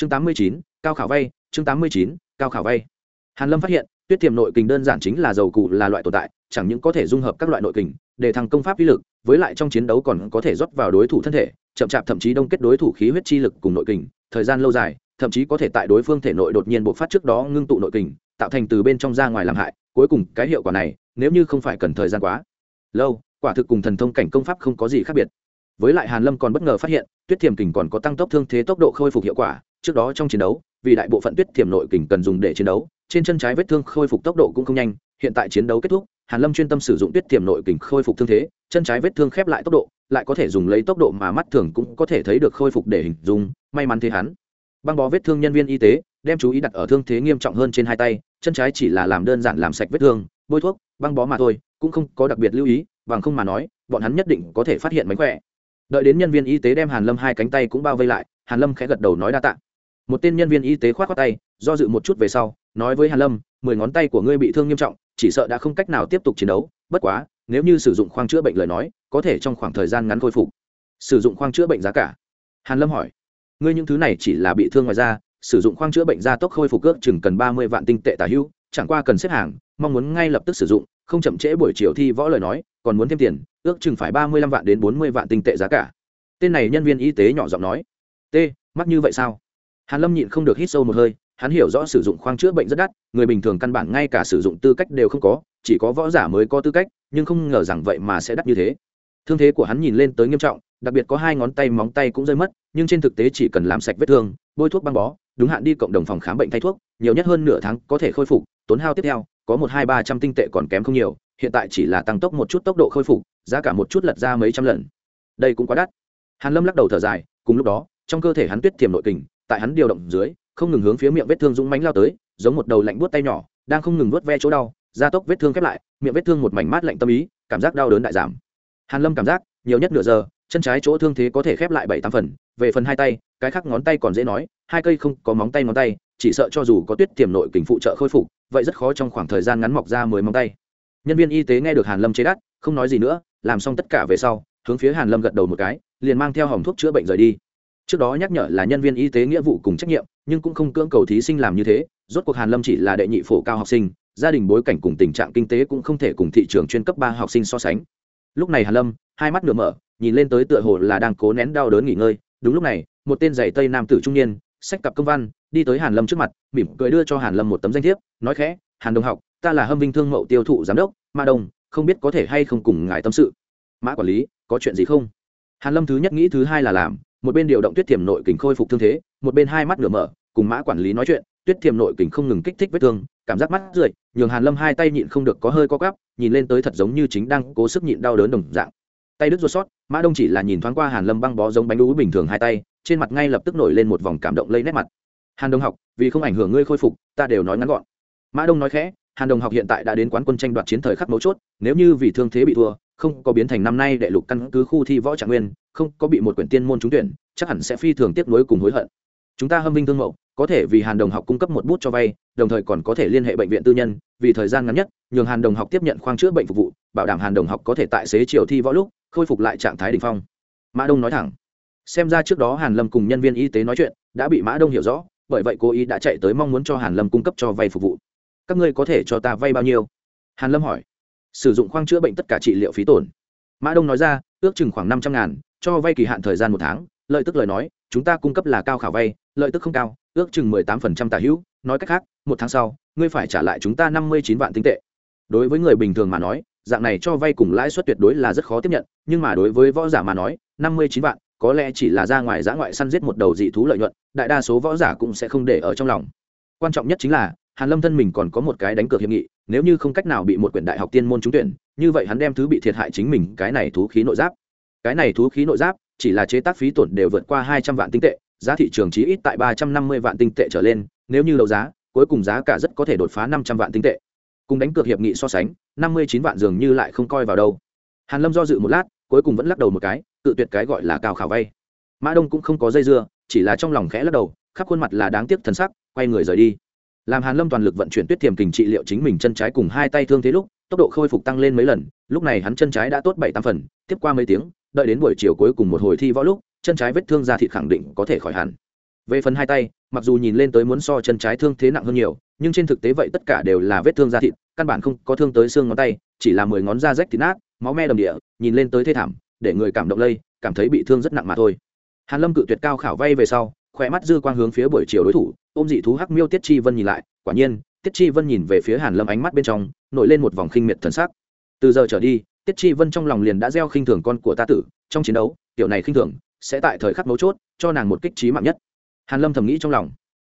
chương tám mươi chín, cao khảo vay, chương tám mươi chín, cao khảo vay. Hàn lâm phát hiện, tuyết tiềm nội kình đơn giản chính là dầu cụ là loại tồn tại, chẳng những có thể dung hợp các loại nội kình, để thăng công pháp uy lực, với lại trong chiến đấu còn có thể rót vào đối thủ thân thể, chậm chạp thậm chí đông kết đối thủ khí huyết chi lực cùng nội kình, thời gian lâu dài, thậm chí có thể tại đối phương thể nội đột nhiên bộc phát trước đó ngưng tụ nội kình, tạo thành từ bên trong ra ngoài làm hại, cuối cùng cái hiệu quả này, nếu như không phải cần thời gian quá lâu, quả thực cùng thần thông cảnh công pháp không có gì khác biệt. Với lại hàn lâm còn bất ngờ phát hiện, tuyết thiềm kình còn có tăng tốc thương thế tốc độ khôi phục hiệu quả trước đó trong chiến đấu, vì đại bộ phận tuyết thiểm nội kình cần dùng để chiến đấu, trên chân trái vết thương khôi phục tốc độ cũng không nhanh, hiện tại chiến đấu kết thúc, hàn lâm chuyên tâm sử dụng tuyết thiểm nội kình khôi phục thương thế, chân trái vết thương khép lại tốc độ, lại có thể dùng lấy tốc độ mà mắt thường cũng có thể thấy được khôi phục để hình dung, may mắn thế hắn. Băng bó vết thương nhân viên y tế đem chú ý đặt ở thương thế nghiêm trọng hơn trên hai tay, chân trái chỉ là làm đơn giản làm sạch vết thương, bôi thuốc, băng bó mà thôi, cũng không có đặc biệt lưu ý, bằng không mà nói, bọn hắn nhất định có thể phát hiện mánh khỏe. Đợi đến nhân viên y tế đem hàn lâm hai cánh tay cũng bao vây lại, hàn lâm khẽ gật đầu nói đa tạ một tên nhân viên y tế khoát qua tay, do dự một chút về sau, nói với hàn lâm, mười ngón tay của ngươi bị thương nghiêm trọng, chỉ sợ đã không cách nào tiếp tục chiến đấu, bất quá, nếu như sử dụng khoang chữa bệnh lời nói, có thể trong khoảng thời gian ngắn khôi phục. Sử dụng khoang chữa bệnh giá cả? Hàn lâm hỏi. Ngươi những thứ này chỉ là bị thương ngoài da, sử dụng khoang chữa bệnh gia tốc khôi phục ước chừng cần ba mươi vạn tinh tệ tả hữu chẳng qua cần xếp hàng, mong muốn ngay lập tức sử dụng, không chậm trễ buổi chiều thi võ lời nói, còn muốn thêm tiền, ước chừng phải ba mươi lăm vạn đến bốn mươi vạn tinh tệ giá cả. Tên này nhân viên y tế nhỏ giọng nói. T, mắc như vậy sao? Hàn lâm nhịn không được hít sâu một hơi, hắn hiểu rõ sử dụng khoang chữa bệnh rất đắt, người bình thường căn bản ngay cả sử dụng tư cách đều không có, chỉ có võ giả mới có tư cách, nhưng không ngờ rằng vậy mà sẽ đắt như thế. Thương thế của hắn nhìn lên tới nghiêm trọng, đặc biệt có hai ngón tay móng tay cũng rơi mất, nhưng trên thực tế chỉ cần làm sạch vết thương, bôi thuốc băng bó, đúng hạn đi cộng đồng phòng khám bệnh thay thuốc, nhiều nhất hơn nửa tháng có thể khôi phục, tốn hao tiếp theo, có một hai ba trăm tinh tệ còn kém không nhiều, hiện tại chỉ là tăng tốc một chút tốc độ khôi phục, giá cả một chút lật ra mấy trăm lần. Đây cũng quá đắt. Hàn lâm lắc đầu thở dài, cùng lúc đó, trong cơ thể hắn tuyết thiềm nội kình tại hắn điều động dưới, không ngừng hướng phía miệng vết thương dũng mánh lao tới, giống một đầu lạnh buốt tay nhỏ, đang không ngừng vuốt ve chỗ đau, gia tốc vết thương khép lại, miệng vết thương một mảnh mát lạnh tâm ý, cảm giác đau đớn đại giảm. Hàn lâm cảm giác, nhiều nhất nửa giờ, chân trái chỗ thương thế có thể khép lại bảy tám phần, về phần hai tay, cái khác ngón tay còn dễ nói, hai cây không có móng tay ngón tay, chỉ sợ cho dù có tuyết tiềm nội kình phụ trợ khôi phục, vậy rất khó trong khoảng thời gian ngắn mọc ra mười móng tay. Nhân viên y tế nghe được hàn lâm chế đắt, không nói gì nữa, làm xong tất cả về sau, hướng phía hàn lâm gật đầu một cái, liền mang theo hòm thuốc chữa bệnh rời đi trước đó nhắc nhở là nhân viên y tế nghĩa vụ cùng trách nhiệm, nhưng cũng không cưỡng cầu thí sinh làm như thế, rốt cuộc hàn lâm chỉ là đệ nhị phổ cao học sinh, gia đình bối cảnh cùng tình trạng kinh tế cũng không thể cùng thị trường chuyên cấp ba học sinh so sánh. Lúc này hàn lâm, hai mắt nửa mở, nhìn lên tới tựa hồ là đang cố nén đau đớn nghỉ ngơi. Đúng lúc này, một tên giày tây nam tử trung niên sách cặp công văn, đi tới hàn lâm trước mặt, mỉm cười đưa cho hàn lâm một tấm danh thiếp, nói khẽ, hàn đồng học, ta là hâm vinh thương mậu tiêu thụ giám đốc, ma đông không biết có thể hay không cùng ngài tâm sự. Mã quản lý, có chuyện gì không? Hàn lâm thứ nhất nghĩ thứ hai là làm một bên điều động tuyết thiểm nội kình khôi phục thương thế, một bên hai mắt nửa mở, cùng mã quản lý nói chuyện, tuyết thiểm nội kình không ngừng kích thích vết thương, cảm giác mắt rượi, nhường hàn lâm hai tay nhịn không được có hơi co cắp nhìn lên tới thật giống như chính đang cố sức nhịn đau đớn đồng dạng. Tay đứt ruột sót, mã đông chỉ là nhìn thoáng qua hàn lâm băng bó giống bánh đú bình thường hai tay, trên mặt ngay lập tức nổi lên một vòng cảm động lây nét mặt. Hàn đông học, vì không ảnh hưởng ngươi khôi phục, ta đều nói ngắn gọn. Mã đông nói khẽ, hàn đồng học hiện tại đã đến quán quân tranh đoạt chiến thời khắc mấu chốt, nếu như vì thương thế bị thua không có biến thành năm nay đệ lục căn cứ khu thi võ trạng nguyên, không có bị một quyển tiên môn trúng tuyển, chắc hẳn sẽ phi thường tiếp nối cùng hối hận. Chúng ta hâm vinh thương mẫu, có thể vì hàn đồng học cung cấp một bút cho vay, đồng thời còn có thể liên hệ bệnh viện tư nhân, vì thời gian ngắn nhất, nhường hàn đồng học tiếp nhận khoang chữa bệnh phục vụ, bảo đảm hàn đồng học có thể tại xế chiều thi võ lúc, khôi phục lại trạng thái đ ỉ n h phong. Mã đông nói thẳng. Xem ra trước đó hàn lâm cùng nhân viên y tế nói chuyện, đã bị mã đông hiểu rõ, bởi vậy cô ý đã chạy tới mong muốn cho hàn lâm cung cấp cho vay phục vụ. Các ngươi có thể cho ta vay bao nhiêu? Hàn lâm hỏi sử dụng khoang chữa bệnh tất cả trị liệu phí tổn. Mã đông nói ra, ước chừng khoảng năm trăm ngàn, cho vay kỳ hạn thời gian một tháng. Lợi tức lời nói, chúng ta cung cấp là cao khảo vay, lợi tức không cao, ước chừng mười tám phần trăm tả hữu. Nói cách khác, một tháng sau, ngươi phải trả lại chúng ta năm mươi chín vạn tinh tệ. Đối với người bình thường mà nói, dạng này cho vay cùng lãi suất tuyệt đối là rất khó tiếp nhận, nhưng mà đối với võ giả mà nói, năm mươi chín vạn, có lẽ chỉ là ra ngoài giã ngoại săn giết một đầu dị thú lợi nhuận, đại đa số võ giả cũng sẽ không để ở trong lòng. Quan trọng nhất chính là hàn lâm thân mình còn có một cái đánh cược hiệp nghị, nếu như không cách nào bị một quyển đại học tiên môn trúng tuyển, như vậy hắn đem thứ bị thiệt hại chính mình, cái này thú khí nội giáp. Cái này thú khí nội giáp, chỉ là chế tác phí tổn đều vượt qua hai trăm vạn tinh tệ, giá thị trường chí ít tại ba trăm năm mươi vạn tinh tệ trở lên, nếu như đấu giá, cuối cùng giá cả rất có thể đột phá năm trăm vạn tinh tệ. Cùng đánh cược hiệp nghị so sánh, năm mươi chín vạn dường như lại không coi vào đâu. Hàn lâm do dự một lát, cuối cùng vẫn lắc đầu một cái tự tuyệt cái gọi là cao khảo vay. Mã đông cũng không có dây dưa, chỉ là trong lòng khẽ lắc đầu, khắp khuôn mặt là đáng tiếc thần sắc, quay người rời đi làm hàn lâm toàn lực vận chuyển tuyết tiềm kình trị liệu chính mình chân trái cùng hai tay thương thế lúc, tốc độ khôi phục tăng lên mấy lần, lúc này hắn chân trái đã tốt bảy tám phần, tiếp qua mấy tiếng, đợi đến buổi chiều cuối cùng một hồi thi võ lúc, chân trái vết thương ra thịt khẳng định có thể khỏi hẳn. Về phần hai tay, mặc dù nhìn lên tới muốn so chân trái thương thế nặng hơn nhiều, nhưng trên thực tế vậy tất cả đều là vết thương da thịt, căn bản không có thương tới xương ngón tay, chỉ là mười ngón da rách thịt nát, máu me đầm địa, nhìn lên tới thê thảm, để người cảm động lây, cảm thấy bị thương rất nặng mà thôi. Hàn lâm cự tuyệt cao khảo vay về sau khỏe mắt dư quang hướng phía buổi chiều đối thủ ôm dị thú hắc miêu tiết chi vân nhìn lại, quả nhiên, tiết chi vân nhìn về phía hàn lâm ánh mắt bên trong, nổi lên một vòng khinh miệt thần sắc. Từ giờ trở đi, tiết chi vân trong lòng liền đã gieo khinh thường con của ta tử, trong chiến đấu, tiểu này khinh thường, sẽ tại thời khắc mấu chốt, cho nàng một kích trí mạng nhất. Hàn lâm thầm nghĩ trong lòng.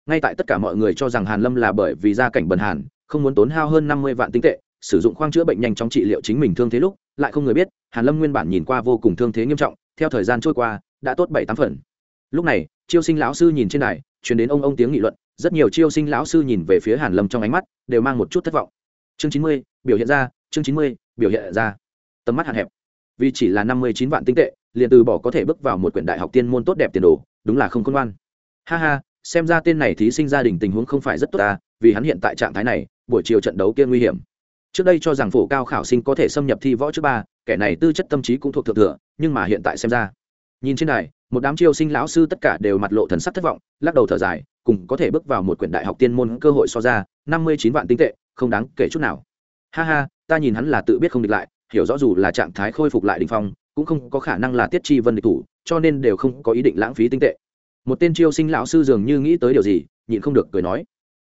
Ngay tại tất cả mọi người cho rằng hàn lâm là bởi vì gia cảnh bần hàn, không muốn tốn hao hơn năm mươi vạn tinh tệ, sử dụng khoang chữa bệnh nhanh chóng trị liệu chính mình thương thế lúc, lại không người biết, hàn lâm nguyên bản nhìn qua vô cùng thương thế nghiêm trọng, theo thời gian trôi qua, đã tốt bảy tám phần. Lúc này, chiêu sinh lão sư nhìn trên này truyền đến ông ông tiếng nghị luận, rất nhiều chiêu sinh lão sư nhìn về phía hàn lâm trong ánh mắt, đều mang một chút thất vọng. Chương chín mươi, biểu hiện ra, chương chín mươi, biểu hiện ra. Tầm mắt hạn hẹp. Vì chỉ là năm mươi chín vạn tinh tệ, liền từ bỏ có thể bước vào một quyển đại học tiên môn tốt đẹp tiền đồ, đúng là không khôn ngoan. Ha ha, xem ra tên này thí sinh gia đình tình huống không phải rất tốt ta vì hắn hiện tại trạng thái này, buổi chiều trận đấu kia nguy hiểm. Trước đây cho rằng phổ cao khảo sinh có thể xâm nhập thi võ trước ba, kẻ này tư chất tâm trí cũng thuộc thượng thừa, nhưng mà hiện tại xem ra, nhìn trên này một đám chiêu sinh lão sư tất cả đều mặt lộ thần sắc thất vọng, lắc đầu thở dài, cùng có thể bước vào một quyển đại học tiên môn cơ hội so ra, năm mươi chín vạn tinh tệ, không đáng kể chút nào. Ha ha, ta nhìn hắn là tự biết không địch lại, hiểu rõ dù là trạng thái khôi phục lại đình phong, cũng không có khả năng là tiết chi vân địch thủ, cho nên đều không có ý định lãng phí tinh tệ. Một tên chiêu sinh lão sư dường như nghĩ tới điều gì, nhịn không được cười nói.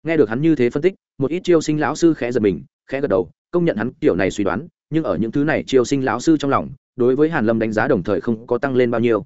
Nghe được hắn như thế phân tích, một ít chiêu sinh lão sư khẽ giật mình, khẽ gật đầu, công nhận hắn kiểu này suy đoán, nhưng ở những thứ này chiêu sinh lão sư trong lòng, đối với hàn lâm đánh giá đồng thời không có tăng lên bao nhiêu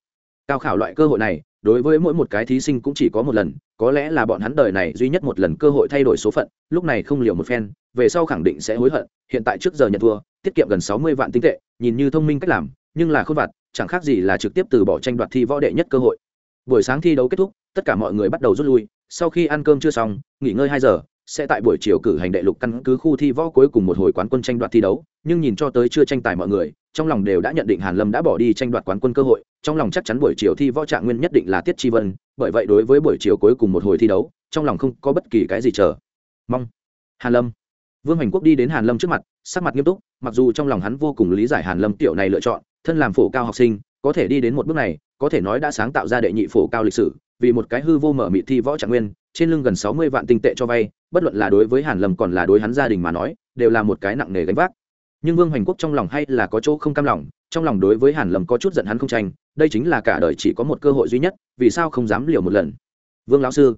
cao khảo loại cơ hội này, đối với mỗi một cái thí sinh cũng chỉ có một lần, có lẽ là bọn hắn đời này duy nhất một lần cơ hội thay đổi số phận, lúc này không liều một phen, về sau khẳng định sẽ hối hận, hiện tại trước giờ nhận thua, tiết kiệm gần sáu mươi vạn tinh tệ, nhìn như thông minh cách làm, nhưng là khôn vặt, chẳng khác gì là trực tiếp từ bỏ tranh đoạt thi võ đệ nhất cơ hội. Buổi sáng thi đấu kết thúc, tất cả mọi người bắt đầu rút lui, sau khi ăn cơm chưa xong, nghỉ ngơi hai giờ sẽ tại buổi chiều cử hành đệ lục căn cứ khu thi võ cuối cùng một hồi quán quân tranh đoạt thi đấu, nhưng nhìn cho tới chưa tranh tài mọi người, trong lòng đều đã nhận định hàn lâm đã bỏ đi tranh đoạt quán quân cơ hội, trong lòng chắc chắn buổi chiều thi võ trạng nguyên nhất định là tiết chi vân, bởi vậy đối với buổi chiều cuối cùng một hồi thi đấu, trong lòng không có bất kỳ cái gì chờ. Mong. Hàn lâm. Vương hành quốc đi đến hàn lâm trước mặt, sắc mặt nghiêm túc, mặc dù trong lòng hắn vô cùng lý giải hàn lâm tiểu này lựa chọn, thân làm phổ cao học sinh, có thể đi đến một bước này, có thể nói đã sáng tạo ra đệ nhị phổ cao lịch sử vì một cái hư vô mở mị thi võ trạng nguyên, trên lưng gần sáu mươi vạn tinh tệ cho vay, bất luận là đối với hàn lâm còn là đối hắn gia đình mà nói, đều là một cái nặng nề gánh vác. Nhưng vương hoành quốc trong lòng hay là có chỗ không cam lòng, trong lòng đối với hàn lâm có chút giận hắn không tranh, đây chính là cả đời chỉ có một cơ hội duy nhất, vì sao không dám liều một lần? Vương lão sư.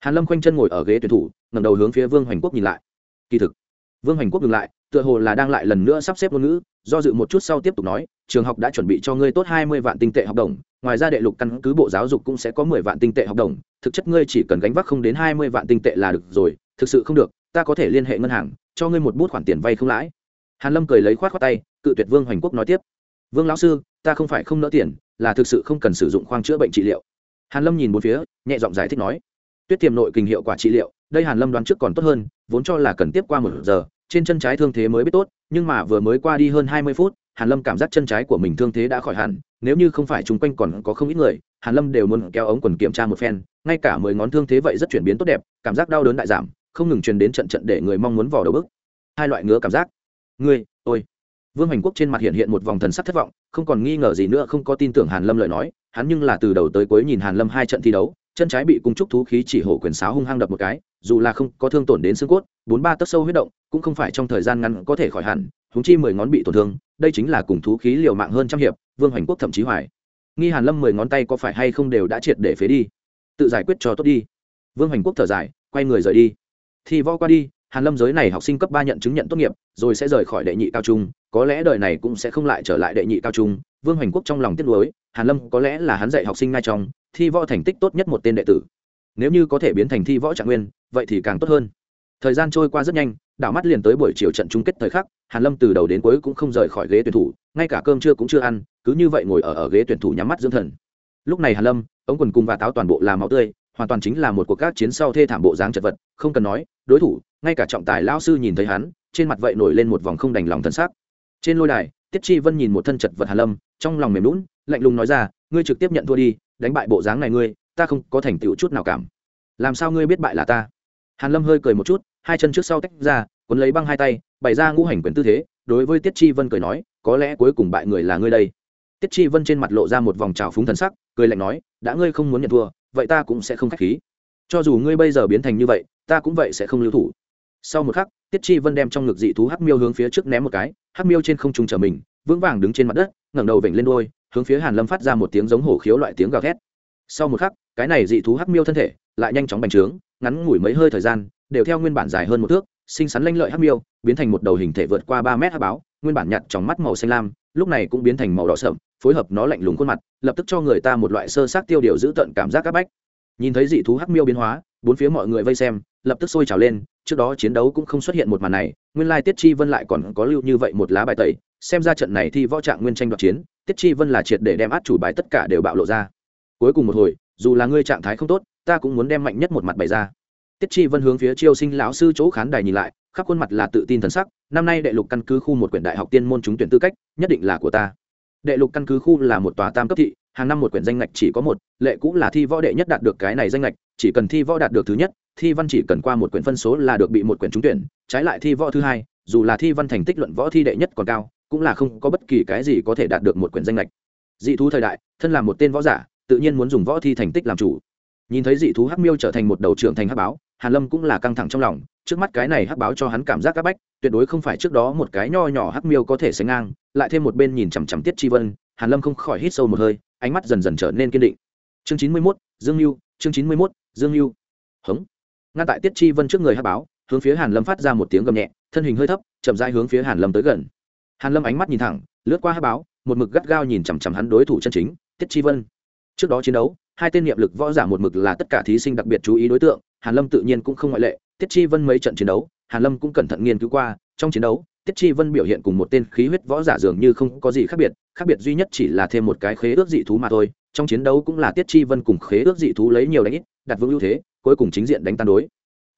Hàn lâm khoanh chân ngồi ở ghế tuyển thủ, ngẩng đầu hướng phía vương hoành quốc nhìn lại. Kỳ thực, vương hoành quốc ngừng lại, tựa hồ là đang lại lần nữa sắp xếp ngôn ngữ, do dự một chút sau tiếp tục nói trường học đã chuẩn bị cho ngươi tốt hai mươi vạn tinh tệ học đồng, ngoài ra đệ lục căn cứ bộ giáo dục cũng sẽ có mười vạn tinh tệ học đồng, thực chất ngươi chỉ cần gánh vác không đến hai mươi vạn tinh tệ là được rồi, thực sự không được, ta có thể liên hệ ngân hàng, cho ngươi một bút khoản tiền vay không lãi. Hàn lâm cười lấy khoát khoát tay, cự tuyệt vương hoành quốc nói tiếp. Vương lão sư, ta không phải không nỡ tiền, là thực sự không cần sử dụng khoang chữa bệnh trị liệu. Hàn lâm nhìn bốn phía, nhẹ giọng giải thích nói, tuyết tiềm nội kinh hiệu quả trị liệu, đây hàn lâm đoán trước còn tốt hơn, vốn cho là cần tiếp qua một giờ trên chân trái thương thế mới biết tốt, nhưng mà vừa mới qua đi hơn hai mươi phút, hàn lâm cảm giác chân trái của mình thương thế đã khỏi hẳn, nếu như không phải chung quanh còn có không ít người, hàn lâm đều muốn kéo ống quần kiểm tra một phen, ngay cả mười ngón thương thế vậy rất chuyển biến tốt đẹp, cảm giác đau đớn đại giảm, không ngừng truyền đến trận trận để người mong muốn vò đầu bức. Hai loại ngứa cảm giác. Ngươi, tôi. Vương hành quốc trên mặt hiện hiện một vòng thần sắc thất vọng, không còn nghi ngờ gì nữa, không có tin tưởng hàn lâm lời nói, hắn nhưng là từ đầu tới cuối nhìn hàn lâm hai trận thi đấu, chân trái bị cung trúc thú khí chỉ hổ quyền sáo hung hăng đập một cái dù là không có thương tổn đến xương cốt, bốn ba tấc sâu huyết động cũng không phải trong thời gian ngắn có thể khỏi hẳn húng chi mười ngón bị tổn thương, đây chính là cùng thú khí liều mạng hơn trăm hiệp, vương hoành quốc thậm chí hoài. Nghi hàn lâm mười ngón tay có phải hay không đều đã triệt để phế đi? Tự giải quyết cho tốt đi. Vương hoành quốc thở dài, quay người rời đi. Thì võ qua đi, hàn lâm giới này học sinh cấp ba nhận chứng nhận tốt nghiệp, rồi sẽ rời khỏi đệ nhị cao trung, có lẽ đời này cũng sẽ không lại trở lại đệ nhị cao trung. Vương hoành quốc trong lòng tiếc nuối, hàn lâm có lẽ là hắn dạy học sinh ngay trong, thi võ thành tích tốt nhất một tên đệ tử nếu như có thể biến thành thi võ trạng nguyên, vậy thì càng tốt hơn. Thời gian trôi qua rất nhanh, đảo mắt liền tới buổi chiều trận chung kết thời khắc, hàn lâm từ đầu đến cuối cũng không rời khỏi ghế tuyển thủ, ngay cả cơm trưa cũng chưa ăn, cứ như vậy ngồi ở ở ghế tuyển thủ nhắm mắt dưỡng thần. Lúc này hàn lâm, ống quần cùng và táo toàn bộ là máu tươi, hoàn toàn chính là một cuộc các chiến sau thê thảm bộ dáng chật vật, không cần nói, đối thủ, ngay cả trọng tài lao sư nhìn thấy hắn, trên mặt vậy nổi lên một vòng không đành lòng thân xác trên lôi đài, tiết chi vân nhìn một thân chật vật hàn lâm, trong lòng mềm lún lạnh lùng nói ra, ngươi trực tiếp nhận thua đi, đánh bại bộ dáng này ngươi ta không có thành tựu chút nào cảm. Làm sao ngươi biết bại là ta? Hàn lâm hơi cười một chút, hai chân trước sau tách ra, cuốn lấy băng hai tay, bày ra ngũ hành quyền tư thế, đối với tiết chi vân cười nói, có lẽ cuối cùng bại người là ngươi đây. Tiết chi vân trên mặt lộ ra một vòng trào phúng thần sắc, cười lạnh nói, đã ngươi không muốn nhận thua, vậy ta cũng sẽ không khách khí. Cho dù ngươi bây giờ biến thành như vậy, ta cũng vậy sẽ không lưu thủ. Sau một khắc, tiết chi vân đem trong ngực dị thú hắc miêu hướng phía trước ném một cái, hắc miêu trên không trung trở mình, vững vàng đứng trên mặt đất, ngẩng đầu vểnh lên đôi, hướng phía hàn lâm phát ra một tiếng giống hổ khiếu loại tiếng gào thét. Sau một khắc cái này dị thú hắc miêu thân thể lại nhanh chóng bành trướng, ngắn ngủi mấy hơi thời gian, đều theo nguyên bản dài hơn một thước, xinh xắn lanh lợi hắc miêu, biến thành một đầu hình thể vượt qua ba mét hắc báo, nguyên bản nhặt trong mắt màu xanh lam, lúc này cũng biến thành màu đỏ sậm, phối hợp nó lạnh lùng khuôn mặt, lập tức cho người ta một loại sơ sát tiêu điều giữ tận cảm giác áp bách. Nhìn thấy dị thú hắc miêu biến hóa, bốn phía mọi người vây xem, lập tức sôi trào lên, trước đó chiến đấu cũng không xuất hiện một màn này, nguyên lai tiết chi vân lại còn có lưu như vậy một lá bài tẩy, xem ra trận này thì võ trạng nguyên tranh đoạt chiến, tiết chi vân là triệt để đem át chủ bài tất cả đều bạo lộ ra. Cuối cùng một hồi dù là ngươi trạng thái không tốt, ta cũng muốn đem mạnh nhất một mặt bày ra. Tiết chi vân hướng phía chiêu sinh lão sư chỗ khán đài nhìn lại, khắp khuôn mặt là tự tin thần sắc, năm nay đệ lục căn cứ khu một quyển đại học tiên môn trúng tuyển tư cách, nhất định là của ta. Đệ lục căn cứ khu là một tòa tam cấp thị, hàng năm một quyển danh ngạch chỉ có một, lệ cũng là thi võ đệ nhất đạt được cái này danh ngạch, chỉ cần thi võ đạt được thứ nhất, thi văn chỉ cần qua một quyển phân số là được bị một quyển trúng tuyển, trái lại thi võ thứ hai, dù là thi văn thành tích luận võ thi đệ nhất còn cao, cũng là không có bất kỳ cái gì có thể đạt được một quyển danh lệch dị thú thời đại, thân là một tên võ giả tự nhiên muốn dùng võ thi thành tích làm chủ. Nhìn thấy dị thú hắc miêu trở thành một đầu trưởng thành hắc báo hàn lâm cũng là căng thẳng trong lòng trước mắt cái này hắc báo cho hắn cảm giác áp bách tuyệt đối không phải trước đó một cái nho nhỏ hắc miêu có thể sánh ngang lại thêm một bên nhìn chằm chằm tiết chi vân hàn lâm không khỏi hít sâu một hơi ánh mắt dần dần trở nên kiên định. Chương chín mươi 91, dương lưu chương chín mươi 91, dương lưu hống. Ngăn tại tiết chi vân trước người hắc báo hướng phía hàn lâm phát ra một tiếng gầm nhẹ thân hình hơi thấp chậm rãi hướng phía hàn lâm tới gần. Hàn lâm ánh mắt nhìn thẳng lướt qua hắc báo một mực gắt gao nhìn chằm chằm hắn đối thủ chân chính tiết chi vân trước đó chiến đấu, hai tên niệm lực võ giả một mực là tất cả thí sinh đặc biệt chú ý đối tượng, hàn lâm tự nhiên cũng không ngoại lệ, tiết chi vân mấy trận chiến đấu, hàn lâm cũng cẩn thận nghiên cứu qua, trong chiến đấu, tiết chi vân biểu hiện cùng một tên khí huyết võ giả dường như không có gì khác biệt khác biệt duy nhất chỉ là thêm một cái khế ước dị thú mà thôi, trong chiến đấu cũng là tiết chi vân cùng khế ước dị thú lấy nhiều đánh ít, đặt vững ưu thế, cuối cùng chính diện đánh tan đối.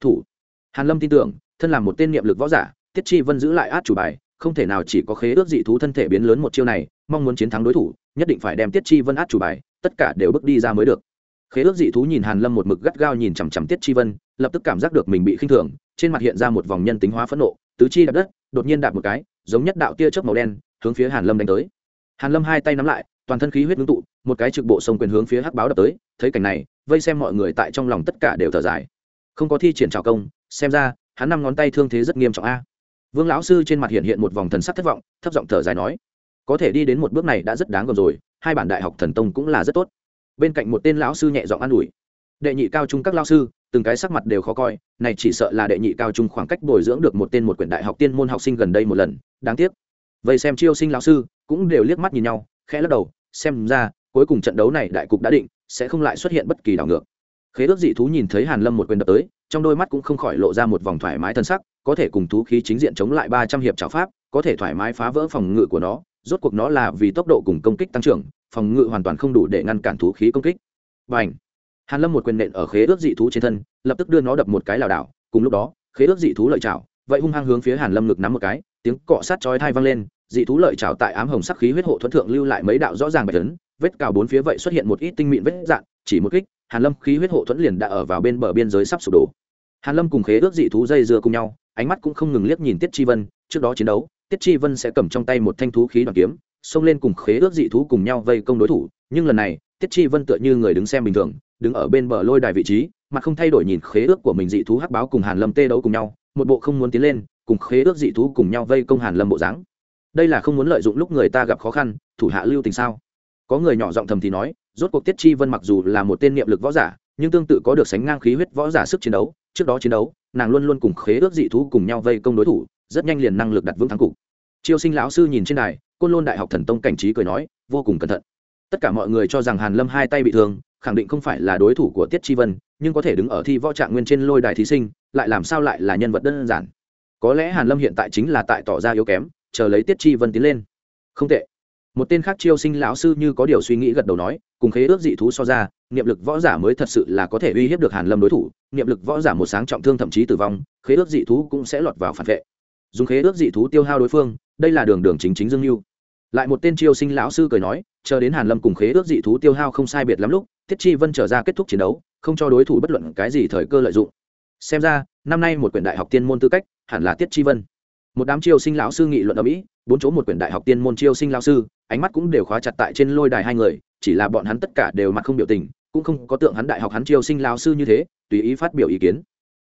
Thủ. Hàn lâm tin tưởng, thân làm một tên niệm lực võ giả, tiết chi vân giữ lại át chủ bài, không thể nào chỉ có khế ước dị thú thân thể biến lớn một chiêu này, mong muốn chiến thắng đối thủ, nhất định phải đem tiết chi vân át chủ bài tất cả đều bước đi ra mới được. Khế ước dị thú nhìn hàn lâm một mực gắt gao nhìn chằm chằm tiết chi vân, lập tức cảm giác được mình bị khinh thường, trên mặt hiện ra một vòng nhân tính hóa phẫn nộ, tứ chi đạp đất, đột nhiên đạp một cái, giống nhất đạo tia chớp màu đen, hướng phía hàn lâm đánh tới. Hàn lâm hai tay nắm lại, toàn thân khí huyết ngưng tụ, một cái trực bộ sông quyền hướng phía hắc báo đập tới, thấy cảnh này, vây xem mọi người tại trong lòng tất cả đều thở dài. Không có thi triển trào công, xem ra, hắn năm ngón tay thương thế rất nghiêm trọng a. Vương lão sư trên mặt hiện hiện một vòng thần sắc thất vọng, thấp giọng thở dài nói, có thể đi đến một bước này đã rất đáng gờm rồi hai bản đại học thần tông cũng là rất tốt. Bên cạnh một tên lão sư nhẹ giọng an ủi. Đệ nhị cao trung các lão sư, từng cái sắc mặt đều khó coi, này chỉ sợ là đệ nhị cao trung khoảng cách bồi dưỡng được một tên một quyển đại học tiên môn học sinh gần đây một lần, đáng tiếc. Vậy xem chiêu sinh lão sư, cũng đều liếc mắt nhìn nhau, khẽ lắc đầu, xem ra, cuối cùng trận đấu này đại cục đã định, sẽ không lại xuất hiện bất kỳ đảo ngược. Khế ước dị thú nhìn thấy hàn lâm một quyền đập tới, trong đôi mắt cũng không khỏi lộ ra một vòng thoải mái thân sắc, có thể cùng thú khí chính diện chống lại ba trăm hiệp trào pháp, có thể thoải mái phá vỡ phòng ngự của nó rốt cuộc nó là vì tốc độ cùng công kích tăng trưởng, phòng ngự hoàn toàn không đủ để ngăn cản thú khí công kích. Và ảnh hàn lâm một quyền nện ở khế ước dị thú trên thân, lập tức đưa nó đập một cái lảo đảo. Cùng lúc đó, khế ước dị thú lợi chảo, vậy hung hăng hướng phía hàn lâm ngực nắm một cái, tiếng cọ sát chói thai vang lên, dị thú lợi chảo tại ám hồng sắc khí huyết hộ thuẫn thượng lưu lại mấy đạo rõ ràng bạch tấn vết cào bốn phía vậy xuất hiện một ít tinh mịn vết dạn, chỉ một kích, hàn lâm khí huyết hộ thuẫn liền đã ở vào bên bờ biên giới sắp sụp đổ. Hàn lâm cùng khế ước dị thú dây dưa cùng nhau, ánh mắt cũng không ngừng liếc nhìn tiết chi vân, trước đó chiến đấu tiết chi vân sẽ cầm trong tay một thanh thú khí đoàn kiếm, xông lên cùng khế ước dị thú cùng nhau vây công đối thủ, nhưng lần này, tiết chi vân tựa như người đứng xem bình thường, đứng ở bên bờ lôi đài vị trí, mà không thay đổi nhìn khế ước của mình dị thú hắc báo cùng hàn lâm tê đấu cùng nhau, một bộ không muốn tiến lên, cùng khế ước dị thú cùng nhau vây công hàn lâm bộ dáng. Đây là không muốn lợi dụng lúc người ta gặp khó khăn, thủ hạ lưu tình sao? Có người nhỏ giọng thầm thì nói, rốt cuộc tiết chi vân mặc dù là một tên niệm lực võ giả, nhưng tương tự có được sánh ngang khí huyết võ giả sức chiến đấu, trước đó chiến đấu, nàng luôn luôn cùng khế ước dị thú cùng nhau vây công đối thủ rất nhanh liền năng lực đặt vững thắng cục. Chiêu sinh lão sư nhìn trên đài, côn lôn đại học thần tông cảnh trí cười nói, vô cùng cẩn thận. Tất cả mọi người cho rằng hàn lâm hai tay bị thương, khẳng định không phải là đối thủ của tiết chi vân, nhưng có thể đứng ở thi võ trạng nguyên trên lôi đài thí sinh, lại làm sao lại là nhân vật đơn giản. Có lẽ hàn lâm hiện tại chính là tại tỏ ra yếu kém, chờ lấy tiết chi vân tiến lên. Không tệ. Một tên khác chiêu sinh lão sư như có điều suy nghĩ gật đầu nói, cùng khế ước dị thú so ra, niệm lực võ giả mới thật sự là có thể uy hiếp được hàn lâm đối thủ, niệm lực võ giả một sáng trọng thương thậm chí tử vong, khế ước dị thú cũng sẽ lọt vào phản vệ dùng khế ước dị thú tiêu hao đối phương, đây là đường đường chính chính dương mưu lại một tên triều sinh lão sư cười nói, chờ đến hàn lâm cùng khế ước dị thú tiêu hao không sai biệt lắm lúc, thiết chi vân trở ra kết thúc chiến đấu, không cho đối thủ bất luận cái gì thời cơ lợi dụng. Xem ra, năm nay một quyển đại học tiên môn tư cách, hẳn là tiết chi vân. Một đám triều sinh lão sư nghị luận ở mỹ, bốn chỗ một quyển đại học tiên môn triều sinh lão sư, ánh mắt cũng đều khóa chặt tại trên lôi đài hai người, chỉ là bọn hắn tất cả đều mặt không biểu tình, cũng không có tượng hắn đại học hắn triều sinh lão sư như thế, tùy ý phát biểu ý kiến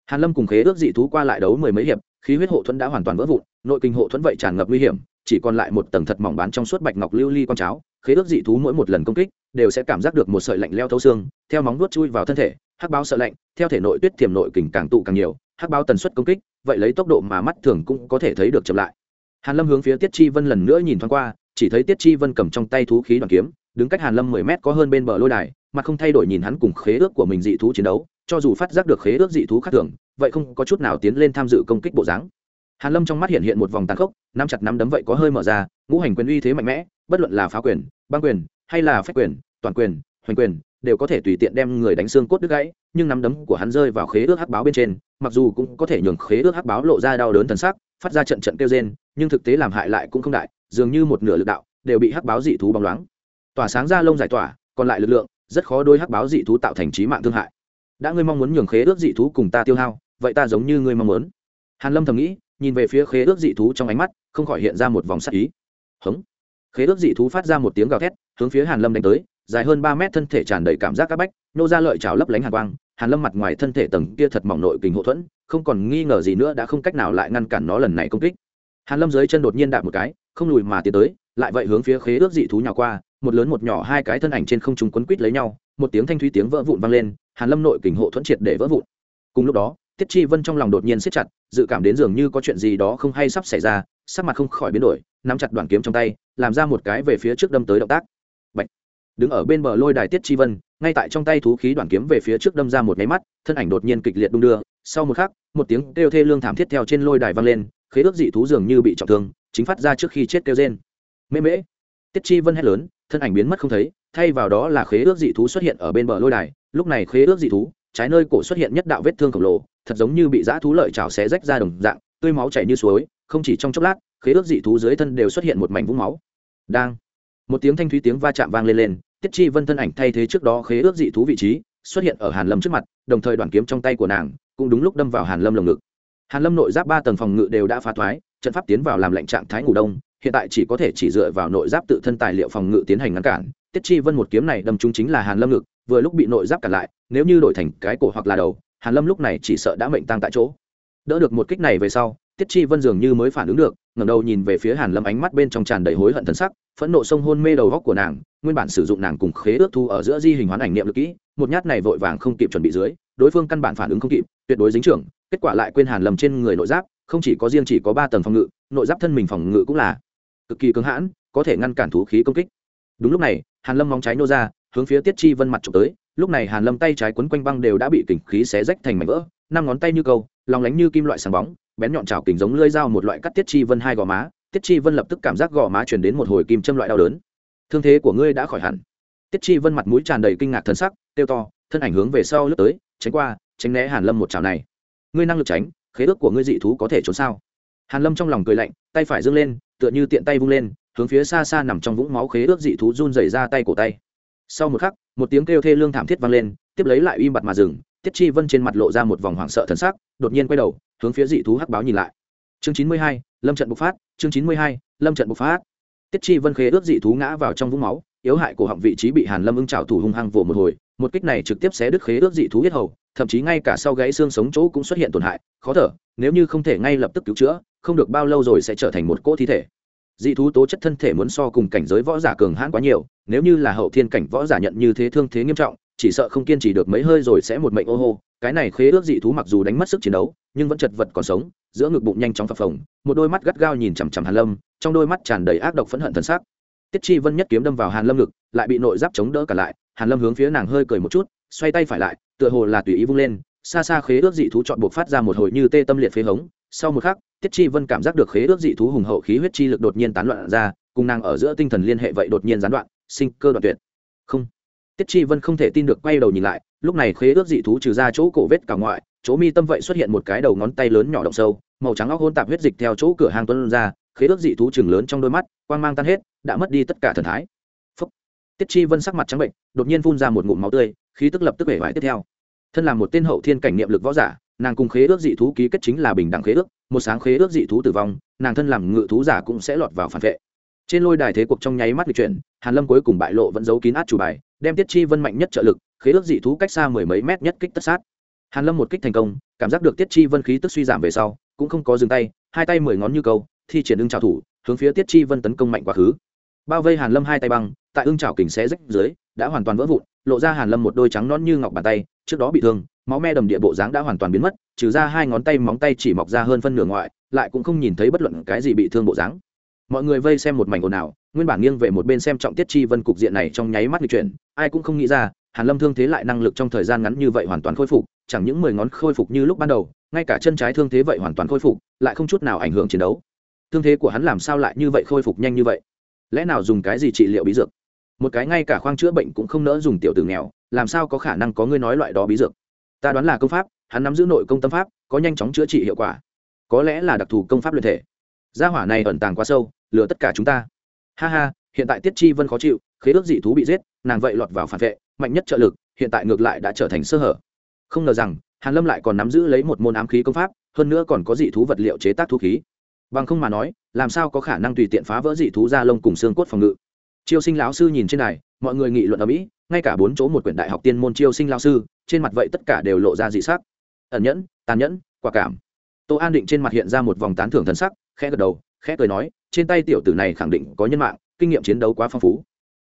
hàn lâm cùng khế ước dị thú qua lại đấu mười mấy hiệp, khí huyết hộ thuẫn đã hoàn toàn vỡ vụn, nội kinh hộ thuẫn vậy tràn ngập nguy hiểm, chỉ còn lại một tầng thật mỏng bán trong suốt bạch ngọc lưu ly li con cháo. Khế ước dị thú mỗi một lần công kích, đều sẽ cảm giác được một sợi lạnh leo thấu xương, theo móng vuốt chui vào thân thể, hắc báo sợ lạnh, theo thể nội tuyết tiềm nội kình càng tụ càng nhiều, hắc báo tần suất công kích, vậy lấy tốc độ mà mắt thường cũng có thể thấy được chậm lại. Hàn lâm hướng phía tiết chi vân lần nữa nhìn thoáng qua, chỉ thấy tiết chi vân cầm trong tay thú khí đoàn kiếm, đứng cách hàn lâm mười mét có hơn bên bờ lôi đài, mà không thay đổi nhìn hắn cùng khế ước của mình dị thú chiến đấu cho dù phát giác được khế ước dị thú khác thường, vậy không có chút nào tiến lên tham dự công kích bộ dáng. Hàn lâm trong mắt hiện hiện một vòng tàn khốc, nắm chặt nắm đấm vậy có hơi mở ra, ngũ hành quyền uy thế mạnh mẽ, bất luận là phá quyền, băng quyền, hay là phách quyền, toàn quyền, hoành quyền, đều có thể tùy tiện đem người đánh xương cốt đứt gãy, nhưng nắm đấm của hắn rơi vào khế ước hắc báo bên trên, mặc dù cũng có thể nhường khế ước hắc báo lộ ra đau đớn thần sắc, phát ra trận trận kêu rên, nhưng thực tế làm hại lại cũng không đại, dường như một nửa lực đạo đều bị hắc báo dị thú bóng loáng. Tỏa sáng ra lông giải tỏa, còn lại lực lượng, rất khó đôi hắc báo dị thú tạo thành trí mạng thương hại đã ngươi mong muốn nhường khế ước dị thú cùng ta tiêu hao, vậy ta giống như ngươi mong muốn. Hàn lâm thầm nghĩ, nhìn về phía khế ước dị thú trong ánh mắt, không khỏi hiện ra một vòng sắc ý. Hống. Khế ước dị thú phát ra một tiếng gào thét, hướng phía hàn lâm đánh tới, dài hơn ba mét thân thể tràn đầy cảm giác các bách, nô ra lợi trào lấp lánh hàn quang, hàn lâm mặt ngoài thân thể tầng kia thật mỏng nội kình hậu thuẫn, không còn nghi ngờ gì nữa đã không cách nào lại ngăn cản nó lần này công kích. Hàn lâm dưới chân đột nhiên đạp một cái, không lùi mà tiến tới, lại vậy hướng phía khế ước dị thú nhào qua, một lớn một nhỏ hai cái thân ảnh trên không trung quấn quít lấy nhau, một tiếng thanh thúy tiếng vỡ vụn vang lên hàn lâm nội kình hộ thuẫn triệt để vỡ vụn. Cùng lúc đó, tiết chi vân trong lòng đột nhiên siết chặt, dự cảm đến dường như có chuyện gì đó không hay sắp xảy ra, sắc mặt không khỏi biến đổi, nắm chặt đoạn kiếm trong tay, làm ra một cái về phía trước đâm tới động tác. Bạch. đứng ở bên bờ lôi đài tiết chi vân, ngay tại trong tay thú khí đoạn kiếm về phía trước đâm ra một máy mắt, thân ảnh đột nhiên kịch liệt đung đưa. Sau một khắc, một tiếng kêu thê lương thảm thiết theo trên lôi đài vang lên, khế ước dị thú dường như bị trọng thương, chính phát ra trước khi chết kêu rên. Mễ mễ! Tiết chi vân hét lớn, thân ảnh biến mất không thấy, thay vào đó là khế ước dị thú xuất hiện ở bên bờ lôi đài lúc này khế ước dị thú, trái nơi cổ xuất hiện nhất đạo vết thương khổng lồ, thật giống như bị dã thú lợi chảo xé rách ra đồng dạng, tươi máu chảy như suối, không chỉ trong chốc lát, khế ước dị thú dưới thân đều xuất hiện một mảnh vũng máu. Đang, một tiếng thanh thúy tiếng va chạm vang lên lên, tiết chi vân thân ảnh thay thế trước đó khế ước dị thú vị trí, xuất hiện ở hàn lâm trước mặt, đồng thời đoàn kiếm trong tay của nàng, cũng đúng lúc đâm vào hàn lâm lồng ngực. Hàn lâm nội giáp ba tầng phòng ngự đều đã phá thoái, trận pháp tiến vào làm lệnh trạng thái ngủ đông, hiện tại chỉ có thể chỉ dựa vào nội giáp tự thân tài liệu phòng ngự tiến hành ngăn cản. Tiết chi vân một kiếm này đâm trúng chính là hàn lâm ngực vừa lúc bị nội giáp cản lại, nếu như đổi thành cái cổ hoặc là đầu, hàn lâm lúc này chỉ sợ đã mệnh tăng tại chỗ. Đỡ được một kích này về sau, tiết chi vân dường như mới phản ứng được, ngẩng đầu nhìn về phía hàn lâm ánh mắt bên trong tràn đầy hối hận thân sắc, phẫn nộ sông hôn mê đầu góc của nàng, nguyên bản sử dụng nàng cùng khế ước thu ở giữa di hình hoán ảnh niệm lực kỹ, một nhát này vội vàng không kịp chuẩn bị dưới, đối phương căn bản phản ứng không kịp, tuyệt đối dính trưởng, kết quả lại quên hàn lâm trên người nội giáp, không chỉ có riêng chỉ có ba tầng phòng ngự, nội giáp thân mình phòng ngự cũng là cực kỳ cứng hãn, có thể ngăn cản thú khí công kích. Đúng lúc này, hàn lâm móng trái nô ra hướng phía tiết chi vân mặt trộm tới, lúc này hàn lâm tay trái quấn quanh băng đều đã bị kình khí xé rách thành mảnh vỡ, năm ngón tay như câu, lòng lánh như kim loại sáng bóng, bén nhọn chảo kình giống lưỡi dao một loại cắt tiết chi vân hai gò má, tiết chi vân lập tức cảm giác gò má truyền đến một hồi kim châm loại đau đớn. Thương thế của ngươi đã khỏi hẳn. Tiết chi vân mặt mũi tràn đầy kinh ngạc thân sắc tiêu to, thân ảnh hướng về sau lướt tới, tránh qua, tránh né hàn lâm một chảo này. Ngươi năng lực tránh, khế ước của ngươi dị thú có thể trốn sao? Hàn lâm trong lòng cười lạnh, tay phải dâng lên, tựa như tiện tay vung lên, hướng phía xa xa nằm trong vũng máu khế ước dị thú run rẩy ra tay cổ tay sau một khắc, một tiếng kêu thê lương thảm thiết vang lên, tiếp lấy lại im bặt mà dừng, tiết chi vân trên mặt lộ ra một vòng hoảng sợ thần sắc, đột nhiên quay đầu, hướng phía dị thú hắc báo nhìn lại. Chương chín mươi hai, lâm trận bộc phát, chương chín mươi hai, lâm trận bộc phát. Tiết chi vân khế ướt dị thú ngã vào trong vũng máu, yếu hại của họng vị trí bị hàn lâm ưng trào thủ hung hăng vồ một hồi, một kích này trực tiếp xé đứt khế ướt dị thú huyết hầu, thậm chí ngay cả sau gãy xương sống chỗ cũng xuất hiện tổn hại, khó thở, nếu như không thể ngay lập tức cứu chữa, không được bao lâu rồi sẽ trở thành một cỗ thi thể. Dị thú tố chất thân thể muốn so cùng cảnh giới võ giả cường hãn quá nhiều nếu như là hậu thiên cảnh võ giả nhận như thế thương thế nghiêm trọng, chỉ sợ không kiên trì được mấy hơi rồi sẽ một mệnh ô hô. Cái này khế ước dị thú mặc dù đánh mất sức chiến đấu, nhưng vẫn chật vật còn sống, giữa ngực bụng nhanh chóng phập phồng, một đôi mắt gắt gao nhìn chằm chằm hàn lâm, trong đôi mắt tràn đầy ác độc phẫn hận thân xác tiết chi vân nhất kiếm đâm vào hàn lâm ngực, lại bị nội giáp chống đỡ cả lại. Hàn lâm hướng phía nàng hơi cười một chút, xoay tay phải lại, tựa hồ là tùy ý vung lên. Xa xa khế ước dị thú chọn buộc phát ra một hồi như tê tâm liệt phế hống. Sau một khắc, tiết chi vân cảm giác được khế ước dị thú hùng hậu khí huyết chi lực đột nhiên tán loạn ra, cùng nàng ở giữa tinh thần liên hệ vậy đột nhiên gián đoạn sinh cơ đoạn tuyệt. Không. Tiết chi vân không thể tin được quay đầu nhìn lại, lúc này khế ước dị thú trừ ra chỗ cổ vết cả ngoại, chỗ mi tâm vậy xuất hiện một cái đầu ngón tay lớn nhỏ động sâu, màu trắng óc hôn tạp huyết dịch theo chỗ cửa hàng tuân ra, khế ước dị thú chừng lớn trong đôi mắt, quang mang tan hết, đã mất đi tất cả thần thái. Phúc. tiết chi vân sắc mặt trắng bệnh, đột nhiên phun ra một ngụm máu tươi, khí tức lập tức bể vải tiếp theo. Thân là một tên hậu thiên cảnh niệm lực võ giả, nàng cùng khế ước dị thú ký kết chính là bình đẳng khế ước, một sáng khế ước dị thú tử vong, nàng thân làm ngự thú giả cũng sẽ lọt vào phản vệ trên lôi đài thế cuộc trong nháy mắt lịch chuyển, hàn lâm cuối cùng bại lộ vẫn giấu kín át chủ bài, đem tiết chi vân mạnh nhất trợ lực, khế ước dị thú cách xa mười mấy mét nhất kích tất sát. Hàn lâm một kích thành công, cảm giác được tiết chi vân khí tức suy giảm về sau, cũng không có dừng tay, hai tay mười ngón như câu, thi triển ưng trào thủ, hướng phía tiết chi vân tấn công mạnh quá khứ. Bao vây hàn lâm hai tay băng, tại ưng trào kình xé rách dưới, đã hoàn toàn vỡ vụn, lộ ra hàn lâm một đôi trắng non như ngọc bàn tay, trước đó bị thương, máu me đầm địa bộ dáng đã hoàn toàn biến mất, trừ ra hai ngón tay móng tay chỉ mọc ra hơn phân nửa ngoại, lại cũng không nhìn thấy bất luận cái gì bị thương bộ dáng mọi người vây xem một mảnh ồn ào, nguyên bản nghiêng về một bên xem trọng tiết chi vân cục diện này trong nháy mắt lịch chuyển, ai cũng không nghĩ ra, hàn lâm thương thế lại năng lực trong thời gian ngắn như vậy hoàn toàn khôi phục, chẳng những mười ngón khôi phục như lúc ban đầu, ngay cả chân trái thương thế vậy hoàn toàn khôi phục, lại không chút nào ảnh hưởng chiến đấu. Thương thế của hắn làm sao lại như vậy khôi phục nhanh như vậy? Lẽ nào dùng cái gì trị liệu bí dược? Một cái ngay cả khoang chữa bệnh cũng không nỡ dùng tiểu tử nghèo, làm sao có khả năng có ngươi nói loại đó bí dược? Ta đoán là công pháp, hắn nắm giữ nội công tâm pháp, có nhanh chóng chữa trị hiệu quả. Có lẽ là đặc thù công pháp luyện thể gia hỏa này ẩn tàng quá sâu, lừa tất cả chúng ta. Ha ha, hiện tại tiết chi vân khó chịu, khế ước dị thú bị giết, nàng vậy lọt vào phản vệ, mạnh nhất trợ lực, hiện tại ngược lại đã trở thành sơ hở. Không ngờ rằng, hàn lâm lại còn nắm giữ lấy một môn ám khí công pháp, hơn nữa còn có dị thú vật liệu chế tác thú khí. Bằng không mà nói, làm sao có khả năng tùy tiện phá vỡ dị thú da lông cùng xương cốt phòng ngự? Chiêu sinh lão sư nhìn trên này mọi người nghị luận ở mỹ, ngay cả bốn chỗ một quyển đại học tiên môn chiêu sinh lão sư, trên mặt vậy tất cả đều lộ ra dị sắc. Ẩn nhẫn, tàn nhẫn, quả cảm. Tô an định trên mặt hiện ra một vòng tán thưởng thần sắc khẽ gật đầu, khẽ cười nói, trên tay tiểu tử này khẳng định có nhân mạng, kinh nghiệm chiến đấu quá phong phú.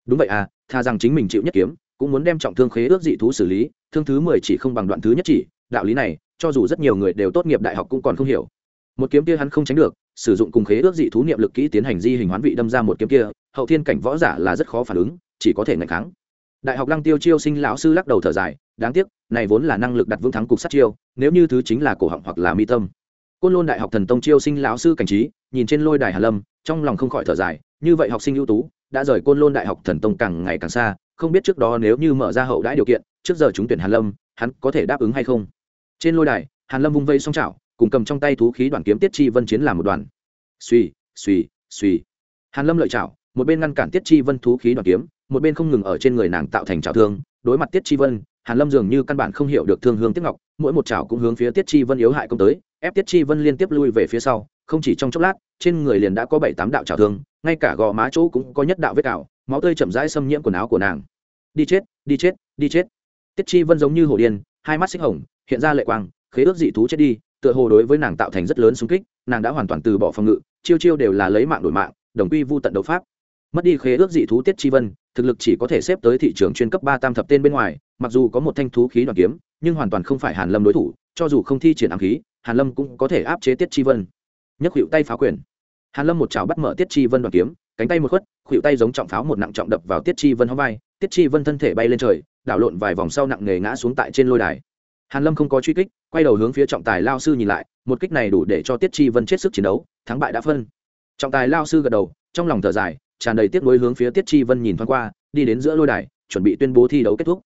Đúng vậy à thà rằng chính mình chịu nhất kiếm, cũng muốn đem trọng thương khế ước dị thú xử lý, thương thứ mười chỉ không bằng đoạn thứ nhất chỉ, đạo lý này, cho dù rất nhiều người đều tốt nghiệp đại học cũng còn không hiểu. Một kiếm kia hắn không tránh được, sử dụng cùng khế ước dị thú niệm lực kỹ tiến hành di hình hoán vị đâm ra một kiếm kia, hậu thiên cảnh võ giả là rất khó phản ứng, chỉ có thể ngày kháng. Đại học lăng tiêu chiêu sinh lão sư lắc đầu thở dài, đáng tiếc, này vốn là năng lực đặt vững thắng cục sát chiêu, nếu như thứ chính là cổ họng hoặc là mi tâm côn lôn đại học thần tông chiêu sinh lão sư cảnh trí, nhìn trên lôi đài hà lâm, trong lòng không khỏi thở dài, như vậy học sinh ưu tú, đã rời côn lôn đại học thần tông càng ngày càng xa, không biết trước đó nếu như mở ra hậu đãi điều kiện, trước giờ chúng tuyển hàn lâm, hắn có thể đáp ứng hay không? Trên lôi đài hàn lâm vung vây song chảo cùng cầm trong tay thú khí đoàn kiếm tiết chi vân chiến làm một đoàn. Suy suy suy hàn lâm lợi chảo một bên ngăn cản tiết chi vân thú khí đoàn kiếm, một bên không ngừng ở trên người nàng tạo thành chảo thương, đối mặt tiết chi vân hàn lâm dường như căn bản không hiểu được thương hương Tiết ngọc, mỗi một chảo cũng hướng phía tiết chi vân yếu hại công tới, ép tiết chi vân liên tiếp lui về phía sau, không chỉ trong chốc lát, trên người liền đã có bảy tám đạo chảo thương, ngay cả gò má chỗ cũng có nhất đạo vết cào, máu tươi chậm rãi xâm nhiễm quần áo của nàng. Đi chết đi chết đi chết. Tiết chi vân giống như hồ điên, hai mắt xích hồng, hiện ra lệ quang, khế ước dị thú chết đi, tựa hồ đối với nàng tạo thành rất lớn xung kích, nàng đã hoàn toàn từ bỏ phòng ngự, chiêu chiêu đều là lấy mạng đổi mạng, đồng quy vu tận đấu pháp mất đi khế ước dị thú tiết chi vân, thực lực chỉ có thể xếp tới thị trường chuyên cấp ba tam thập tên bên ngoài, mặc dù có một thanh thú khí đoàn kiếm, nhưng hoàn toàn không phải hàn lâm đối thủ, cho dù không thi triển ám khí, hàn lâm cũng có thể áp chế tiết chi vân. Nhấc hiệu tay phá quyền. Hàn lâm một chảo bắt mở tiết chi vân đoàn kiếm, cánh tay một khuất khuỵu tay giống trọng pháo một nặng trọng đập vào tiết chi vân hó vai, tiết chi vân thân thể bay lên trời, đảo lộn vài vòng sau nặng nề ngã xuống tại trên lôi đài. Hàn lâm không có truy kích, quay đầu hướng phía trọng tài lao sư nhìn lại, một kích này đủ để cho tiết chi vân chết sức chiến đấu, thắng bại đã phân. Trọng tài lao sư gật đầu, trong lòng thở dài tràn đầy tiếc nuối hướng phía tiết chi vân nhìn thoáng qua, đi đến giữa lôi đài, chuẩn bị tuyên bố thi đấu kết thúc.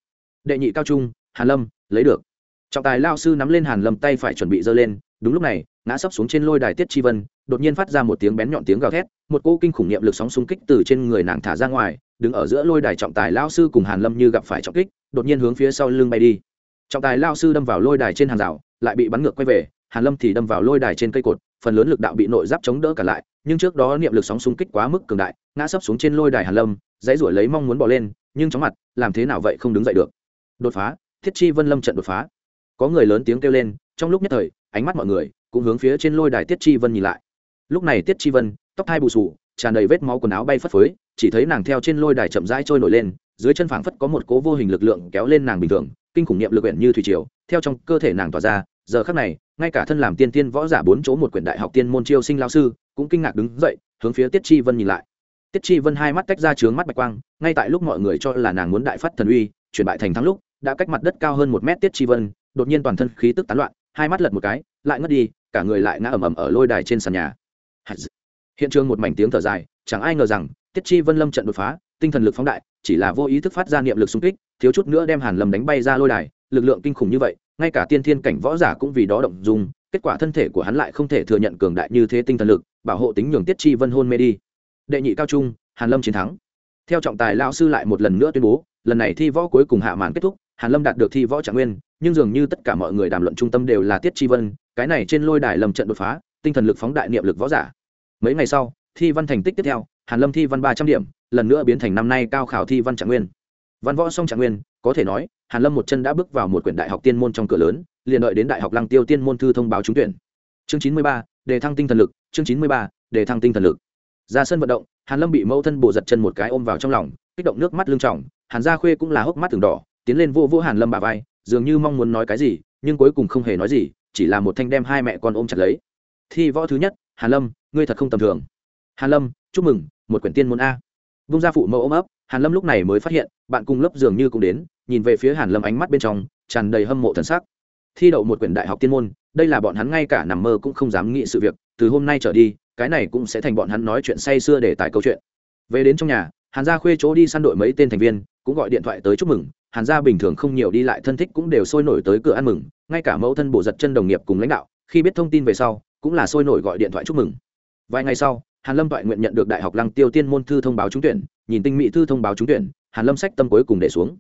Đệ nhị cao trung, hàn lâm, lấy được. Trọng tài lao sư nắm lên hàn lâm tay phải chuẩn bị giơ lên, đúng lúc này, ngã sấp xuống trên lôi đài tiết chi vân, đột nhiên phát ra một tiếng bén nhọn tiếng gào thét, một cô kinh khủng niệm lực sóng xung kích từ trên người nàng thả ra ngoài, đứng ở giữa lôi đài trọng tài lao sư cùng hàn lâm như gặp phải trọng kích, đột nhiên hướng phía sau lưng bay đi. Trọng tài lao sư đâm vào lôi đài trên hàng rào, lại bị bắn ngược quay về, hàn lâm thì đâm vào lôi đài trên cây cột, phần lớn lực đạo bị nội giáp chống đỡ cả lại nhưng trước đó niệm lực sóng xung kích quá mức cường đại, ngã sấp xuống trên lôi đài hàn lâm, dãy ruổi lấy mong muốn bỏ lên, nhưng chóng mặt, làm thế nào vậy không đứng dậy được. Đột phá, thiết chi vân lâm trận đột phá. Có người lớn tiếng kêu lên, trong lúc nhất thời, ánh mắt mọi người cũng hướng phía trên lôi đài tiết chi vân nhìn lại. Lúc này tiết chi vân, tóc thai bù sù tràn đầy vết máu quần áo bay phất phới, chỉ thấy nàng theo trên lôi đài chậm rãi trôi nổi lên, dưới chân phảng phất có một cố vô hình lực lượng kéo lên nàng bình thường, kinh khủng niệm lực quyển như thủy triều, theo trong cơ thể nàng tỏa ra giờ khắc này, ngay cả thân làm tiên tiên võ giả bốn chỗ một quyển đại học tiên môn chiêu sinh lao sư, cũng kinh ngạc đứng dậy, hướng phía tiết chi vân nhìn lại. Tiết chi vân hai mắt tách ra trướng mắt bạch quang, ngay tại lúc mọi người cho là nàng muốn đại phát thần uy, chuyển bại thành thắng lúc, đã cách mặt đất cao hơn một mét tiết chi vân, đột nhiên toàn thân khí tức tán loạn, hai mắt lật một cái, lại ngất đi, cả người lại ngã ầm ầm ở lôi đài trên sàn nhà. Hiện trường một mảnh tiếng thở dài, chẳng ai ngờ rằng, tiết chi vân lâm trận đột phá, tinh thần lực phóng đại, chỉ là vô ý thức phát ra niệm lực xung kích, thiếu chút nữa đem hàn lâm đánh bay ra lôi đài lực lượng kinh khủng như vậy, ngay cả tiên thiên cảnh võ giả cũng vì đó động dung, kết quả thân thể của hắn lại không thể thừa nhận cường đại như thế tinh thần lực, bảo hộ tính nhường tiết chi vân hôn mê đi. Đệ nhị cao trung, hàn lâm chiến thắng. Theo trọng tài lão sư lại một lần nữa tuyên bố, lần này thi võ cuối cùng hạ màn kết thúc, hàn lâm đạt được thi võ trạng nguyên, nhưng dường như tất cả mọi người đàm luận trung tâm đều là tiết chi vân, cái này trên lôi đài lầm trận đột phá, tinh thần lực phóng đại niệm lực võ giả. Mấy ngày sau, thi văn thành tích tiếp theo, hàn lâm thi văn ba trăm điểm, lần nữa biến thành năm nay cao khảo thi văn trạng nguyên. Văn võ song trạng nguyên, có thể nói hàn lâm một chân đã bước vào một quyển đại học tiên môn trong cửa lớn, liền đợi đến đại học lăng tiêu tiên môn thư thông báo trúng tuyển. Chương chín mươi ba, đề thăng tinh thần lực, chương chín mươi ba, đề thăng tinh thần lực. Ra sân vận động, hàn lâm bị mẫu thân bộ giật chân một cái ôm vào trong lòng, kích động nước mắt lưng tròng, hàn gia khuê cũng là hốc mắt từng đỏ, tiến lên vô vô hàn lâm bà vai, dường như mong muốn nói cái gì, nhưng cuối cùng không hề nói gì, chỉ là một thanh đem hai mẹ con ôm chặt lấy. Thi võ thứ nhất, hàn lâm, ngươi thật không tầm thường. Hàn lâm, chúc mừng, một quyển tiên môn a. Vung ra phụ mẫu ôm ấp, hàn lâm lúc này mới phát hiện, bạn cùng lớp dường như cũng đến nhìn về phía hàn lâm ánh mắt bên trong, tràn đầy hâm mộ thần sắc. Thi đậu một quyển đại học tiên môn, đây là bọn hắn ngay cả nằm mơ cũng không dám nghĩ sự việc, từ hôm nay trở đi, cái này cũng sẽ thành bọn hắn nói chuyện say xưa để tải câu chuyện. Về đến trong nhà, hàn gia khuê chỗ đi săn đội mấy tên thành viên, cũng gọi điện thoại tới chúc mừng, hàn gia bình thường không nhiều đi lại thân thích cũng đều sôi nổi tới cửa ăn mừng, ngay cả mẫu thân bổ giật chân đồng nghiệp cùng lãnh đạo, khi biết thông tin về sau, cũng là sôi nổi gọi điện thoại chúc mừng. Vài ngày sau, hàn lâm toại nguyện nhận được đại học lăng tiêu tiên môn thư thông báo trúng tuyển, nhìn tinh mỹ thư thông báo trúng tuyển, hàn lâm sách tâm cuối cùng để xuống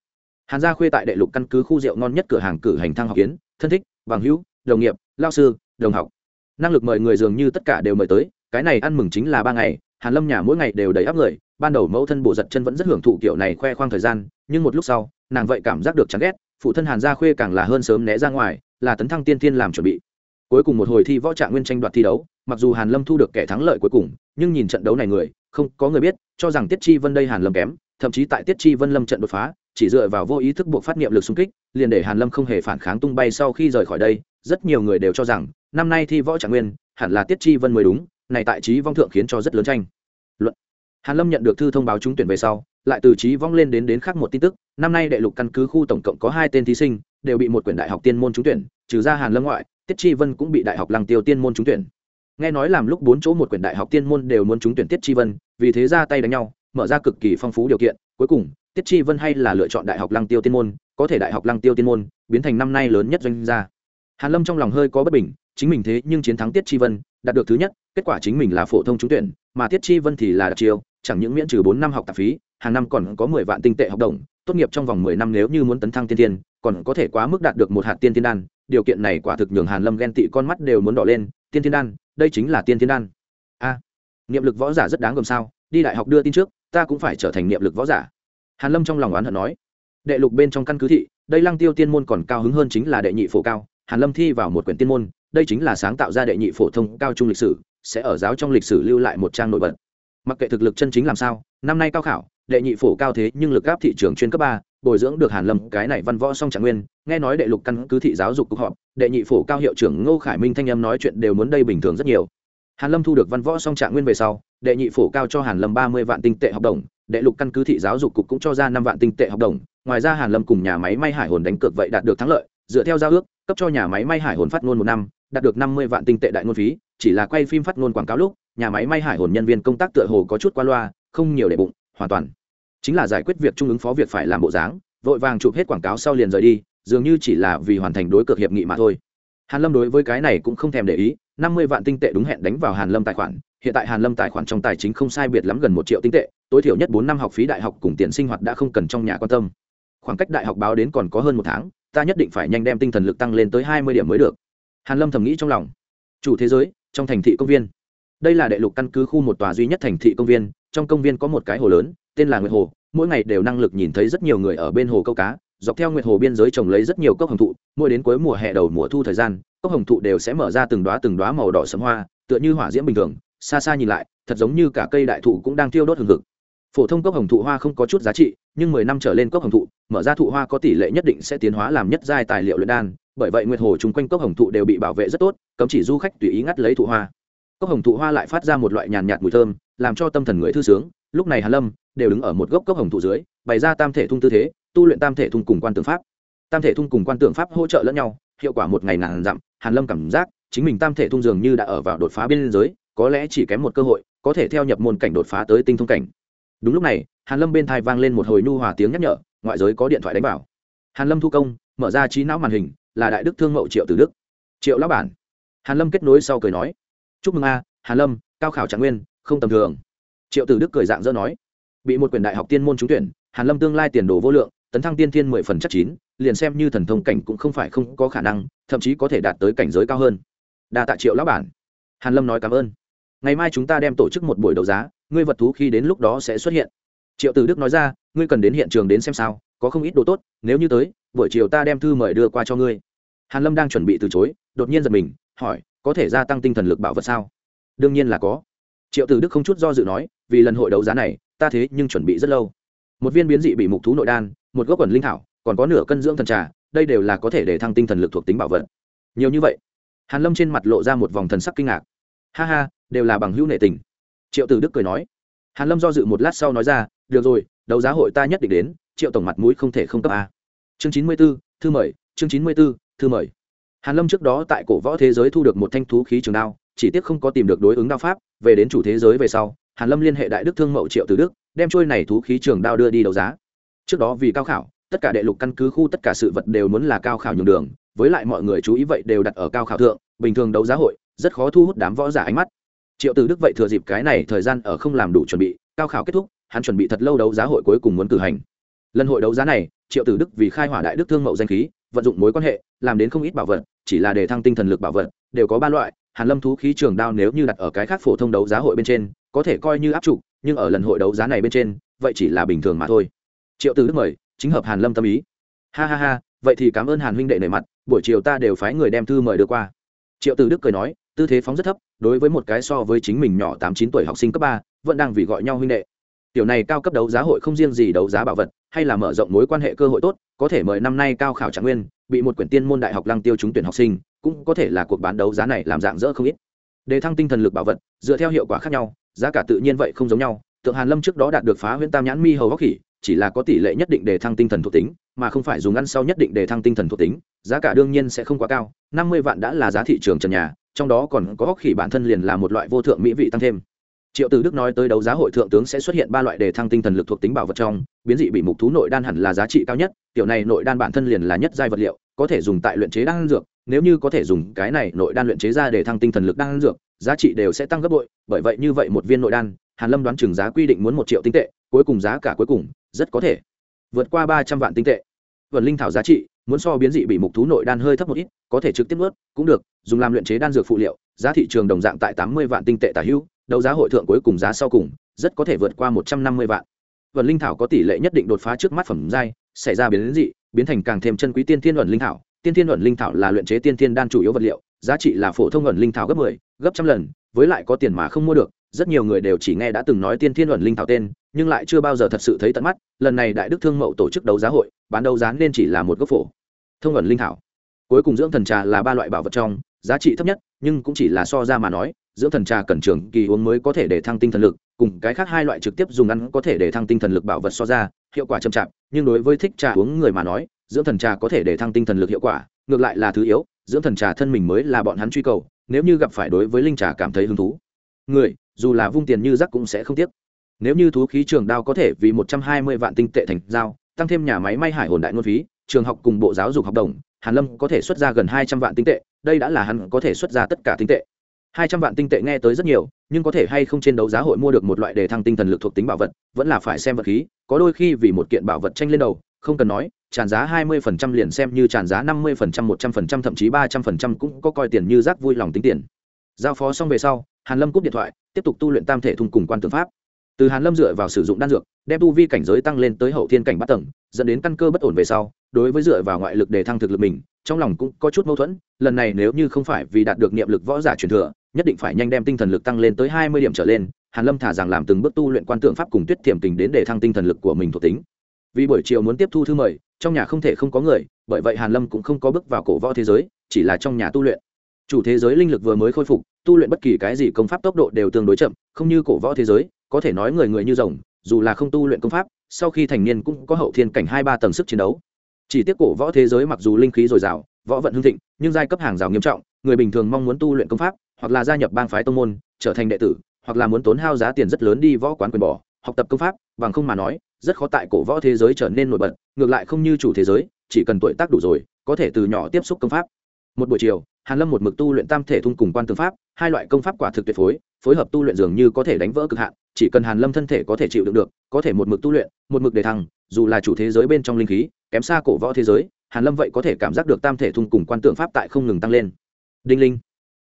hàn gia khuê tại đệ lục căn cứ khu rượu ngon nhất cửa hàng cử hành thăng học kiến, thân thích, bằng hữu, đồng nghiệp, lao sư, đồng học. Năng lực mời người dường như tất cả đều mời tới, cái này ăn mừng chính là ba ngày, hàn lâm nhà mỗi ngày đều đầy áp người, ban đầu mẫu thân bộ giật chân vẫn rất hưởng thụ kiểu này khoe khoang thời gian, nhưng một lúc sau, nàng vậy cảm giác được chán ghét, phụ thân hàn gia khuê càng là hơn sớm né ra ngoài, là tấn thăng tiên tiên làm chuẩn bị. Cuối cùng một hồi thi võ trạng nguyên tranh đoạt thi đấu, mặc dù hàn lâm thu được kẻ thắng lợi cuối cùng, nhưng nhìn trận đấu này người, không có người biết, cho rằng tiết chi vân đây hàn lâm kém, thậm chí tại tiết chi vân lâm trận đột phá chỉ dựa vào vô ý thức buộc phát niệm lực xung kích, liền để hàn lâm không hề phản kháng tung bay sau khi rời khỏi đây, rất nhiều người đều cho rằng, năm nay thi võ trạng nguyên, hẳn là tiết chi vân mới đúng, này tại trí vong thượng khiến cho rất lớn tranh. Luận. Hàn lâm nhận được thư thông báo trúng tuyển về sau, lại từ trí vong lên đến đến khác một tin tức, năm nay đệ lục căn cứ khu tổng cộng có hai tên thí sinh, đều bị một quyển đại học tiên môn trúng tuyển, trừ ra hàn lâm ngoại, tiết chi vân cũng bị đại học lăng tiêu tiên môn trúng tuyển. Nghe nói làm lúc bốn chỗ một quyển đại học tiên môn đều muốn trúng tuyển tiết chi vân, vì thế ra tay đánh nhau, mở ra cực kỳ phong phú điều kiện, cuối cùng tiết chi vân hay là lựa chọn đại học lăng tiêu tiên môn, có thể đại học lăng tiêu tiên môn biến thành năm nay lớn nhất doanh gia. Hàn lâm trong lòng hơi có bất bình, chính mình thế nhưng chiến thắng tiết chi vân, đạt được thứ nhất, kết quả chính mình là phổ thông trúng tuyển, mà tiết chi vân thì là đặc chiêu, chẳng những miễn trừ bốn năm học tạp phí, hàng năm còn có mười vạn tinh tệ học đồng, tốt nghiệp trong vòng mười năm nếu như muốn tấn thăng tiên tiên, còn có thể quá mức đạt được một hạt tiên tiên đan. Điều kiện này quả thực nhường hàn lâm ghen tị con mắt đều muốn đỏ lên, tiên tiên đan, đây chính là tiên tiên đan. A, niệm lực võ giả rất đáng gồm sao, đi đại học đưa tin trước, ta cũng phải trở thành niệm lực võ giả hàn lâm trong lòng oán hận nói, đệ lục bên trong căn cứ thị, đây lăng tiêu tiên môn còn cao hứng hơn chính là đệ nhị phổ cao. Hàn lâm thi vào một quyển tiên môn, đây chính là sáng tạo ra đệ nhị phổ thông cao trung lịch sử, sẽ ở giáo trong lịch sử lưu lại một trang nổi bật. Mặc kệ thực lực chân chính làm sao, năm nay cao khảo, đệ nhị phổ cao thế nhưng lực gáp thị trường chuyên cấp ba, bồi dưỡng được hàn lâm cái này văn võ song trạng nguyên, nghe nói đệ lục căn cứ thị giáo dục cục họp, đệ nhị phổ cao hiệu trưởng ngô khải minh thanh âm nói chuyện đều muốn đây bình thường rất nhiều. Hàn lâm thu được văn võ song trạng nguyên về sau, đệ nhị phổ cao cho hàn lâm ba mươi vạn tinh tệ học đồng đệ lục căn cứ thị giáo dục cục cũng cho ra năm vạn tinh tệ học đồng, ngoài ra hàn lâm cùng nhà máy may hải hồn đánh cược vậy đạt được thắng lợi, dựa theo giao ước, cấp cho nhà máy may hải hồn phát ngôn một năm, đạt được năm mươi vạn tinh tệ đại ngôn phí, chỉ là quay phim phát ngôn quảng cáo lúc, nhà máy may hải hồn nhân viên công tác tựa hồ có chút qua loa, không nhiều để bụng, hoàn toàn. Chính là giải quyết việc trung ứng phó việc phải làm bộ dáng, vội vàng chụp hết quảng cáo sau liền rời đi, dường như chỉ là vì hoàn thành đối cược hiệp nghị mà thôi. Hàn lâm đối với cái này cũng không thèm để ý, năm mươi vạn tinh tệ đúng hẹn đánh vào hàn lâm tài khoản hiện tại hàn lâm tài khoản trong tài chính không sai biệt lắm gần một triệu tinh tệ, tối thiểu nhất bốn năm học phí đại học cùng tiền sinh hoạt đã không cần trong nhà quan tâm. Khoảng cách đại học báo đến còn có hơn một tháng, ta nhất định phải nhanh đem tinh thần lực tăng lên tới hai mươi điểm mới được. Hàn lâm thầm nghĩ trong lòng. Chủ thế giới, trong thành thị công viên. Đây là đệ lục căn cứ khu một tòa duy nhất thành thị công viên, trong công viên có một cái hồ lớn, tên là nguyệt hồ, mỗi ngày đều năng lực nhìn thấy rất nhiều người ở bên hồ câu cá, dọc theo nguyệt hồ biên giới trồng lấy rất nhiều cốc hồng thụ, mỗi đến cuối mùa hè đầu mùa thu thời gian, cốc hồng thụ đều sẽ mở ra từng đóa từng đóa màu đỏ sẫm hoa, tựa như hỏa diễm bình thường xa xa nhìn lại, thật giống như cả cây đại thụ cũng đang thiêu đốt hừng hực. Phổ thông cốc hồng thụ hoa không có chút giá trị, nhưng mười năm trở lên cốc hồng thụ, mở ra thụ hoa có tỷ lệ nhất định sẽ tiến hóa làm nhất giai tài liệu luyện đan, bởi vậy nguyệt hồ chung quanh cốc hồng thụ đều bị bảo vệ rất tốt, cấm chỉ du khách tùy ý ngắt lấy thụ hoa. Cốc hồng thụ hoa lại phát ra một loại nhàn nhạt mùi thơm, làm cho tâm thần người thư sướng, lúc này hà lâm đều đứng ở một gốc cốc hồng thụ dưới, bày ra tam thể thung tư thế, tu luyện tam thể thung cùng quan tượng pháp. Tam thể thung cùng quan tượng pháp hỗ trợ lẫn nhau, hiệu quả một ngày ngàn dặm, hàn lâm cảm giác chính mình tam thể thung dường như đã ở vào đột phá biên giới có lẽ chỉ kém một cơ hội, có thể theo nhập môn cảnh đột phá tới tinh thông cảnh. Đúng lúc này, hàn lâm bên thai vang lên một hồi nhu hòa tiếng nhắc nhở, ngoại giới có điện thoại đánh vào. Hàn lâm thu công, mở ra trí não màn hình, là đại đức thương mậu triệu từ đức. Triệu lão bản. Hàn lâm kết nối sau cười nói. Chúc mừng a, hàn lâm, cao khảo trạng nguyên, không tầm thường. Triệu từ đức cười dạng dỡ nói. Bị một quyền đại học tiên môn trúng tuyển, hàn lâm tương lai tiền đồ vô lượng, tấn thăng tiên thiên mười phần chắc chín, liền xem như thần thông cảnh cũng không phải không có khả năng, thậm chí có thể đạt tới cảnh giới cao hơn. Đa tạ triệu lão bản. Hàn lâm nói cảm ơn ngày mai chúng ta đem tổ chức một buổi đấu giá, ngươi vật thú khi đến lúc đó sẽ xuất hiện. Triệu tử đức nói ra, ngươi cần đến hiện trường đến xem sao, có không ít đồ tốt, nếu như tới, buổi chiều ta đem thư mời đưa qua cho ngươi. Hàn lâm đang chuẩn bị từ chối, đột nhiên giật mình, hỏi, có thể gia tăng tinh thần lực bảo vật sao? Đương nhiên là có. Triệu tử đức không chút do dự nói, vì lần hội đấu giá này, ta thế nhưng chuẩn bị rất lâu. Một viên biến dị bị mục thú nội đan, một gốc quần linh thảo, còn có nửa cân dưỡng thần trà, đây đều là có thể để thăng tinh thần lực thuộc tính bảo vật. Nhiều như vậy. Hàn lâm trên mặt lộ ra một vòng thần sắc kinh ngạc. Ha ha đều là bằng hữu nệ tình. Triệu tử đức cười nói. Hàn lâm do dự một lát sau nói ra được rồi đấu giá hội ta nhất định đến triệu tổng mặt mũi không thể không cấp a. Chương chín mươi 94, thư mời chương chín mươi 94, thư mời. Hàn lâm trước đó tại cổ võ thế giới thu được một thanh thú khí trường đao chỉ tiếc không có tìm được đối ứng đao pháp về đến chủ thế giới về sau hàn lâm liên hệ đại đức thương mậu triệu từ đức đem trôi này thú khí trường đao đưa đi đấu giá. Trước đó vì cao khảo tất cả đệ lục căn cứ khu tất cả sự vật đều muốn là cao khảo nhường đường với lại mọi người chú ý vậy đều đặt ở cao khảo thượng bình thường đấu giá hội rất khó thu hút đám võ giả ánh mắt triệu Tử đức vậy thừa dịp cái này thời gian ở không làm đủ chuẩn bị, cao khảo kết thúc, hắn chuẩn bị thật lâu đấu giá hội cuối cùng muốn cử hành. Lần hội đấu giá này, triệu tử đức vì khai hỏa đại đức thương mậu danh khí, vận dụng mối quan hệ, làm đến không ít bảo vật, chỉ là để thăng tinh thần lực bảo vật, đều có ba loại, hàn lâm thú khí trường đao nếu như đặt ở cái khác phổ thông đấu giá hội bên trên, có thể coi như áp trụ, nhưng ở lần hội đấu giá này bên trên, vậy chỉ là bình thường mà thôi. Triệu tử đức mời, chính hợp hàn lâm tâm ý. Ha ha ha, vậy thì cảm ơn hàn huynh đệ nề mặt, buổi chiều ta đều phái người đem thư mời đưa qua. Triệu tử đức cười nói, tư thế phóng rất thấp đối với một cái so với chính mình nhỏ tám chín tuổi học sinh cấp ba, vẫn đang vì gọi nhau huynh đệ. Tiểu này cao cấp đấu giá hội không riêng gì đấu giá bảo vật, hay là mở rộng mối quan hệ cơ hội tốt, có thể mời năm nay cao khảo trạng nguyên, bị một quyển tiên môn đại học lăng tiêu trúng tuyển học sinh, cũng có thể là cuộc bán đấu giá này làm dạng dỡ không ít. Để thăng tinh thần lực bảo vật, dựa theo hiệu quả khác nhau, giá cả tự nhiên vậy không giống nhau tượng hàn lâm trước đó đạt được phá huyễn tam nhãn mi hầu góc khỉ, chỉ là có tỷ lệ nhất định để thăng tinh thần thuộc tính, mà không phải dùng ăn sau nhất định để thăng tinh thần thuộc tính, giá cả đương nhiên sẽ không quá cao, năm mươi vạn đã là giá thị trường trần nhà trong đó còn có góc khỉ bản thân liền là một loại vô thượng mỹ vị tăng thêm. Triệu từ đức nói tới đấu giá hội thượng tướng sẽ xuất hiện ba loại đề thăng tinh thần lực thuộc tính bảo vật trong, biến dị bị mục thú nội đan hẳn là giá trị cao nhất, tiểu này nội đan bản thân liền là nhất giai vật liệu, có thể dùng tại luyện chế đan dược, nếu như có thể dùng cái này nội đan luyện chế ra để thăng tinh thần lực đan dược, giá trị đều sẽ tăng gấp bội, bởi vậy như vậy một viên nội đan, hàn lâm đoán chừng giá quy định muốn một triệu tinh tệ, cuối cùng giá cả cuối cùng rất có thể vượt qua ba trăm vạn tinh tệ. Vườn linh thảo giá trị muốn so biến dị bị mục thú nội đan hơi thấp một ít có thể trực tiếp nuốt cũng được dùng làm luyện chế đan dược phụ liệu giá thị trường đồng dạng tại tám mươi vạn tinh tệ tả hữu đấu giá hội thượng cuối cùng giá sau cùng rất có thể vượt qua một trăm năm mươi vạn. Vần linh thảo có tỷ lệ nhất định đột phá trước mắt phẩm giai xảy ra biến dị biến thành càng thêm chân quý tiên thiên luận linh thảo. Tiên thiên luận linh thảo là luyện chế tiên thiên đan chủ yếu vật liệu giá trị là phổ thông luận linh thảo gấp mười 10, gấp trăm lần với lại có tiền mà không mua được rất nhiều người đều chỉ nghe đã từng nói tiên thiên luận linh thảo tên nhưng lại chưa bao giờ thật sự thấy tận mắt, lần này đại đức thương mậu tổ chức đấu giá hội, bán đấu giá nên chỉ là một gốc phổ. Thông ẩn linh thảo. Cuối cùng dưỡng thần trà là ba loại bảo vật trong, giá trị thấp nhất, nhưng cũng chỉ là so ra mà nói, dưỡng thần trà cần trường kỳ uống mới có thể để thăng tinh thần lực, cùng cái khác hai loại trực tiếp dùng ăn có thể để thăng tinh thần lực bảo vật so ra, hiệu quả chậm chạp, nhưng đối với thích trà uống người mà nói, dưỡng thần trà có thể để thăng tinh thần lực hiệu quả, ngược lại là thứ yếu, dưỡng thần trà thân mình mới là bọn hắn truy cầu, nếu như gặp phải đối với linh trà cảm thấy hứng thú. Người, dù là vung tiền như rắc cũng sẽ không tiếc nếu như thú khí trường đao có thể vì một trăm hai mươi vạn tinh tệ thành dao tăng thêm nhà máy may hải hồn đại ngôn phí, trường học cùng bộ giáo dục học đồng, hàn lâm có thể xuất ra gần hai trăm vạn tinh tệ, đây đã là hắn có thể xuất ra tất cả tinh tệ. hai trăm vạn tinh tệ nghe tới rất nhiều, nhưng có thể hay không trên đấu giá hội mua được một loại đề thăng tinh thần lực thuộc tính bảo vật, vẫn là phải xem vật khí, có đôi khi vì một kiện bảo vật tranh lên đầu, không cần nói, tràn giá hai mươi phần trăm liền xem như tràn giá năm mươi phần trăm, một trăm phần trăm, thậm chí ba trăm phần trăm cũng có coi tiền như rác vui lòng tính tiền. Giao phó xong về sau, hàn lâm cúp điện thoại, tiếp tục tu luyện tam thể thung cùng quan tượng pháp từ hàn lâm dựa vào sử dụng đan dược, đem tu vi cảnh giới tăng lên tới hậu thiên cảnh bắt tầng, dẫn đến căn cơ bất ổn về sau, đối với dựa vào ngoại lực để thăng thực lực mình, trong lòng cũng có chút mâu thuẫn, lần này nếu như không phải vì đạt được niệm lực võ giả truyền thừa, nhất định phải nhanh đem tinh thần lực tăng lên tới hai mươi điểm trở lên, hàn lâm thả rằng làm từng bước tu luyện quan tượng pháp cùng tuyết thiểm tình đến để thăng tinh thần lực của mình thuộc tính. Vì buổi chiều muốn tiếp thu thư mời, trong nhà không thể không có người, bởi vậy hàn lâm cũng không có bước vào cổ võ thế giới, chỉ là trong nhà tu luyện. Chủ thế giới linh lực vừa mới khôi phục, tu luyện bất kỳ cái gì công pháp tốc độ đều tương đối chậm, không như cổ võ thế giới có thể nói người người như rồng, dù là không tu luyện công pháp, sau khi thành niên cũng có hậu thiên cảnh hai ba tầng sức chiến đấu. Chỉ tiếc cổ võ thế giới mặc dù linh khí dồi dào, võ vận hưng thịnh, nhưng giai cấp hàng rào nghiêm trọng, người bình thường mong muốn tu luyện công pháp, hoặc là gia nhập bang phái tông môn, trở thành đệ tử, hoặc là muốn tốn hao giá tiền rất lớn đi võ quán quyền bỏ, học tập công pháp, bằng không mà nói, rất khó tại cổ võ thế giới trở nên nổi bật, ngược lại không như chủ thế giới, chỉ cần tuổi tác đủ rồi, có thể từ nhỏ tiếp xúc công pháp. Một buổi chiều hàn lâm một mực tu luyện tam thể thung cùng quan tư pháp, hai loại công pháp quả thực tuyệt phối phối hợp tu luyện dường như có thể đánh vỡ cực hạn, chỉ cần hàn lâm thân thể có thể chịu đựng được, có thể một mực tu luyện, một mực đề thăng, dù là chủ thế giới bên trong linh khí, kém xa cổ võ thế giới, hàn lâm vậy có thể cảm giác được tam thể thung cùng quan tượng pháp tại không ngừng tăng lên. Đinh linh.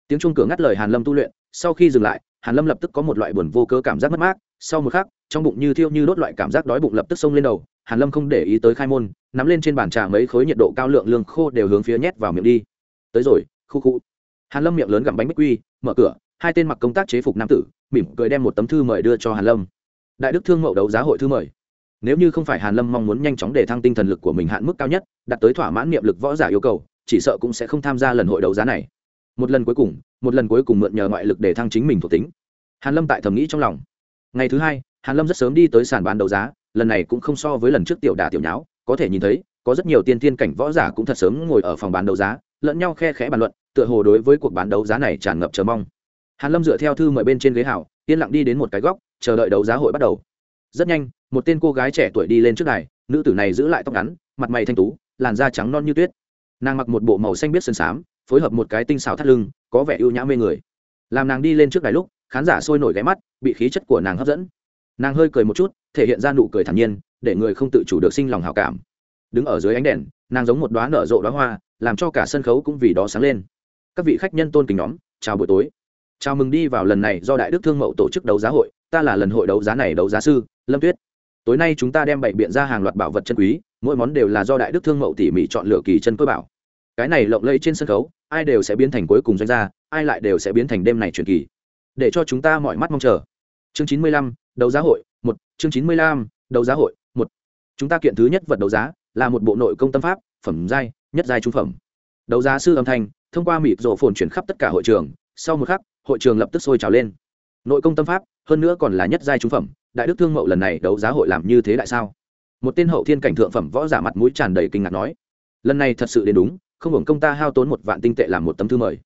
Tiếng chuông cửa ngắt lời hàn lâm tu luyện, sau khi dừng lại, hàn lâm lập tức có một loại buồn vô cớ cảm giác mất mát, sau một khắc, trong bụng như thiêu như đốt loại cảm giác đói bụng lập tức xông lên đầu, hàn lâm không để ý tới khai môn, nắm lên trên bàn trà mấy khối nhiệt độ cao lượng lương khô đều hướng phía nhét vào miệng đi. Tới rồi khu khu. Hàn lâm miệng lớn gặm bánh bích quy, mở cửa, hai tên mặc công tác chế phục nam tử, mỉm cười đem một tấm thư mời đưa cho hàn lâm. Đại đức thương mậu đấu giá hội thư mời. Nếu như không phải hàn lâm mong muốn nhanh chóng để thăng tinh thần lực của mình hạn mức cao nhất, đạt tới thỏa mãn niệm lực võ giả yêu cầu, chỉ sợ cũng sẽ không tham gia lần hội đấu giá này. Một lần cuối cùng, một lần cuối cùng mượn nhờ ngoại lực để thăng chính mình thuộc tính. Hàn lâm tại thầm nghĩ trong lòng. Ngày thứ hai, hàn lâm rất sớm đi tới sàn bán đấu giá, lần này cũng không so với lần trước tiểu đà tiểu nháo, có thể nhìn thấy, có rất nhiều tiên tiên cảnh võ giả cũng thật sớm ngồi ở phòng bán đấu giá lẫn nhau khe khẽ bàn luận, tựa hồ đối với cuộc bán đấu giá này tràn ngập chờ mong. Hàn lâm dựa theo thư mời bên trên ghế hảo, yên lặng đi đến một cái góc, chờ đợi đấu giá hội bắt đầu. Rất nhanh, một tên cô gái trẻ tuổi đi lên trước đài, nữ tử này giữ lại tóc ngắn, mặt mày thanh tú, làn da trắng non như tuyết. Nàng mặc một bộ màu xanh biết sơn xám phối hợp một cái tinh xảo thắt lưng, có vẻ ưu nhã mê người. Làm nàng đi lên trước đài lúc, khán giả sôi nổi ghé mắt, bị khí chất của nàng hấp dẫn. Nàng hơi cười một chút, thể hiện ra nụ cười thản nhiên, để người không tự chủ được sinh lòng hào cảm đứng ở dưới ánh đèn, nàng giống một đoá nở rộ đoá hoa, làm cho cả sân khấu cũng vì đó sáng lên. Các vị khách nhân tôn kính nhóm, chào buổi tối. Chào mừng đi vào lần này do đại đức thương mậu tổ chức đấu giá hội, ta là lần hội đấu giá này đấu giá sư, lâm tuyết. Tối nay chúng ta đem bảy biện ra hàng loạt bảo vật chân quý, mỗi món đều là do đại đức thương mậu tỉ mỉ chọn lựa kỳ chân cơ bảo. Cái này lộng lẫy trên sân khấu, ai đều sẽ biến thành cuối cùng doanh gia, ai lại đều sẽ biến thành đêm này truyền kỳ. Để cho chúng ta mọi mắt mong chờ. Chương chín mươi lăm, đấu giá hội, một. Chương chín mươi lăm, đấu giá hội, một. Chúng ta kiện thứ nhất vật đấu giá là một bộ nội công tâm pháp, phẩm giai, nhất giai trung phẩm. Đấu giá sư âm thanh, thông qua mịt rộ phồn chuyển khắp tất cả hội trường, sau một khắc, hội trường lập tức sôi trào lên. Nội công tâm pháp, hơn nữa còn là nhất giai trung phẩm, đại đức thương mậu lần này đấu giá hội làm như thế tại sao? Một tên hậu thiên cảnh thượng phẩm võ giả mặt mũi tràn đầy kinh ngạc nói, lần này thật sự đến đúng, không hưởng công ta hao tốn một vạn tinh tệ làm một tấm thư mời.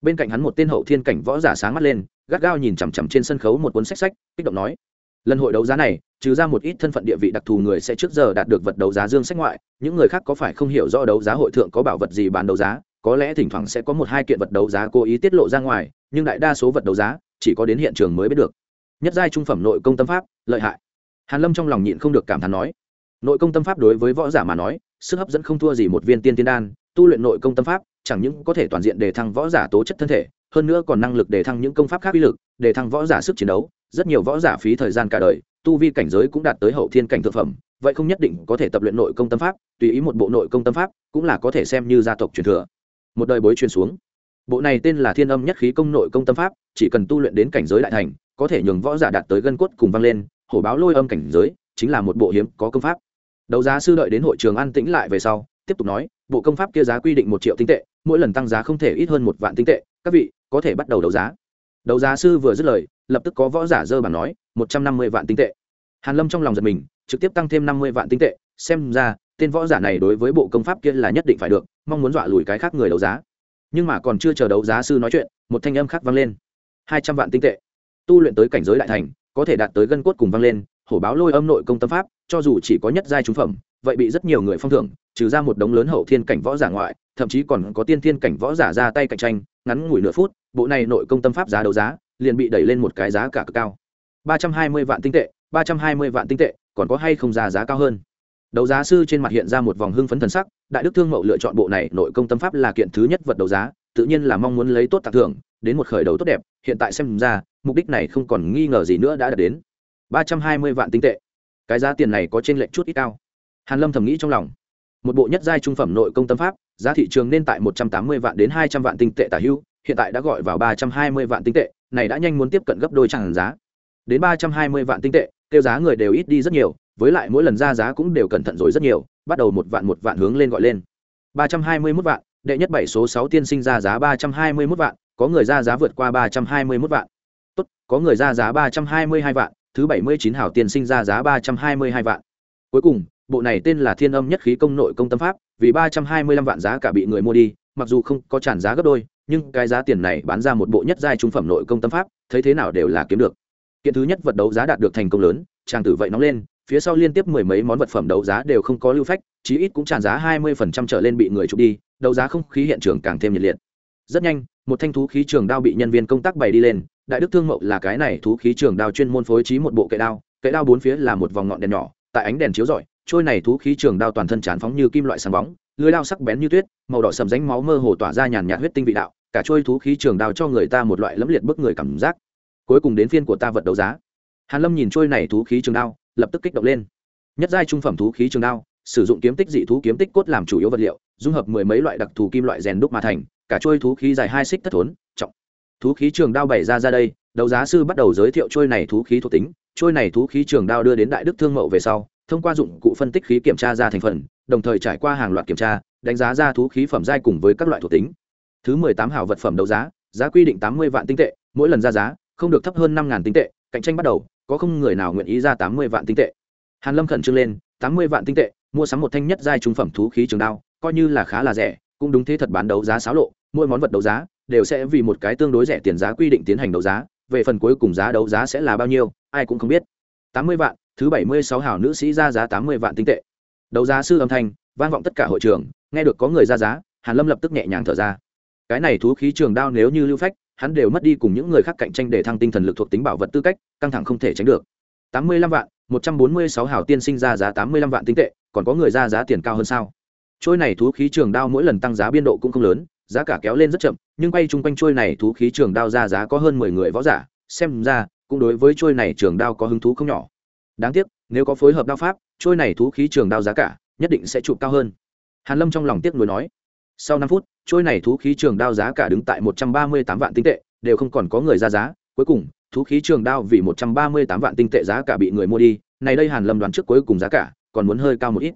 Bên cạnh hắn một tên hậu thiên cảnh võ giả sáng mắt lên, gắt gao nhìn chằm chằm trên sân khấu một cuốn sách sách, kích động nói lần hội đấu giá này, trừ ra một ít thân phận địa vị đặc thù người sẽ trước giờ đạt được vật đấu giá dương sách ngoại, những người khác có phải không hiểu rõ đấu giá hội thượng có bảo vật gì bán đấu giá, có lẽ thỉnh thoảng sẽ có một hai kiện vật đấu giá cố ý tiết lộ ra ngoài, nhưng đại đa số vật đấu giá chỉ có đến hiện trường mới biết được. Nhất giai trung phẩm nội công tâm pháp, lợi hại. Hàn lâm trong lòng nhịn không được cảm thán nói. Nội công tâm pháp đối với võ giả mà nói, sức hấp dẫn không thua gì một viên tiên tiên đan, tu luyện nội công tâm pháp, chẳng những có thể toàn diện đề thăng võ giả tố chất thân thể hơn nữa còn năng lực để thăng những công pháp khác uy lực, để thăng võ giả sức chiến đấu, rất nhiều võ giả phí thời gian cả đời, tu vi cảnh giới cũng đạt tới hậu thiên cảnh thực phẩm, vậy không nhất định có thể tập luyện nội công tâm pháp, tùy ý một bộ nội công tâm pháp cũng là có thể xem như gia tộc truyền thừa. Một đời bối truyền xuống. Bộ này tên là thiên âm nhất khí công nội công tâm pháp, chỉ cần tu luyện đến cảnh giới đại thành, có thể nhường võ giả đạt tới gân cốt cùng vang lên, hổ báo lôi âm cảnh giới, chính là một bộ hiếm có công pháp. Đấu giá sư đợi đến hội trường an tĩnh lại về sau, tiếp tục nói, bộ công pháp kia giá quy định một triệu tinh tệ, mỗi lần tăng giá không thể ít hơn một vạn tinh tệ các vị có thể bắt đầu đấu giá. Đấu giá sư vừa dứt lời, lập tức có võ giả dơ bản nói, một trăm năm mươi vạn tinh tệ. Hàn lâm trong lòng giật mình, trực tiếp tăng thêm năm mươi vạn tinh tệ, xem ra, tên võ giả này đối với bộ công pháp kia là nhất định phải được, mong muốn dọa lùi cái khác người đấu giá. Nhưng mà còn chưa chờ đấu giá sư nói chuyện, một thanh âm khác vang lên. Hai trăm vạn tinh tệ. Tu luyện tới cảnh giới đại thành, có thể đạt tới gân cốt cùng vang lên, hổ báo lôi âm nội công tâm pháp, cho dù chỉ có nhất giai trúng phẩm, vậy bị rất nhiều người phong thưởng trừ ra một đống lớn hậu thiên cảnh võ giả ngoại, thậm chí còn có tiên thiên cảnh võ giả ra tay cạnh tranh, ngắn ngủi nửa phút, bộ này nội công tâm pháp giá đấu giá, liền bị đẩy lên một cái giá cả cực cao. ba trăm hai mươi vạn tinh tệ, ba trăm hai mươi vạn tinh tệ, còn có hay không ra giá cao hơn? Đấu giá sư trên mặt hiện ra một vòng hưng phấn thần sắc, đại đức thương mậu lựa chọn bộ này nội công tâm pháp là kiện thứ nhất vật đấu giá, tự nhiên là mong muốn lấy tốt tặng thưởng, đến một khởi đầu tốt đẹp, hiện tại xem ra, mục đích này không còn nghi ngờ gì nữa đã đạt đến. ba trăm hai mươi vạn tinh tệ. Cái giá tiền này có trên lệnh chút ít cao. Hàn lâm thầm nghĩ trong lòng một bộ nhất giai trung phẩm nội công tâm pháp, giá thị trường nên tại một trăm tám mươi vạn đến hai trăm vạn tinh tệ tả hưu, hiện tại đã gọi vào ba trăm hai mươi vạn tinh tệ, này đã nhanh muốn tiếp cận gấp đôi tràn giá. Đến ba trăm hai mươi vạn tinh tệ, tiêu giá người đều ít đi rất nhiều, với lại mỗi lần ra giá cũng đều cẩn thận rồi rất nhiều, bắt đầu một vạn một vạn hướng lên gọi lên. ba trăm hai mươi mốt vạn, đệ nhất bảy số sáu tiên sinh ra giá ba trăm hai mươi mốt vạn, có người ra giá vượt qua ba trăm hai mươi mốt vạn. Tốt, có người ra giá ba trăm hai mươi hai vạn, thứ bảy mươi chín hảo tiên sinh ra giá ba trăm hai mươi hai vạn. Cuối cùng bộ này tên là thiên âm nhất khí công nội công tâm pháp, vì ba trăm hai mươi lăm vạn giá cả bị người mua đi, mặc dù không có tràn giá gấp đôi, nhưng cái giá tiền này bán ra một bộ nhất giai trung phẩm nội công tâm pháp, thấy thế nào đều là kiếm được. Kiện thứ nhất vật đấu giá đạt được thành công lớn trang tử vậy nóng lên, phía sau liên tiếp mười mấy món vật phẩm đấu giá đều không có lưu phách, chí ít cũng tràn giá hai mươi phần trăm trở lên bị người chụp đi, đấu giá không khí hiện trường càng thêm nhiệt liệt. Rất nhanh, một thanh thú khí trường đao bị nhân viên công tác bày đi lên, đại đức thương mậu là cái này thú khí trường đao chuyên môn phối trí một bộ kệ đao kệ đao bốn phía là một vòng ngọn đèn nhỏ, tại ánh đèn chiếu rọi trôi này thú khí trường đao toàn thân chán phóng như kim loại sáng bóng, lưới lao sắc bén như tuyết, màu đỏ sầm ránh máu mơ hồ tỏa ra nhàn nhạt huyết tinh vị đạo, cả trôi thú khí trường đao cho người ta một loại lẫm liệt bức người cảm giác. Cuối cùng đến phiên của ta vật đấu giá. Hàn lâm nhìn trôi này thú khí trường đao, lập tức kích động lên. Nhất giai trung phẩm thú khí trường đao, sử dụng kiếm tích dị thú kiếm tích cốt làm chủ yếu vật liệu, dung hợp mười mấy loại đặc thù kim loại rèn đúc mà thành, cả trôi thú khí dài hai xích thất thốn, trọng. Thú khí trường đao bày ra ra đây, đấu giá sư bắt đầu giới thiệu trôi này thú khí thuộc tính. Trôi này thú khí trường đao đưa đến đại đức thương mậu về sau thông qua dụng cụ phân tích khí kiểm tra ra thành phần, đồng thời trải qua hàng loạt kiểm tra, đánh giá ra thú khí phẩm giai cùng với các loại thuộc tính. Thứ mười tám hảo vật phẩm đấu giá giá quy định tám mươi vạn tinh tệ, mỗi lần ra giá, không được thấp hơn năm ngàn tinh tệ, cạnh tranh bắt đầu, có không người nào nguyện ý ra tám mươi vạn tinh tệ. Hàn lâm khẩn trương lên, tám mươi vạn tinh tệ, mua sắm một thanh nhất giai trung phẩm thú khí trường đao, coi như là khá là rẻ, cũng đúng thế thật bán đấu giá xáo lộ, mỗi món vật đấu giá, đều sẽ vì một cái tương đối rẻ tiền giá quy định tiến hành đấu giá, về phần cuối cùng giá đấu giá sẽ là bao nhiêu, ai cũng không biết. Tám mươi vạn thứ bảy mươi sáu hảo nữ sĩ ra giá tám mươi vạn tinh tệ. Đấu giá sư âm thanh, vang vọng tất cả hội trường, nghe được có người ra giá, hàn lâm lập tức nhẹ nhàng thở ra. Cái này thú khí trường đao nếu như lưu phách, hắn đều mất đi cùng những người khác cạnh tranh để thăng tinh thần lực thuộc tính bảo vật tư cách, căng thẳng không thể tránh được. Tám mươi lăm vạn, một trăm bốn mươi sáu hảo tiên sinh ra giá tám mươi lăm vạn tinh tệ, còn có người ra giá tiền cao hơn sao? Trôi này thú khí trường đao mỗi lần tăng giá biên độ cũng không lớn, giá cả kéo lên rất chậm, nhưng quay chung quanh trôi này thú khí trường đao ra giá có hơn mười người võ giả, xem ra, cũng đối với trôi này trường đao có hứng thú không nhỏ đáng tiếc, nếu có phối hợp đao pháp, trôi này thú khí trường đao giá cả, nhất định sẽ chụp cao hơn. Hàn lâm trong lòng tiếc nuối nói. Sau năm phút, trôi này thú khí trường đao giá cả đứng tại một trăm ba mươi tám vạn tinh tệ, đều không còn có người ra giá. Cuối cùng, thú khí trường đao vì một trăm ba mươi tám vạn tinh tệ giá cả bị người mua đi. Này đây hàn lâm đoán trước cuối cùng giá cả, còn muốn hơi cao một ít.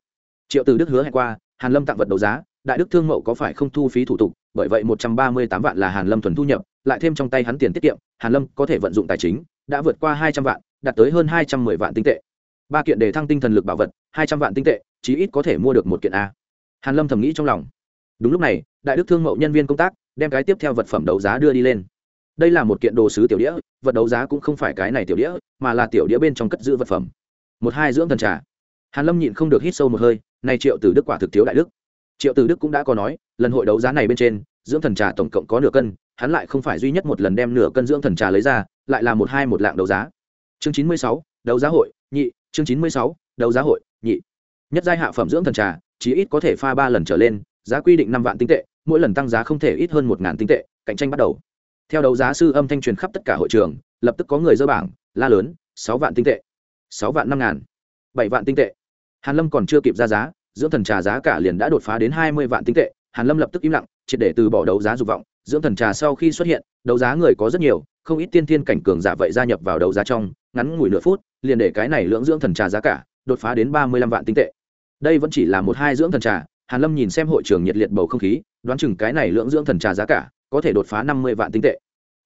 Triệu từ đức hứa hẹn qua, hàn lâm tặng vật đấu giá, đại đức thương mậu có phải không thu phí thủ tục, bởi vậy một trăm ba mươi tám vạn là hàn lâm thuần thu nhập, lại thêm trong tay hắn tiền tiết kiệm, hàn lâm có thể vận dụng tài chính, đã vượt qua hai trăm vạn đạt tới hơn hai trăm mười vạn tinh tệ. Ba kiện đề thăng tinh thần lực bảo vật, hai trăm vạn tinh tệ, chí ít có thể mua được một kiện a. Hàn lâm thầm nghĩ trong lòng. Đúng lúc này, đại đức thương mậu nhân viên công tác đem cái tiếp theo vật phẩm đấu giá đưa đi lên. Đây là một kiện đồ sứ tiểu đĩa, vật đấu giá cũng không phải cái này tiểu đĩa, mà là tiểu đĩa bên trong cất giữ vật phẩm. Một hai dưỡng thần trà. Hàn lâm nhịn không được hít sâu một hơi nay triệu từ đức quả thực thiếu đại đức. Triệu từ đức cũng đã có nói, lần hội đấu giá này bên trên, dưỡng thần trà tổng cộng có nửa cân, hắn lại không phải duy nhất một lần đem nửa cân dưỡng thần trà lấy ra, lại là một hai một lạng đấu giá chương chín mươi sáu, đấu giá hội, nhị, chương chín mươi sáu, đấu giá hội, nhị. Nhất giai hạ phẩm dưỡng thần trà, chí ít có thể pha ba lần trở lên, giá quy định năm vạn tinh tệ, mỗi lần tăng giá không thể ít hơn một ngàn tinh tệ, cạnh tranh bắt đầu. Theo đấu giá sư âm thanh truyền khắp tất cả hội trường, lập tức có người dơ bảng, la lớn, sáu vạn tinh tệ. Sáu vạn năm ngàn. Bảy vạn tinh tệ. Hàn lâm còn chưa kịp ra giá, dưỡng thần trà giá cả liền đã đột phá đến hai mươi vạn tinh tệ, hàn lâm lập tức im lặng, triệt để từ bỏ đấu giá dục vọng. Dưỡng thần trà sau khi xuất hiện, đấu giá người có rất nhiều, không ít tiên thiên cảnh cường giả vậy gia nhập vào đấu giá trong ngắn ngủi nửa phút, liền để cái này lưỡng dưỡng thần trà giá cả đột phá đến ba mươi lăm vạn tinh tệ. Đây vẫn chỉ là một hai dưỡng thần trà, hàn lâm nhìn xem hội trường nhiệt liệt bầu không khí, đoán chừng cái này lưỡng dưỡng thần trà giá cả có thể đột phá năm mươi vạn tinh tệ.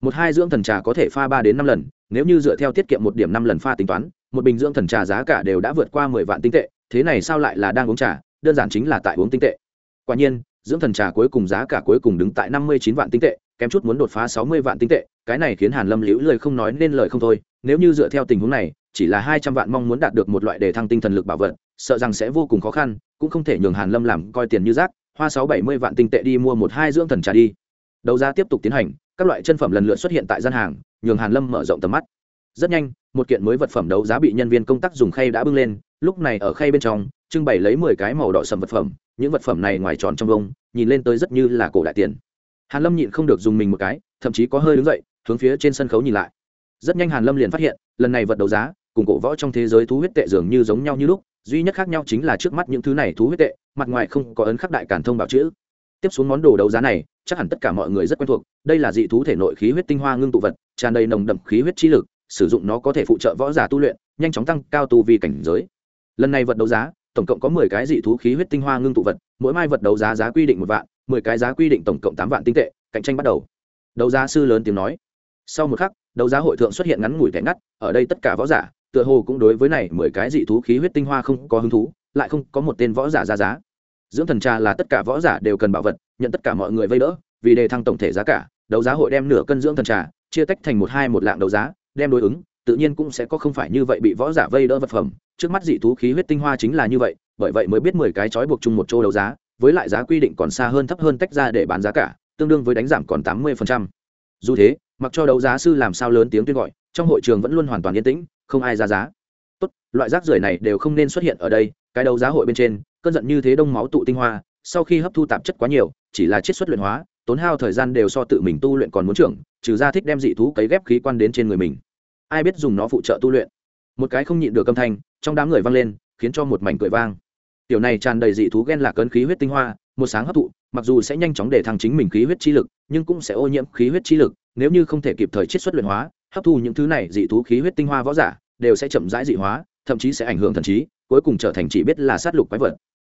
Một hai dưỡng thần trà có thể pha ba đến năm lần, nếu như dựa theo tiết kiệm một điểm năm lần pha tính toán, một bình dưỡng thần trà giá cả đều đã vượt qua mười vạn tinh tệ, thế này sao lại là đang uống trà, đơn giản chính là tại uống tinh tệ. Quả nhiên, dưỡng thần trà cuối cùng giá cả cuối cùng đứng tại năm mươi chín vạn tinh tệ kém chút muốn đột phá sáu mươi vạn tinh tệ, cái này khiến hàn lâm liễu lời không nói nên lời không thôi, nếu như dựa theo tình huống này, chỉ là hai trăm vạn mong muốn đạt được một loại đề thăng tinh thần lực bảo vật, sợ rằng sẽ vô cùng khó khăn, cũng không thể nhường hàn lâm làm coi tiền như rác, hoa sáu bảy mươi vạn tinh tệ đi mua một hai dưỡng thần trà đi. Đấu giá tiếp tục tiến hành, các loại chân phẩm lần lượt xuất hiện tại gian hàng, nhường hàn lâm mở rộng tầm mắt. Rất nhanh, một kiện mới vật phẩm đấu giá bị nhân viên công tác dùng khay đã bưng lên, lúc này ở khay bên trong, trưng bày lấy mười cái màu đỏ sầm vật phẩm, những vật phẩm này ngoài tròn trong vông, nhìn lên tới rất như là cổ đại tiền hàn lâm nhịn không được dùng mình một cái, thậm chí có hơi đứng dậy, hướng phía trên sân khấu nhìn lại. Rất nhanh hàn lâm liền phát hiện, lần này vật đấu giá, cùng cổ võ trong thế giới thú huyết tệ dường như giống nhau như lúc, duy nhất khác nhau chính là trước mắt những thứ này thú huyết tệ, mặt ngoài không có ấn khắc đại cản thông bảo chữ. Tiếp xuống món đồ đấu giá này, chắc hẳn tất cả mọi người rất quen thuộc, đây là dị thú thể nội khí huyết tinh hoa ngưng tụ vật, tràn đầy nồng đậm khí huyết chi lực, sử dụng nó có thể phụ trợ võ giả tu luyện, nhanh chóng tăng cao tu vi cảnh giới. Lần này vật đấu giá, tổng cộng có mười cái dị thú khí huyết tinh hoa ngưng tụ vật, mỗi mai vật đấu giá giá quy định một vạn mười cái giá quy định tổng cộng tám vạn tinh tệ, cạnh tranh bắt đầu. Đấu giá sư lớn tiếng nói. Sau một khắc, đấu giá hội thượng xuất hiện ngắn ngủi tẻ ngắt, ở đây tất cả võ giả, tựa hồ cũng đối với này mười cái dị thú khí huyết tinh hoa không có hứng thú, lại không có một tên võ giả ra giá. Dưỡng thần trà là tất cả võ giả đều cần bảo vật, nhận tất cả mọi người vây đỡ, vì đề thăng tổng thể giá cả, đấu giá hội đem nửa cân dưỡng thần trà, chia tách thành một hai một lạng đấu giá, đem đối ứng, tự nhiên cũng sẽ có không phải như vậy bị võ giả vây đỡ vật phẩm. Trước mắt dị thú khí huyết tinh hoa chính là như vậy, bởi vậy mới biết mười cái trói buộc chung một chỗ đấu giá với lại giá quy định còn xa hơn thấp hơn tách ra để bán giá cả, tương đương với đánh giảm còn tám mươi dù thế, mặc cho đấu giá sư làm sao lớn tiếng tuyên gọi, trong hội trường vẫn luôn hoàn toàn yên tĩnh, không ai ra giá. Tốt, loại rác rưởi này đều không nên xuất hiện ở đây, cái đấu giá hội bên trên, cơn giận như thế đông máu tụ tinh hoa, sau khi hấp thu tạp chất quá nhiều, chỉ là chiết xuất luyện hóa, tốn hao thời gian đều so tự mình tu luyện còn muốn trưởng, trừ ra thích đem dị thú cấy ghép khí quan đến trên người mình. Ai biết dùng nó phụ trợ tu luyện. Một cái không nhịn được âm thanh, trong đám người vang lên, khiến cho một mảnh cười vang tiểu này tràn đầy dị thú ghen là cơn khí huyết tinh hoa, một sáng hấp thụ, mặc dù sẽ nhanh chóng để thăng chính mình khí huyết chi lực, nhưng cũng sẽ ô nhiễm khí huyết chi lực, nếu như không thể kịp thời chiết xuất luyện hóa, hấp thu những thứ này dị thú khí huyết tinh hoa võ giả, đều sẽ chậm rãi dị hóa, thậm chí sẽ ảnh hưởng thần trí, cuối cùng trở thành chỉ biết là sát lục quái vật.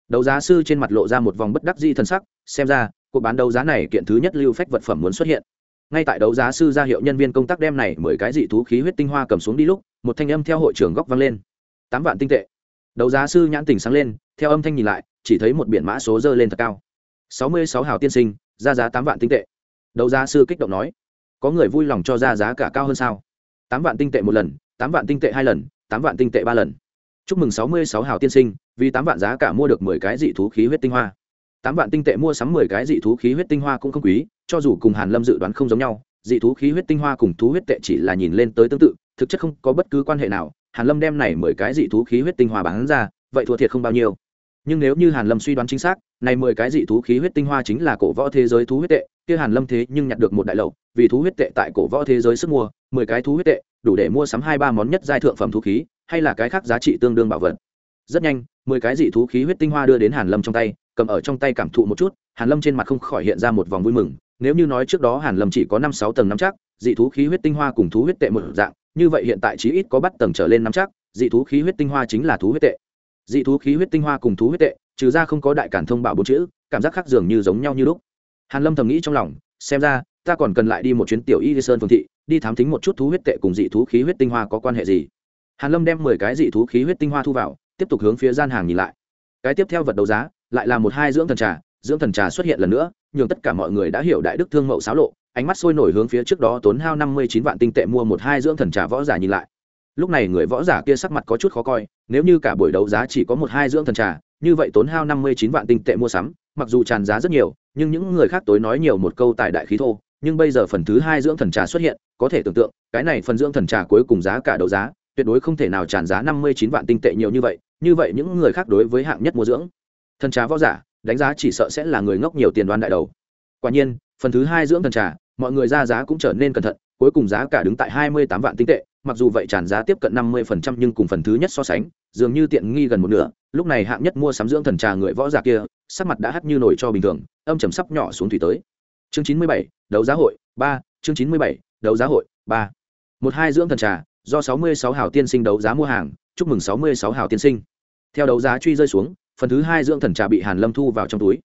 Đấu giá sư trên mặt lộ ra một vòng bất đắc di thần sắc, xem ra, cuộc bán đấu giá này kiện thứ nhất lưu phách vật phẩm muốn xuất hiện. Ngay tại đấu giá sư ra hiệu nhân viên công tác đem này mười cái dị thú khí huyết tinh hoa cầm xuống đi lúc, một thanh âm theo hội trưởng góc vang lên. Tám vạn tinh tệ đấu giá sư nhãn tình sáng lên, theo âm thanh nhìn lại, chỉ thấy một biển mã số dơ lên thật cao. Sáu mươi sáu hào tiên sinh, ra giá tám vạn tinh tệ. Đấu giá sư kích động nói, có người vui lòng cho ra giá cả cao hơn sao? Tám vạn tinh tệ một lần, tám vạn tinh tệ hai lần, tám vạn tinh tệ ba lần. Chúc mừng sáu mươi sáu hào tiên sinh, vì tám vạn giá cả mua được mười cái dị thú khí huyết tinh hoa. Tám vạn tinh tệ mua sắm mười cái dị thú khí huyết tinh hoa cũng không quý, cho dù cùng hàn lâm dự đoán không giống nhau, dị thú khí huyết tinh hoa cùng thú huyết tệ chỉ là nhìn lên tới tương tự, thực chất không có bất cứ quan hệ nào hàn lâm đem này mười cái dị thú khí huyết tinh hoa bán ra, vậy thua thiệt không bao nhiêu. Nhưng nếu như hàn lâm suy đoán chính xác, này mười cái dị thú khí huyết tinh hoa chính là cổ võ thế giới thú huyết tệ, kia hàn lâm thế nhưng nhặt được một đại lậu, vì thú huyết tệ tại cổ võ thế giới sức mua, mười cái thú huyết tệ, đủ để mua sắm hai ba món nhất giai thượng phẩm thú khí, hay là cái khác giá trị tương đương bảo vật. Rất nhanh, mười cái dị thú khí huyết tinh hoa đưa đến hàn lâm trong tay, cầm ở trong tay cảm thụ một chút, hàn lâm trên mặt không khỏi hiện ra một vòng vui mừng. Nếu như nói trước đó hàn lâm chỉ có năm sáu tầng năm chắc, dị thú khí huyết tinh hoa cùng thú huyết tệ một dạng như vậy hiện tại chí ít có bắt tầng trở lên năm chắc, dị thú khí huyết tinh hoa chính là thú huyết tệ. Dị thú khí huyết tinh hoa cùng thú huyết tệ, trừ ra không có đại cản thông bảo bốn chữ, cảm giác khác dường như giống nhau như lúc. Hàn lâm thầm nghĩ trong lòng, xem ra, ta còn cần lại đi một chuyến tiểu y sơn phương thị, đi thám thính một chút thú huyết tệ cùng dị thú khí huyết tinh hoa có quan hệ gì. Hàn lâm đem mười cái dị thú khí huyết tinh hoa thu vào, tiếp tục hướng phía gian hàng nhìn lại. Cái tiếp theo vật đấu giá, lại là một hai dưỡng thần trà. Dưỡng thần trà xuất hiện lần nữa, nhường tất cả mọi người đã hiểu đại đức thương mậu xáo lộ ánh mắt sôi nổi hướng phía trước đó tốn hao năm mươi chín vạn tinh tệ mua một hai dưỡng thần trà võ giả nhìn lại. Lúc này người võ giả kia sắc mặt có chút khó coi, nếu như cả buổi đấu giá chỉ có một hai dưỡng thần trà, như vậy tốn hao năm mươi chín vạn tinh tệ mua sắm, mặc dù tràn giá rất nhiều, nhưng những người khác tối nói nhiều một câu tại đại khí thô, nhưng bây giờ phần thứ hai dưỡng thần trà xuất hiện, có thể tưởng tượng, cái này phần dưỡng thần trà cuối cùng giá cả đấu giá, tuyệt đối không thể nào tràn giá năm mươi chín vạn tinh tệ nhiều như vậy như vậy những người khác đối với hạng nhất mua dưỡng thần trà võ giả, đánh giá chỉ sợ sẽ là người ngốc nhiều tiền đoan đại đầu. Quả nhiên, phần thứ hai dưỡng thần trà mọi người ra giá cũng trở nên cẩn thận, cuối cùng giá cả đứng tại hai mươi tám vạn tinh tệ, mặc dù vậy tràn giá tiếp cận năm mươi phần trăm nhưng cùng phần thứ nhất so sánh, dường như tiện nghi gần một nửa, lúc này hạng nhất mua sắm dưỡng thần trà người võ giả kia, sắc mặt đã hắt như nổi cho bình thường, âm trầm sắp nhỏ xuống thủy tới. Chương chín mươi bảy, đấu giá hội, ba, chương chín mươi bảy, đấu giá hội, ba. Một hai dưỡng thần trà, do sáu mươi sáu hào tiên sinh đấu giá mua hàng, chúc mừng sáu mươi sáu hào tiên sinh. Theo đấu giá truy rơi xuống, phần thứ hai dưỡng thần trà bị hàn lâm thu vào trong túi.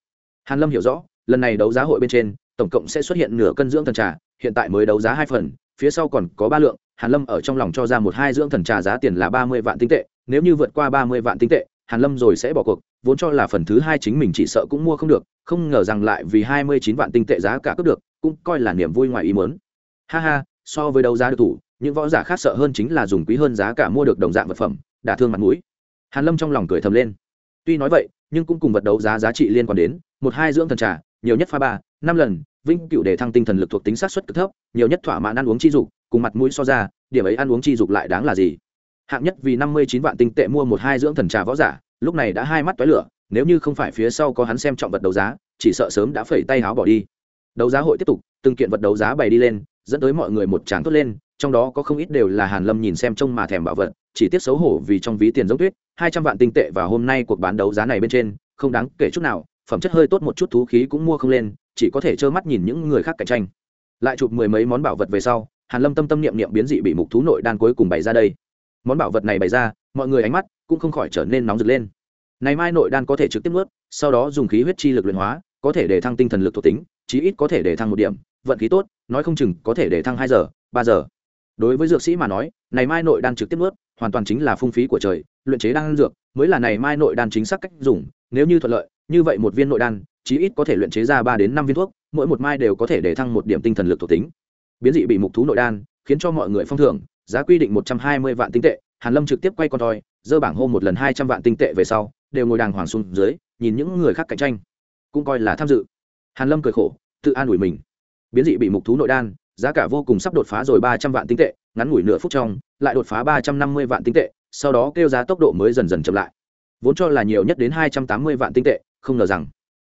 Hàn lâm hiểu rõ, lần này đấu giá hội bên trên tổng cộng sẽ xuất hiện nửa cân dưỡng thần trà, hiện tại mới đấu giá hai phần, phía sau còn có ba lượng, hàn lâm ở trong lòng cho ra một hai dưỡng thần trà giá tiền là ba mươi vạn tinh tệ, nếu như vượt qua ba mươi vạn tinh tệ, hàn lâm rồi sẽ bỏ cuộc, vốn cho là phần thứ hai chính mình chỉ sợ cũng mua không được, không ngờ rằng lại vì hai mươi chín vạn tinh tệ giá cả cướp được, cũng coi là niềm vui ngoài ý muốn. Ha ha, so với đấu giá được thủ, những võ giả khác sợ hơn chính là dùng quý hơn giá cả mua được đồng dạng vật phẩm, đả thương mặt mũi. Hàn lâm trong lòng cười thầm lên. Tuy nói vậy, nhưng cũng cùng vật đấu giá giá trị liên quan đến, một hai dưỡng thần trà nhiều nhất pha ba, năm lần vinh cựu để thăng tinh thần lực thuộc tính sát xuất cực thấp, nhiều nhất thỏa mãn ăn uống chi dục, cùng mặt mũi so ra, điểm ấy ăn uống chi dục lại đáng là gì? Hạng nhất vì năm mươi chín vạn tinh tệ mua một hai dưỡng thần trà võ giả, lúc này đã hai mắt toái lửa, nếu như không phải phía sau có hắn xem trọng vật đấu giá, chỉ sợ sớm đã phẩy tay háo bỏ đi. Đấu giá hội tiếp tục, từng kiện vật đấu giá bày đi lên, dẫn tới mọi người một tràng thốt lên, trong đó có không ít đều là hàn lâm nhìn xem trông mà thèm bảo vật, chỉ tiếc xấu hổ vì trong ví tiền giống tuyết, hai trăm vạn tinh tệ và hôm nay cuộc bán đấu giá này bên trên, không đáng kể chút nào phẩm chất hơi tốt một chút thú khí cũng mua không lên, chỉ có thể trơ mắt nhìn những người khác cạnh tranh. Lại chụp mười mấy món bảo vật về sau, hàn lâm tâm tâm niệm niệm biến dị bị mục thú nội đan cuối cùng bày ra đây. Món bảo vật này bày ra, mọi người ánh mắt cũng không khỏi trở nên nóng rực lên. Này mai nội đan có thể trực tiếp nuốt, sau đó dùng khí huyết chi lực luyện hóa, có thể để thăng tinh thần lực thuộc tính, chí ít có thể để thăng một điểm, vận khí tốt, nói không chừng có thể để thăng hai giờ, ba giờ. Đối với dược sĩ mà nói, này mai nội đan trực tiếp nuốt hoàn toàn chính là phung phí của trời, luyện chế đan dược mới là này mai nội đan chính xác cách dùng, nếu như thuận lợi như vậy một viên nội đan, chí ít có thể luyện chế ra ba đến năm viên thuốc, mỗi một mai đều có thể để thăng một điểm tinh thần lực thuộc tính. Biến dị bị mục thú nội đan, khiến cho mọi người phong thưởng, giá quy định một trăm hai mươi vạn tinh tệ, hàn lâm trực tiếp quay con thoi, dơ bảng hô một lần hai trăm vạn tinh tệ về sau, đều ngồi đàng hoàng xuống dưới, nhìn những người khác cạnh tranh. Cũng coi là tham dự. Hàn lâm cười khổ, tự an ủi mình. Biến dị bị mục thú nội đan, giá cả vô cùng sắp đột phá rồi ba trăm vạn tinh tệ, ngắn ngủi nửa phút trong, lại đột phá ba trăm năm mươi vạn tinh tệ, sau đó kêu giá tốc độ mới dần dần chậm lại. Vốn cho là nhiều nhất đến hai trăm tám mươi vạn tinh tệ không ngờ rằng.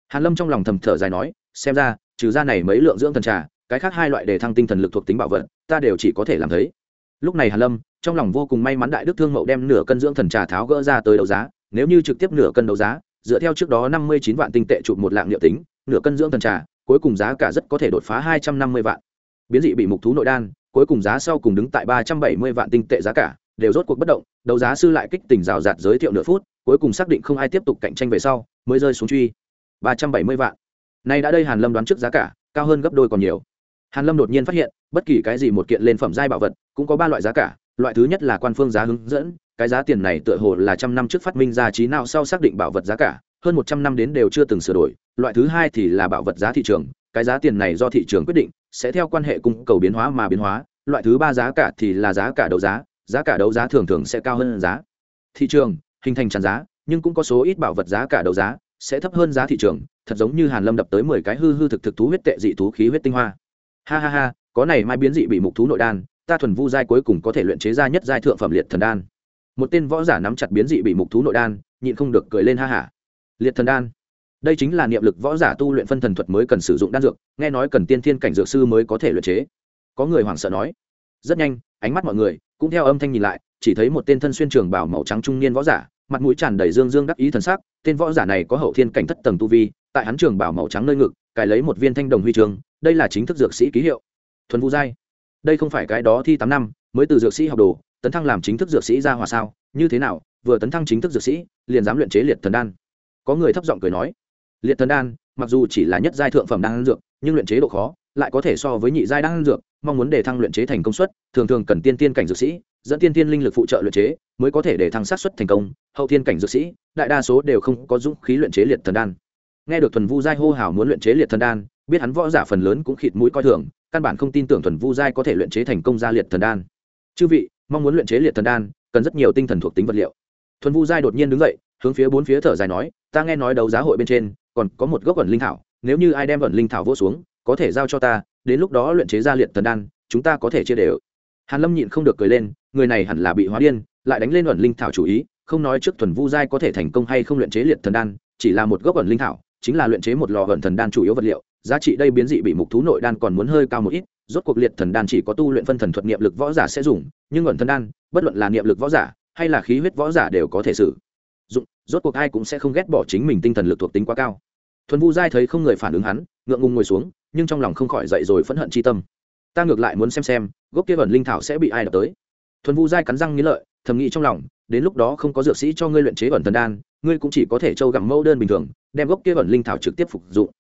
Hàn lâm trong lòng thầm thở dài nói, xem ra, trừ ra này mấy lượng dưỡng thần trà, cái khác hai loại đề thăng tinh thần lực thuộc tính bảo vật, ta đều chỉ có thể làm thấy. Lúc này hàn lâm, trong lòng vô cùng may mắn đại đức thương mậu đem nửa cân dưỡng thần trà tháo gỡ ra tới đấu giá, nếu như trực tiếp nửa cân đấu giá, dựa theo trước đó năm mươi chín vạn tinh tệ chụp một lạng liệu tính, nửa cân dưỡng thần trà, cuối cùng giá cả rất có thể đột phá hai trăm năm mươi vạn. Biến dị bị mục thú nội đan, cuối cùng giá sau cùng đứng tại ba trăm bảy mươi vạn tinh tệ giá cả, đều rốt cuộc bất động, đấu giá sư lại kích tình rào rạt giới thiệu nửa phút, cuối cùng xác định không ai tiếp tục cạnh tranh về sau mới rơi xuống truy. Ba trăm bảy mươi vạn. Nay đã đây hàn lâm đoán trước giá cả, cao hơn gấp đôi còn nhiều. Hàn lâm đột nhiên phát hiện, bất kỳ cái gì một kiện lên phẩm giai bảo vật, cũng có ba loại giá cả. Loại thứ nhất là quan phương giá hướng dẫn, cái giá tiền này tựa hồ là trăm năm trước phát minh ra trí nào sau xác định bảo vật giá cả, hơn một trăm năm đến đều chưa từng sửa đổi. Loại thứ hai thì là bảo vật giá thị trường, cái giá tiền này do thị trường quyết định, sẽ theo quan hệ cung cầu biến hóa mà biến hóa. Loại thứ ba giá cả thì là giá cả đấu giá giá cả đấu giá thường thường sẽ cao hơn giá. Thị trường, hình thành tràn giá nhưng cũng có số ít bảo vật giá cả đấu giá, sẽ thấp hơn giá thị trường, thật giống như hàn lâm đập tới mười cái hư hư thực thực thú huyết tệ dị thú khí huyết tinh hoa. Ha ha ha, có này mai biến dị bị mục thú nội đan, ta thuần vu giai cuối cùng có thể luyện chế ra nhất giai thượng phẩm liệt thần đan. Một tên võ giả nắm chặt biến dị bị mục thú nội đan, nhịn không được cười lên ha hả liệt thần đan. Đây chính là niệm lực võ giả tu luyện phân thần thuật mới cần sử dụng đan dược, nghe nói cần tiên thiên cảnh dược sư mới có thể luyện chế. Có người hoảng sợ nói. Rất nhanh, ánh mắt mọi người cũng theo âm thanh nhìn lại, chỉ thấy một tên thân xuyên trường bảo màu trắng trung niên võ giả, mặt mũi tràn đầy dương dương đắc ý thần sắc. Tên võ giả này có hậu thiên cảnh thất tầng tu vi, tại hắn trường bảo màu trắng nơi ngực, cài lấy một viên thanh đồng huy trường, đây là chính thức dược sĩ ký hiệu. Thuần vũ giai. Đây không phải cái đó thi tám năm, mới từ dược sĩ học đồ, tấn thăng làm chính thức dược sĩ ra hòa sao? Như thế nào, vừa tấn thăng chính thức dược sĩ, liền dám luyện chế liệt thần đan? Có người thấp giọng cười nói. Liệt thần đan, mặc dù chỉ là nhất giai thượng phẩm đan dược, nhưng luyện chế độ khó lại có thể so với nhị giai đan dược, mong muốn để thăng luyện chế thành công suất, thường thường cần tiên tiên cảnh dược sĩ, dẫn tiên tiên linh lực phụ trợ luyện chế, mới có thể để thăng sát suất thành công. Hậu thiên cảnh dược sĩ, đại đa số đều không có dũng khí luyện chế liệt thần đan. Nghe được thuần vu giai hô hào muốn luyện chế liệt thần đan, biết hắn võ giả phần lớn cũng khịt mũi coi thường, căn bản không tin tưởng thuần vu giai có thể luyện chế thành công ra liệt thần đan. Chư vị, mong muốn luyện chế liệt thần đan, cần rất nhiều tinh thần thuộc tính vật liệu. Thuần vu giai đột nhiên đứng dậy, hướng phía bốn phía thở dài nói, ta nghe nói đấu giá hội bên trên còn có một gốc ẩn linh thảo, nếu như ai đem ẩn linh thảo vô xuống có thể giao cho ta, đến lúc đó luyện chế ra liệt thần đan, chúng ta có thể chia đều. Hàn lâm nhịn không được cười lên, người này hẳn là bị hóa điên, lại đánh lên ẩn linh thảo chủ ý, không nói trước thuần vu giai có thể thành công hay không luyện chế liệt thần đan, chỉ là một gốc ẩn linh thảo, chính là luyện chế một lò ẩn thần đan chủ yếu vật liệu, giá trị đây biến dị bị mục thú nội đan còn muốn hơi cao một ít, rốt cuộc liệt thần đan chỉ có tu luyện phân thần thuật niệm lực võ giả sẽ dùng, nhưng ẩn thần đan, bất luận là niệm lực võ giả, hay là khí huyết võ giả đều có thể sử dụng, rốt cuộc ai cũng sẽ không ghét bỏ chính mình tinh thần lực thuộc tính quá cao. Thuần vu giai thấy không người phản ứng hắn, ngượng ngùng ngồi xuống nhưng trong lòng không khỏi dậy rồi phẫn hận chi tâm. Ta ngược lại muốn xem xem, gốc kia ẩn linh thảo sẽ bị ai đập tới. Thuần vu dai cắn răng nghĩ lợi, thầm nghĩ trong lòng, đến lúc đó không có dược sĩ cho ngươi luyện chế ẩn thần đan, ngươi cũng chỉ có thể trâu gặm mẫu đơn bình thường, đem gốc kia ẩn linh thảo trực tiếp phục dụng.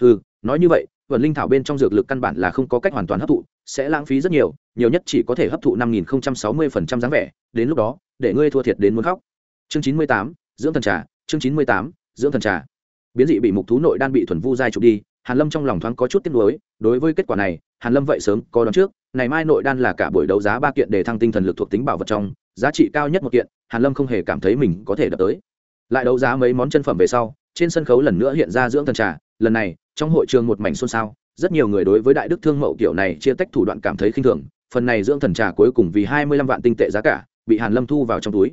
Ừ nói như vậy ẩn linh thảo bên trong dược lực căn bản là không có cách hoàn toàn hấp thụ, sẽ lãng phí rất nhiều nhiều nhất chỉ có thể hấp thụ năm nghìn sáu mươi phần trăm dáng vẻ, đến lúc đó, để ngươi thua thiệt đến muốn khóc. Chương chín mươi tám, dưỡng thần trà, chương chín mươi tám, dưỡng thần trà. Biến dị bị mục thú nội đan bị thuần vu giai trục đi hàn lâm trong lòng thoáng có chút tiếc nuối, đối với kết quả này, hàn lâm vậy sớm có đoán trước này mai nội đan là cả buổi đấu giá ba kiện để thăng tinh thần lực thuộc tính bảo vật trong, giá trị cao nhất một kiện, hàn lâm không hề cảm thấy mình có thể đập tới. Lại đấu giá mấy món chân phẩm về sau, trên sân khấu lần nữa hiện ra dưỡng thần trà, lần này, trong hội trường một mảnh xôn xao, rất nhiều người đối với đại đức thương mậu kiểu này chia tách thủ đoạn cảm thấy khinh thường, phần này dưỡng thần trà cuối cùng vì hai mươi lăm vạn tinh tệ giá cả, bị hàn lâm thu vào trong túi.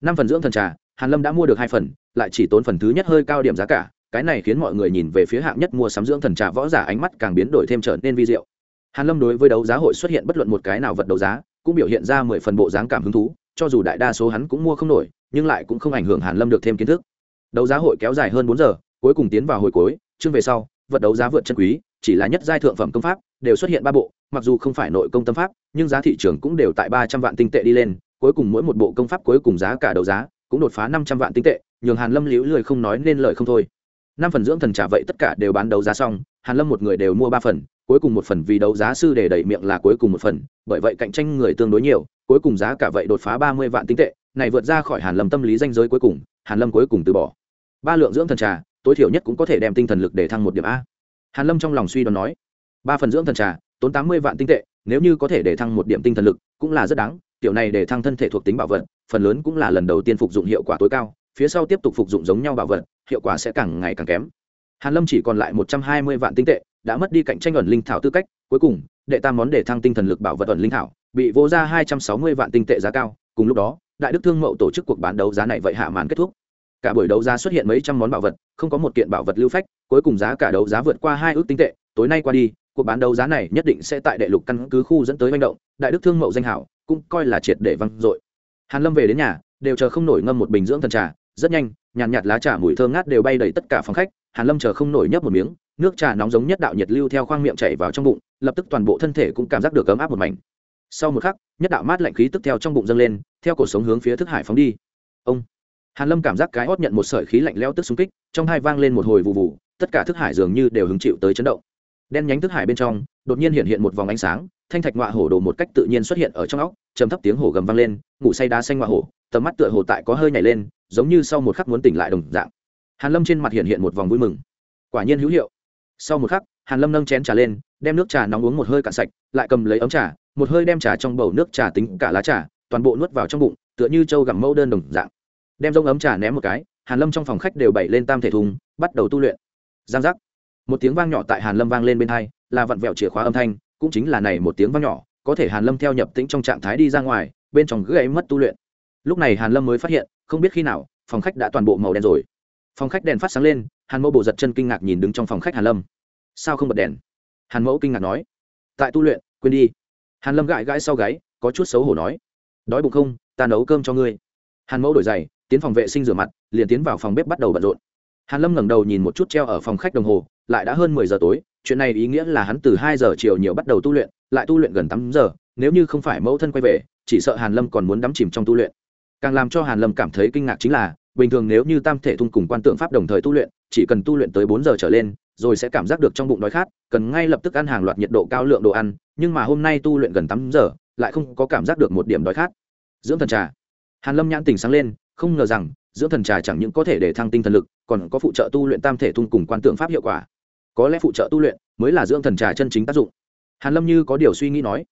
Năm phần dưỡng thần trà, hàn lâm đã mua được hai phần, lại chỉ tốn phần thứ nhất hơi cao điểm giá cả cái này khiến mọi người nhìn về phía hạng nhất mua sắm dưỡng thần trà võ giả ánh mắt càng biến đổi thêm trở nên vi diệu. Hàn lâm đối với đấu giá hội xuất hiện bất luận một cái nào vật đấu giá, cũng biểu hiện ra mười phần bộ dáng cảm hứng thú, cho dù đại đa số hắn cũng mua không nổi, nhưng lại cũng không ảnh hưởng hàn lâm được thêm kiến thức. Đấu giá hội kéo dài hơn bốn giờ, cuối cùng tiến vào hồi cuối, chương về sau, vật đấu giá vượt chân quý, chỉ là nhất giai thượng phẩm công pháp, đều xuất hiện ba bộ, mặc dù không phải nội công tâm pháp, nhưng giá thị trường cũng đều tại ba trăm vạn tinh tệ đi lên, cuối cùng mỗi một bộ công pháp cuối cùng giá cả đấu giá cũng đột phá năm trăm vạn tinh tệ, nhường hàn lâm liễu lười không nói nên lời không thôi năm phần dưỡng thần trả vậy tất cả đều bán đấu giá xong, hàn lâm một người đều mua ba phần, cuối cùng một phần vì đấu giá sư để đẩy miệng là cuối cùng một phần, bởi vậy cạnh tranh người tương đối nhiều, cuối cùng giá cả vậy đột phá ba mươi vạn tinh tệ, này vượt ra khỏi hàn lâm tâm lý danh giới cuối cùng, hàn lâm cuối cùng từ bỏ. Ba lượng dưỡng thần trà, tối thiểu nhất cũng có thể đem tinh thần lực để thăng một điểm a. Hàn lâm trong lòng suy đoán nói, ba phần dưỡng thần trà, tốn tám mươi vạn tinh tệ, nếu như có thể để thăng một điểm tinh thần lực, cũng là rất đáng, tiểu này để thăng thân thể thuộc tính bảo vật, phần lớn cũng là lần đầu tiên phục dụng hiệu quả tối cao phía sau tiếp tục phục dụng giống nhau bảo vật, hiệu quả sẽ càng ngày càng kém. Hàn lâm chỉ còn lại một trăm hai mươi vạn tinh tệ, đã mất đi cạnh tranh ẩn linh thảo tư cách, cuối cùng, đệ tam món để thăng tinh thần lực bảo vật ẩn linh thảo, bị vô ra hai trăm sáu mươi vạn tinh tệ giá cao, cùng lúc đó, đại đức thương mậu tổ chức cuộc bán đấu giá này vậy hạ màn kết thúc. Cả buổi đấu giá xuất hiện mấy trăm món bảo vật, không có một kiện bảo vật lưu phách, cuối cùng giá cả đấu giá vượt qua hai ước tinh tệ, tối nay qua đi, cuộc bán đấu giá này nhất định sẽ tại đệ lục căn cứ khu dẫn tới manh động, đại đức thương mậu danh hảo, cũng coi là triệt để văng dội. Hàn lâm về đến nhà, đều chờ không nổi ngâm một bình dưỡng thần trà rất nhanh, nhàn nhạt lá trà mùi thơm ngát đều bay đầy tất cả phòng khách, hàn lâm chờ không nổi nhấp một miếng, nước trà nóng giống nhất đạo nhiệt lưu theo khoang miệng chảy vào trong bụng, lập tức toàn bộ thân thể cũng cảm giác được ấm áp một mảnh. Sau một khắc, nhất đạo mát lạnh khí tức theo trong bụng dâng lên, theo cổ sống hướng phía thức hải phóng đi. Ông! Hàn lâm cảm giác cái hót nhận một sợi khí lạnh leo tức xung kích, trong hai vang lên một hồi vụ vụ tất cả thức hải dường như đều hứng chịu tới chấn động. Đen nhánh thức hải bên trong, đột nhiên hiện hiện một vòng ánh sáng, thanh thạch ngọa hổ đồ một cách tự nhiên xuất hiện ở trong óc, trầm thấp tiếng hổ gầm vang lên, ngủ say đá xanh ngọa hổ, tầm mắt tựa hồ tại có hơi nhảy lên giống như sau một khắc muốn tỉnh lại đồng dạng. Hàn lâm trên mặt hiện hiện một vòng vui mừng. Quả nhiên hữu hiệu. Sau một khắc, hàn lâm nâng chén trà lên, đem nước trà nóng uống một hơi cạn sạch, lại cầm lấy ấm trà, một hơi đem trà trong bầu nước trà tính cả lá trà, toàn bộ nuốt vào trong bụng, tựa như trâu gặm mẫu đơn đồng dạng. Đem rông ấm trà ném một cái, hàn lâm trong phòng khách đều bày lên tam thể thùng, bắt đầu tu luyện. Giang giác. Một tiếng vang nhỏ tại hàn lâm vang lên bên hai, là vặn vẹo chìa khóa âm thanh, cũng chính là này một tiếng vang nhỏ, có thể hàn lâm theo nhập tĩnh trong trạng thái đi ra ngoài, bên trong gãy mất tu luyện. Lúc này hàn lâm mới phát hiện không biết khi nào, phòng khách đã toàn bộ màu đen rồi. Phòng khách đèn phát sáng lên, hàn mẫu bộ giật chân kinh ngạc nhìn đứng trong phòng khách hàn lâm. Sao không bật đèn? Hàn mẫu kinh ngạc nói. Tại tu luyện, quên đi. Hàn lâm gãi gãi sau gáy, có chút xấu hổ nói. Đói bụng không, ta nấu cơm cho ngươi. Hàn mẫu đổi giày, tiến phòng vệ sinh rửa mặt, liền tiến vào phòng bếp bắt đầu bận rộn. Hàn lâm ngẩng đầu nhìn một chút treo ở phòng khách đồng hồ, lại đã hơn mười giờ tối, chuyện này ý nghĩa là hắn từ hai giờ chiều nhiều bắt đầu tu luyện, lại tu luyện gần tám giờ, nếu như không phải mẫu thân quay về, chỉ sợ hàn lâm còn muốn đắm chìm trong tu luyện càng làm cho hàn lâm cảm thấy kinh ngạc chính là, bình thường nếu như tam thể thung cùng quan tượng pháp đồng thời tu luyện, chỉ cần tu luyện tới bốn giờ trở lên, rồi sẽ cảm giác được trong bụng đói khát, cần ngay lập tức ăn hàng loạt nhiệt độ cao lượng đồ ăn, nhưng mà hôm nay tu luyện gần tám giờ, lại không có cảm giác được một điểm đói khát. Dưỡng thần trà. Hàn lâm nhãn tình sáng lên, không ngờ rằng, dưỡng thần trà chẳng những có thể để thăng tinh thần lực, còn có phụ trợ tu luyện tam thể thung cùng quan tượng pháp hiệu quả. Có lẽ phụ trợ tu luyện mới là dưỡng thần trà chân chính tác dụng. Hàn lâm như có điều suy nghĩ nói.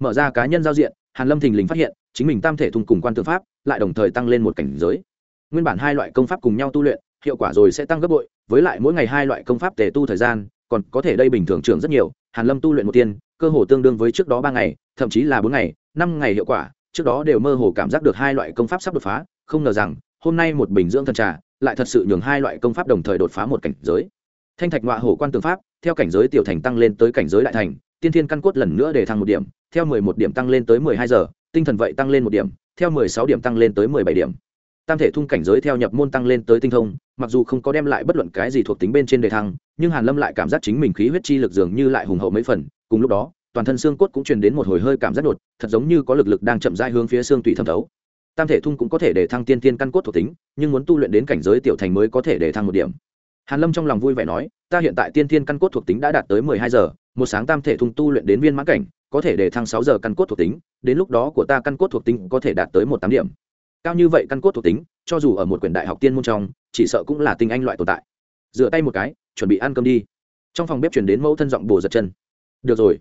Mở ra cá nhân giao diện hàn lâm thình lình phát hiện, chính mình tam thể thung cùng quan tượng pháp lại đồng thời tăng lên một cảnh giới. Nguyên bản hai loại công pháp cùng nhau tu luyện, hiệu quả rồi sẽ tăng gấp bội, với lại mỗi ngày hai loại công pháp tề tu thời gian, còn có thể đây bình thường trưởng rất nhiều, hàn lâm tu luyện một tiên, cơ hồ tương đương với trước đó ba ngày, thậm chí là bốn ngày, năm ngày hiệu quả, trước đó đều mơ hồ cảm giác được hai loại công pháp sắp đột phá, không ngờ rằng, hôm nay một bình dưỡng thần trà, lại thật sự nhường hai loại công pháp đồng thời đột phá một cảnh giới. Thanh thạch ngọa hổ quan tường pháp, theo cảnh giới tiểu thành tăng lên tới cảnh giới đại thành, tiên thiên căn cốt lần nữa để thăng một điểm theo mười một điểm tăng lên tới mười hai giờ, tinh thần vậy tăng lên một điểm, theo mười sáu điểm tăng lên tới mười bảy điểm. Tam thể thung cảnh giới theo nhập môn tăng lên tới tinh thông, mặc dù không có đem lại bất luận cái gì thuộc tính bên trên đề thăng, nhưng hàn lâm lại cảm giác chính mình khí huyết chi lực dường như lại hùng hậu mấy phần, cùng lúc đó, toàn thân xương cốt cũng truyền đến một hồi hơi cảm giác đột, thật giống như có lực lực đang chậm rãi hướng phía xương tủy thẩm thấu. Tam thể thung cũng có thể để thăng tiên tiên căn cốt thuộc tính, nhưng muốn tu luyện đến cảnh giới tiểu thành mới có thể để thăng một điểm. Hàn lâm trong lòng vui vẻ nói, ta hiện tại tiên tiên căn cốt thuộc tính đã đạt tới mười hai giờ, một sáng tam thể thung tu luyện đến viên mãn cảnh có thể để thăng sáu giờ căn cốt thuộc tính, đến lúc đó của ta căn cốt thuộc tính có thể đạt tới một tám điểm. Cao như vậy căn cốt thuộc tính, cho dù ở một quyển đại học tiên môn trong, chỉ sợ cũng là tinh anh loại tồn tại. Dựa tay một cái, chuẩn bị ăn cơm đi. Trong phòng bếp chuyển đến mẫu thân giọng bồ giật chân. Được rồi.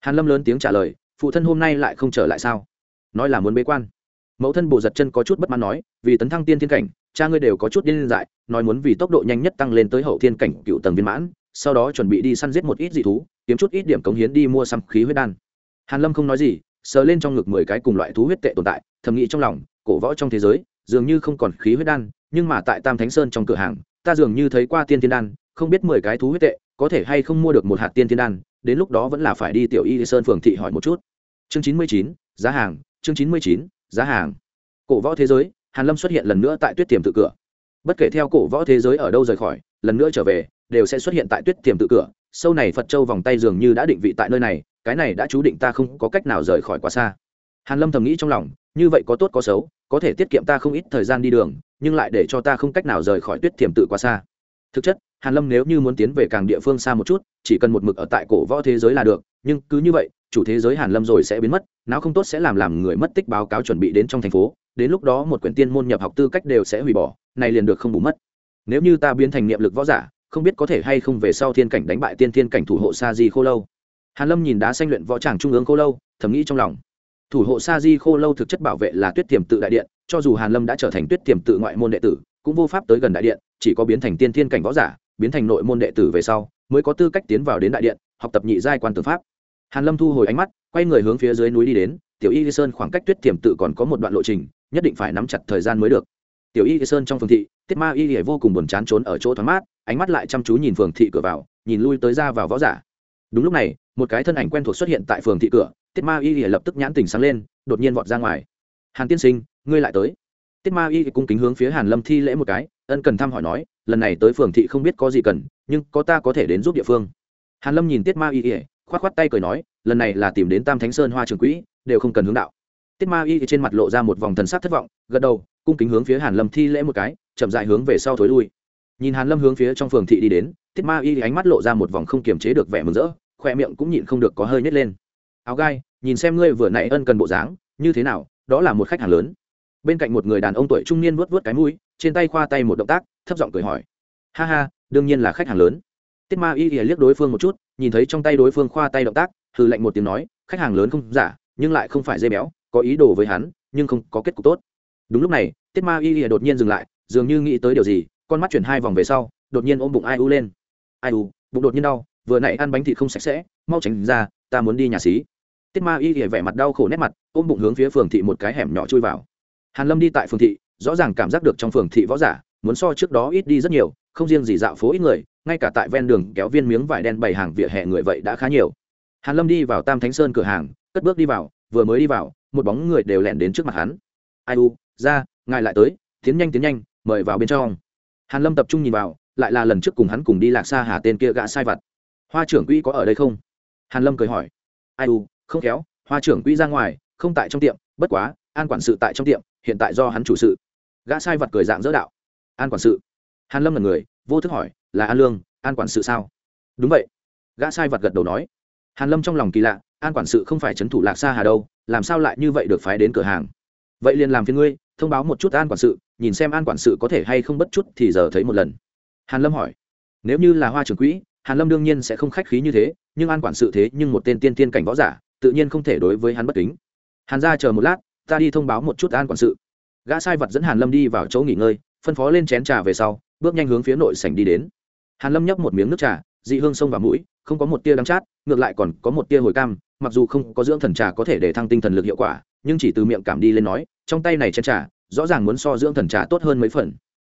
Hàn lâm lớn tiếng trả lời, phụ thân hôm nay lại không trở lại sao? Nói là muốn bế quan. Mẫu thân bồ giật chân có chút bất mãn nói, vì tấn thăng tiên thiên cảnh, cha ngươi đều có chút điên dại, nói muốn vì tốc độ nhanh nhất tăng lên tới hậu thiên cảnh cựu tầng viên mãn, sau đó chuẩn bị đi săn giết một ít dị thú, kiếm chút ít điểm cống hiến đi mua xăm khí huyết đan hàn lâm không nói gì, sờ lên trong ngực mười cái cùng loại thú huyết tệ tồn tại, thầm nghĩ trong lòng, cổ võ trong thế giới, dường như không còn khí huyết đan, nhưng mà tại tam thánh sơn trong cửa hàng, ta dường như thấy qua tiên thiên đan, không biết mười cái thú huyết tệ có thể hay không mua được một hạt tiên thiên đan, đến lúc đó vẫn là phải đi tiểu y sơn phường thị hỏi một chút. Chương chín mươi chín, giá hàng, chương chín mươi chín, giá hàng. Cổ võ thế giới, hàn lâm xuất hiện lần nữa tại tuyết tiềm tự cửa. Bất kể theo cổ võ thế giới ở đâu rời khỏi, lần nữa trở về, đều sẽ xuất hiện tại tuyết tiềm tự cửa. Sâu này phật châu vòng tay dường như đã định vị tại nơi này cái này đã chú định ta không có cách nào rời khỏi quá xa. Hàn lâm thầm nghĩ trong lòng, như vậy có tốt có xấu, có thể tiết kiệm ta không ít thời gian đi đường, nhưng lại để cho ta không cách nào rời khỏi tuyết tiềm tự quá xa. Thực chất, hàn lâm nếu như muốn tiến về càng địa phương xa một chút, chỉ cần một mực ở tại cổ võ thế giới là được, nhưng cứ như vậy, chủ thế giới hàn lâm rồi sẽ biến mất não không tốt sẽ làm làm người mất tích báo cáo chuẩn bị đến trong thành phố, đến lúc đó một quyển tiên môn nhập học tư cách đều sẽ hủy bỏ, này liền được không bù mất. Nếu như ta biến thành niệm lực võ giả, không biết có thể hay không về sau thiên cảnh đánh bại tiên thiên cảnh thủ hộ sa di khô lâu hàn lâm nhìn đá xanh luyện võ tràng trung ương khô lâu, thầm nghĩ trong lòng. Thủ hộ sa di khô lâu thực chất bảo vệ là tuyết tiềm tự đại điện, cho dù hàn lâm đã trở thành tuyết tiềm tự ngoại môn đệ tử, cũng vô pháp tới gần đại điện, chỉ có biến thành tiên thiên cảnh võ giả, biến thành nội môn đệ tử về sau, mới có tư cách tiến vào đến đại điện, học tập nhị giai quan tử pháp. Hàn lâm thu hồi ánh mắt, quay người hướng phía dưới núi đi đến, tiểu y sơn, khoảng cách tuyết tiềm tự còn có một đoạn lộ trình, nhất định phải nắm chặt thời gian mới được. Tiểu y sơn trong phường thị, tiết ma y vô cùng buồn chán trốn ở chỗ thoáng mát, ánh mắt lại chăm chú nhìn phường thị cửa vào, nhìn lui tới ra vào võ giả đúng lúc này, một cái thân ảnh quen thuộc xuất hiện tại phường thị cửa, tiết ma y lập tức nhãn tình sáng lên, đột nhiên vọt ra ngoài. Hàn tiên sinh, ngươi lại tới. Tiết ma y cung kính hướng phía hàn lâm thi lễ một cái, ân cần thăm hỏi nói, lần này tới phường thị không biết có gì cần, nhưng có ta có thể đến giúp địa phương. Hàn lâm nhìn tiết ma y khoát khoát tay cười nói, lần này là tìm đến tam thánh sơn hoa trường quỹ, đều không cần hướng đạo. Tiết ma y trên mặt lộ ra một vòng thần sắc thất vọng, gật đầu, cung kính hướng phía hàn lâm thi lễ một cái, chậm dại hướng về sau thối lui nhìn hàn lâm hướng phía trong phường thị đi đến, tiết ma y ánh mắt lộ ra một vòng không kiềm chế được vẻ mừng rỡ, khoe miệng cũng nhịn không được có hơi nhét lên. Áo gai, nhìn xem ngươi vừa nãy ân cần bộ dáng, như thế nào, đó là một khách hàng lớn. Bên cạnh một người đàn ông tuổi trung niên vuốt vuốt cái mũi, trên tay khoa tay một động tác, thấp giọng cười hỏi. Ha ha, đương nhiên là khách hàng lớn. Tiết ma y ỉa liếc đối phương một chút, nhìn thấy trong tay đối phương khoa tay động tác, hừ lạnh một tiếng nói, khách hàng lớn không giả, nhưng lại không phải dây béo, có ý đồ với hắn, nhưng không có kết cục tốt. Đúng lúc này, tiết ma y ỉa đột nhiên dừng lại, dường như nghĩ tới điều gì con mắt chuyển hai vòng về sau, đột nhiên ôm bụng ai u lên. Ai u, bụng đột nhiên đau, vừa nãy ăn bánh thịt không sạch sẽ, mau tránh ra, ta muốn đi nhà xí. Tiết ma y ỉa vẻ mặt đau khổ nét mặt, ôm bụng hướng phía phường thị một cái hẻm nhỏ chui vào. Hàn lâm đi tại phường thị, rõ ràng cảm giác được trong phường thị võ giả, muốn so trước đó ít đi rất nhiều, không riêng gì dạo phố ít người, ngay cả tại ven đường kéo viên miếng vải đen bày hàng vỉa hè người vậy đã khá nhiều. Hàn lâm đi vào tam thánh sơn cửa hàng, cất bước đi vào, vừa mới đi vào, một bóng người đều lẻn đến trước mặt hắn. Ai u, ra, ngài lại tới, tiến nhanh tiến nhanh, mời vào bên trong hàn lâm tập trung nhìn vào, lại là lần trước cùng hắn cùng đi lạc xa hà tên kia gã sai vặt. Hoa trưởng quỹ có ở đây không? Hàn lâm cười hỏi. Ai u, không kéo hoa trưởng quỹ ra ngoài, không tại trong tiệm, bất quá, an quản sự tại trong tiệm, hiện tại do hắn chủ sự. Gã sai vật cười dạng dỡ đạo. An quản sự? Hàn lâm là người, vô thức hỏi, là an lương, an quản sự sao? Đúng vậy. Gã sai vật gật đầu nói. Hàn lâm trong lòng kỳ lạ, an quản sự không phải trấn thủ lạc xa hà đâu, làm sao lại như vậy được phái đến cửa hàng? Vậy liền làm phiền ngươi thông báo một chút an quản sự, nhìn xem an quản sự có thể hay không bất chút thì giờ thấy một lần. Hàn lâm hỏi, nếu như là hoa trưởng quỹ, hàn lâm đương nhiên sẽ không khách khí như thế, nhưng an quản sự thế nhưng một tên tiên tiên cảnh võ giả, tự nhiên không thể đối với hắn bất kính. Hàn gia chờ một lát, ta đi thông báo một chút an quản sự. Gã sai vật dẫn hàn lâm đi vào chỗ nghỉ ngơi, phân phó lên chén trà về sau, bước nhanh hướng phía nội sảnh đi đến. Hàn lâm nhấp một miếng nước trà, dị hương sông vào mũi, không có một tia đắng chát, ngược lại còn có một tia hồi cam, mặc dù không có dưỡng thần trà có thể để thăng tinh thần lực hiệu quả nhưng chỉ từ miệng cảm đi lên nói, trong tay này chén trà, rõ ràng muốn so dưỡng thần trà tốt hơn mấy phần.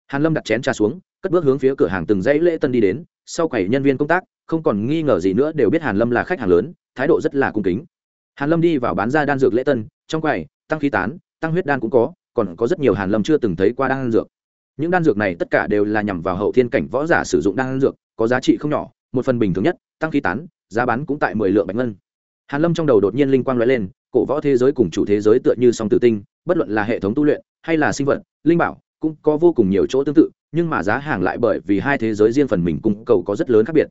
Hàn lâm đặt chén trà xuống, cất bước hướng phía cửa hàng từng dãy lễ tân đi đến, sau quầy nhân viên công tác, không còn nghi ngờ gì nữa đều biết hàn lâm là khách hàng lớn, thái độ rất là cung kính. Hàn lâm đi vào bán ra đan dược lễ tân, trong quầy, tăng khí tán, tăng huyết đan cũng có, còn có rất nhiều hàn lâm chưa từng thấy qua đan dược. Những đan dược này tất cả đều là nhằm vào hậu thiên cảnh võ giả sử dụng đan dược, có giá trị không nhỏ, một phần bình thường nhất, tăng khí tán, giá bán cũng tại mười lượng bạch ngân hàn lâm trong đầu đột nhiên linh quang lóe lên, cổ võ thế giới cùng chủ thế giới tựa như song tử tinh, bất luận là hệ thống tu luyện hay là sinh vật, linh bảo cũng có vô cùng nhiều chỗ tương tự, nhưng mà giá hàng lại bởi vì hai thế giới riêng phần mình cung cầu có rất lớn khác biệt.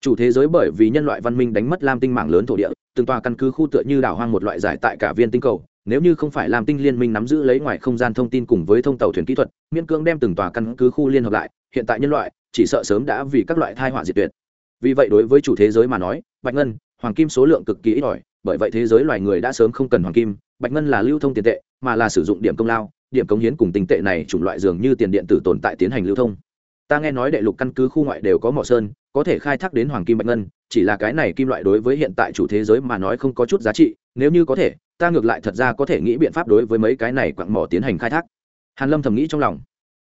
Chủ thế giới bởi vì nhân loại văn minh đánh mất lam tinh mạng lớn thổ địa, từng tòa căn cứ khu tựa như đảo hoang một loại giải tại cả viên tinh cầu, nếu như không phải lam tinh liên minh nắm giữ lấy ngoài không gian thông tin cùng với thông tàu thuyền kỹ thuật, miễn cưỡng đem từng tòa căn cứ khu liên hợp lại, hiện tại nhân loại chỉ sợ sớm đã vì các loại thai họa diệt tuyệt. Vì vậy đối với chủ thế giới mà nói, bạch ngân hoàng kim số lượng cực kỳ ít ỏi, bởi vậy thế giới loài người đã sớm không cần hoàng kim, bạch ngân là lưu thông tiền tệ, mà là sử dụng điểm công lao, điểm công hiến cùng tình tệ này chủng loại dường như tiền điện tử tồn tại tiến hành lưu thông. Ta nghe nói đệ lục căn cứ khu ngoại đều có mỏ sơn, có thể khai thác đến hoàng kim bạch ngân, chỉ là cái này kim loại đối với hiện tại chủ thế giới mà nói không có chút giá trị, nếu như có thể, ta ngược lại thật ra có thể nghĩ biện pháp đối với mấy cái này quặng mỏ tiến hành khai thác. Hàn lâm thầm nghĩ trong lòng.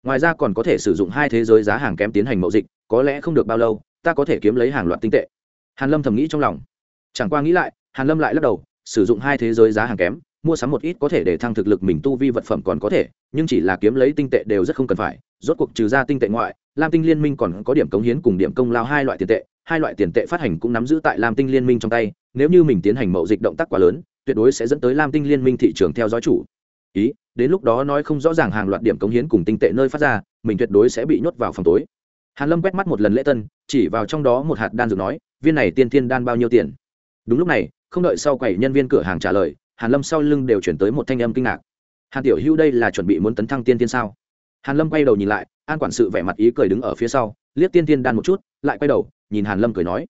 Ngoài ra còn có thể sử dụng hai thế giới giá hàng kém tiến hành mậu dịch, có lẽ không được bao lâu, ta có thể kiếm lấy hàng loạt tinh tệ. Hàn lâm thầm nghĩ trong lòng chẳng qua nghĩ lại, hàn lâm lại lắc đầu, sử dụng hai thế giới giá hàng kém, mua sắm một ít có thể để thăng thực lực mình tu vi vật phẩm còn có thể, nhưng chỉ là kiếm lấy tinh tệ đều rất không cần phải, rốt cuộc trừ ra tinh tệ ngoại, lam tinh liên minh còn có điểm cống hiến cùng điểm công lao hai loại tiền tệ, hai loại tiền tệ phát hành cũng nắm giữ tại lam tinh liên minh trong tay, nếu như mình tiến hành mậu dịch động tác quá lớn, tuyệt đối sẽ dẫn tới lam tinh liên minh thị trường theo dõi chủ. Ý, đến lúc đó nói không rõ ràng hàng loạt điểm cống hiến cùng tinh tệ nơi phát ra, mình tuyệt đối sẽ bị nhốt vào phòng tối. Hàn lâm quét mắt một lần lễ tân, chỉ vào trong đó một hạt đan dược nói, viên này tiên tiên đan bao nhiêu tiền? Đúng lúc này, không đợi sau quầy nhân viên cửa hàng trả lời, hàn lâm sau lưng đều chuyển tới một thanh âm kinh ngạc. Hàn tiểu hưu đây là chuẩn bị muốn tấn thăng tiên tiên sao? Hàn lâm quay đầu nhìn lại, an quản sự vẻ mặt ý cười đứng ở phía sau, liếc tiên tiên đan một chút, lại quay đầu, nhìn hàn lâm cười nói.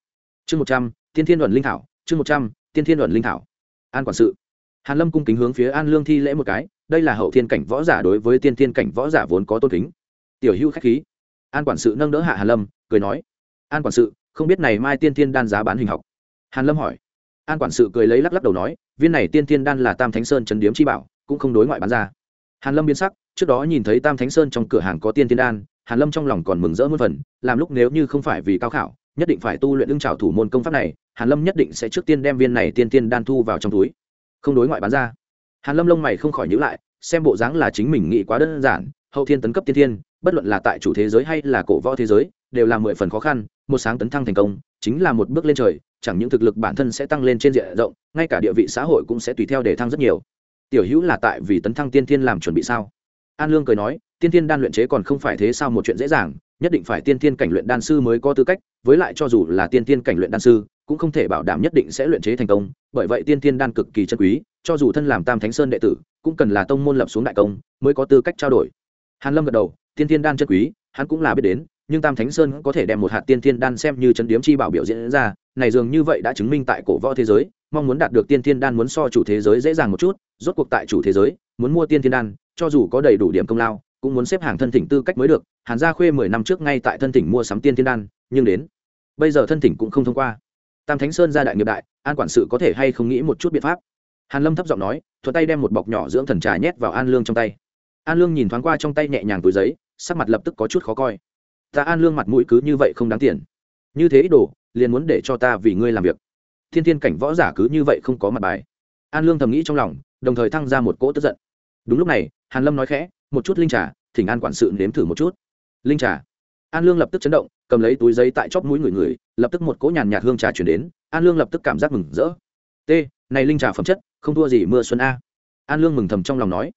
Chương một trăm, tiên thiên luận linh thảo, chương một trăm, tiên thiên luận linh thảo. An quản sự. Hàn lâm cung kính hướng phía an lương thi lễ một cái, đây là hậu thiên cảnh võ giả đối với tiên thiên cảnh võ giả vốn có tôn kính. Tiểu hưu khách khí. An quản sự nâng đỡ hạ hàn lâm, cười nói. An quản sự, không biết này mai tiên thiên đan giá bán hình học? Hàn lâm hỏi an quản sự cười lấy lắc lắc đầu nói, viên này tiên thiên đan là tam thánh sơn trấn điếm chi bảo, cũng không đối ngoại bán ra. Hàn lâm biến sắc, trước đó nhìn thấy tam thánh sơn trong cửa hàng có tiên thiên đan, hàn lâm trong lòng còn mừng rỡ muôn phần, làm lúc nếu như không phải vì cao khảo, nhất định phải tu luyện ưng trào thủ môn công pháp này, hàn lâm nhất định sẽ trước tiên đem viên này tiên tiên đan thu vào trong túi. Không đối ngoại bán ra. Hàn lâm lông mày không khỏi nhíu lại, xem bộ dáng là chính mình nghĩ quá đơn giản, hậu thiên tấn cấp tiên thiên, bất luận là tại chủ thế giới hay là cổ võ thế giới, đều là mười phần khó khăn, một sáng tấn thăng thành công, chính là một bước lên trời chẳng những thực lực bản thân sẽ tăng lên trên diện rộng, ngay cả địa vị xã hội cũng sẽ tùy theo để thăng rất nhiều. Tiểu hữu là tại vì tấn thăng tiên thiên làm chuẩn bị sao? An lương cười nói, tiên thiên đan luyện chế còn không phải thế sao một chuyện dễ dàng, nhất định phải tiên thiên cảnh luyện đan sư mới có tư cách, với lại cho dù là tiên thiên cảnh luyện đan sư, cũng không thể bảo đảm nhất định sẽ luyện chế thành công, bởi vậy tiên thiên đan cực kỳ chân quý, cho dù thân làm tam thánh sơn đệ tử, cũng cần là tông môn lập xuống đại công mới có tư cách trao đổi. Hàn lâm gật đầu, tiên thiên đan chân quý, hắn cũng là biết đến, nhưng tam thánh sơn có thể đem một hạt tiên thiên đan xem như chấn điếm chi bảo biểu diễn ra này dường như vậy đã chứng minh tại cổ võ thế giới, mong muốn đạt được tiên thiên đan muốn so chủ thế giới dễ dàng một chút, rốt cuộc tại chủ thế giới, muốn mua tiên thiên đan, cho dù có đầy đủ điểm công lao, cũng muốn xếp hàng thân thỉnh tư cách mới được, hàn gia khuê mười năm trước ngay tại thân thỉnh mua sắm tiên thiên đan, nhưng đến, bây giờ thân thỉnh cũng không thông qua. Tam thánh sơn gia đại nghiệp đại, an quản sự có thể hay không nghĩ một chút biện pháp? Hàn lâm thấp giọng nói thuật tay đem một bọc nhỏ dưỡng thần trà nhét vào an lương trong tay. An lương nhìn thoáng qua trong tay nhẹ nhàng túi giấy, sắc mặt lập tức có chút khó coi. Ta an lương mặt mũi cứ như vậy không đáng tiền. Như thế ý đồ liền muốn để cho ta vì ngươi làm việc. Thiên thiên cảnh võ giả cứ như vậy không có mặt bài. An lương thầm nghĩ trong lòng, đồng thời thăng ra một cỗ tức giận. Đúng lúc này, hàn lâm nói khẽ, một chút linh trà, thỉnh an quản sự nếm thử một chút. Linh trà. An lương lập tức chấn động, cầm lấy túi giấy tại chóp mũi người người, lập tức một cỗ nhàn nhạt hương trà chuyển đến, an lương lập tức cảm giác mừng rỡ. T, này linh trà phẩm chất, không thua gì mưa xuân a. An lương mừng thầm trong lòng nói,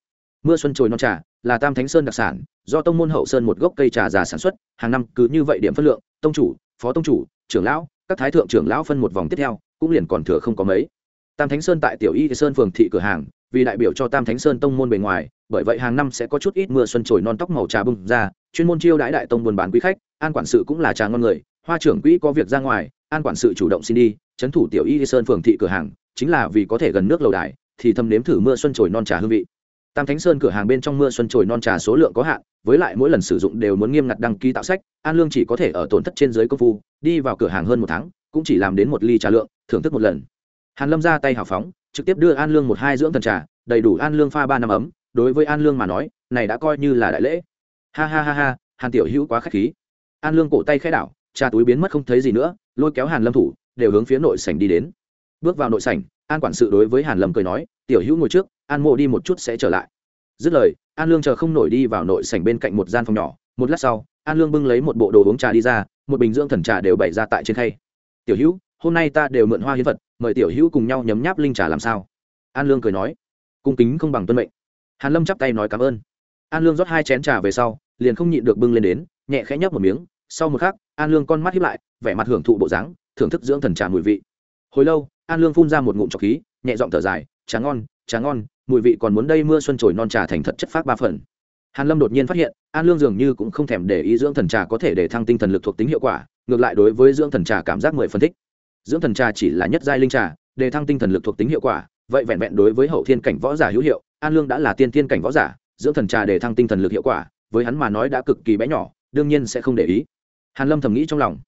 mưa xuân trồi non trà, là tam thánh sơn đặc sản, do tông môn hậu sơn một gốc cây trà già sản xuất, hàng năm cứ như vậy điểm phân lượng, tông chủ, phó tông chủ trưởng lão, các thái thượng trưởng lão phân một vòng tiếp theo, cũng liền còn thừa không có mấy. Tam thánh sơn tại tiểu y sơn phường thị cửa hàng, vì đại biểu cho tam thánh sơn tông môn bề ngoài, bởi vậy hàng năm sẽ có chút ít mưa xuân trồi non tóc màu trà bưng ra, chuyên môn chiêu đãi đại tông buôn bán quý khách, an quản sự cũng là trà ngon người, hoa trưởng quỹ có việc ra ngoài, an quản sự chủ động xin đi trấn thủ tiểu y sơn phường thị cửa hàng, chính là vì có thể gần nước lầu đài, thì thâm nếm thử mưa xuân trồi non trà hương vị tam thánh sơn cửa hàng bên trong mưa xuân trồi non trà số lượng có hạn, với lại mỗi lần sử dụng đều muốn nghiêm ngặt đăng ký tạo sách, an lương chỉ có thể ở tổn thất trên dưới công phu, đi vào cửa hàng hơn một tháng, cũng chỉ làm đến một ly trà lượng, thưởng thức một lần. Hàn lâm ra tay hào phóng, trực tiếp đưa an lương một hai dưỡng thần trà, đầy đủ an lương pha ba năm ấm, đối với an lương mà nói, này đã coi như là đại lễ. Ha ha ha ha, hàn tiểu hữu quá khách khí. An lương cổ tay khẽ đảo, trà túi biến mất không thấy gì nữa, lôi kéo hàn lâm thủ, đều hướng phía nội sảnh đi đến. Bước vào nội sảnh an quản sự đối với hàn lâm cười nói, tiểu hữu ngồi trước, an mộ đi một chút sẽ trở lại. Dứt lời, an lương chờ không nổi đi vào nội sảnh bên cạnh một gian phòng nhỏ. Một lát sau, an lương bưng lấy một bộ đồ uống trà đi ra, một bình dưỡng thần trà đều bày ra tại trên khay. Tiểu hữu, hôm nay ta đều mượn hoa hiến vật, mời tiểu hữu cùng nhau nhấm nháp linh trà làm sao? An lương cười nói, cung kính không bằng tuân mệnh. Hàn lâm chắp tay nói cảm ơn. An lương rót hai chén trà về sau, liền không nhịn được bưng lên đến, nhẹ khẽ nhấp một miếng. Sau một khắc, an lương con mắt hiếp lại, vẻ mặt hưởng thụ bộ dáng, thưởng thức dưỡng thần trà mùi vị. Hồi lâu an lương phun ra một ngụm trọc khí, nhẹ giọng thở dài, trà ngon trà ngon, mùi vị còn muốn đây mưa xuân trồi non trà thành thật chất phát ba phần. Hàn lâm đột nhiên phát hiện, an lương dường như cũng không thèm để ý dưỡng thần trà có thể để thăng tinh thần lực thuộc tính hiệu quả, ngược lại đối với dưỡng thần trà cảm giác mười phân thích. Dưỡng thần trà chỉ là nhất giai linh trà, để thăng tinh thần lực thuộc tính hiệu quả, vậy vẹn vẹn đối với hậu thiên cảnh võ giả hữu hiệu, an lương đã là tiên thiên cảnh võ giả, dưỡng thần trà để thăng tinh thần lực hiệu quả, với hắn mà nói đã cực kỳ bé nhỏ, đương nhiên sẽ không để ý. Hàn lâm thầm nghĩ trong lòng.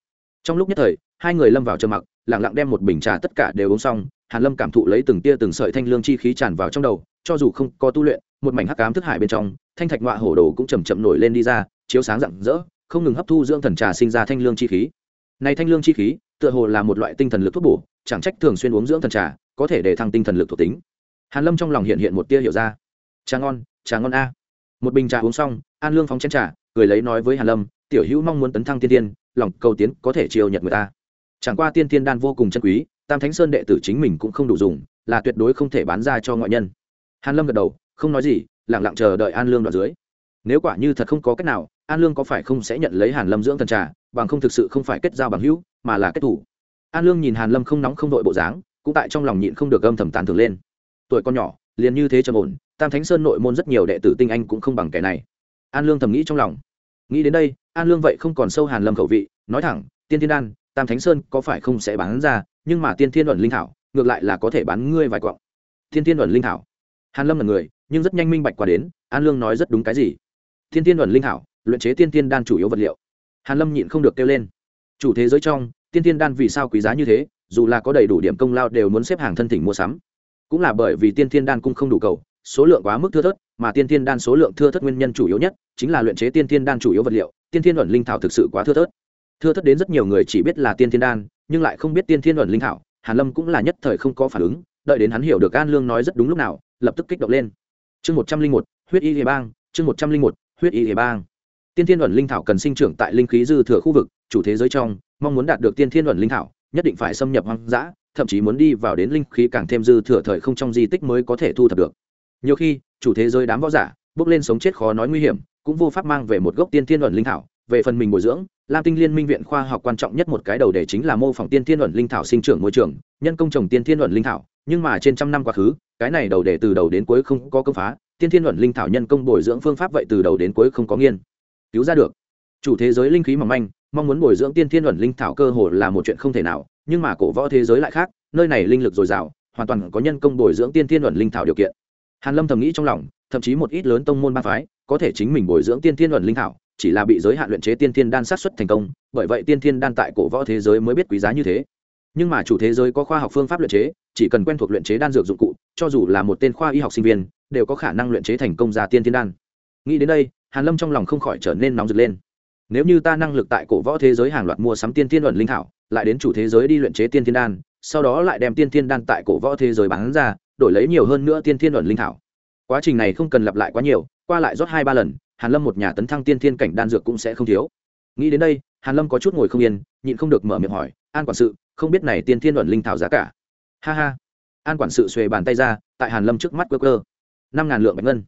Trong lúc nhất thời, hai người lâm vào trầm mặc lặng lặng đem một bình trà tất cả đều uống xong, hàn lâm cảm thụ lấy từng tia từng sợi thanh lương chi khí tràn vào trong đầu, cho dù không có tu luyện, một mảnh hắc ám thức hải bên trong, thanh thạch ngọa hổ đồ cũng chầm chậm nổi lên đi ra, chiếu sáng rạng rỡ, không ngừng hấp thu dưỡng thần trà sinh ra thanh lương chi khí. Này thanh lương chi khí, tựa hồ là một loại tinh thần lực thuốc bổ, chẳng trách thường xuyên uống dưỡng thần trà, có thể để thăng tinh thần lực thuộc tính. Hàn lâm trong lòng hiện hiện một tia hiểu ra. Trà ngon trà ngon a. Một bình trà uống xong, an lương phóng chén trà, cười lấy nói với hàn lâm, tiểu hữu mong muốn tấn thăng tiên tiên, lòng cầu tiến có thể chiều nhật người ta chẳng qua tiên tiên đan vô cùng chân quý, tam thánh sơn đệ tử chính mình cũng không đủ dùng, là tuyệt đối không thể bán ra cho ngoại nhân. Hàn lâm gật đầu, không nói gì, lặng lặng chờ đợi an lương đoạt dưới. Nếu quả như thật không có cách nào, an lương có phải không sẽ nhận lấy hàn lâm dưỡng thần trà, bằng không thực sự không phải kết giao bằng hữu, mà là kết thủ. An lương nhìn hàn lâm không nóng không đội bộ dáng, cũng tại trong lòng nhịn không được âm thầm tàn thường lên. Tuổi con nhỏ, liền như thế trầm ổn, tam thánh sơn nội môn rất nhiều đệ tử tinh anh cũng không bằng kẻ này. An lương thầm nghĩ trong lòng. Nghĩ đến đây, an lương vậy không còn sâu hàn lâm khẩu vị, nói thẳng, tiên thiên đan tam thánh sơn có phải không sẽ bán ra, nhưng mà tiên thiên luận linh thảo, ngược lại là có thể bán ngươi vài quặng. Tiên thiên luận linh thảo. Hàn lâm là người, nhưng rất nhanh minh bạch qua đến, an lương nói rất đúng cái gì? Tiên thiên luận linh thảo, luyện chế tiên thiên đan chủ yếu vật liệu. Hàn lâm nhịn không được kêu lên. Chủ thế giới trong, tiên thiên đan vì sao quý giá như thế, dù là có đầy đủ điểm công lao đều muốn xếp hàng thân thỉnh mua sắm. Cũng là bởi vì tiên thiên đan cung không đủ cầu, số lượng quá mức thưa thớt, mà tiên thiên đan số lượng thưa thớt nguyên nhân chủ yếu nhất chính là luyện chế tiên thiên đan chủ yếu vật liệu, tiên thiên luận linh thảo thực sự quá thưa thớt thưa thất đến rất nhiều người chỉ biết là tiên thiên đan, nhưng lại không biết tiên thiên luận linh thảo hàn lâm cũng là nhất thời không có phản ứng, đợi đến hắn hiểu được an lương nói rất đúng lúc nào, lập tức kích động lên. Chương một trăm linh một, huyết y hề bang, chương một trăm linh một, huyết y hề bang. Tiên thiên luận linh thảo cần sinh trưởng tại linh khí dư thừa khu vực, chủ thế giới trong, mong muốn đạt được tiên thiên luận linh thảo, nhất định phải xâm nhập hoang dã, thậm chí muốn đi vào đến linh khí càng thêm dư thừa thời không trong di tích mới có thể thu thập được. Nhiều khi, chủ thế giới đám võ giả bước lên sống chết khó nói nguy hiểm, cũng vô pháp mang về một gốc tiên thiên luận linh thảo, về phần mình bồi dưỡng lam tinh liên minh viện khoa học quan trọng nhất một cái đầu đề chính là mô phỏng tiên thiên luận linh thảo sinh trưởng môi trường, nhân công trồng tiên thiên luận linh thảo, nhưng mà trên trăm năm quá khứ, cái này đầu đề từ đầu đến cuối không có công phá, tiên thiên luận linh thảo nhân công bồi dưỡng phương pháp vậy từ đầu đến cuối không có nghiên cứu ra được. Chủ thế giới linh khí mỏng manh, mong muốn bồi dưỡng tiên thiên luận linh thảo cơ hồ là một chuyện không thể nào, nhưng mà cổ võ thế giới lại khác, nơi này linh lực dồi dào, hoàn toàn có nhân công bồi dưỡng tiên thiên luận linh thảo điều kiện. Hàn lâm thầm nghĩ trong lòng, thậm chí một ít lớn tông môn ba phái, có thể chính mình bồi dưỡng tiên thiên luận linh thảo chỉ là bị giới hạn luyện chế tiên thiên đan sát xuất thành công, bởi vậy tiên thiên đan tại cổ võ thế giới mới biết quý giá như thế. Nhưng mà chủ thế giới có khoa học phương pháp luyện chế, chỉ cần quen thuộc luyện chế đan dược dụng cụ, cho dù là một tên khoa y học sinh viên, đều có khả năng luyện chế thành công ra tiên thiên đan. Nghĩ đến đây, hàn lâm trong lòng không khỏi trở nên nóng rực lên. Nếu như ta năng lực tại cổ võ thế giới hàng loạt mua sắm tiên thiên luận linh thảo, lại đến chủ thế giới đi luyện chế tiên thiên đan, sau đó lại đem tiên thiên đan tại cổ võ thế giới bán ra, đổi lấy nhiều hơn nữa tiên thiên luận linh thảo. Quá trình này không cần lặp lại quá nhiều, qua lại rót hai ba lần hàn lâm một nhà tấn thăng tiên thiên cảnh đan dược cũng sẽ không thiếu. Nghĩ đến đây, hàn lâm có chút ngồi không yên, nhịn không được mở miệng hỏi, an quản sự, không biết này tiên thiên luận linh thảo giá cả? Ha ha. An quản sự xuề bàn tay ra, tại hàn lâm trước mắt cơ cơ năm ngàn lượng bạch ngân.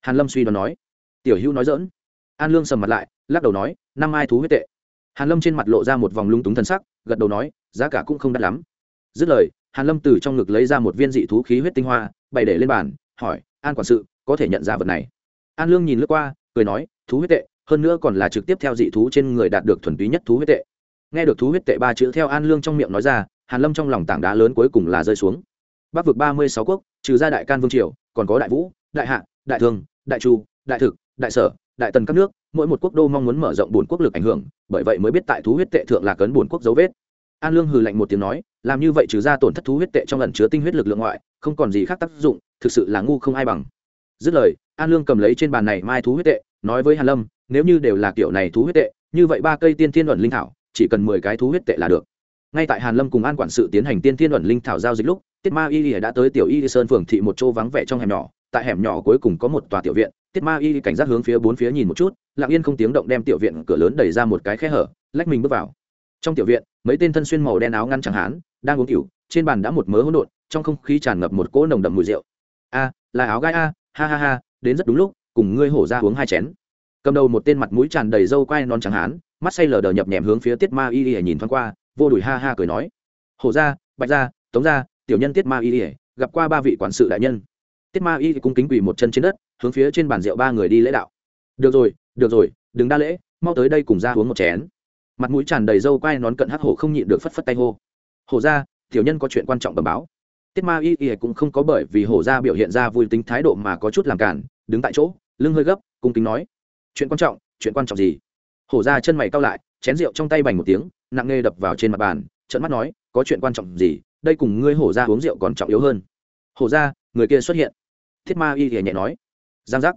Hàn lâm suy đoán nói. Tiểu hữu nói dỡn an lương sầm mặt lại, lắc đầu nói, năm ai thú huyết tệ. Hàn lâm trên mặt lộ ra một vòng lung túng thần sắc, gật đầu nói, giá cả cũng không đắt lắm. Dứt lời, hàn lâm từ trong ngực lấy ra một viên dị thú khí huyết tinh hoa, bày để lên bàn, hỏi, an quản sự, có thể nhận ra vật này? An lương nhìn lướt qua cười nói, thú huyết tệ, hơn nữa còn là trực tiếp theo dị thú trên người đạt được thuần túy nhất thú huyết tệ. Nghe được thú huyết tệ ba chữ theo an lương trong miệng nói ra, hàn lâm trong lòng tảng đá lớn cuối cùng là rơi xuống. Bắc vực ba mươi sáu quốc, trừ ra đại can vương triều, còn có đại vũ, đại hạ, đại thương đại chu, đại thực, đại sở, đại tần các nước, mỗi một quốc đô mong muốn mở rộng bốn quốc lực ảnh hưởng, bởi vậy mới biết tại thú huyết tệ thượng là cấn bốn quốc dấu vết. An lương hừ lạnh một tiếng nói, làm như vậy trừ ra tổn thất thú huyết tệ trong lần chứa tinh huyết lực lượng ngoại, không còn gì khác tác dụng, thực sự là ngu không ai bằng. Dứt lời an lương cầm lấy trên bàn này mai thú huyết tệ, nói với hàn lâm, nếu như đều là kiểu này thú huyết tệ, như vậy ba cây tiên thiên luận linh thảo, chỉ cần mười cái thú huyết tệ là được. Ngay tại hàn lâm cùng an quản sự tiến hành tiên thiên luận linh thảo giao dịch lúc, tiết ma y đã tới tiểu y sơn phường thị một chỗ vắng vẻ trong hẻm nhỏ. Tại hẻm nhỏ cuối cùng có một tòa tiểu viện, tiết ma y cảnh giác hướng phía bốn phía nhìn một chút, lặng yên không tiếng động đem tiểu viện cửa lớn đẩy ra một cái khe hở, lách mình bước vào. Trong tiểu viện, mấy tên thân xuyên màu đen áo ngăn chẳng hán, đang uống cửu trên bàn đã một mớ hỗn độn, trong không khí tràn ngập một cỗ nồng đậm mùi rượu. A, là áo gai a, ha ha ha đến rất đúng lúc, cùng ngươi hổ ra uống hai chén. Cầm đầu một tên mặt mũi tràn đầy râu quai non trắng hán, mắt say lờ đờ nhập nhèm hướng phía tiết ma y y nhìn thoáng qua, vô đùi ha ha cười nói, hổ ra, bạch ra, tống ra, tiểu nhân tiết ma y y gặp qua ba vị quản sự đại nhân. Tiết ma y cung kính quỳ một chân trên đất, hướng phía trên bàn rượu ba người đi lễ đạo. Được rồi được rồi, đừng đa lễ, mau tới đây cùng ra uống một chén. Mặt mũi tràn đầy râu quai nón cận hắc hổ không nhịn được phất phất tay hô. Hổ ra, tiểu nhân có chuyện quan trọng bẩm báo. Tiết ma y y cũng không có bởi vì hổ ra biểu hiện ra vui tính thái độ mà có chút làm cản đứng tại chỗ, lưng hơi gấp, cung kính nói, chuyện quan trọng, chuyện quan trọng gì? Hổ ra chân mày cao lại, chén rượu trong tay bành một tiếng, nặng nề đập vào trên mặt bàn trận mắt nói, có chuyện quan trọng gì? Đây cùng ngươi hổ ra uống rượu còn trọng yếu hơn. Hổ ra, người kia xuất hiện. Thiết ma y thì nhẹ nói, giang giác.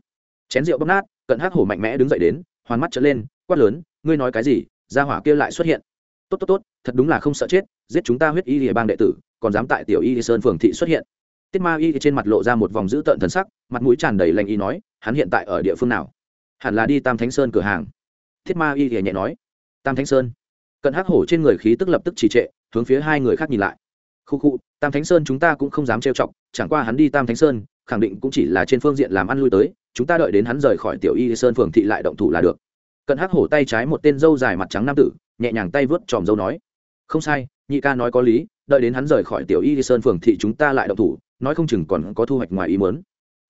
Chén rượu bóc nát, cận hắc hổ mạnh mẽ đứng dậy đến, hoàn mắt trở lên, quát lớn, ngươi nói cái gì? Gia hỏa kia lại xuất hiện. Tốt tốt tốt, thật đúng là không sợ chết, giết chúng ta huyết y địa bang đệ tử, còn dám tại tiểu y sơn phường thị xuất hiện. Tiết ma y trên mặt lộ ra một vòng dữ tợn thần sắc mặt mũi tràn đầy lành y nói, hắn hiện tại ở địa phương nào? Hẳn là đi tam thánh sơn cửa hàng. Thiết ma y thì nhẹ nói. Tam thánh sơn. Cận hắc hổ trên người khí tức lập tức trì trệ, hướng phía hai người khác nhìn lại. Khu khu, tam thánh sơn chúng ta cũng không dám trêu chọc, chẳng qua hắn đi tam thánh sơn, khẳng định cũng chỉ là trên phương diện làm ăn lui tới, chúng ta đợi đến hắn rời khỏi tiểu y sơn phường thị lại động thủ là được. Cận hắc hổ tay trái một tên dâu dài mặt trắng nam tử, nhẹ nhàng tay vớt tròm dâu nói. Không sai, nhị ca nói có lý, đợi đến hắn rời khỏi tiểu y sơn phường thị chúng ta lại động thủ, nói không chừng còn có thu hoạch ngoài ý muốn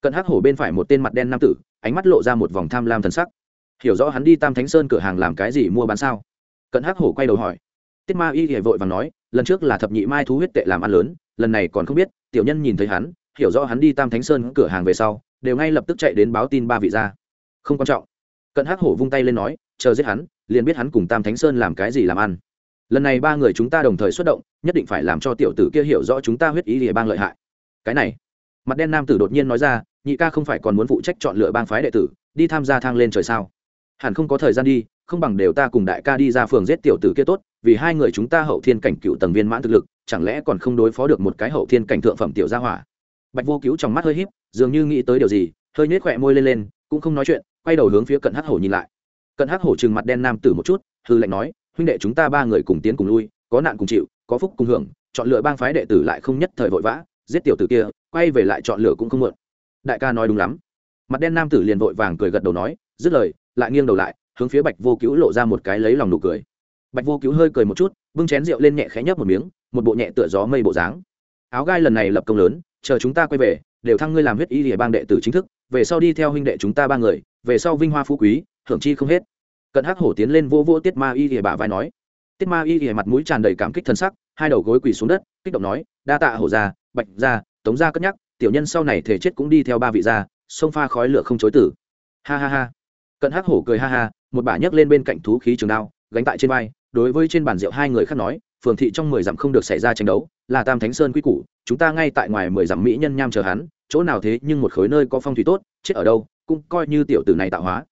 cận hắc hổ bên phải một tên mặt đen nam tử, ánh mắt lộ ra một vòng tham lam thần sắc. Hiểu rõ hắn đi tam thánh sơn cửa hàng làm cái gì mua bán sao? Cận hắc hổ quay đầu hỏi. Tiết ma y hề vội và nói, lần trước là thập nhị mai thú huyết tệ làm ăn lớn, lần này còn không biết, tiểu nhân nhìn thấy hắn, hiểu rõ hắn đi tam thánh sơn cửa hàng về sau, đều ngay lập tức chạy đến báo tin ba vị ra không quan trọng. Cận hắc hổ vung tay lên nói, chờ giết hắn, liền biết hắn cùng tam thánh sơn làm cái gì làm ăn. Lần này ba người chúng ta đồng thời xuất động, nhất định phải làm cho tiểu tử kia hiểu rõ chúng ta huyết ý địa bang lợi hại. Cái này. Mặt đen nam tử đột nhiên nói ra nhị ca không phải còn muốn phụ trách chọn lựa bang phái đệ tử, đi tham gia thang lên trời sao? Hẳn không có thời gian đi, không bằng đều ta cùng đại ca đi ra phường giết tiểu tử kia tốt, vì hai người chúng ta hậu thiên cảnh cựu tầng viên mãn thực lực, chẳng lẽ còn không đối phó được một cái hậu thiên cảnh thượng phẩm tiểu gia hỏa? Bạch vô cứu trong mắt hơi híp, dường như nghĩ tới điều gì, hơi nhếch khỏe môi lên lên, cũng không nói chuyện, quay đầu hướng phía cận hắc hổ nhìn lại. Cận hắc hổ trừng mặt đen nam tử một chút, hư lệnh nói, huynh đệ chúng ta ba người cùng tiến cùng lui, có nạn cùng chịu, có phúc cùng hưởng, chọn lựa bang phái đệ tử lại không nhất thời vội vã, giết tiểu tử kia, quay về lại chọn lựa cũng không muộn đại ca nói đúng lắm. Mặt đen nam tử liền vội vàng cười gật đầu nói, dứt lời, lại nghiêng đầu lại, hướng phía bạch vô cứu lộ ra một cái lấy lòng nụ cười. Bạch vô cứu hơi cười một chút, bưng chén rượu lên nhẹ khẽ nhấp một miếng, một bộ nhẹ tựa gió mây bộ dáng. Áo gai lần này lập công lớn, chờ chúng ta quay về, đều thăng ngươi làm huyết y địa bang đệ tử chính thức, về sau đi theo huynh đệ chúng ta ba người, về sau vinh hoa phú quý thưởng chi không hết. Cận hắc hổ tiến lên vô vô tiết ma y địa bả vai nói. Tiết ma y địa mặt mũi tràn đầy cảm kích thân sắc, hai đầu gối quỳ xuống đất, kích động nói, đa tạ hổ gia, bạch gia, tống gia cất nhắc tiểu nhân sau này thể chết cũng đi theo ba vị gia sông pha khói lửa không chối tử. Ha ha ha. Cận hắc hổ cười ha ha, một bả nhấc lên bên cạnh thú khí trường đao, gánh tại trên vai, đối với trên bàn rượu hai người khác nói, phường thị trong mười dặm không được xảy ra tranh đấu, là tam thánh sơn quy củ, chúng ta ngay tại ngoài mười dặm mỹ nhân nham chờ hắn, chỗ nào thế nhưng một khối nơi có phong thủy tốt, chết ở đâu, cũng coi như tiểu tử này tạo hóa.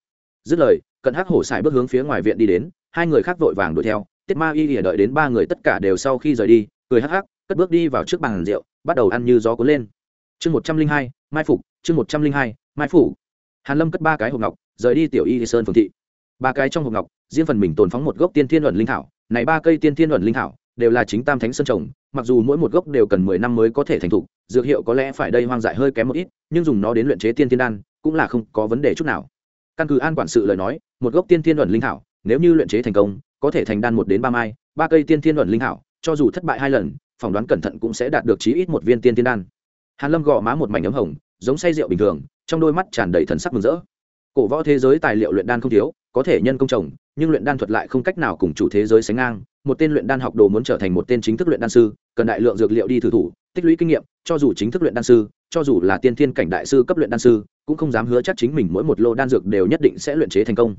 Dứt lời, cận hắc hổ xài bước hướng phía ngoài viện đi đến, hai người khác vội vàng đuổi theo, tiết ma y ỉa đợi đến ba người tất cả đều sau khi rời đi, cười hắc hắc, cất bước đi vào trước bàn rượu, bắt đầu ăn như gió cuốn lên chương một trăm linh hai, mai phục, chương một trăm linh hai, mai phủ hàn lâm cất ba cái hộp ngọc, rời đi tiểu y sơn phường thị. Ba cái trong hộp ngọc, riêng phần mình tồn phóng một gốc tiên thiên luận linh thảo, này ba cây tiên thiên luận linh thảo đều là chính tam thánh sơn trồng, mặc dù mỗi một gốc đều cần mười năm mới có thể thành thục, dược hiệu có lẽ phải đây hoang dại hơi kém một ít, nhưng dùng nó đến luyện chế tiên thiên đan cũng là không có vấn đề chút nào. Căn cứ an quản sự lời nói, một gốc tiên thiên luận linh thảo, nếu như luyện chế thành công, có thể thành đan một đến ba mai, ba cây tiên thiên luận linh thảo, cho dù thất bại hai lần, phỏng đoán cẩn thận cũng sẽ đạt được chí ít một viên tiên thiên đan hàn lâm gõ má một mảnh ấm hồng, giống say rượu bình thường, trong đôi mắt tràn đầy thần sắc mừng rỡ. Cổ võ thế giới tài liệu luyện đan không thiếu, có thể nhân công trồng nhưng luyện đan thuật lại không cách nào cùng chủ thế giới sánh ngang. Một tên luyện đan học đồ muốn trở thành một tên chính thức luyện đan sư, cần đại lượng dược liệu đi thử thủ, tích lũy kinh nghiệm, cho dù chính thức luyện đan sư, cho dù là tiên thiên cảnh đại sư cấp luyện đan sư, cũng không dám hứa chắc chính mình mỗi một lô đan dược đều nhất định sẽ luyện chế thành công.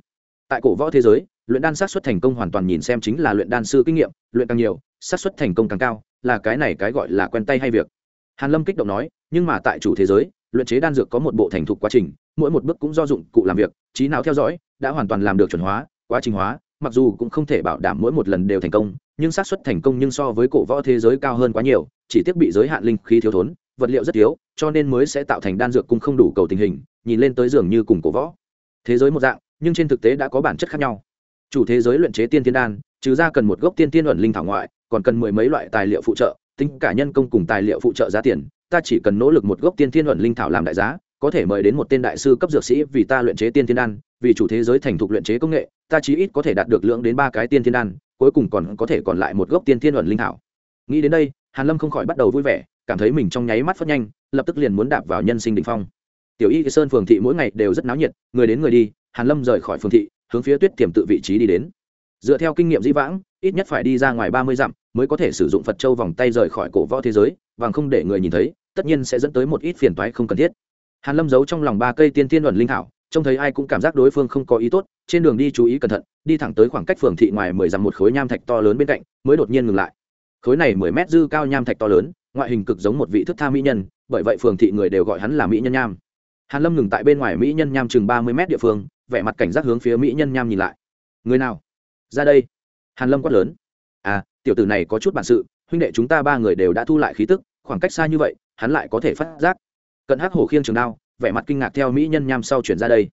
Tại cổ võ thế giới, luyện đan xác suất thành công hoàn toàn nhìn xem chính là luyện đan sư kinh nghiệm, luyện càng nhiều, xác suất thành công càng cao, là cái này cái gọi là quen tay hay việc hàn lâm kích động nói, nhưng mà tại chủ thế giới, luyện chế đan dược có một bộ thành thục quá trình, mỗi một bước cũng do dụng cụ làm việc, trí não theo dõi, đã hoàn toàn làm được chuẩn hóa, quá trình hóa, mặc dù cũng không thể bảo đảm mỗi một lần đều thành công, nhưng xác suất thành công nhưng so với cổ võ thế giới cao hơn quá nhiều, chỉ tiếc bị giới hạn linh khí thiếu thốn, vật liệu rất thiếu, cho nên mới sẽ tạo thành đan dược cũng không đủ cầu tình hình, nhìn lên tới dường như cùng cổ võ. Thế giới một dạng, nhưng trên thực tế đã có bản chất khác nhau. Chủ thế giới luyện chế tiên tiên đan, trừ ra cần một gốc tiên tiên ẩn linh thảo ngoại, còn cần mười mấy loại tài liệu phụ trợ tính cả nhân công cùng tài liệu phụ trợ giá tiền, ta chỉ cần nỗ lực một gốc tiên thiên luận linh thảo làm đại giá, có thể mời đến một tên đại sư cấp dược sĩ vì ta luyện chế tiên thiên đan, vì chủ thế giới thành thục luyện chế công nghệ, ta chí ít có thể đạt được lượng đến ba cái tiên thiên đan, cuối cùng còn có thể còn lại một gốc tiên thiên luận linh thảo. Nghĩ đến đây, hàn lâm không khỏi bắt đầu vui vẻ, cảm thấy mình trong nháy mắt phát nhanh, lập tức liền muốn đạp vào nhân sinh đỉnh phong. Tiểu y sơn phường thị mỗi ngày đều rất náo nhiệt, người đến người đi. Hàn lâm rời khỏi phường thị, hướng phía tuyết tiềm tự vị trí đi đến dựa theo kinh nghiệm dĩ vãng, ít nhất phải đi ra ngoài ba mươi dặm mới có thể sử dụng phật châu vòng tay rời khỏi cổ võ thế giới và không để người nhìn thấy, tất nhiên sẽ dẫn tới một ít phiền toái không cần thiết. Hàn lâm giấu trong lòng ba cây tiên tiên luận linh thảo, trông thấy ai cũng cảm giác đối phương không có ý tốt, trên đường đi chú ý cẩn thận, đi thẳng tới khoảng cách phường thị ngoài mười dặm một khối nham thạch to lớn bên cạnh, mới đột nhiên ngừng lại. Khối này mười mét dư cao nham thạch to lớn, ngoại hình cực giống một vị thức tha mỹ nhân, bởi vậy phường thị người đều gọi hắn là mỹ nhân nham. Hàn lâm ngừng tại bên ngoài mỹ nhân nham chừng ba mươi mét địa phương, vẻ mặt cảnh giác hướng phía mỹ nhân nham nhìn lại. Người nào? Ra đây. Hàn lâm quát lớn. À tiểu tử này có chút bản sự, huynh đệ chúng ta ba người đều đã thu lại khí tức, khoảng cách xa như vậy, hắn lại có thể phát giác. Cận hắc hổ khiêng trường đao, vẻ mặt kinh ngạc theo mỹ nhân nham sau chuyển ra đây.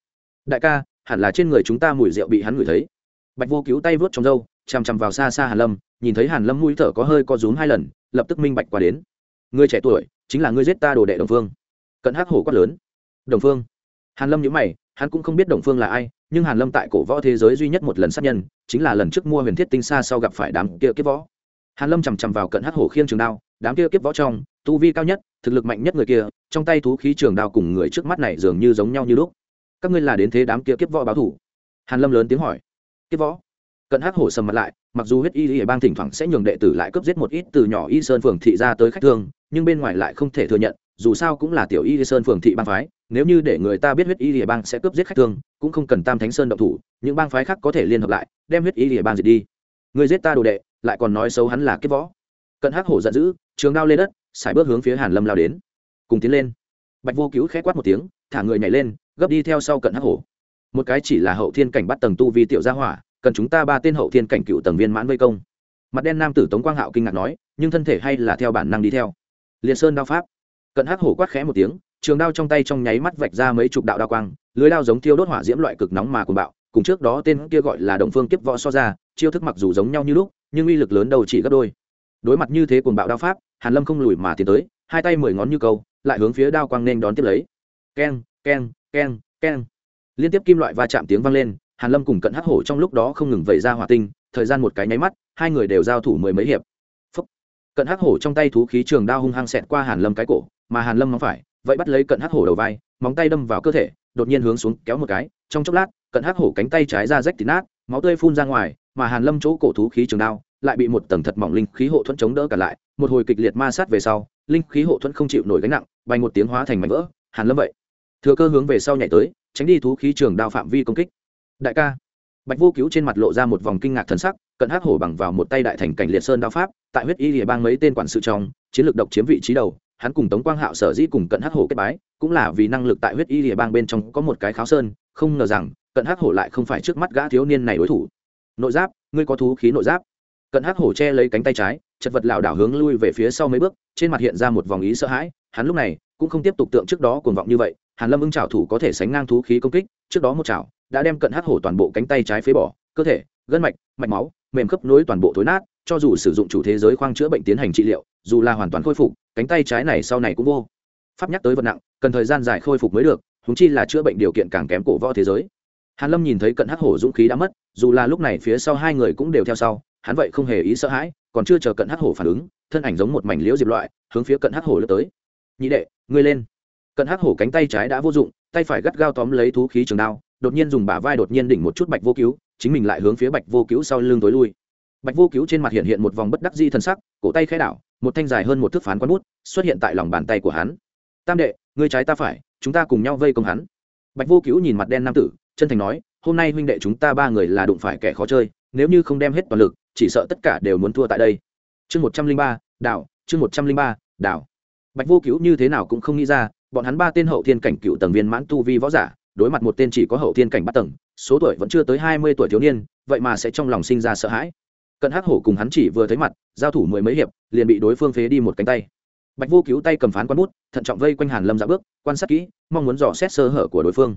Đại ca, hẳn là trên người chúng ta mùi rượu bị hắn ngửi thấy. Bạch vô cứu tay vớt trong râu, chằm chằm vào xa xa hàn lâm, nhìn thấy hàn lâm mũi thở có hơi co rúm hai lần, lập tức minh bạch qua đến. Người trẻ tuổi, chính là ngươi giết ta đồ đệ đồng phương. Cận hắc hổ quát lớn. Đồng phương. Hàn lâm nhíu mày, hắn cũng không biết đồng phương là ai nhưng hàn lâm tại cổ võ thế giới duy nhất một lần sát nhân, chính là lần trước mua huyền thiết tinh xa sau gặp phải đám kia kiếp võ. Hàn lâm chằm chằm vào cận hắc hổ khiêng trường đao, đám kia kiếp võ trong, tu vi cao nhất, thực lực mạnh nhất người kia, trong tay thú khí trường đao cùng người trước mắt này dường như giống nhau như lúc. Các ngươi là đến thế đám kia kiếp võ báo thủ? Hàn lâm lớn tiếng hỏi. Kiếp võ? Cận hắc hổ sầm mặt lại, mặc dù huyết y y bang thỉnh thoảng sẽ nhường đệ tử lại cướp giết một ít từ nhỏ y sơn phường thị ra tới khách thương, nhưng bên ngoài lại không thể thừa nhận dù sao cũng là tiểu y sơn phường thị bang phái, nếu như để người ta biết huyết y y bang sẽ cướp giết khách thương, cũng không cần tam thánh sơn động thủ, những bang phái khác có thể liên hợp lại, đem huyết y y bang diệt đi. Người giết ta đồ đệ, lại còn nói xấu hắn là kiếp võ. Cận hắc hổ giận dữ, trường đao lên đất xài bước hướng phía hàn lâm lao đến. Cùng tiến lên. Bạch vô cứu khẽ quát một tiếng, thả người nhảy lên, gấp đi theo sau cận hắc hổ. Một cái chỉ là hậu thiên cảnh bắt tầng tu vi tiểu gia hỏa, cần chúng ta ba tên hậu thiên cảnh cựu tầng viên mãn vây công. Mặt đen nam tử tống quang hạo kinh ngạc nói, nhưng thân thể hay là theo bản năng đi theo. Liệt sơn đao pháp cận hắc hổ quát khẽ một tiếng, trường đao trong tay trong nháy mắt vạch ra mấy chục đạo đao quang, lưới đao giống thiêu đốt hỏa diễm loại cực nóng mà cuồng bạo, cùng trước đó tên kia gọi là đồng phương kiếp võ so ra, chiêu thức mặc dù giống nhau như lúc, nhưng uy lực lớn đầu chỉ gấp đôi. Đối mặt như thế cuồng bạo đao pháp, hàn lâm không lùi mà tiến tới, hai tay mười ngón như câu, lại hướng phía đao quang nên đón tiếp lấy. Keng keng keng keng. Liên tiếp kim loại va chạm tiếng vang lên, hàn lâm cùng cận hắc hổ trong lúc đó không ngừng vẩy ra hỏa tinh, thời gian một cái nháy mắt, hai người đều giao thủ mười mấy hiệp. Phúc. cận hắc hổ trong tay thú khí trường đao hung hăng xẹt qua hàn lâm cái cổ mà hàn lâm mong phải, vậy bắt lấy cận hắc hổ đầu vai, móng tay đâm vào cơ thể, đột nhiên hướng xuống kéo một cái, trong chốc lát, cận hắc hổ cánh tay trái ra rách thịt nát, máu tươi phun ra ngoài, mà hàn lâm chỗ cổ thú khí trường đao lại bị một tầng thật mỏng linh khí hộ thuẫn chống đỡ cả lại, một hồi kịch liệt ma sát về sau, linh khí hộ thuẫn không chịu nổi gánh nặng, bay một tiếng hóa thành mảnh vỡ, hàn lâm vậy, thừa cơ hướng về sau nhảy tới, tránh đi thú khí trường đao phạm vi công kích. Đại ca, bạch vô cứu trên mặt lộ ra một vòng kinh ngạc thần sắc, cận hắc hổ bằng vào một tay đại thành cảnh liệt sơn đao pháp, tại huyết y địa bang mấy tên quản sự trong, chiến lược độc chiếm vị trí đầu hắn cùng tống quang hạo sở dĩ cùng cận hắc hổ kết bái, cũng là vì năng lực tại huyết y địa bang bên trong có một cái kháo sơn, không ngờ rằng, cận hắc hổ lại không phải trước mắt gã thiếu niên này đối thủ. Nội giáp, ngươi có thú khí nội giáp? Cận hắc hổ che lấy cánh tay trái, chật vật lảo đảo hướng lui về phía sau mấy bước, trên mặt hiện ra một vòng ý sợ hãi, hắn lúc này cũng không tiếp tục tượng trước đó cuồng vọng như vậy, hàn lâm ưng trảo thủ có thể sánh ngang thú khí công kích, trước đó một chảo đã đem cận hắc hổ toàn bộ cánh tay trái phế bỏ, cơ thể, gân mạch mạch máu, mềm khớp nối toàn bộ thối nát, cho dù sử dụng chủ thế giới khoang chữa bệnh tiến hành trị liệu, dù là hoàn toàn khôi phục cánh tay trái này sau này cũng vô. Pháp nhắc tới vật nặng, cần thời gian dài khôi phục mới được húng chi là chữa bệnh điều kiện càng kém cổ võ thế giới. Hàn lâm nhìn thấy cận hắc hổ dũng khí đã mất, dù là lúc này phía sau hai người cũng đều theo sau, hắn vậy không hề ý sợ hãi, còn chưa chờ cận hắc hổ phản ứng, thân ảnh giống một mảnh liễu diệp loại, hướng phía cận hắc hổ lướt tới. Nhị đệ, ngươi lên. Cận hắc hổ cánh tay trái đã vô dụng, tay phải gắt gao tóm lấy thú khí trường đao, đột nhiên dùng bả vai đột nhiên đỉnh một chút bạch vô cứu, chính mình lại hướng phía bạch vô cứu sau lưng tối lui bạch vô cứu trên mặt hiện hiện một vòng bất đắc di thần sắc, cổ tay khai đảo, một thanh dài hơn một thước phán quán bút xuất hiện tại lòng bàn tay của hắn. Tam đệ, ngươi trái ta phải, chúng ta cùng nhau vây công hắn. Bạch vô cứu nhìn mặt đen nam tử, chân thành nói, hôm nay huynh đệ chúng ta ba người là đụng phải kẻ khó chơi, nếu như không đem hết toàn lực, chỉ sợ tất cả đều muốn thua tại đây. Chương một trăm linh ba, đảo, chương một trăm linh ba, đảo. Bạch vô cứu như thế nào cũng không nghĩ ra, bọn hắn ba tên hậu thiên cảnh cựu tầng viên mãn tu vi võ giả, đối mặt một tên chỉ có hậu thiên cảnh bắt tầng, số tuổi vẫn chưa tới hai mươi tuổi thiếu niên, vậy mà sẽ trong lòng sinh ra sợ hãi cận hắc hổ cùng hắn chỉ vừa thấy mặt, giao thủ mười mấy hiệp, liền bị đối phương phế đi một cánh tay. Bạch vô cứu tay cầm phán quán bút, thận trọng vây quanh hàn lâm dạ bước, quan sát kỹ, mong muốn dò xét sơ hở của đối phương.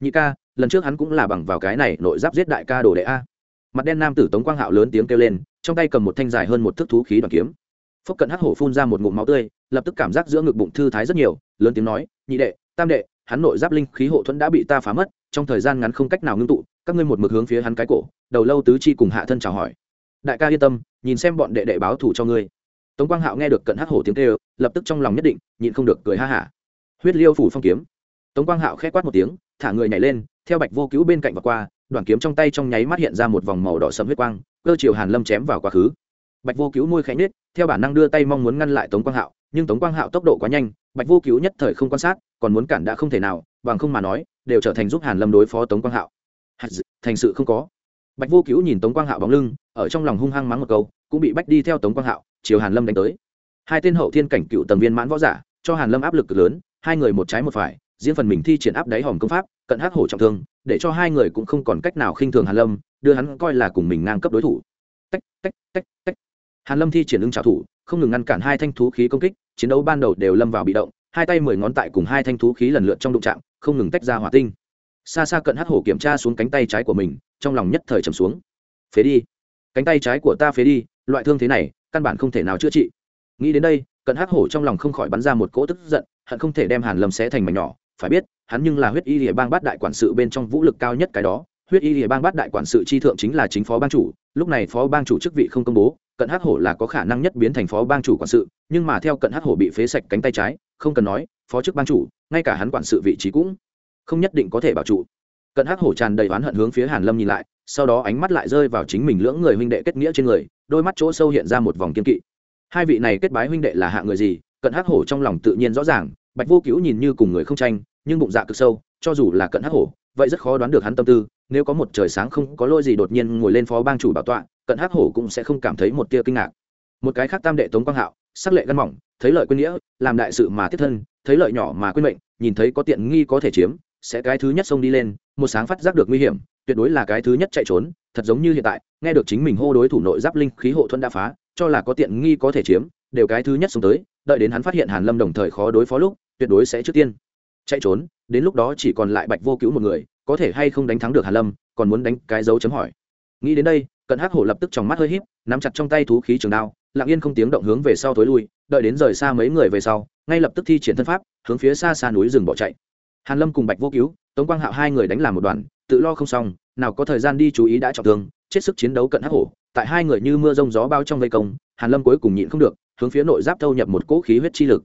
Nhị ca, lần trước hắn cũng là bằng vào cái này nội giáp giết đại ca đồ đệ a. Mặt đen nam tử tống quang hạo lớn tiếng kêu lên, trong tay cầm một thanh dài hơn một thước thú khí đoàn kiếm. Phúc cận hắc hổ phun ra một ngụm máu tươi, lập tức cảm giác giữa ngực bụng thư thái rất nhiều, lớn tiếng nói, nhị đệ, tam đệ, hắn nội giáp linh khí hộ thuẫn đã bị ta phá mất, trong thời gian ngắn không cách nào ngưng tụ, các ngươi một mực hướng phía hắn cái cổ, đầu lâu tứ chi cùng hạ thân chào hỏi đại ca yên tâm, nhìn xem bọn đệ đệ báo thủ cho ngươi. Tống quang hạo nghe được cận hắc hổ tiếng kêu, lập tức trong lòng nhất định, nhịn không được cười ha hả. Huyết liêu phủ phong kiếm. Tống quang hạo khẽ quát một tiếng, thả người nhảy lên, theo bạch vô cứu bên cạnh và qua, đoàn kiếm trong tay trong nháy mắt hiện ra một vòng màu đỏ sẫm huyết quang, cơ chiều hàn lâm chém vào quá khứ. Bạch vô cứu môi khẽ nết theo bản năng đưa tay mong muốn ngăn lại tống quang hạo, nhưng tống quang hạo tốc độ quá nhanh, bạch vô cứu nhất thời không quan sát, còn muốn cản đã không thể nào, bằng không mà nói, đều trở thành giúp hàn lâm đối phó tống quang hạo. Thành sự không có. Bạch vô cứu nhìn tống quang hạo bóng lưng ở trong lòng hung hăng mắng một câu, cũng bị bách đi theo tống quang hạo chiều hàn lâm đánh tới. Hai tên hậu thiên cảnh cựu tầng viên mãn võ giả, cho hàn lâm áp lực cực lớn, hai người một trái một phải diễn phần mình thi triển áp đáy hòm công pháp, cận hắc hổ trọng thương, để cho hai người cũng không còn cách nào khinh thường hàn lâm, đưa hắn coi là cùng mình ngang cấp đối thủ. Tách tách tách tách. Hàn lâm thi triển ứng trả thủ, không ngừng ngăn cản hai thanh thú khí công kích, chiến đấu ban đầu đều lâm vào bị động, hai tay mười ngón tại cùng hai thanh thú khí lần lượt trong đụng chạm, không ngừng tách ra hỏa tinh. Xa xa cận hắc hổ kiểm tra xuống cánh tay trái của mình, trong lòng nhất thời trầm xuống. Phế đi cánh tay trái của ta phế đi, loại thương thế này, căn bản không thể nào chữa trị. Nghĩ đến đây, cận hắc hổ trong lòng không khỏi bắn ra một cỗ tức giận, hận không thể đem hàn lâm xé thành mảnh nhỏ. Phải biết, hắn nhưng là huyết y địa bang bát đại quản sự bên trong vũ lực cao nhất cái đó. Huyết y địa bang bát đại quản sự chi thượng chính là chính phó bang chủ, lúc này phó bang chủ chức vị không công bố, cận hắc hổ là có khả năng nhất biến thành phó bang chủ quản sự, nhưng mà theo cận hắc hổ bị phế sạch cánh tay trái, không cần nói, phó chức bang chủ, ngay cả hắn quản sự vị trí cũng không nhất định có thể bảo trụ. Cận hắc hổ tràn đầy oán hận hướng phía hàn lâm nhìn lại sau đó ánh mắt lại rơi vào chính mình lưỡng người huynh đệ kết nghĩa trên người, đôi mắt chỗ sâu hiện ra một vòng kiên kỵ. Hai vị này kết bái huynh đệ là hạ người gì? Cận hắc hổ trong lòng tự nhiên rõ ràng, bạch vô cứu nhìn như cùng người không tranh, nhưng bụng dạ cực sâu, cho dù là cận hắc hổ, vậy rất khó đoán được hắn tâm tư, nếu có một trời sáng không có lỗi gì đột nhiên ngồi lên phó bang chủ bảo tọa, cận hắc hổ cũng sẽ không cảm thấy một tia kinh ngạc. Một cái khác tam đệ tống quang hạo, sắc lệ gân mỏng, thấy lợi quên nghĩa, làm đại sự mà tiếp thân, thấy lợi nhỏ mà quên mệnh, nhìn thấy có tiện nghi có thể chiếm, sẽ cái thứ nhất xông đi lên, một sáng phát giác được nguy hiểm tuyệt đối là cái thứ nhất chạy trốn, thật giống như hiện tại, nghe được chính mình hô đối thủ nội giáp linh khí hộ thuẫn đã phá, cho là có tiện nghi có thể chiếm, đều cái thứ nhất xuống tới, đợi đến hắn phát hiện hàn lâm đồng thời khó đối phó lúc, tuyệt đối sẽ trước tiên chạy trốn, đến lúc đó chỉ còn lại bạch vô cứu một người, có thể hay không đánh thắng được hàn lâm, còn muốn đánh cái dấu chấm hỏi. Nghĩ đến đây, cận hắc hổ lập tức trong mắt hơi híp, nắm chặt trong tay thú khí trường đao, lặng yên không tiếng động hướng về sau thối lui, đợi đến rời xa mấy người về sau, ngay lập tức thi triển thân pháp, hướng phía xa xa núi rừng bỏ chạy. Hàn lâm cùng bạch vô cứu tống quang hạo hai người đánh làm một đoàn tự lo không xong, nào có thời gian đi chú ý đã trọng thương, chết sức chiến đấu cận hắc hổ, tại hai người như mưa rông gió bao trong vây công, hàn lâm cuối cùng nhịn không được, hướng phía nội giáp thâu nhập một cỗ khí huyết chi lực.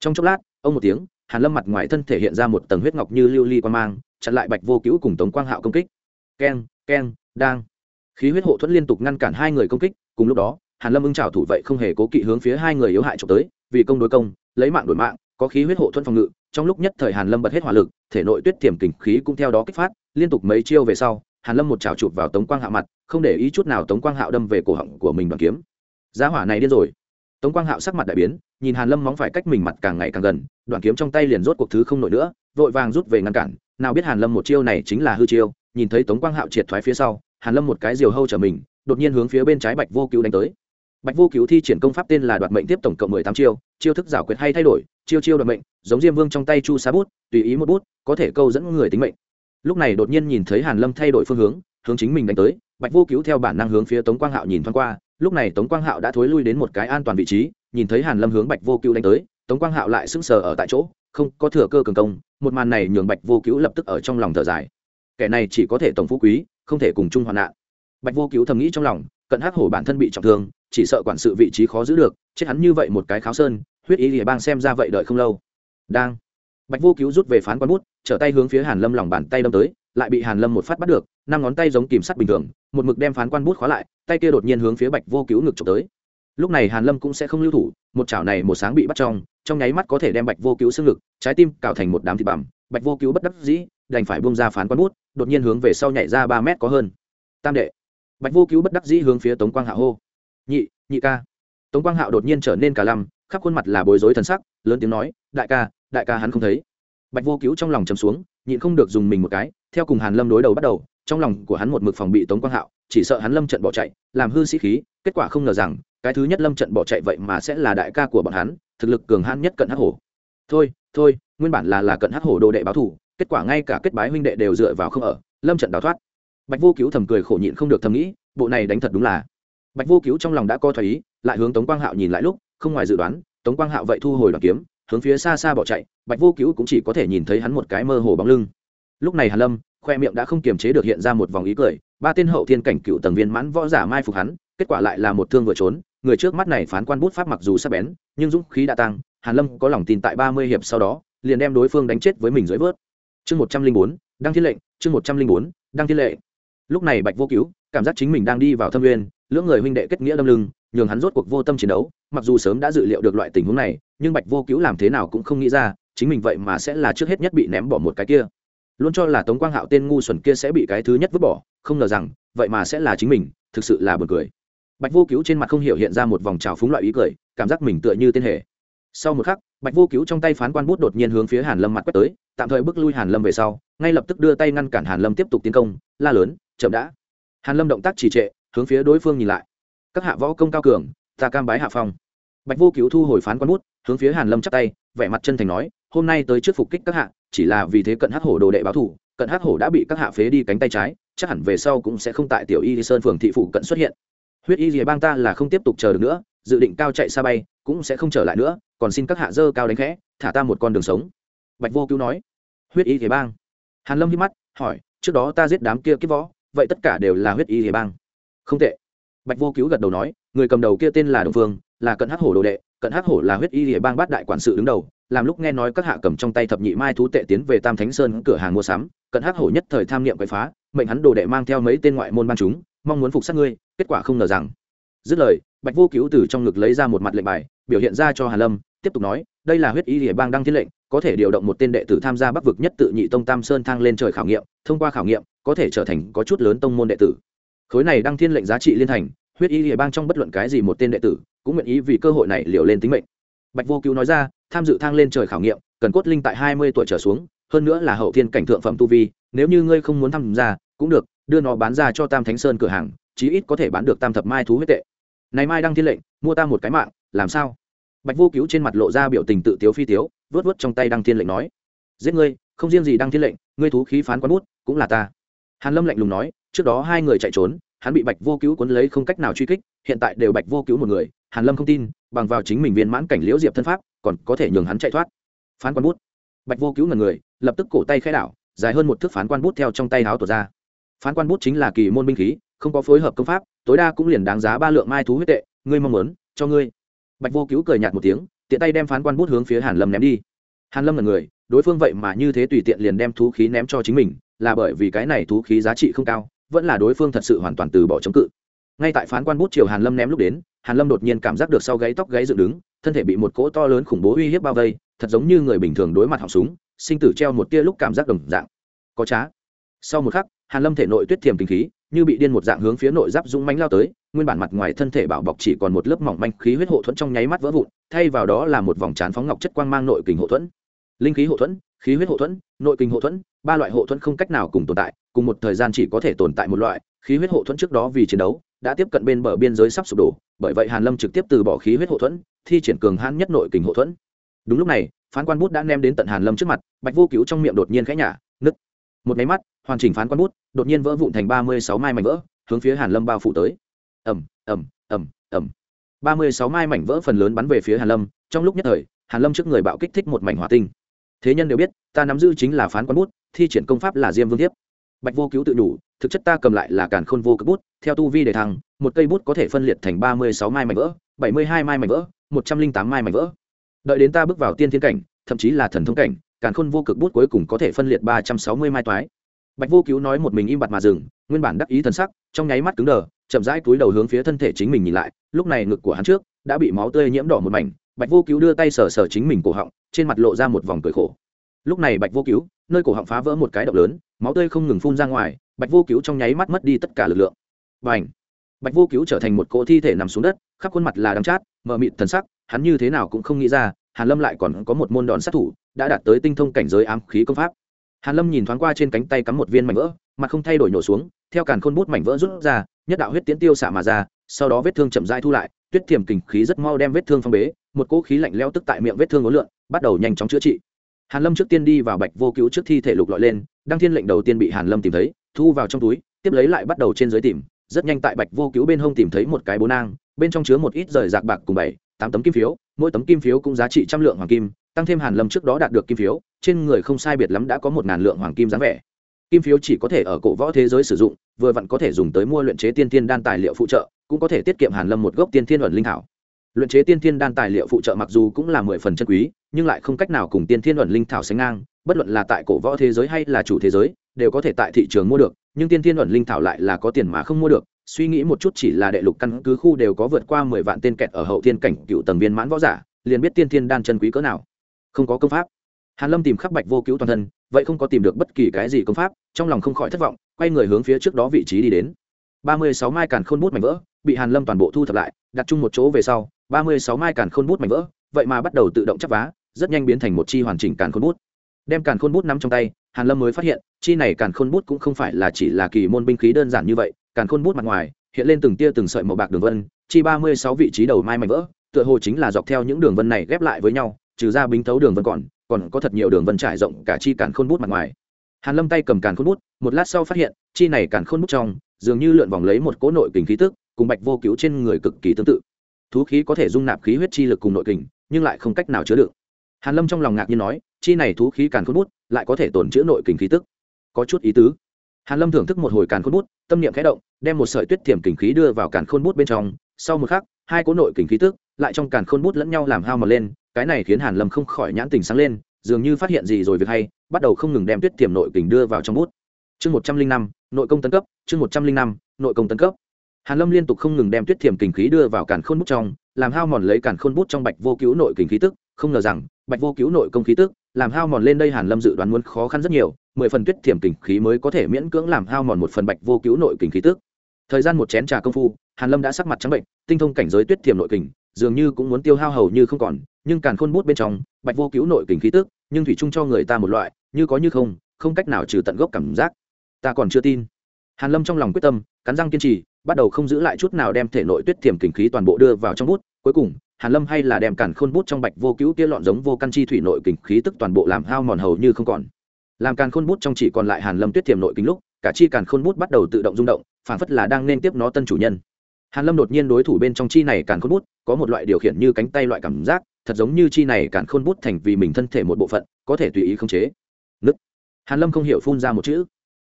Trong chốc lát, ông một tiếng, hàn lâm mặt ngoài thân thể hiện ra một tầng huyết ngọc như lưu ly li quan mang, chặn lại bạch vô cứu cùng tống quang hạo công kích. Keng keng, đang. Khí huyết hộ thuẫn liên tục ngăn cản hai người công kích, cùng lúc đó, hàn lâm ưng trào thủ vậy không hề cố kỵ hướng phía hai người yếu hại trộm tới, vì công đối công, lấy mạng đổi mạng có khí huyết hộ thuẫn phòng ngự, trong lúc nhất thời hàn lâm bật hết hỏa lực, thể nội tuyết tiềm kình khí cũng theo đó kích phát, liên tục mấy chiêu về sau, hàn lâm một chảo chụp vào tống quang hạo mặt, không để ý chút nào tống quang hạo đâm về cổ họng của mình bằng kiếm. Giá hỏa này điên rồi. Tống quang hạo sắc mặt đại biến, nhìn hàn lâm móng phải cách mình mặt càng ngày càng gần, đoạn kiếm trong tay liền rốt cuộc thứ không nổi nữa, vội vàng rút về ngăn cản. Nào biết hàn lâm một chiêu này chính là hư chiêu, nhìn thấy tống quang hạo triệt thoái phía sau, hàn lâm một cái diều hâu trở mình, đột nhiên hướng phía bên trái bạch vô cứu đánh tới. Bạch vô cứu thi triển công pháp tên là đoạt mệnh tiếp tổng cộng mười tám chiêu chiêu thức giảo quyệt hay thay đổi chiêu chiêu đoạt mệnh, giống diêm vương trong tay chu xá bút, tùy ý một bút, có thể câu dẫn người tính mệnh. Lúc này đột nhiên nhìn thấy hàn lâm thay đổi phương hướng hướng chính mình đánh tới, bạch vô cứu theo bản năng hướng phía tống quang hạo nhìn thoáng qua, lúc này tống quang hạo đã thối lui đến một cái an toàn vị trí, nhìn thấy hàn lâm hướng bạch vô cứu đánh tới, tống quang hạo lại sững sờ ở tại chỗ, không có thừa cơ cường công, một màn này nhường bạch vô cứu lập tức ở trong lòng thở dài. Kẻ này chỉ có thể tổng phú quý, không thể cùng chung hoạn nạn. Bạch vô cứu thầm nghĩ trong lòng, cận hắc hổ bản thân bị trọng thương, chỉ sợ quản sự vị trí khó giữ được, chết hắn như vậy một cái kháo sơn huyết ý lìa bang xem ra vậy đợi không lâu. Đang. Bạch vô cứu rút về phán quan bút, trở tay hướng phía hàn lâm lòng bàn tay đâm tới, lại bị hàn lâm một phát bắt được, năm ngón tay giống kìm sắt bình thường, một mực đem phán quan bút khóa lại, tay kia đột nhiên hướng phía bạch vô cứu ngực trộm tới. Lúc này hàn lâm cũng sẽ không lưu thủ, một chảo này một sáng bị bắt trong trong nháy mắt có thể đem bạch vô cứu xương ngực, trái tim cào thành một đám thịt bằm. Bạch vô cứu bất đắc dĩ, đành phải buông ra phán quan bút, đột nhiên hướng về sau nhảy ra ba mét có hơn. Tam đệ. Bạch vô cứu bất đắc dĩ hướng phía tống quang hạo hô. Nhị nhị ca. Tống quang hạo đột nhiên trở nên cả lăm khắp khuôn mặt là bối rối thần sắc, lớn tiếng nói, đại ca đại ca hắn không thấy. Bạch vô cứu trong lòng chầm xuống, nhịn không được dùng mình một cái, theo cùng hàn lâm đối đầu bắt đầu, trong lòng của hắn một mực phòng bị tống quang hạo, chỉ sợ hắn lâm trận bỏ chạy, làm hư sĩ khí, kết quả không ngờ rằng, cái thứ nhất lâm trận bỏ chạy vậy mà sẽ là đại ca của bọn hắn, thực lực cường hãn nhất cận hắc hổ. Thôi thôi, nguyên bản là là cận hắc hổ đồ đệ báo thủ, kết quả ngay cả kết bái huynh đệ đều dựa vào không ở, lâm trận đào thoát. Bạch vô cứu thầm cười khổ nhịn không được thầm nghĩ, bộ này đánh thật đúng là. Bạch vô cứu trong lòng đã có thoái ý, lại hướng tống quang hạo nhìn lại lúc không ngoài dự đoán, tống quang hạo vậy thu hồi đoàn kiếm, hướng phía xa xa bỏ chạy, bạch vô cứu cũng chỉ có thể nhìn thấy hắn một cái mơ hồ bóng lưng. Lúc này hàn lâm, khoe miệng đã không kiềm chế được hiện ra một vòng ý cười, ba tên hậu thiên cảnh cựu tầng viên mãn võ giả mai phục hắn, kết quả lại là một thương vừa trốn, người trước mắt này phán quan bút pháp mặc dù sắc bén, nhưng dũng khí đã tăng, hàn lâm có lòng tin tại ba mươi hiệp sau đó, liền đem đối phương đánh chết với mình dưới vớt. Chương một trăm linh bốn, đăng thiên lệnh, chương một trăm linh bốn, đăng thiên lệ lúc này bạch vô cứu cảm giác chính mình đang đi vào thâm nguyên, lưỡng người huynh đệ kết nghĩa đâm lưng nhường hắn rốt cuộc vô tâm chiến đấu, mặc dù sớm đã dự liệu được loại tình huống này, nhưng bạch vô cứu làm thế nào cũng không nghĩ ra, chính mình vậy mà sẽ là trước hết nhất bị ném bỏ một cái kia. Luôn cho là tống quang hạo tên ngu xuẩn kia sẽ bị cái thứ nhất vứt bỏ, không ngờ rằng, vậy mà sẽ là chính mình, thực sự là buồn cười. Bạch vô cứu trên mặt không hiểu hiện ra một vòng trào phúng loại ý cười, cảm giác mình tựa như tên hề. Sau một khắc, bạch vô cứu trong tay phán quan bút đột nhiên hướng phía hàn lâm mặt quét tới, tạm thời bước lui hàn lâm về sau, ngay lập tức đưa tay ngăn cản hàn lâm tiếp tục tiến công, la lớn, chậm đã. Hàn lâm động tác trì trệ, hướng phía đối phương nhìn lại các hạ võ công cao cường, ta cam bái hạ phong. Bạch vô cứu thu hồi phán quan bút, hướng phía hàn lâm chắp tay, vẻ mặt chân thành nói, hôm nay tới trước phục kích các hạ, chỉ là vì thế cận hắc hổ đồ đệ báo thủ, cận hắc hổ đã bị các hạ phế đi cánh tay trái, chắc hẳn về sau cũng sẽ không tại tiểu y sơn phường thị phụ cận xuất hiện. Huyết y gì bang ta là không tiếp tục chờ được nữa, dự định cao chạy xa bay, cũng sẽ không trở lại nữa, còn xin các hạ dơ cao đánh khẽ, thả ta một con đường sống. Bạch vô cứu nói. Huyết y thế bang. Hàn lâm hít mắt, hỏi, trước đó ta giết đám kia kiếp võ, vậy tất cả đều là huyết y thế bang. Không tệ bạch vô cứu gật đầu nói, người cầm đầu kia tên là đồng phương, là cận hắc hổ đồ đệ, cận hắc hổ là huyết y địa bang bát đại quản sự đứng đầu, làm lúc nghe nói các hạ cầm trong tay thập nhị mai thú tệ tiến về tam thánh sơn cửa hàng mua sắm, cận hắc hổ nhất thời tham niệm quậy phá, mệnh hắn đồ đệ mang theo mấy tên ngoại môn ban chúng, mong muốn phục sát ngươi, kết quả không ngờ rằng. Dứt lời, bạch vô cứu từ trong ngực lấy ra một mặt lệnh bài, biểu hiện ra cho hà lâm, tiếp tục nói, đây là huyết y địa bang đăng thiên lệnh, có thể điều động một tên đệ tử tham gia bắc vực nhất tự nhị tông tam sơn thang lên trời khảo nghiệm, thông qua khảo nghiệm, có thể trở thành có chút lớn tông môn đệ tử khối này đăng thiên lệnh giá trị liên thành, huyết y địa bang trong bất luận cái gì một tên đệ tử, cũng nguyện ý vì cơ hội này liều lên tính mệnh. Bạch vô cứu nói ra, tham dự thang lên trời khảo nghiệm, cần cốt linh tại hai mươi tuổi trở xuống, hơn nữa là hậu thiên cảnh thượng phẩm tu vi, nếu như ngươi không muốn tham gia, cũng được, đưa nó bán ra cho tam thánh sơn cửa hàng, chí ít có thể bán được tam thập mai thú huyết tệ. Này mai đăng thiên lệnh, mua ta một cái mạng, làm sao? Bạch vô cứu trên mặt lộ ra biểu tình tự tiếu phi tiếu vớt vớt trong tay đăng thiên lệnh nói, giết ngươi, không riêng gì đăng thiên lệnh, ngươi thú khí phán quán bút, cũng là ta. Hàn lâm lạnh lùng nói trước đó hai người chạy trốn, hắn bị bạch vô cứu cuốn lấy không cách nào truy kích, hiện tại đều bạch vô cứu một người, hàn lâm không tin, bằng vào chính mình viên mãn cảnh liễu diệp thân pháp, còn có thể nhường hắn chạy thoát. Phán quan bút. Bạch vô cứu ngần người, lập tức cổ tay khẽ đảo, dài hơn một thước phán quan bút theo trong tay háo tuột ra. Phán quan bút chính là kỳ môn binh khí, không có phối hợp công pháp, tối đa cũng liền đáng giá ba lượng mai thú huyết tệ, ngươi mong muốn, cho ngươi. Bạch vô cứu cười nhạt một tiếng, tiện tay đem phán quan bút hướng phía hàn lâm ném đi. Hàn lâm là người, đối phương vậy mà như thế tùy tiện liền đem thú khí ném cho chính mình, là bởi vì cái này thú khí giá trị không cao vẫn là đối phương thật sự hoàn toàn từ bỏ chống cự. Ngay tại phán quan bút chiều hàn lâm ném lúc đến, hàn lâm đột nhiên cảm giác được sau gáy tóc gáy dựng đứng, thân thể bị một cỗ to lớn khủng bố uy hiếp bao vây, thật giống như người bình thường đối mặt họng súng, sinh tử treo một tia lúc cảm giác đồng dạng. Có trá. Sau một khắc, hàn lâm thể nội tuyết thiềm kinh khí, như bị điên một dạng hướng phía nội giáp dũng mãnh lao tới, nguyên bản mặt ngoài thân thể bảo bọc chỉ còn một lớp mỏng manh khí huyết hộ thuẫn trong nháy mắt vỡ vụn, thay vào đó là một vòng trán phóng ngọc chất quang mang nội kình hộ thuẫn. Linh khí hộ thuẫn khí huyết hộ thuẫn, nội kinh hộ thuẫn, ba loại hộ thuẫn không cách nào cùng tồn tại, cùng một thời gian chỉ có thể tồn tại một loại, khí huyết hộ thuẫn trước đó vì chiến đấu, đã tiếp cận bên bờ biên giới sắp sụp đổ, bởi vậy hàn lâm trực tiếp từ bỏ khí huyết hộ thuẫn, thi triển cường hãn nhất nội kình hộ thuẫn. Đúng lúc này, phán quan bút đã ném đến tận hàn lâm trước mặt, bạch vô cứu trong miệng đột nhiên khẽ nhả, nứt. Một máy mắt, hoàn chỉnh phán quan bút, đột nhiên vỡ vụn thành ba mươi sáu mai mảnh vỡ, hướng phía hàn lâm bao phủ tới. Ầm ầm ầm ầm. Ba mươi sáu mai mảnh vỡ phần lớn bắn về phía hàn lâm, trong lúc nhất thời, hàn lâm trước người bạo kích thích một mảnh hỏa tinh thế nhân đều biết, ta nắm giữ chính là phán quan bút, thi triển công pháp là diêm vương thiếp. Bạch vô cứu tự đủ thực chất ta cầm lại là càn khôn vô cực bút, theo tu vi để thăng, một cây bút có thể phân liệt thành ba mươi sáu mai mảnh vỡ, bảy mươi hai mai mảnh vỡ, một trăm linh tám mai mảnh vỡ. Đợi đến ta bước vào tiên thiên cảnh, thậm chí là thần thông cảnh, càn khôn vô cực bút cuối cùng có thể phân liệt ba trăm sáu mươi mai toái. Bạch vô cứu nói một mình im bặt mà dừng, nguyên bản đắc ý thần sắc, trong nháy mắt cứng đờ, chậm rãi cúi đầu hướng phía thân thể chính mình nhìn lại, lúc này ngực của hắn trước đã bị máu tươi nhiễm đỏ một mảnh. Bạch vô cứu đưa tay sờ sờ chính mình cổ họng trên mặt lộ ra một vòng cười khổ. Lúc này bạch vô cứu, nơi cổ họng phá vỡ một cái động lớn, máu tươi không ngừng phun ra ngoài, bạch vô cứu trong nháy mắt mất đi tất cả lực lượng. Và ảnh bạch vô cứu trở thành một cỗ thi thể nằm xuống đất, khắp khuôn mặt là đắng chát, mờ mịt thần sắc, hắn như thế nào cũng không nghĩ ra, hàn lâm lại còn có một môn đòn sát thủ, đã đạt tới tinh thông cảnh giới ám khí công pháp. Hàn lâm nhìn thoáng qua trên cánh tay cắm một viên mảnh vỡ, mặt không thay đổi nổ xuống, theo càn khôn bút mảnh vỡ rút ra, nhất đạo huyết tiễn tiêu xả mà ra, sau đó vết thương chậm rãi thu lại, tuyết thiềm kình khí rất mau đem vết thương phong bế, một cỗ khí lạnh leo tức tại miệng vết thương ố lượn bắt đầu nhanh chóng chữa trị. Hàn lâm trước tiên đi vào bạch vô cứu trước thi thể lục lọi lên, đăng thiên lệnh đầu tiên bị hàn lâm tìm thấy, thu vào trong túi, tiếp lấy lại bắt đầu trên dưới tìm, rất nhanh tại bạch vô cứu bên hông tìm thấy một cái bố nang, bên trong chứa một ít rời rạc bạc cùng bảy, tám tấm kim phiếu, mỗi tấm kim phiếu cũng giá trị trăm lượng hoàng kim, tăng thêm hàn lâm trước đó đạt được kim phiếu, trên người không sai biệt lắm đã có một ngàn lượng hoàng kim dáng vẻ. Kim phiếu chỉ có thể ở cổ võ thế giới sử dụng, vừa vặn có thể dùng tới mua luyện chế tiên thiên đan tài liệu phụ trợ, cũng có thể tiết kiệm hàn lâm một gốc tiên thiên ẩn linh thảo luyện chế tiên thiên đan tài liệu phụ trợ mặc dù cũng là mười phần chân quý, nhưng lại không cách nào cùng tiên thiên luận linh thảo sánh ngang, bất luận là tại cổ võ thế giới hay là chủ thế giới, đều có thể tại thị trường mua được, nhưng tiên thiên luận linh thảo lại là có tiền mà không mua được. Suy nghĩ một chút chỉ là đệ lục căn cứ khu đều có vượt qua mười vạn tên kẹt ở hậu thiên cảnh cựu tầng viên mãn võ giả, liền biết tiên thiên đan chân quý cỡ nào. Không có công pháp. Hàn lâm tìm khắc bạch vô cứu toàn thân, vậy không có tìm được bất kỳ cái gì công pháp, trong lòng không khỏi thất vọng, quay người hướng phía trước đó vị trí đi đến. Ba mươi sáu mai càn khôn bút mảnh vỡ, bị hàn lâm toàn bộ thu thập lại, đặt chung một chỗ về sau ba mươi sáu mai càn khôn bút mảnh vỡ, vậy mà bắt đầu tự động chắp vá, rất nhanh biến thành một chi hoàn chỉnh càn khôn bút. Đem càn khôn bút nắm trong tay, hàn lâm mới phát hiện, chi này càn khôn bút cũng không phải là chỉ là kỳ môn binh khí đơn giản như vậy, càn khôn bút mặt ngoài, hiện lên từng tia từng sợi màu bạc đường vân, chi ba mươi sáu vị trí đầu mai mảnh vỡ, tựa hồ chính là dọc theo những đường vân này ghép lại với nhau, trừ ra bính thấu đường vân còn còn có thật nhiều đường vân trải rộng cả chi càn khôn bút mặt ngoài. Hàn lâm tay cầm càn khôn bút, một lát sau phát hiện, chi này càn khôn bút trong, dường như lượn vòng lấy một cỗ nội kình khí tức, cùng bạch vô cứu trên người cực kỳ tương tự thú khí có thể dung nạp khí huyết chi lực cùng nội kình, nhưng lại không cách nào chứa đựng. Hàn lâm trong lòng ngạc nhiên nói, chi này thú khí càn khôn bút, lại có thể tổn chữa nội kình khí tức. Có chút ý tứ. Hàn lâm thưởng thức một hồi càn khôn bút, tâm niệm khẽ động, đem một sợi tuyết thiểm kình khí đưa vào càn khôn bút bên trong. Sau một khắc, hai cỗ nội kình khí tức lại trong càn khôn bút lẫn nhau làm hao mà lên, cái này khiến hàn lâm không khỏi nhãn tình sáng lên, dường như phát hiện gì rồi việc hay, bắt đầu không ngừng đem tuyết thiểm nội kình đưa vào trong bút. Chương một trăm linh năm, nội công tấn cấp, chương một trăm linh năm, nội công tấn cấp hàn lâm liên tục không ngừng đem tuyết thiểm kình khí đưa vào càn khôn bút trong, làm hao mòn lấy càn khôn bút trong bạch vô cứu nội kình khí tức, không ngờ rằng, bạch vô cứu nội công khí tức, làm hao mòn lên đây hàn lâm dự đoán muốn khó khăn rất nhiều, mười phần tuyết thiểm kình khí mới có thể miễn cưỡng làm hao mòn một phần bạch vô cứu nội kình khí tức. Thời gian một chén trà công phu, hàn lâm đã sắc mặt trắng bệnh, tinh thông cảnh giới tuyết thiểm nội kình, dường như cũng muốn tiêu hao hầu như không còn, nhưng càn khôn bút bên trong, bạch vô cứu nội kình khí tức, nhưng thủy chung cho người ta một loại, như có như không không cách nào trừ tận gốc cảm giác. Ta còn chưa tin hàn lâm trong lòng quyết tâm, cắn răng kiên trì, bắt đầu không giữ lại chút nào đem thể nội tuyết thiểm kình khí toàn bộ đưa vào trong bút. Cuối cùng, hàn lâm hay là đem càn khôn bút trong bạch vô cứu kia lọn giống vô căn chi thủy nội kình khí tức toàn bộ làm hao mòn hầu như không còn. Làm càn khôn bút trong chỉ còn lại hàn lâm tuyết thiểm nội kình lúc, cả chi càn khôn bút bắt đầu tự động rung động phảng phất là đang nên tiếp nó tân chủ nhân. Hàn lâm đột nhiên đối thủ bên trong chi này càn khôn bút, có một loại điều khiển như cánh tay loại cảm giác, thật giống như chi này càn khôn bút thành vì mình thân thể một bộ phận, có thể tùy ý khống chế. Nứt. Hàn lâm không hiểu phun ra một chữ.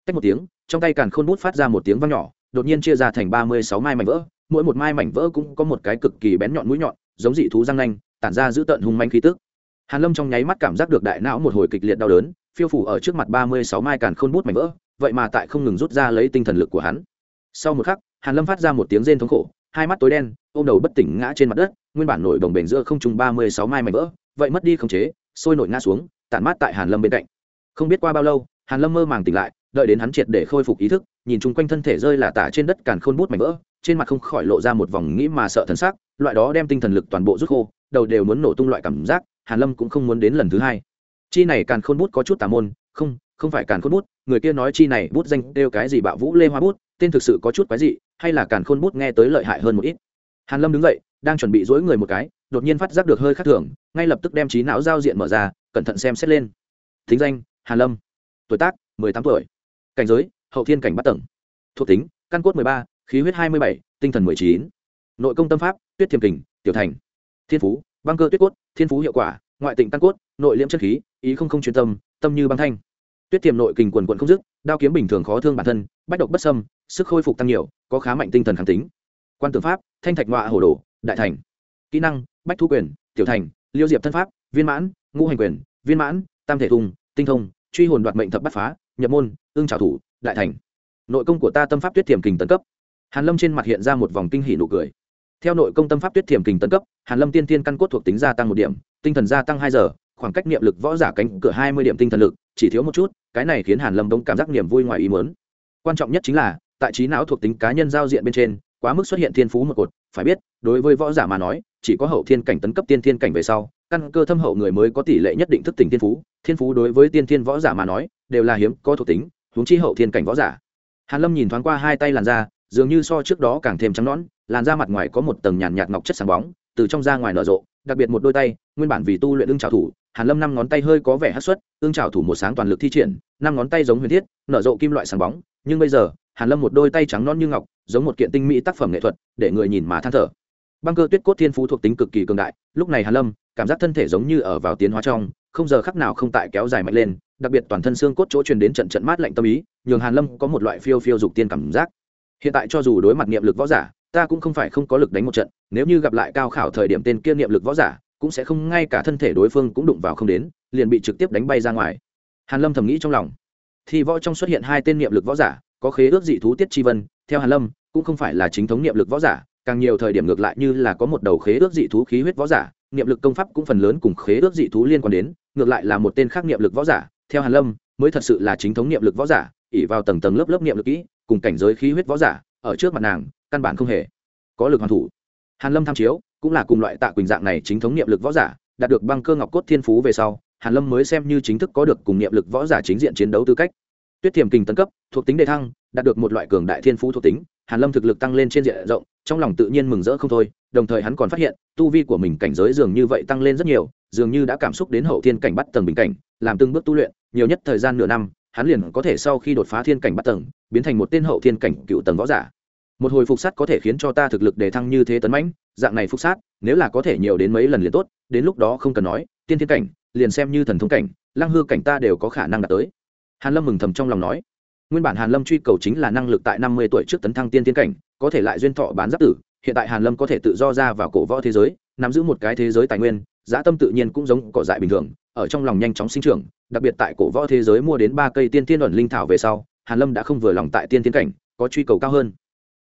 Cách một tiếng trong tay càn khôn bút phát ra một tiếng vang nhỏ, đột nhiên chia ra thành ba mươi sáu mai mảnh vỡ, mỗi một mai mảnh vỡ cũng có một cái cực kỳ bén nhọn mũi nhọn, giống dị thú răng nanh, tản ra giữ tận hung manh khí tức. Hàn lâm trong nháy mắt cảm giác được đại não một hồi kịch liệt đau đớn, phiêu phủ ở trước mặt ba mươi sáu mai càn khôn bút mảnh vỡ, vậy mà tại không ngừng rút ra lấy tinh thần lực của hắn. Sau một khắc, hàn lâm phát ra một tiếng rên thống khổ, hai mắt tối đen, ôm đầu bất tỉnh ngã trên mặt đất, nguyên bản nổi đồng bền giữa không trung ba mươi sáu mai mảnh vỡ, vậy mất đi khống chế, sôi nổi ngã xuống, tản mát tại hàn lâm bên cạnh. Không biết qua bao lâu, hàn lâm mơ màng tỉnh lại đợi đến hắn triệt để khôi phục ý thức, nhìn chung quanh thân thể rơi là tả trên đất càn khôn bút mảnh vỡ, trên mặt không khỏi lộ ra một vòng nghĩ mà sợ thần sắc, loại đó đem tinh thần lực toàn bộ rút khô, đầu đều muốn nổ tung loại cảm giác, hàn lâm cũng không muốn đến lần thứ hai. Chi này càn khôn bút có chút tà môn, không không phải càn khôn bút, người kia nói chi này bút danh đều cái gì bạo vũ lê hoa bút, tên thực sự có chút quái dị, hay là càn khôn bút nghe tới lợi hại hơn một ít. Hàn lâm đứng dậy, đang chuẩn bị dối người một cái, đột nhiên phát giác được hơi khác thường, ngay lập tức đem trí não giao diện mở ra, cẩn thận xem xét lên. Thính danh, hàn lâm. Tuổi tác, mười tám tuổi cảnh giới, hậu thiên cảnh bắt tầng. Thuộc tính, căn cốt mười ba, khí huyết hai mươi bảy, tinh thần mười chín. Nội công tâm pháp, tuyết thiềm kình, tiểu thành. Thiên phú, băng cơ tuyết cốt, thiên phú hiệu quả, ngoại tịnh căn cốt, nội liễm chất khí, ý không không chuyên tâm tâm như băng thanh. Tuyết tiềm nội kình quần quận không dứt, đao kiếm bình thường khó thương bản thân, bách độc bất sâm sức khôi phục tăng nhiều, có khá mạnh tinh thần kháng tính. Quan tưởng pháp, thanh thạch ngoạ hồ đồ đại thành. Kỹ năng, bách thu quyền, tiểu thành, liêu diệp thân pháp, viên mãn, ngũ hành quyền, viên mãn, tam thể thùng, tinh thông, truy hồn đoạt mệnh thập bắt phá nhập môn ương trào thủ, đại thành. Nội công của ta tâm pháp tuyết thiềm kình tấn cấp. Hàn lâm trên mặt hiện ra một vòng kinh hỉ nụ cười. Theo nội công tâm pháp tuyết thiềm kình tấn cấp, hàn lâm tiên tiên căn cốt thuộc tính gia tăng một điểm, tinh thần gia tăng hai giờ, khoảng cách niệm lực võ giả cánh cửa hai mươi điểm tinh thần lực, chỉ thiếu một chút, cái này khiến hàn lâm đống cảm giác niềm vui ngoài ý muốn. Quan trọng nhất chính là, tại trí não thuộc tính cá nhân giao diện bên trên, quá mức xuất hiện thiên phú một cột, phải biết, đối với võ giả mà nói, chỉ có hậu thiên cảnh tấn cấp tiên thiên cảnh về sau, căn cơ thâm hậu người mới có tỷ lệ nhất định thức tỉnh thiên phú thiên phú đối với tiên thiên võ giả mà nói, đều là hiếm, có thuộc tính, huống chi hậu thiên cảnh võ giả. Hàn lâm nhìn thoáng qua hai tay làn da, dường như so trước đó càng thêm trắng nõn, làn da mặt ngoài có một tầng nhàn nhạt ngọc chất sáng bóng, từ trong da ngoài nở rộ, đặc biệt một đôi tay, nguyên bản vì tu luyện ưng trào thủ, hàn lâm năm ngón tay hơi có vẻ hát xuất, ưng trào thủ một sáng toàn lực thi triển, năm ngón tay giống huyền thiết, nở rộ kim loại sáng bóng, nhưng bây giờ, hàn lâm một đôi tay trắng non như ngọc, giống một kiện tinh mỹ tác phẩm nghệ thuật, để người nhìn mà than thở. Băng cơ tuyết cốt thiên phú thuộc tính cực kỳ cường đại, lúc này hàn lâm, cảm giác thân thể giống như ở vào tiến hóa trong không giờ khắc nào không tại kéo dài mạnh lên, đặc biệt toàn thân xương cốt chỗ truyền đến trận trận mát lạnh tâm ý, nhường hàn lâm có một loại phiêu phiêu dục tiên cảm giác. Hiện tại cho dù đối mặt niệm lực võ giả, ta cũng không phải không có lực đánh một trận, nếu như gặp lại cao khảo thời điểm tên kia niệm lực võ giả, cũng sẽ không ngay cả thân thể đối phương cũng đụng vào không đến, liền bị trực tiếp đánh bay ra ngoài. Hàn lâm thầm nghĩ trong lòng. Thì võ trong xuất hiện hai tên niệm lực võ giả, có khế ước dị thú tiết chi vân, theo hàn lâm, cũng không phải là chính thống niệm lực võ giả, càng nhiều thời điểm ngược lại như là có một đầu khế ước dị thú khí huyết võ giả niệm lực công pháp cũng phần lớn cùng khế ước dị thú liên quan đến, ngược lại là một tên khác niệm lực võ giả, theo hàn lâm, mới thật sự là chính thống niệm lực võ giả ỉ vào tầng tầng lớp lớp niệm lực kỹ, cùng cảnh giới khí huyết võ giả, ở trước mặt nàng, căn bản không hề có lực hoàn thủ. Hàn lâm tham chiếu, cũng là cùng loại tạ quỳnh dạng này chính thống niệm lực võ giả, đạt được băng cơ ngọc cốt thiên phú về sau, hàn lâm mới xem như chính thức có được cùng niệm lực võ giả chính diện chiến đấu tư cách. Tuyết thiềm kình tấn cấp, thuộc tính đề thăng, đạt được một loại cường đại thiên phú thuộc tính hàn lâm thực lực tăng lên trên diện rộng, trong lòng tự nhiên mừng rỡ không thôi, đồng thời hắn còn phát hiện, tu vi của mình cảnh giới dường như vậy tăng lên rất nhiều, dường như đã cảm xúc đến hậu thiên cảnh bắt tầng bình cảnh, làm từng bước tu luyện, nhiều nhất thời gian nửa năm, hắn liền có thể sau khi đột phá thiên cảnh bắt tầng, biến thành một tên hậu thiên cảnh cựu tầng võ giả. Một hồi phục sát có thể khiến cho ta thực lực đề thăng như thế tấn mãnh, dạng này phục sát, nếu là có thể nhiều đến mấy lần liền tốt, đến lúc đó không cần nói, tiên thiên cảnh, liền xem như thần thông cảnh, lăng hư cảnh ta đều có khả năng đạt tới. Hàn lâm mừng thầm trong lòng nói nguyên bản hàn lâm truy cầu chính là năng lực tại năm mươi tuổi trước tấn thăng tiên tiên cảnh, có thể lại duyên thọ bán giáp tử, hiện tại hàn lâm có thể tự do ra vào cổ võ thế giới, nắm giữ một cái thế giới tài nguyên, giá tâm tự nhiên cũng giống cỏ dại bình thường, ở trong lòng nhanh chóng sinh trưởng, đặc biệt tại cổ võ thế giới mua đến ba cây tiên tiên ẩn linh thảo về sau, hàn lâm đã không vừa lòng tại tiên tiến cảnh, có truy cầu cao hơn.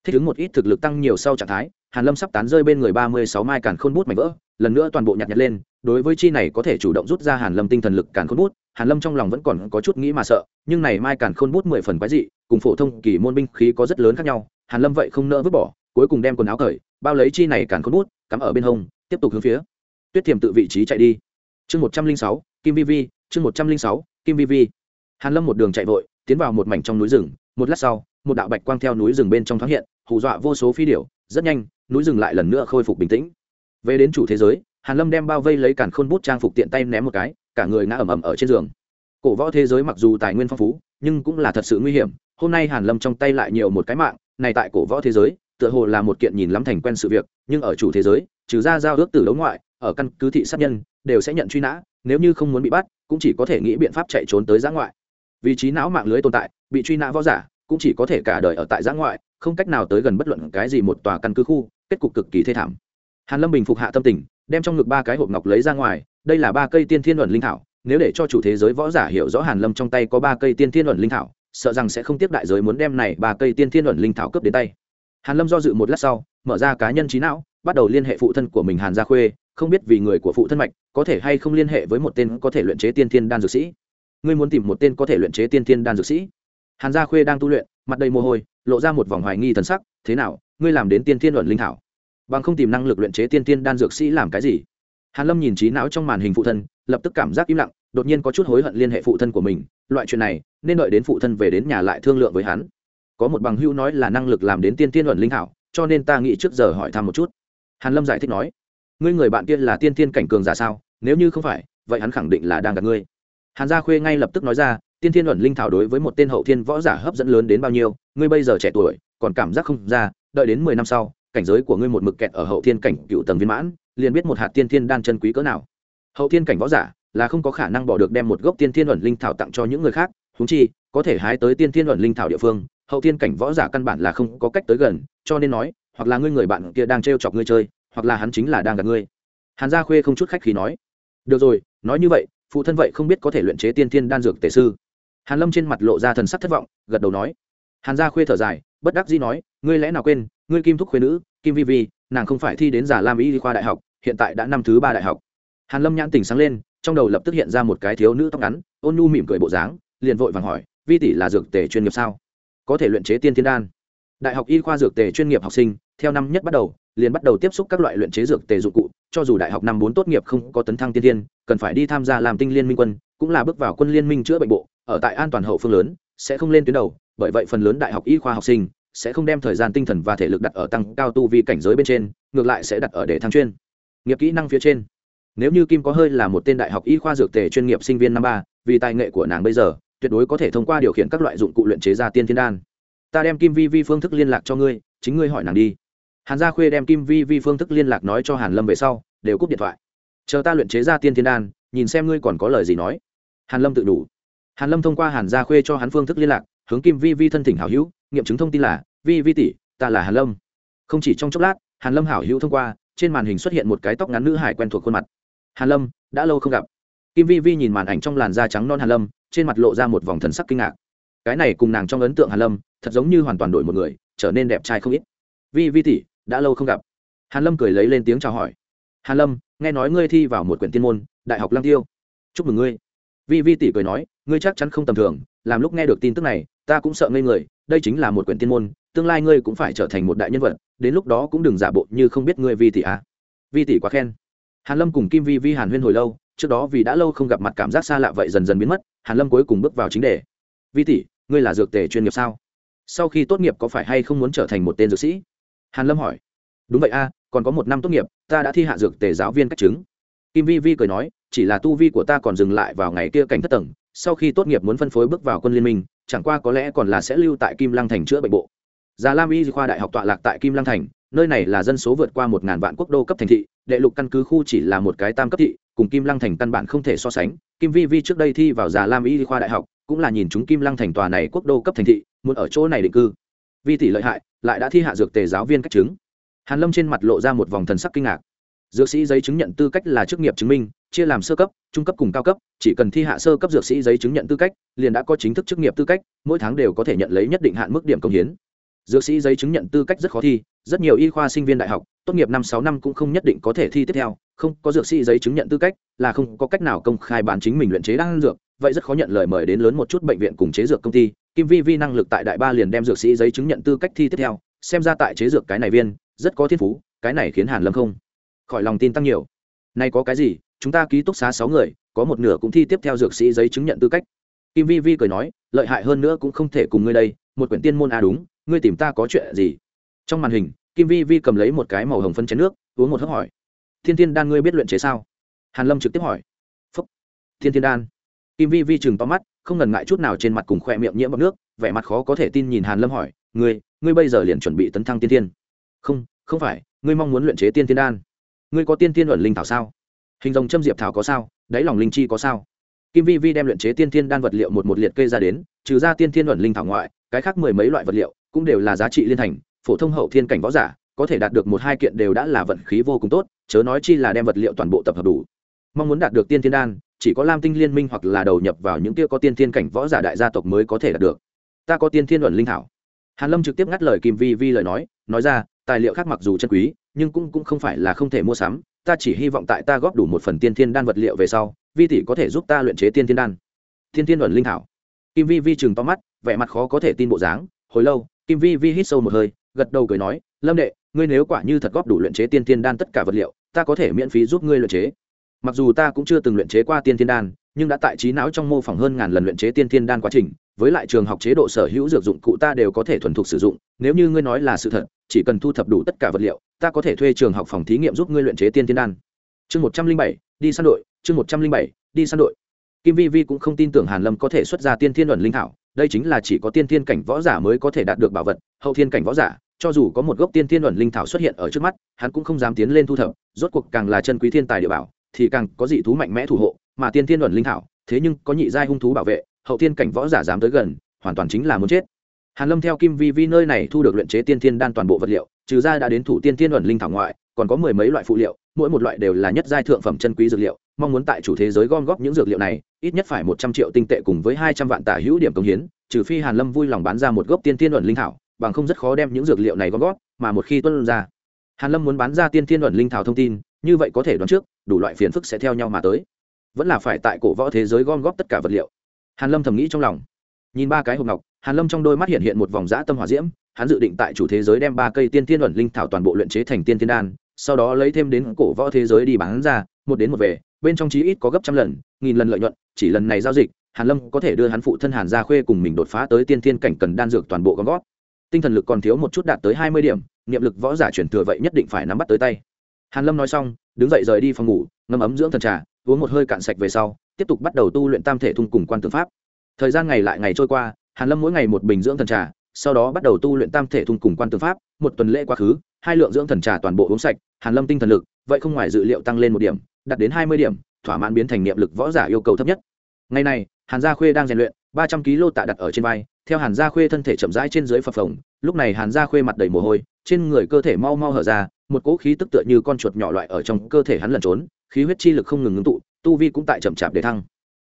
Thích ứng một ít thực lực tăng nhiều sau trạng thái, hàn lâm sắp tán rơi bên người ba mươi sáu mai càn khôn bút mảnh vỡ, lần nữa toàn bộ nhặt nhặt lên, đối với chi này có thể chủ động rút ra hàn lâm tinh thần lực càn khôn bút hàn lâm trong lòng vẫn còn có chút nghĩ mà sợ, nhưng này mai càn khôn bút mười phần quái dị, cùng phổ thông kỳ môn binh khí có rất lớn khác nhau. Hàn lâm vậy không nỡ vứt bỏ, cuối cùng đem quần áo cởi, bao lấy chi này càn khôn bút, cắm ở bên hông, tiếp tục hướng phía tuyết thiềm tự vị trí chạy đi. Chương một trăm linh sáu, kim vi vi, chương một trăm linh sáu, kim vi vi. Hàn lâm một đường chạy vội, tiến vào một mảnh trong núi rừng, một lát sau, một đạo bạch quang theo núi rừng bên trong thoáng hiện, hù dọa vô số phi điểu, rất nhanh, núi rừng lại lần nữa khôi phục bình tĩnh. Về đến chủ thế giới, hàn lâm đem bao vây lấy càn khôn bút trang phục tiện tay ném một cái cả người ngã ầm ầm ở trên giường. Cổ võ thế giới mặc dù tài nguyên phong phú, nhưng cũng là thật sự nguy hiểm. Hôm nay hàn lâm trong tay lại nhiều một cái mạng, này tại cổ võ thế giới, tựa hồ là một kiện nhìn lắm thành quen sự việc, nhưng ở chủ thế giới, trừ ra giao ước tử đấu ngoại, ở căn cứ thị sát nhân, đều sẽ nhận truy nã, nếu như không muốn bị bắt, cũng chỉ có thể nghĩ biện pháp chạy trốn tới giã ngoại. Vị trí não mạng lưới tồn tại, bị truy nã võ giả, cũng chỉ có thể cả đời ở tại giã ngoại, không cách nào tới gần bất luận cái gì một tòa căn cứ khu, kết cục cực kỳ thê thảm. Hàn lâm bình phục hạ tâm tình đem trong ngực ba cái hộp ngọc lấy ra ngoài, đây là ba cây tiên thiên luận linh thảo, nếu để cho chủ thế giới võ giả hiểu rõ hàn lâm trong tay có ba cây tiên thiên luận linh thảo, sợ rằng sẽ không tiếp đại giới muốn đem này ba cây tiên thiên luận linh thảo cướp đến tay. Hàn lâm do dự một lát sau, mở ra cá nhân trí não, bắt đầu liên hệ phụ thân của mình hàn gia khuê, không biết vì người của phụ thân mạch, có thể hay không liên hệ với một tên có thể luyện chế tiên thiên đan dược sĩ. Ngươi muốn tìm một tên có thể luyện chế tiên thiên đan dược sĩ? Hàn gia khuê đang tu luyện, mặt đầy mồ hôi, lộ ra một vòng hoài nghi thần sắc, thế nào, ngươi làm đến tiên thiên luận linh thảo? Bằng không tìm năng lực luyện chế tiên tiên đan dược sĩ làm cái gì? Hàn lâm nhìn trí não trong màn hình phụ thân, lập tức cảm giác im lặng, đột nhiên có chút hối hận liên hệ phụ thân của mình, loại chuyện này, nên đợi đến phụ thân về đến nhà lại thương lượng với hắn. Có một bằng hữu nói là năng lực làm đến tiên tiên luận linh thảo cho nên ta nghĩ trước giờ hỏi thăm một chút. Hàn lâm giải thích nói, ngươi người bạn kia là tiên tiên cảnh cường giả sao? Nếu như không phải, vậy hắn khẳng định là đang gặp ngươi. Hàn gia khuê ngay lập tức nói ra, tiên thiên luận linh thảo đối với một tên hậu thiên võ giả hấp dẫn lớn đến bao nhiêu? Ngươi bây giờ trẻ tuổi, còn cảm giác không ra, đợi đến mười năm sau cảnh giới của ngươi một mực kẹt ở hậu thiên cảnh cựu tầng viên mãn, liền biết một hạt tiên thiên đan chân quý cỡ nào. Hậu thiên cảnh võ giả là không có khả năng bỏ được đem một gốc tiên thiên luận linh thảo tặng cho những người khác húng chi, có thể hái tới tiên thiên luận linh thảo địa phương, hậu thiên cảnh võ giả căn bản là không có cách tới gần, cho nên nói, hoặc là ngươi người bạn kia đang t chọc ngươi chơi, hoặc là hắn chính là đang gặp ngươi. Hàn gia khuê không chút khách khí nói. Được rồi, nói như vậy, phụ thân vậy không biết có thể luyện chế tiên thiên đan dược tề sư. Hàn lâm trên mặt lộ ra thần sắc thất vọng, gật đầu nói. Hàn gia khuê thở dài, bất đắc dĩ nói, ngươi lẽ nào quên ngươi kim thúc khuê nữ, kim vi vi, nàng không phải thi đến giả lam y khoa đại học, hiện tại đã năm thứ ba đại học. Hàn lâm nhãn tỉnh sáng lên, trong đầu lập tức hiện ra một cái thiếu nữ tóc ngắn, ôn nhu mỉm cười bộ dáng, liền vội vàng hỏi, vi tỷ là dược tề chuyên nghiệp sao? Có thể luyện chế tiên thiên đan. Đại học y khoa dược tề chuyên nghiệp học sinh, theo năm nhất bắt đầu, liền bắt đầu tiếp xúc các loại luyện chế dược tề dụng cụ, cho dù đại học năm bốn tốt nghiệp không có tấn thăng tiên tiên cần phải đi tham gia làm tinh liên minh quân, cũng là bước vào quân liên minh chữa bệnh bộ, ở tại an toàn hậu phương lớn, sẽ không lên tuyến đầu, bởi vậy phần lớn đại học y khoa học sinh sẽ không đem thời gian tinh thần và thể lực đặt ở tăng cao tu vi cảnh giới bên trên, ngược lại sẽ đặt ở để thăng chuyên. Nghiệp kỹ năng phía trên. Nếu như kim có hơi là một tên đại học y khoa dược tề chuyên nghiệp sinh viên năm ba, vì tài nghệ của nàng bây giờ, tuyệt đối có thể thông qua điều khiển các loại dụng cụ luyện chế ra tiên thiên đan. Ta đem kim vi vi phương thức liên lạc cho ngươi, chính ngươi hỏi nàng đi. Hàn gia khuê đem kim vi vi phương thức liên lạc nói cho hàn lâm về sau, đều cúp điện thoại. Chờ ta luyện chế ra tiên thiên đan, nhìn xem ngươi còn có lời gì nói. Hàn lâm tự đủ. Hàn lâm thông qua hàn gia khuê cho hắn phương thức liên lạc, hướng kim vi vi thân thỉnh hảo hữu nghiệm chứng thông tin là, vi vi tỷ, ta là hàn lâm. Không chỉ trong chốc lát, hàn lâm hảo hữu thông qua, trên màn hình xuất hiện một cái tóc ngắn nữ hải quen thuộc khuôn mặt. Hàn lâm, đã lâu không gặp. Kim vi vi nhìn màn ảnh trong làn da trắng non hàn lâm, trên mặt lộ ra một vòng thần sắc kinh ngạc. Cái này cùng nàng trong ấn tượng hàn lâm, thật giống như hoàn toàn đổi một người, trở nên đẹp trai không ít. Vi vi tỷ, đã lâu không gặp. Hàn lâm cười lấy lên tiếng chào hỏi. Hàn lâm, nghe nói ngươi thi vào một quyển tiên môn, đại học lăng tiêu. Chúc mừng ngươi. Vi vi tỷ cười nói, ngươi chắc chắn không tầm thường, làm lúc nghe được tin tức này, ta cũng sợ ngây người đây chính là một quyển tiên môn, tương lai ngươi cũng phải trở thành một đại nhân vật, đến lúc đó cũng đừng giả bộ như không biết ngươi vi tỷ à. Vi tỷ quá khen. Hàn lâm cùng kim vi vi hàn huyên hồi lâu, trước đó vì đã lâu không gặp mặt cảm giác xa lạ vậy dần dần biến mất, hàn lâm cuối cùng bước vào chính đề. Vi tỷ, ngươi là dược tề chuyên nghiệp sao? Sau khi tốt nghiệp có phải hay không muốn trở thành một tên dược sĩ? Hàn lâm hỏi. Đúng vậy a, còn có một năm tốt nghiệp, ta đã thi hạ dược tề giáo viên cách chứng. Kim vi vi cười nói, chỉ là tu vi của ta còn dừng lại vào ngày kia cảnh thất tầng, sau khi tốt nghiệp muốn phân phối bước vào quân liên minh chẳng qua có lẽ còn là sẽ lưu tại kim lăng thành chữa bệnh bộ. Già lam y khoa đại học tọa lạc tại kim lăng thành, nơi này là dân số vượt qua một ngàn vạn quốc đô cấp thành thị, đệ lục căn cứ khu chỉ là một cái tam cấp thị, cùng kim lăng thành căn bản không thể so sánh. Kim vi vi trước đây thi vào già lam y khoa đại học, cũng là nhìn chúng kim lăng thành tòa này quốc đô cấp thành thị, muốn ở chỗ này định cư. Vi tỷ lợi hại, lại đã thi hạ dược tề giáo viên cách chứng. Hàn lâm trên mặt lộ ra một vòng thần sắc kinh ngạc dược sĩ giấy chứng nhận tư cách là chức nghiệp chứng minh, chia làm sơ cấp, trung cấp cùng cao cấp, chỉ cần thi hạ sơ cấp dược sĩ giấy chứng nhận tư cách, liền đã có chính thức chức nghiệp tư cách, mỗi tháng đều có thể nhận lấy nhất định hạn mức điểm công hiến. Dược sĩ giấy chứng nhận tư cách rất khó thi, rất nhiều y khoa sinh viên đại học, tốt nghiệp năm sáu năm cũng không nhất định có thể thi tiếp theo, không có dược sĩ giấy chứng nhận tư cách, là không có cách nào công khai bán chính mình luyện chế đan dược, vậy rất khó nhận lời mời đến lớn một chút bệnh viện cùng chế dược công ty. Kim vi vi năng lực tại đại ba liền đem dược sĩ giấy chứng nhận tư cách thi tiếp theo, xem ra tại chế dược cái này viên, rất có thiên phú, cái này khiến hàn lâm không khỏi lòng tin tăng nhiều. Nay có cái gì? Chúng ta ký túc xá sáu người, có một nửa cũng thi tiếp theo dược sĩ giấy chứng nhận tư cách. Kim vi vi cười nói, lợi hại hơn nữa cũng không thể cùng ngươi đây, một quyển tiên môn a đúng, ngươi tìm ta có chuyện gì? Trong màn hình, kim vi vi cầm lấy một cái màu hồng phân chén nước, uống một hớp hỏi, thiên thiên đan ngươi biết luyện chế sao? Hàn lâm trực tiếp hỏi, phúc, thiên thiên đan. Kim vi vi chừng to mắt, không ngần ngại chút nào trên mặt cùng khoe miệng nhiễm bọc nước, vẻ mặt khó có thể tin nhìn hàn lâm hỏi, ngươi ngươi bây giờ liền chuẩn bị tấn thăng tiên thiên? Không không phải, ngươi mong muốn luyện chế tiên thiên đan ngươi có tiên thiên luận linh thảo sao? Hình dòng châm diệp thảo có sao? Đáy lòng linh chi có sao? Kim vi vi đem luyện chế tiên thiên đan vật liệu một một liệt kê ra đến, trừ ra tiên thiên luận linh thảo ngoại, cái khác mười mấy loại vật liệu cũng đều là giá trị liên thành, phổ thông hậu thiên cảnh võ giả, có thể đạt được một hai kiện đều đã là vận khí vô cùng tốt, chớ nói chi là đem vật liệu toàn bộ tập hợp đủ. Mong muốn đạt được tiên thiên đan, chỉ có lam tinh liên minh hoặc là đầu nhập vào những kia có tiên thiên cảnh võ giả đại gia tộc mới có thể đạt được. Ta có tiên thiên luận linh thảo. Hàn lâm trực tiếp ngắt lời kim vi vi lời nói nói ra, tài liệu khác mặc dù chân quý nhưng cũng cũng không phải là không thể mua sắm. Ta chỉ hy vọng tại ta góp đủ một phần tiên thiên đan vật liệu về sau, vi tỷ có thể giúp ta luyện chế tiên thiên đan. Tiên thiên luận linh thảo. Kim vi vi chừng to mắt, vẻ mặt khó có thể tin bộ dáng. Hồi lâu, kim vi vi hít sâu một hơi, gật đầu cười nói, lâm đệ, ngươi nếu quả như thật góp đủ luyện chế tiên thiên đan tất cả vật liệu, ta có thể miễn phí giúp ngươi luyện chế. Mặc dù ta cũng chưa từng luyện chế qua tiên thiên đan, nhưng đã tại trí não trong mô phỏng hơn ngàn lần luyện chế tiên thiên đan quá trình với lại trường học chế độ sở hữu dược dụng cụ ta đều có thể thuần thục sử dụng, nếu như ngươi nói là sự thật, chỉ cần thu thập đủ tất cả vật liệu, ta có thể thuê trường học phòng thí nghiệm giúp ngươi luyện chế tiên thiên đan. Chương một trăm linh bảy, đi săn đội, chương một trăm linh bảy, đi săn đội. Kim vi vi cũng không tin tưởng hàn lâm có thể xuất ra tiên thiên luận linh thảo, đây chính là chỉ có tiên thiên cảnh võ giả mới có thể đạt được bảo vật, hậu thiên cảnh võ giả, cho dù có một gốc tiên thiên luận linh thảo xuất hiện ở trước mắt, hắn cũng không dám tiến lên thu thập, rốt cuộc càng là chân quý thiên tài địa bảo, thì càng có dị thú mạnh mẽ thủ hộ, mà tiên thiên luận linh thảo, thế nhưng có nhị giai hung thú bảo vệ hậu thiên cảnh võ giả dám tới gần, hoàn toàn chính là muốn chết. Hàn lâm theo kim vi vi nơi này thu được luyện chế tiên thiên đan toàn bộ vật liệu, trừ ra đã đến thủ tiên thiên luận linh thảo ngoại, còn có mười mấy loại phụ liệu, mỗi một loại đều là nhất giai thượng phẩm chân quý dược liệu, mong muốn tại chủ thế giới gom góp những dược liệu này, ít nhất phải một trăm triệu tinh tệ cùng với hai trăm vạn tả hữu điểm công hiến, trừ phi hàn lâm vui lòng bán ra một gốc tiên thiên luận linh thảo, bằng không rất khó đem những dược liệu này gom góp, mà một khi tuân ra. Hàn lâm muốn bán ra tiên thiên luận linh thảo thông tin, như vậy có thể đoán trước, đủ loại phiền phức sẽ theo nhau mà tới. Vẫn là phải tại cổ võ thế giới gom góp tất cả vật liệu hàn lâm thầm nghĩ trong lòng. Nhìn ba cái hộp ngọc, hàn lâm trong đôi mắt hiện hiện một vòng dã tâm hỏa diễm, hắn dự định tại chủ thế giới đem ba cây tiên thiên luận linh thảo toàn bộ luyện chế thành tiên thiên đan, sau đó lấy thêm đến cổ võ thế giới đi bán ra, một đến một về, bên trong chí ít có gấp trăm lần, nghìn lần lợi nhuận, chỉ lần này giao dịch, hàn lâm có thể đưa hắn phụ thân hàn gia khuê cùng mình đột phá tới tiên thiên cảnh cần đan dược toàn bộ gom gót tinh thần lực còn thiếu một chút đạt tới hai mươi điểm, niệm lực võ giả chuyển thừa vậy nhất định phải nắm bắt tới tay. Hàn lâm nói xong, đứng dậy rời đi phòng ngủ, ngâm ấm dưỡng thần trà uống một hơi cạn sạch về sau, tiếp tục bắt đầu tu luyện tam thể thung cùng quan tư pháp. Thời gian ngày lại ngày trôi qua, hàn lâm mỗi ngày một bình dưỡng thần trà, sau đó bắt đầu tu luyện tam thể thung cùng quan tư pháp, một tuần lễ quá khứ, hai lượng dưỡng thần trà toàn bộ uống sạch, hàn lâm tinh thần lực, vậy không ngoài dự liệu tăng lên một điểm, đạt đến hai mươi điểm, thỏa mãn biến thành niệm lực võ giả yêu cầu thấp nhất. Ngày này, hàn gia khuê đang rèn luyện, ba trăm kg tạ đặt ở trên vai, theo hàn gia khuê thân thể chậm rãi trên dưới phập phồng, lúc này hàn gia khuê mặt đầy mồ hôi, trên người cơ thể mau mau hở ra, một cỗ khí tức tựa như con chuột nhỏ loại ở trong cơ thể hắn lẩn trốn khí huyết chi lực không ngừng ngưng tụ, tu vi cũng tại chậm chạp để thăng.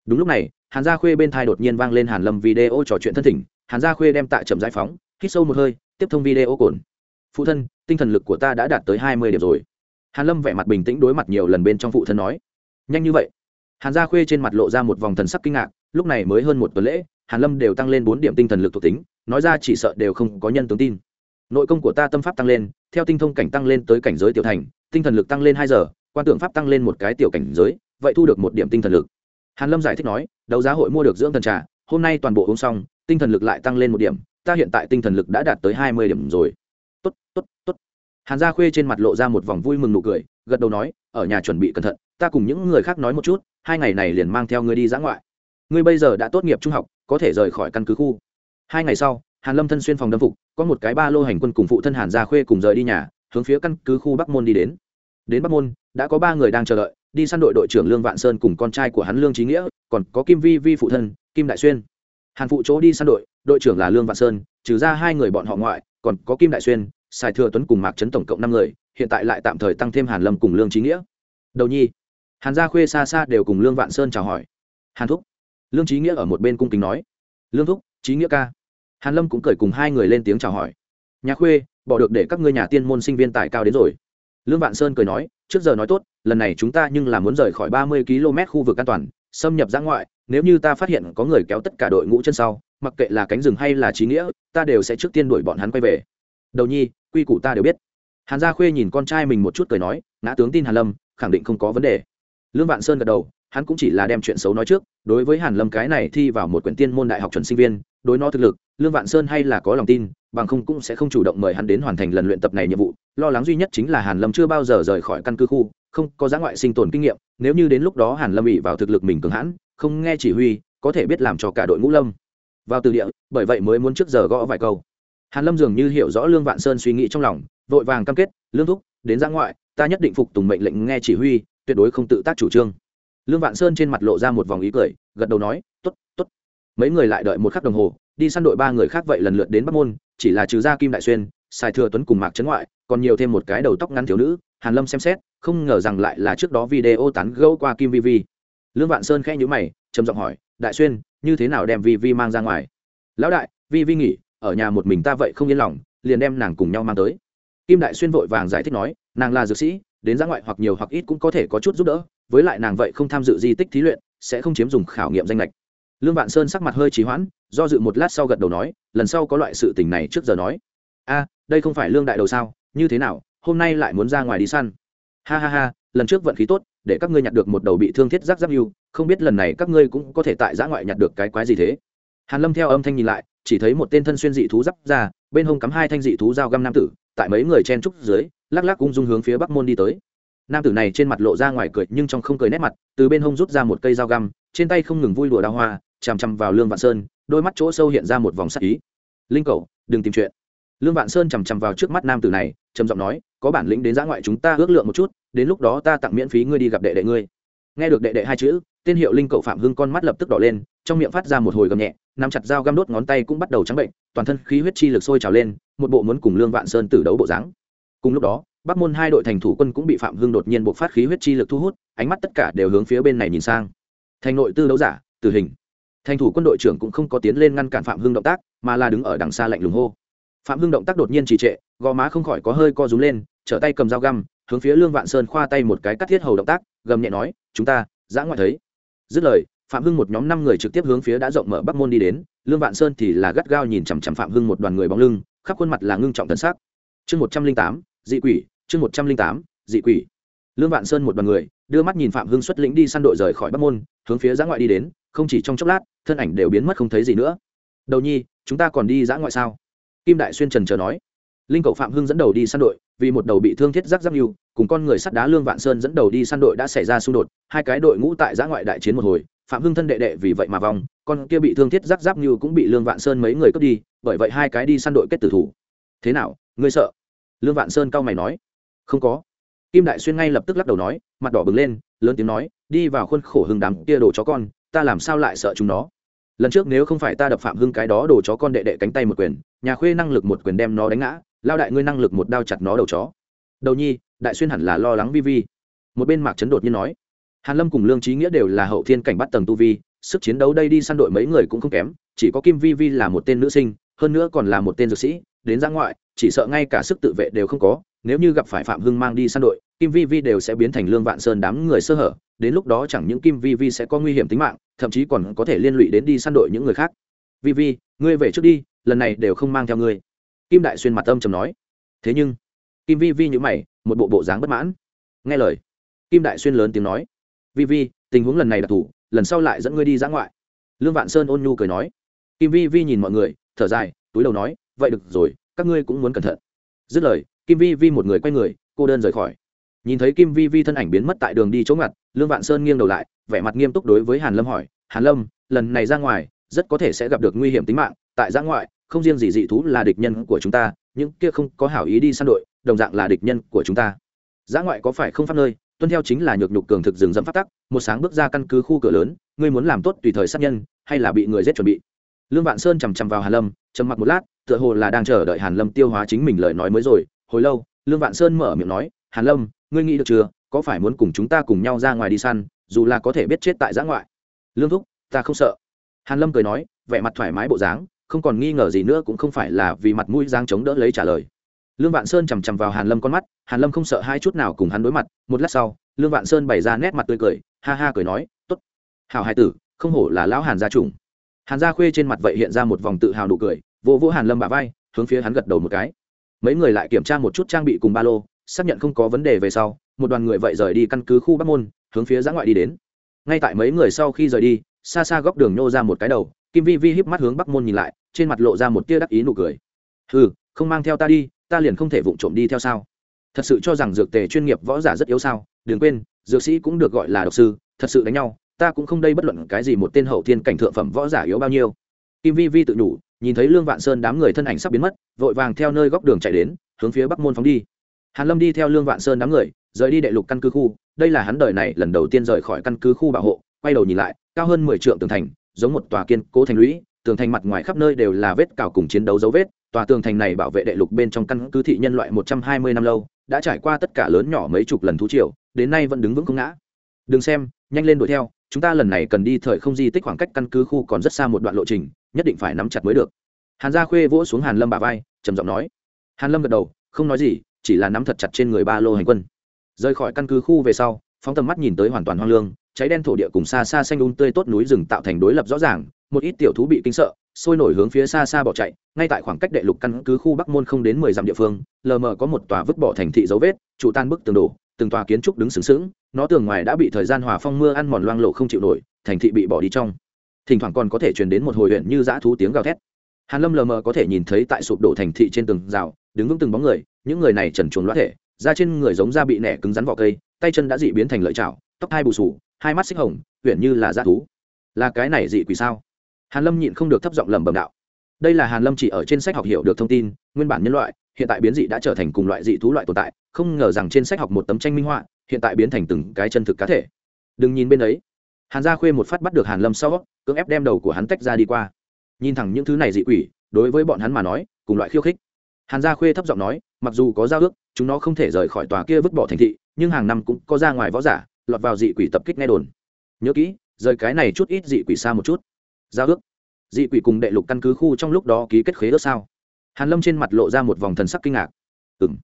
Đúng lúc này, hàn gia khuê bên thai đột nhiên vang lên hàn lâm video trò chuyện thân thỉnh. Hàn gia khuê đem tại chậm giải phóng, hít sâu một hơi, tiếp thông video cồn. Phụ thân, tinh thần lực của ta đã đạt tới hai mươi điểm rồi. Hàn lâm vẻ mặt bình tĩnh đối mặt nhiều lần bên trong phụ thân nói. Nhanh như vậy. Hàn gia khuê trên mặt lộ ra một vòng thần sắc kinh ngạc, lúc này mới hơn một tuần lễ, hàn lâm đều tăng lên bốn điểm tinh thần lực thuộc tính, nói ra chỉ sợ đều không có nhân tướng tin. Nội công của ta tâm pháp tăng lên, theo tinh thông cảnh tăng lên tới cảnh giới tiểu thành, tinh thần lực tăng lên hai giờ quan tượng pháp tăng lên một cái tiểu cảnh giới, vậy thu được một điểm tinh thần lực. Hàn lâm giải thích nói, đấu giá hội mua được dưỡng thần trà, hôm nay toàn bộ uống xong, tinh thần lực lại tăng lên một điểm, ta hiện tại tinh thần lực đã đạt tới hai mươi điểm rồi. Tốt tốt tốt. Hàn gia khuê trên mặt lộ ra một vòng vui mừng nụ cười, gật đầu nói, ở nhà chuẩn bị cẩn thận, ta cùng những người khác nói một chút, hai ngày này liền mang theo ngươi đi dã ngoại. Ngươi bây giờ đã tốt nghiệp trung học, có thể rời khỏi căn cứ khu. Hai ngày sau, hàn lâm thân xuyên phòng đâm phục, có một cái ba lô hành quân cùng phụ thân hàn gia khuê cùng rời đi nhà, hướng phía căn cứ khu bắc môn đi đến. Đến bắc môn đã có ba người đang chờ đợi, đi săn đội đội trưởng lương vạn sơn cùng con trai của hắn lương trí nghĩa, còn có kim vi vi phụ thân, kim đại xuyên. Hàn phụ chỗ đi săn đội đội trưởng là lương vạn sơn, trừ ra hai người bọn họ ngoại, còn có kim đại xuyên, sài thừa tuấn cùng mạc trấn tổng cộng năm người, hiện tại lại tạm thời tăng thêm hàn lâm cùng lương trí nghĩa. Đầu nhi, hàn gia khuê xa xa đều cùng lương vạn sơn chào hỏi. Hàn thúc, lương trí nghĩa ở một bên cung kính nói. Lương thúc trí nghĩa ca. Hàn lâm cũng cởi cùng hai người lên tiếng chào hỏi. Nhà khuê, bỏ được để các ngươi nhà tiên môn sinh viên tài cao đến rồi lương vạn sơn cười nói, trước giờ nói tốt, lần này chúng ta nhưng là muốn rời khỏi ba mươi km khu vực an toàn, xâm nhập ra ngoại, nếu như ta phát hiện có người kéo tất cả đội ngũ chân sau, mặc kệ là cánh rừng hay là trí nghĩa, ta đều sẽ trước tiên đuổi bọn hắn quay về. Đầu nhi, quy củ ta đều biết. Hàn gia khuê nhìn con trai mình một chút cười nói, ngã tướng tin hàn lâm, khẳng định không có vấn đề. Lương vạn sơn gật đầu, hắn cũng chỉ là đem chuyện xấu nói trước, đối với hàn lâm cái này thi vào một quyển tiên môn đại học chuẩn sinh viên, đối nó thực lực lương vạn sơn hay là có lòng tin, bằng không cũng sẽ không chủ động mời hắn đến hoàn thành lần luyện tập này nhiệm vụ. Lo lắng duy nhất chính là hàn lâm chưa bao giờ rời khỏi căn cứ khu, không có giá ngoại sinh tồn kinh nghiệm, nếu như đến lúc đó hàn lâm bị vào thực lực mình cường hãn, không nghe chỉ huy, có thể biết làm cho cả đội ngũ lâm. Vào từ địa, bởi vậy mới muốn trước giờ gõ vài câu. Hàn lâm dường như hiểu rõ lương vạn sơn suy nghĩ trong lòng, vội vàng cam kết, lương thúc, đến giã ngoại, ta nhất định phục tùng mệnh lệnh nghe chỉ huy, tuyệt đối không tự tác chủ trương. Lương vạn sơn trên mặt lộ ra một vòng ý cười, gật đầu nói t ố t t ố t mấy người lại đợi một khắc đồng hồ đi săn đội ba người khác vậy lần lượt đến bắc môn, chỉ là trừ gia kim đại xuyên, sài thừa tuấn cùng mạc trấn ngoại, còn nhiều thêm một cái đầu tóc ngắn thiếu nữ, hàn lâm xem xét, không ngờ rằng lại là trước đó video tán gẫu qua kim vi vi. Lương vạn sơn khẽ nhíu mày, trầm giọng hỏi, đại xuyên, như thế nào đem vi vi mang ra ngoài? Lão đại, vi vi nghỉ, ở nhà một mình ta vậy không yên lòng, liền đem nàng cùng nhau mang tới. Kim đại xuyên vội vàng giải thích nói, nàng là dược sĩ, đến ra ngoại hoặc nhiều hoặc ít cũng có thể có chút giúp đỡ, với lại nàng vậy không tham dự di tích thí luyện, sẽ không chiếm dùng khảo nghiệm danh lệch lương vạn sơn sắc mặt hơi trì hoãn, do dự một lát sau gật đầu nói, lần sau có loại sự tình này trước giờ nói. A, đây không phải lương đại đầu sao, như thế nào, hôm nay lại muốn ra ngoài đi săn. Ha ha ha, lần trước vận khí tốt, để các ngươi nhặt được một đầu bị thương thiết giáp giáp yêu không biết lần này các ngươi cũng có thể tại giã ngoại nhặt được cái quái gì thế. Hàn lâm theo âm thanh nhìn lại, chỉ thấy một tên thân xuyên dị thú giáp ra, bên hông cắm hai thanh dị thú dao găm nam tử, tại mấy người chen trúc dưới, lắc lắc ung dung hướng phía bắc môn đi tới. Nam tử này trên mặt lộ ra ngoài cười, nhưng trong không cười nét mặt, từ bên hông rút ra một cây dao găm, trên tay không ngừng vui đùa đao hoa chằm chằm vào lương vạn sơn, đôi mắt chỗ sâu hiện ra một vòng sắc ý. Linh cầu đừng tìm chuyện. Lương vạn sơn chằm chằm vào trước mắt nam tử này, trầm giọng nói, có bản lĩnh đến giã ngoại chúng ta ước lượng một chút, đến lúc đó ta tặng miễn phí ngươi đi gặp đệ đệ ngươi. Nghe được đệ đệ hai chữ, tên hiệu linh cậu phạm hưng con mắt lập tức đỏ lên, trong miệng phát ra một hồi gầm nhẹ, nắm chặt dao găm đốt ngón tay cũng bắt đầu trắng bệnh, toàn thân khí huyết chi lực sôi trào lên, một bộ muốn cùng lương vạn sơn tử đấu bộ dáng. Cùng lúc đó, bắc môn hai đội thành thủ quân cũng bị phạm hưng đột nhiên bộc phát khí huyết chi lực thu hút, ánh mắt tất cả đều hướng phía bên này nhìn sang. Thành nội tư đấu giả, tử hình thành thủ quân đội trưởng cũng không có tiến lên ngăn cản phạm hưng động tác, mà là đứng ở đằng xa lạnh lùng hô. Phạm hưng động tác đột nhiên trì trệ, gò má không khỏi có hơi co rúm lên, trở tay cầm dao găm, hướng phía lương vạn sơn khoa tay một cái cắt thiết hầu động tác, gầm nhẹ nói, chúng ta giã ngoại thấy. Dứt lời, phạm hưng một nhóm năm người trực tiếp hướng phía đã rộng mở bắc môn đi đến, lương vạn sơn thì là gắt gao nhìn chằm chằm phạm hưng một đoàn người bóng lưng, khắp khuôn mặt là ngưng trọng thân xác chương một trăm linh tám, dị quỷ, chương một trăm linh tám, dị quỷ. Lương vạn sơn một đoàn người đưa mắt nhìn phạm hưng xuất lĩnh đi săn đội rời khỏi bắc môn, hướng phía giã ngoại đi đến, không chỉ trong chốc lát, thân ảnh đều biến mất không thấy gì nữa. Đầu nhi, chúng ta còn đi giã ngoại sao? Kim đại xuyên trần chờ nói. Linh cầu phạm hưng dẫn đầu đi săn đội, vì một đầu bị thương thiết giác giáp nhu, cùng con người sắt đá lương vạn sơn dẫn đầu đi săn đội đã xảy ra xung đột, hai cái đội ngũ tại giã ngoại đại chiến một hồi, phạm hưng thân đệ đệ vì vậy mà vong, con kia bị thương thiết giác giáp nhu cũng bị lương vạn sơn mấy người cướp đi, bởi vậy hai cái đi săn đội kết tử thủ. Thế nào, ngươi sợ? Lương vạn sơn cao mày nói. Không có kim đại xuyên ngay lập tức lắc đầu nói, mặt đỏ bừng lên, lớn tiếng nói, đi vào khuôn khổ hưng đám kia đồ chó con, ta làm sao lại sợ chúng nó? Lần trước nếu không phải ta đập phạm hưng cái đó đồ chó con đệ đệ cánh tay một quyền, nhà khuê năng lực một quyền đem nó đánh ngã, lao đại ngươi năng lực một đao chặt nó đầu chó. Đầu nhi, đại xuyên hẳn là lo lắng vi vi. Một bên mạc chấn đột nhiên nói, hàn lâm cùng lương trí nghĩa đều là hậu thiên cảnh bắt tầng tu vi, sức chiến đấu đây đi săn đội mấy người cũng không kém, chỉ có kim vi vi là một tên nữ sinh, hơn nữa còn là một tên dược sĩ, đến ra ngoại chỉ sợ ngay cả sức tự vệ đều không có, nếu như gặp phải phạm hưng mang đi săn đội, kim vi vi đều sẽ biến thành lương vạn sơn đám người sơ hở, đến lúc đó chẳng những kim vi vi sẽ có nguy hiểm tính mạng, thậm chí còn có thể liên lụy đến đi săn đội những người khác. Vi vi, ngươi về trước đi, lần này đều không mang theo ngươi. Kim đại xuyên mặt âm trầm nói. Thế nhưng, kim vi vi nhữ mày, một bộ bộ dáng bất mãn. Nghe lời, kim đại xuyên lớn tiếng nói. Vi vi, tình huống lần này đặc thù lần sau lại dẫn ngươi đi giã ngoại. Lương vạn sơn ôn nhu cười nói. Kim vi vi nhìn mọi người, thở dài, túi đầu nói, vậy được rồi các ngươi cũng muốn cẩn thận. Dứt lời, kim vi vi một người quay người, cô đơn rời khỏi. Nhìn thấy kim vi vi thân ảnh biến mất tại đường đi chỗ ngặt, lương vạn sơn nghiêng đầu lại, vẻ mặt nghiêm túc đối với hàn lâm hỏi, hàn lâm, lần này ra ngoài, rất có thể sẽ gặp được nguy hiểm tính mạng. Tại giã ngoại, không riêng gì dị thú là địch nhân của chúng ta, những kia không có hảo ý đi săn đội, đồng dạng là địch nhân của chúng ta. Giã ngoại có phải không pháp nơi? Tuân theo chính là nhược nhục cường thực rừng dẫm phát tắc, một sáng bước ra căn cứ khu cửa lớn, ngươi muốn làm tốt tùy thời sát nhân, hay là bị người giết chuẩn bị? Lương vạn sơn chằm chằm vào hàn lâm, trầm mặc một lát tựa hồ là đang chờ đợi hàn lâm tiêu hóa chính mình lời nói mới rồi. Hồi lâu, lương vạn sơn mở miệng nói, hàn lâm, ngươi nghĩ được chưa? Có phải muốn cùng chúng ta cùng nhau ra ngoài đi săn, dù là có thể biết chết tại giã ngoại? Lương thúc, ta không sợ. Hàn lâm cười nói, vẻ mặt thoải mái bộ dáng, không còn nghi ngờ gì nữa cũng không phải là vì mặt mũi giang chống đỡ lấy trả lời. Lương vạn sơn chằm chằm vào hàn lâm con mắt, hàn lâm không sợ hai chút nào cùng hắn đối mặt. Một lát sau, lương vạn sơn bày ra nét mặt tươi cười, ha ha cười nói, tốt. Hảo hai tử, không hổ là lão hàn gia trùng hàn gia khuê trên mặt vậy hiện ra một vòng tự hào nụ cười Vô Vũ hàn lâm bả vai, hướng phía hắn gật đầu một cái. Mấy người lại kiểm tra một chút trang bị cùng ba lô, xác nhận không có vấn đề về sau, một đoàn người vậy rời đi căn cứ khu bắc môn, hướng phía giã ngoại đi đến. Ngay tại mấy người sau khi rời đi, xa xa góc đường nhô ra một cái đầu, kim vi vi híp mắt hướng bắc môn nhìn lại, trên mặt lộ ra một tia đắc ý nụ cười. Ừ không mang theo ta đi, ta liền không thể vụng trộm đi theo sao? Thật sự cho rằng dược tề chuyên nghiệp võ giả rất yếu sao? Đừng quên, dược sĩ cũng được gọi là độc sư, thật sự đánh nhau, ta cũng không đây bất luận cái gì một tên hậu thiên cảnh thượng phẩm võ giả yếu bao nhiêu. Kim vi vi tự nhủ nhìn thấy lương vạn sơn đám người thân ảnh sắp biến mất, vội vàng theo nơi góc đường chạy đến, hướng phía bắc môn phóng đi. Hàn lâm đi theo lương vạn sơn đám người, rời đi đệ lục căn cứ khu. Đây là hắn đời này lần đầu tiên rời khỏi căn cứ khu bảo hộ, quay đầu nhìn lại, cao hơn mười trượng tường thành, giống một tòa kiên cố thành lũy, tường thành mặt ngoài khắp nơi đều là vết cào cùng chiến đấu dấu vết. Tòa tường thành này bảo vệ đệ lục bên trong căn cứ thị nhân loại một trăm hai mươi năm lâu, đã trải qua tất cả lớn nhỏ mấy chục lần thú triều, đến nay vẫn đứng vững không ngã. Đừng xem, nhanh lên đuổi theo chúng ta lần này cần đi thời không di tích khoảng cách căn cứ khu còn rất xa một đoạn lộ trình, nhất định phải nắm chặt mới được. Hàn gia khuê vỗ xuống hàn lâm bà vai, trầm giọng nói. Hàn lâm gật đầu, không nói gì, chỉ là nắm thật chặt trên người ba lô hành quân. Rời khỏi căn cứ khu về sau, phóng tầm mắt nhìn tới hoàn toàn hoang lương, cháy đen thổ địa cùng xa xa xanh un tươi tốt núi rừng tạo thành đối lập rõ ràng, một ít tiểu thú bị kinh sợ, sôi nổi hướng phía xa xa bỏ chạy, ngay tại khoảng cách đệ lục căn cứ khu bắc môn không đến mười dặm địa phương, lờ mờ có một tòa vứt bỏ thành thị dấu vết, trụ tan bức tường đổ từng tòa kiến trúc đứng sướng sướng nó tường ngoài đã bị thời gian hòa phong mưa ăn mòn loang lộ không chịu nổi, thành thị bị bỏ đi trong. Thỉnh thoảng còn có thể truyền đến một hồi huyện như dã thú tiếng gào thét. Hàn lâm lờ mờ có thể nhìn thấy tại sụp đổ thành thị trên tường rào, đứng vững từng bóng người, những người này trần truồng loát thể, da trên người giống da bị nẻ cứng rắn vỏ cây, tay chân đã dị biến thành lợi chảo, tóc hai bù sù hai mắt xích hồng, huyện như là dã thú. Là cái này dị quỷ sao? Hàn lâm nhịn không được thấp giọng lẩm bẩm đạo. Đây là hàn lâm chỉ ở trên sách học hiểu được thông tin, nguyên bản nhân loại, hiện tại biến dị đã trở thành cùng loại dị thú loại tồn tại không ngờ rằng trên sách học một tấm tranh minh họa, hiện tại biến thành từng cái chân thực cá thể. Đừng nhìn bên ấy. Hàn gia khuê một phát bắt được hàn lâm sau, cưỡng ép đem đầu của hắn tách ra đi qua. Nhìn thẳng những thứ này dị quỷ, đối với bọn hắn mà nói, cùng loại khiêu khích. Hàn gia khuê thấp giọng nói, mặc dù có giao ước, chúng nó không thể rời khỏi tòa kia vứt bỏ thành thị, nhưng hàng năm cũng có ra ngoài võ giả, lọt vào dị quỷ tập kích nghe đồn. Nhớ kỹ, rời cái này chút ít dị quỷ xa một chút. Giao ước. Dị quỷ cùng đệ lục căn cứ khu trong lúc đó ký kết khế ước sao? Hàn lâm trên mặt lộ ra một vòng thần sắc kinh ngạc. Ừm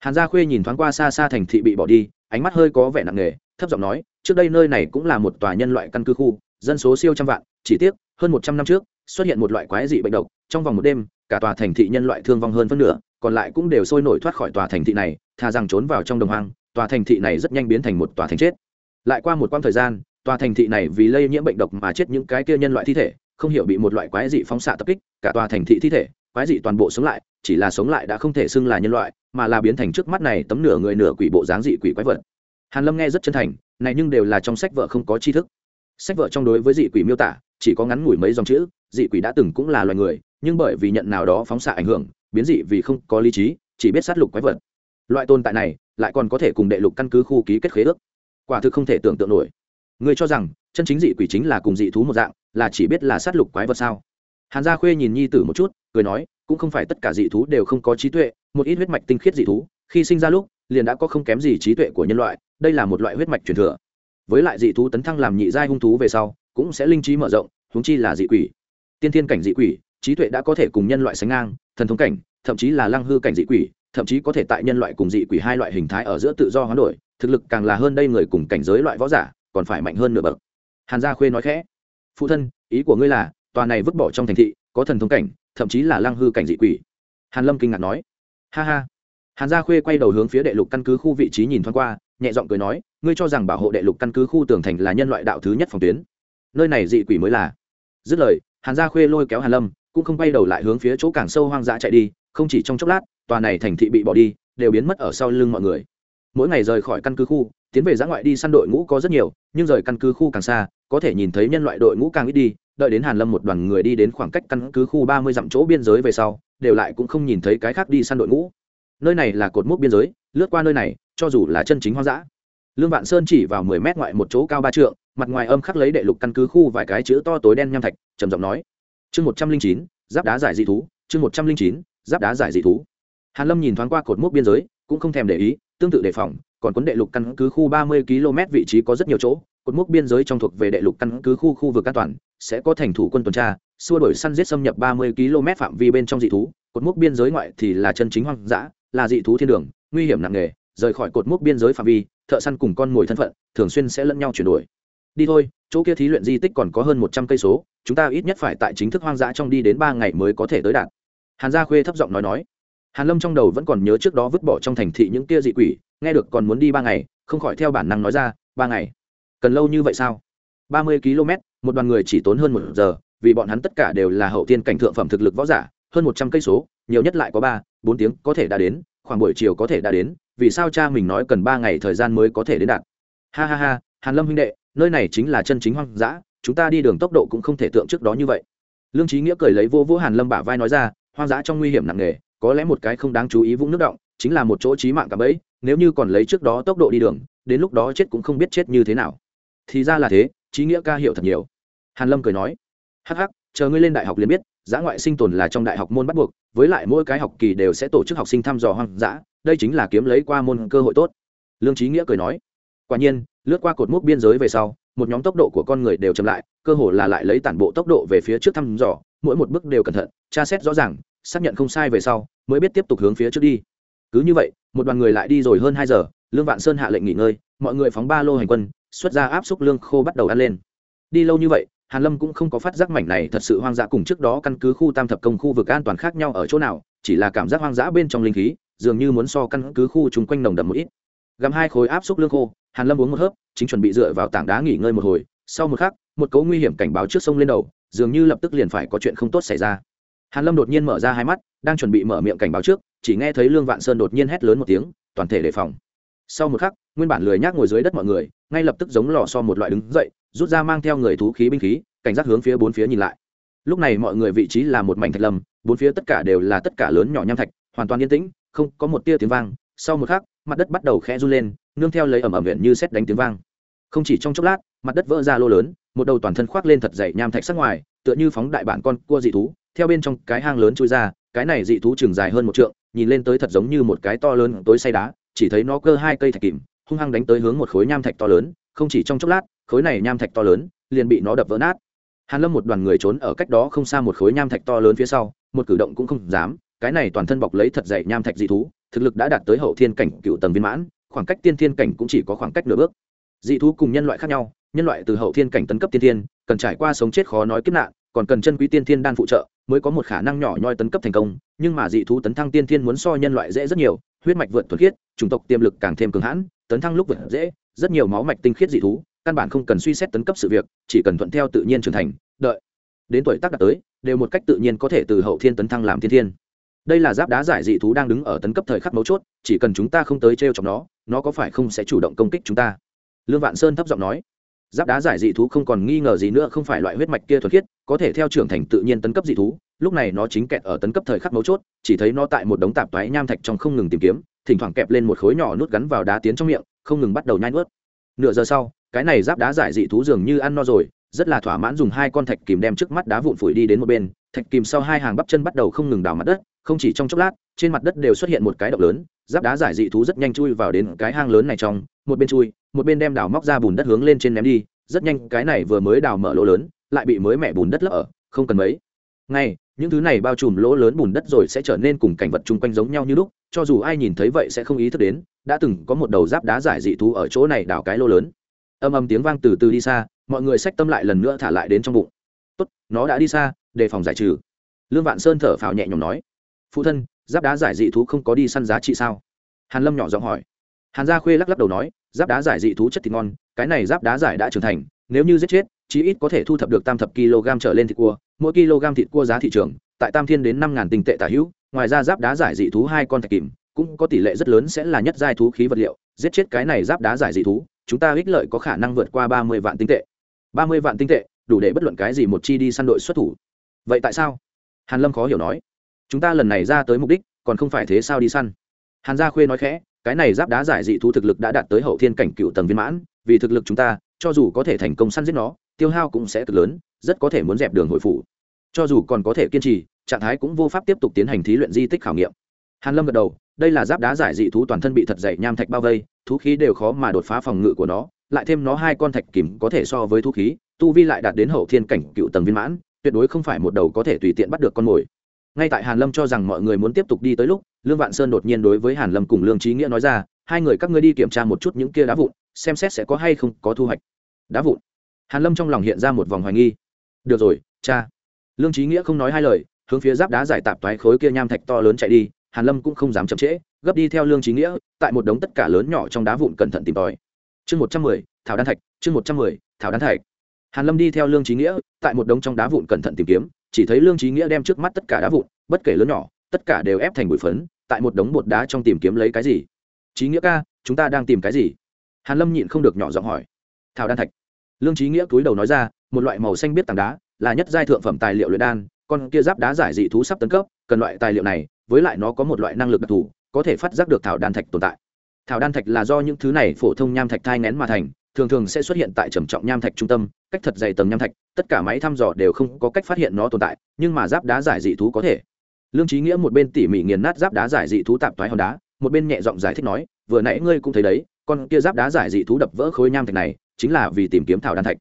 hàn gia khuê nhìn thoáng qua xa xa thành thị bị bỏ đi, ánh mắt hơi có vẻ nặng nề, thấp giọng nói, trước đây nơi này cũng là một tòa nhân loại căn cứ khu, dân số siêu trăm vạn, chỉ tiếc, hơn một trăm năm trước, xuất hiện một loại quái dị bệnh độc, trong vòng một đêm, cả tòa thành thị nhân loại thương vong hơn phân nửa, còn lại cũng đều sôi nổi thoát khỏi tòa thành thị này, thà rằng trốn vào trong đồng hoang, tòa thành thị này rất nhanh biến thành một tòa thành chết. Lại qua một quãng thời gian, tòa thành thị này vì lây nhiễm bệnh độc mà chết những cái kia nhân loại thi thể, không hiểu bị một loại quái dị phóng xạ tập kích, cả tòa thành thị thi thể, quái dị toàn bộ sống lại, chỉ là sống lại đã không thể xưng là nhân loại mà là biến thành trước mắt này tấm nửa người nửa quỷ bộ dáng dị quỷ quái vật. Hàn lâm nghe rất chân thành, này nhưng đều là trong sách vợ không có tri thức. Sách vợ trong đối với dị quỷ miêu tả, chỉ có ngắn ngủi mấy dòng chữ, dị quỷ đã từng cũng là loài người, nhưng bởi vì nhận nào đó phóng xạ ảnh hưởng, biến dị vì không có lý trí, chỉ biết sát lục quái vật. Loại tồn tại này, lại còn có thể cùng đệ lục căn cứ khu ký kết khế ước. Quả thực không thể tưởng tượng nổi. Người cho rằng, chân chính dị quỷ chính là cùng dị thú một dạng, là chỉ biết là sát lục quái vật sao? Hàn gia khuê nhìn nhi tử một chút, cười nói, cũng không phải tất cả dị thú đều không có trí tuệ một ít huyết mạch tinh khiết dị thú, khi sinh ra lúc, liền đã có không kém gì trí tuệ của nhân loại, đây là một loại huyết mạch truyền thừa. Với lại dị thú tấn thăng làm nhị giai hung thú về sau, cũng sẽ linh trí mở rộng húng chi là dị quỷ. Tiên thiên cảnh dị quỷ, trí tuệ đã có thể cùng nhân loại sánh ngang, thần thống cảnh, thậm chí là lăng hư cảnh dị quỷ, thậm chí có thể tại nhân loại cùng dị quỷ hai loại hình thái ở giữa tự do hoán đổi, thực lực càng là hơn đây người cùng cảnh giới loại võ giả, còn phải mạnh hơn nửa bậc. Hàn gia khuê nói khẽ, phụ thân, ý của ngươi là, tòa này vứt bỏ trong thành thị, có thần thống cảnh, thậm chí là lăng hư cảnh dị quỷ. Hàn lâm kinh ngạc nói ha ha. Hàn gia khuê quay đầu hướng phía đệ lục căn cứ khu vị trí nhìn thoáng qua, nhẹ giọng cười nói, ngươi cho rằng bảo hộ đệ lục căn cứ khu tường thành là nhân loại đạo thứ nhất phòng tuyến. Nơi này dị quỷ mới là. Dứt lời, hàn gia khuê lôi kéo hàn lâm, cũng không quay đầu lại hướng phía chỗ càng sâu hoang dã chạy đi, không chỉ trong chốc lát, tòa này thành thị bị bỏ đi, đều biến mất ở sau lưng mọi người. Mỗi ngày rời khỏi căn cứ khu, tiến về giã ngoại đi săn đội ngũ có rất nhiều, nhưng rời căn cứ khu càng xa, có thể nhìn thấy nhân loại đội ngũ càng ít đi, đợi đến hàn lâm một đoàn người đi đến khoảng cách căn cứ khu ba mươi dặm chỗ biên giới về sau đều lại cũng không nhìn thấy cái khác đi săn đội ngũ. Nơi này là cột mốc biên giới, lướt qua nơi này, cho dù là chân chính hoang dã. Lương vạn sơn chỉ vào mười mét ngoại một chỗ cao ba trượng, mặt ngoài âm khắc lấy đệ lục căn cứ khu vài cái chữ to tối đen nham thạch, trầm giọng nói. Chương một trăm linh chín, giáp đá giải dị thú, chương một trăm linh chín, giáp đá giải dị thú. Hàn lâm nhìn thoáng qua cột mốc biên giới, cũng không thèm để ý, tương tự đề phòng, còn cuốn đệ lục căn cứ khu ba mươi km vị trí có rất nhiều chỗ cột mốc biên giới trong thuộc về đệ lục căn cứ khu khu vực an toàn, sẽ có thành thủ quân tuần tra, xua đổi săn giết xâm nhập ba mươi km phạm vi bên trong dị thú. Cột mốc biên giới ngoại thì là chân chính hoang dã, là dị thú thiên đường, nguy hiểm nặng nề. Rời khỏi cột mốc biên giới phạm vi, thợ săn cùng con mồi thân phận thường xuyên sẽ lẫn nhau chuyển đổi. Đi thôi, chỗ kia thí luyện di tích còn có hơn một trăm cây số, chúng ta ít nhất phải tại chính thức hoang dã trong đi đến ba ngày mới có thể tới đạt. Hàn gia khuê thấp giọng nói nói. Hàn lâm trong đầu vẫn còn nhớ trước đó vứt bỏ trong thành thị những kia dị quỷ, nghe được còn muốn đi ba ngày, không khỏi theo bản năng nói ra, ba ngày cần lâu như vậy sao? Ba mươi km, một đoàn người chỉ tốn hơn một giờ, vì bọn hắn tất cả đều là hậu tiên cảnh thượng phẩm thực lực võ giả, hơn một trăm cây số, nhiều nhất lại có ba, bốn tiếng có thể đã đến, khoảng buổi chiều có thể đã đến, vì sao cha mình nói cần ba ngày thời gian mới có thể đến đạt? Ha ha ha, hàn lâm huynh đệ, nơi này chính là chân chính hoang dã, chúng ta đi đường tốc độ cũng không thể tượng trước đó như vậy. Lương trí nghĩa cười lấy vô vũ hàn lâm bả vai nói ra, hoang dã trong nguy hiểm nặng nề, có lẽ một cái không đáng chú ý vũng nước động, chính là một chỗ trí mạng cả bẫy, nếu như còn lấy trước đó tốc độ đi đường, đến lúc đó chết cũng không biết chết như thế nào thì ra là thế, trí nghĩa ca hiểu thật nhiều. Hàn lâm cười nói, hắc hắc, chờ ngươi lên đại học liền biết, giã ngoại sinh tồn là trong đại học môn bắt buộc, với lại mỗi cái học kỳ đều sẽ tổ chức học sinh thăm dò hoang dã, đây chính là kiếm lấy qua môn cơ hội tốt. Lương trí nghĩa cười nói, quả nhiên, lướt qua cột mốc biên giới về sau, một nhóm tốc độ của con người đều chậm lại, cơ hồ là lại lấy tản bộ tốc độ về phía trước thăm dò, mỗi một bước đều cẩn thận, tra xét rõ ràng, xác nhận không sai về sau, mới biết tiếp tục hướng phía trước đi. Cứ như vậy, một đoàn người lại đi rồi hơn hai giờ, lương vạn sơn hạ lệnh nghỉ ngơi, mọi người phóng ba lô hành quân xuất ra áp xúc lương khô bắt đầu ăn lên. Đi lâu như vậy, hàn lâm cũng không có phát giác mảnh này thật sự hoang dã cùng trước đó căn cứ khu tam thập công khu vực an toàn khác nhau ở chỗ nào, chỉ là cảm giác hoang dã bên trong linh khí, dường như muốn so căn cứ khu chung quanh nồng đậm một ít. Gặm hai khối áp xúc lương khô, hàn lâm uống một hớp, chính chuẩn bị dựa vào tảng đá nghỉ ngơi một hồi, sau một khắc, một cấu nguy hiểm cảnh báo trước sông lên đầu, dường như lập tức liền phải có chuyện không tốt xảy ra. Hàn lâm đột nhiên mở ra hai mắt, đang chuẩn bị mở miệng cảnh báo trước, chỉ nghe thấy lương vạn sơn đột nhiên hét lớn một tiếng, toàn thể đề phòng. Sau một khắc nguyên bản lười nhác ngồi dưới đất mọi người, ngay lập tức giống lò so một loại đứng dậy, rút ra mang theo người thú khí binh khí, cảnh giác hướng phía bốn phía nhìn lại. Lúc này mọi người vị trí là một mảnh thạch lâm bốn phía tất cả đều là tất cả lớn nhỏ nham thạch, hoàn toàn yên tĩnh, không có một tia tiếng vang. Sau một khắc, mặt đất bắt đầu khẽ run lên, nương theo lấy ẩm ẩm viện như xét đánh tiếng vang. Không chỉ trong chốc lát, mặt đất vỡ ra lô lớn, một đầu toàn thân khoác lên thật dày nham thạch sắc ngoài, tựa như phóng đại bản con cua dị thú, theo bên trong cái hang lớn chui ra, cái này dị thú chừng dài hơn một trượng, nhìn lên tới thật giống như một cái to lớn tối say đá, chỉ thấy nó cơ hai cây thạch kìm hung hăng đánh tới hướng một khối nham thạch to lớn, không chỉ trong chốc lát, khối này nham thạch to lớn liền bị nó đập vỡ nát. Hàn lâm một đoàn người trốn ở cách đó không xa một khối nham thạch to lớn phía sau, một cử động cũng không dám, cái này toàn thân bọc lấy thật dày nham thạch dị thú, thực lực đã đạt tới hậu thiên cảnh cựu tầng viên mãn, khoảng cách tiên thiên cảnh cũng chỉ có khoảng cách nửa bước. Dị thú cùng nhân loại khác nhau, nhân loại từ hậu thiên cảnh tấn cấp tiên thiên, cần trải qua sống chết khó nói kiếp nạn, còn cần chân quý tiên thiên đan phụ trợ, mới có một khả năng nhỏ nhoi tấn cấp thành công, nhưng mà dị thú tấn thăng tiên thiên muốn so nhân loại dễ rất nhiều huyết mạch vượt thuần khiết, chủng tộc tiềm lực càng thêm cường hãn, tấn thăng lúc vượt dễ, rất nhiều máu mạch tinh khiết dị thú, căn bản không cần suy xét tấn cấp sự việc, chỉ cần thuận theo tự nhiên trưởng thành, đợi đến tuổi tác đạt tới, đều một cách tự nhiên có thể từ hậu thiên tấn thăng làm thiên thiên. Đây là giáp đá giải dị thú đang đứng ở tấn cấp thời khắc mấu chốt, chỉ cần chúng ta không tới t r e o chọc nó nó có phải không sẽ chủ động công kích chúng ta? Lương vạn sơn thấp giọng nói giáp đá giải dị thú không còn nghi ngờ gì nữa, không phải loại huyết mạch kia thuật khiết, có thể theo trưởng thành tự nhiên tấn cấp dị thú, lúc này nó chính kẹt ở tấn cấp thời khắc mấu chốt, chỉ thấy nó tại một đống tạp toái nham thạch trong không ngừng tìm kiếm, thỉnh thoảng kẹp lên một khối nhỏ nút gắn vào đá tiến trong miệng, không ngừng bắt đầu nhai nuốt. Nửa giờ sau, cái này giáp đá giải dị thú dường như ăn no rồi, rất là thỏa mãn dùng hai con thạch kìm đem trước mắt đá vụn phủi đi đến một bên thạch kìm sau hai hàng bắp chân bắt đầu không ngừng đào mặt đất, không chỉ trong chốc lát, trên mặt đất đều xuất hiện một cái động lớn, giáp đá giải dị thú rất nhanh chui vào đến cái hang lớn này trong, một bên chui, một bên đem đào móc ra bùn đất hướng lên trên ném đi, rất nhanh cái này vừa mới đào mở lỗ lớn, lại bị mới mẹ bùn đất lấp ở, không cần mấy. Ngay, những thứ này bao trùm lỗ lớn bùn đất rồi sẽ trở nên cùng cảnh vật chung quanh giống nhau như lúc, cho dù ai nhìn thấy vậy sẽ không ý thức đến, đã từng có một đầu giáp đá giải dị thú ở chỗ này đào cái lỗ lớn. Âm âm tiếng vang từ từ đi xa, mọi người sách tâm lại lần nữa thả lại đến trong bụng. Tốt, nó đã đi xa đề phòng giải trừ. Lương vạn sơn thở phào nhẹ nhõm nói, phụ thân, giáp đá giải dị thú không có đi săn giá trị sao? Hàn lâm nhỏ giọng hỏi. Hàn gia khuê lắc lắc đầu nói, giáp đá giải dị thú chất thịt ngon, cái này giáp đá giải đã trưởng thành, nếu như giết chết, chí ít có thể thu thập được tam thập kg trở lên thịt cua, mỗi kg thịt cua giá thị trường, tại tam thiên đến năm ngàn tinh tệ tả hữu, ngoài ra giáp đá giải dị thú hai con thạch kìm, cũng có tỷ lệ rất lớn sẽ là nhất giai thú khí vật liệu, giết chết cái này giáp đá giải dị thú, chúng ta ích lợi có khả năng vượt qua ba mươi vạn tinh tệ. Ba mươi vạn tinh tệ, đủ để bất luận cái gì một chi đi săn đội xuất thủ vậy tại sao? Hàn lâm khó hiểu nói. Chúng ta lần này ra tới mục đích, còn không phải thế sao đi săn? Hàn gia khuê nói khẽ, cái này giáp đá giải dị thú thực lực đã đạt tới hậu thiên cảnh cựu tầng viên mãn, vì thực lực chúng ta, cho dù có thể thành công săn giết nó, tiêu hao cũng sẽ cực lớn, rất có thể muốn dẹp đường hồi phủ. Cho dù còn có thể kiên trì, trạng thái cũng vô pháp tiếp tục tiến hành thí luyện di tích khảo nghiệm. Hàn lâm gật đầu, đây là giáp đá giải dị thú toàn thân bị thật dày nham thạch bao vây, thú khí đều khó mà đột phá phòng ngự của nó, lại thêm nó hai con thạch kìm có thể so với thú khí, tu vi lại đạt đến hậu thiên cảnh cựu tầng viên mãn tuyệt đối không phải một đầu có thể tùy tiện bắt được con mồi. Ngay tại hàn lâm cho rằng mọi người muốn tiếp tục đi tới lúc, lương vạn sơn đột nhiên đối với hàn lâm cùng lương trí nghĩa nói ra, hai người các ngươi đi kiểm tra một chút những kia đá vụn, xem xét sẽ có hay không có thu hoạch. Đá vụn? Hàn lâm trong lòng hiện ra một vòng hoài nghi. Được rồi, cha. Lương trí nghĩa không nói hai lời, hướng phía giáp đá giải tạp toái khối kia nham thạch to lớn chạy đi, hàn lâm cũng không dám chậm trễ, gấp đi theo lương trí nghĩa, tại một đống tất cả lớn nhỏ trong đá vụn cẩn thận tìm tòi. Chương một trăm mười, thảo đan thạch, chương một trăm mười, thảo đan thạch hàn lâm đi theo lương trí nghĩa, tại một đống trong đá vụn cẩn thận tìm kiếm, chỉ thấy lương trí nghĩa đem trước mắt tất cả đá vụn, bất kể lớn nhỏ, tất cả đều ép thành bụi phấn, tại một đống bột đá trong tìm kiếm lấy cái gì? Trí nghĩa ca, chúng ta đang tìm cái gì? Hàn lâm nhịn không được nhỏ giọng hỏi. Thảo đan thạch. Lương trí nghĩa cúi đầu nói ra, một loại màu xanh biết tảng đá, là nhất giai thượng phẩm tài liệu luyện đan, con kia giáp đá giải dị thú sắp tấn cấp, cần loại tài liệu này, với lại nó có một loại năng lực đặc thù, có thể phát giác được thảo đan thạch tồn tại. Thảo đan thạch là do những thứ này phổ thông nham thạch thai nén mà thành thường thường sẽ xuất hiện tại trầm trọng nham thạch trung tâm, cách thật dày tầng nham thạch, tất cả máy thăm dò đều không có cách phát hiện nó tồn tại, nhưng mà giáp đá giải dị thú có thể. Lương trí nghĩa một bên tỉ mỉ nghiền nát giáp đá giải dị thú tạp thoái hòn đá, một bên nhẹ giọng giải thích nói, vừa nãy ngươi cũng thấy đấy, con kia giáp đá giải dị thú đập vỡ khối nham thạch này, chính là vì tìm kiếm thảo đan thạch.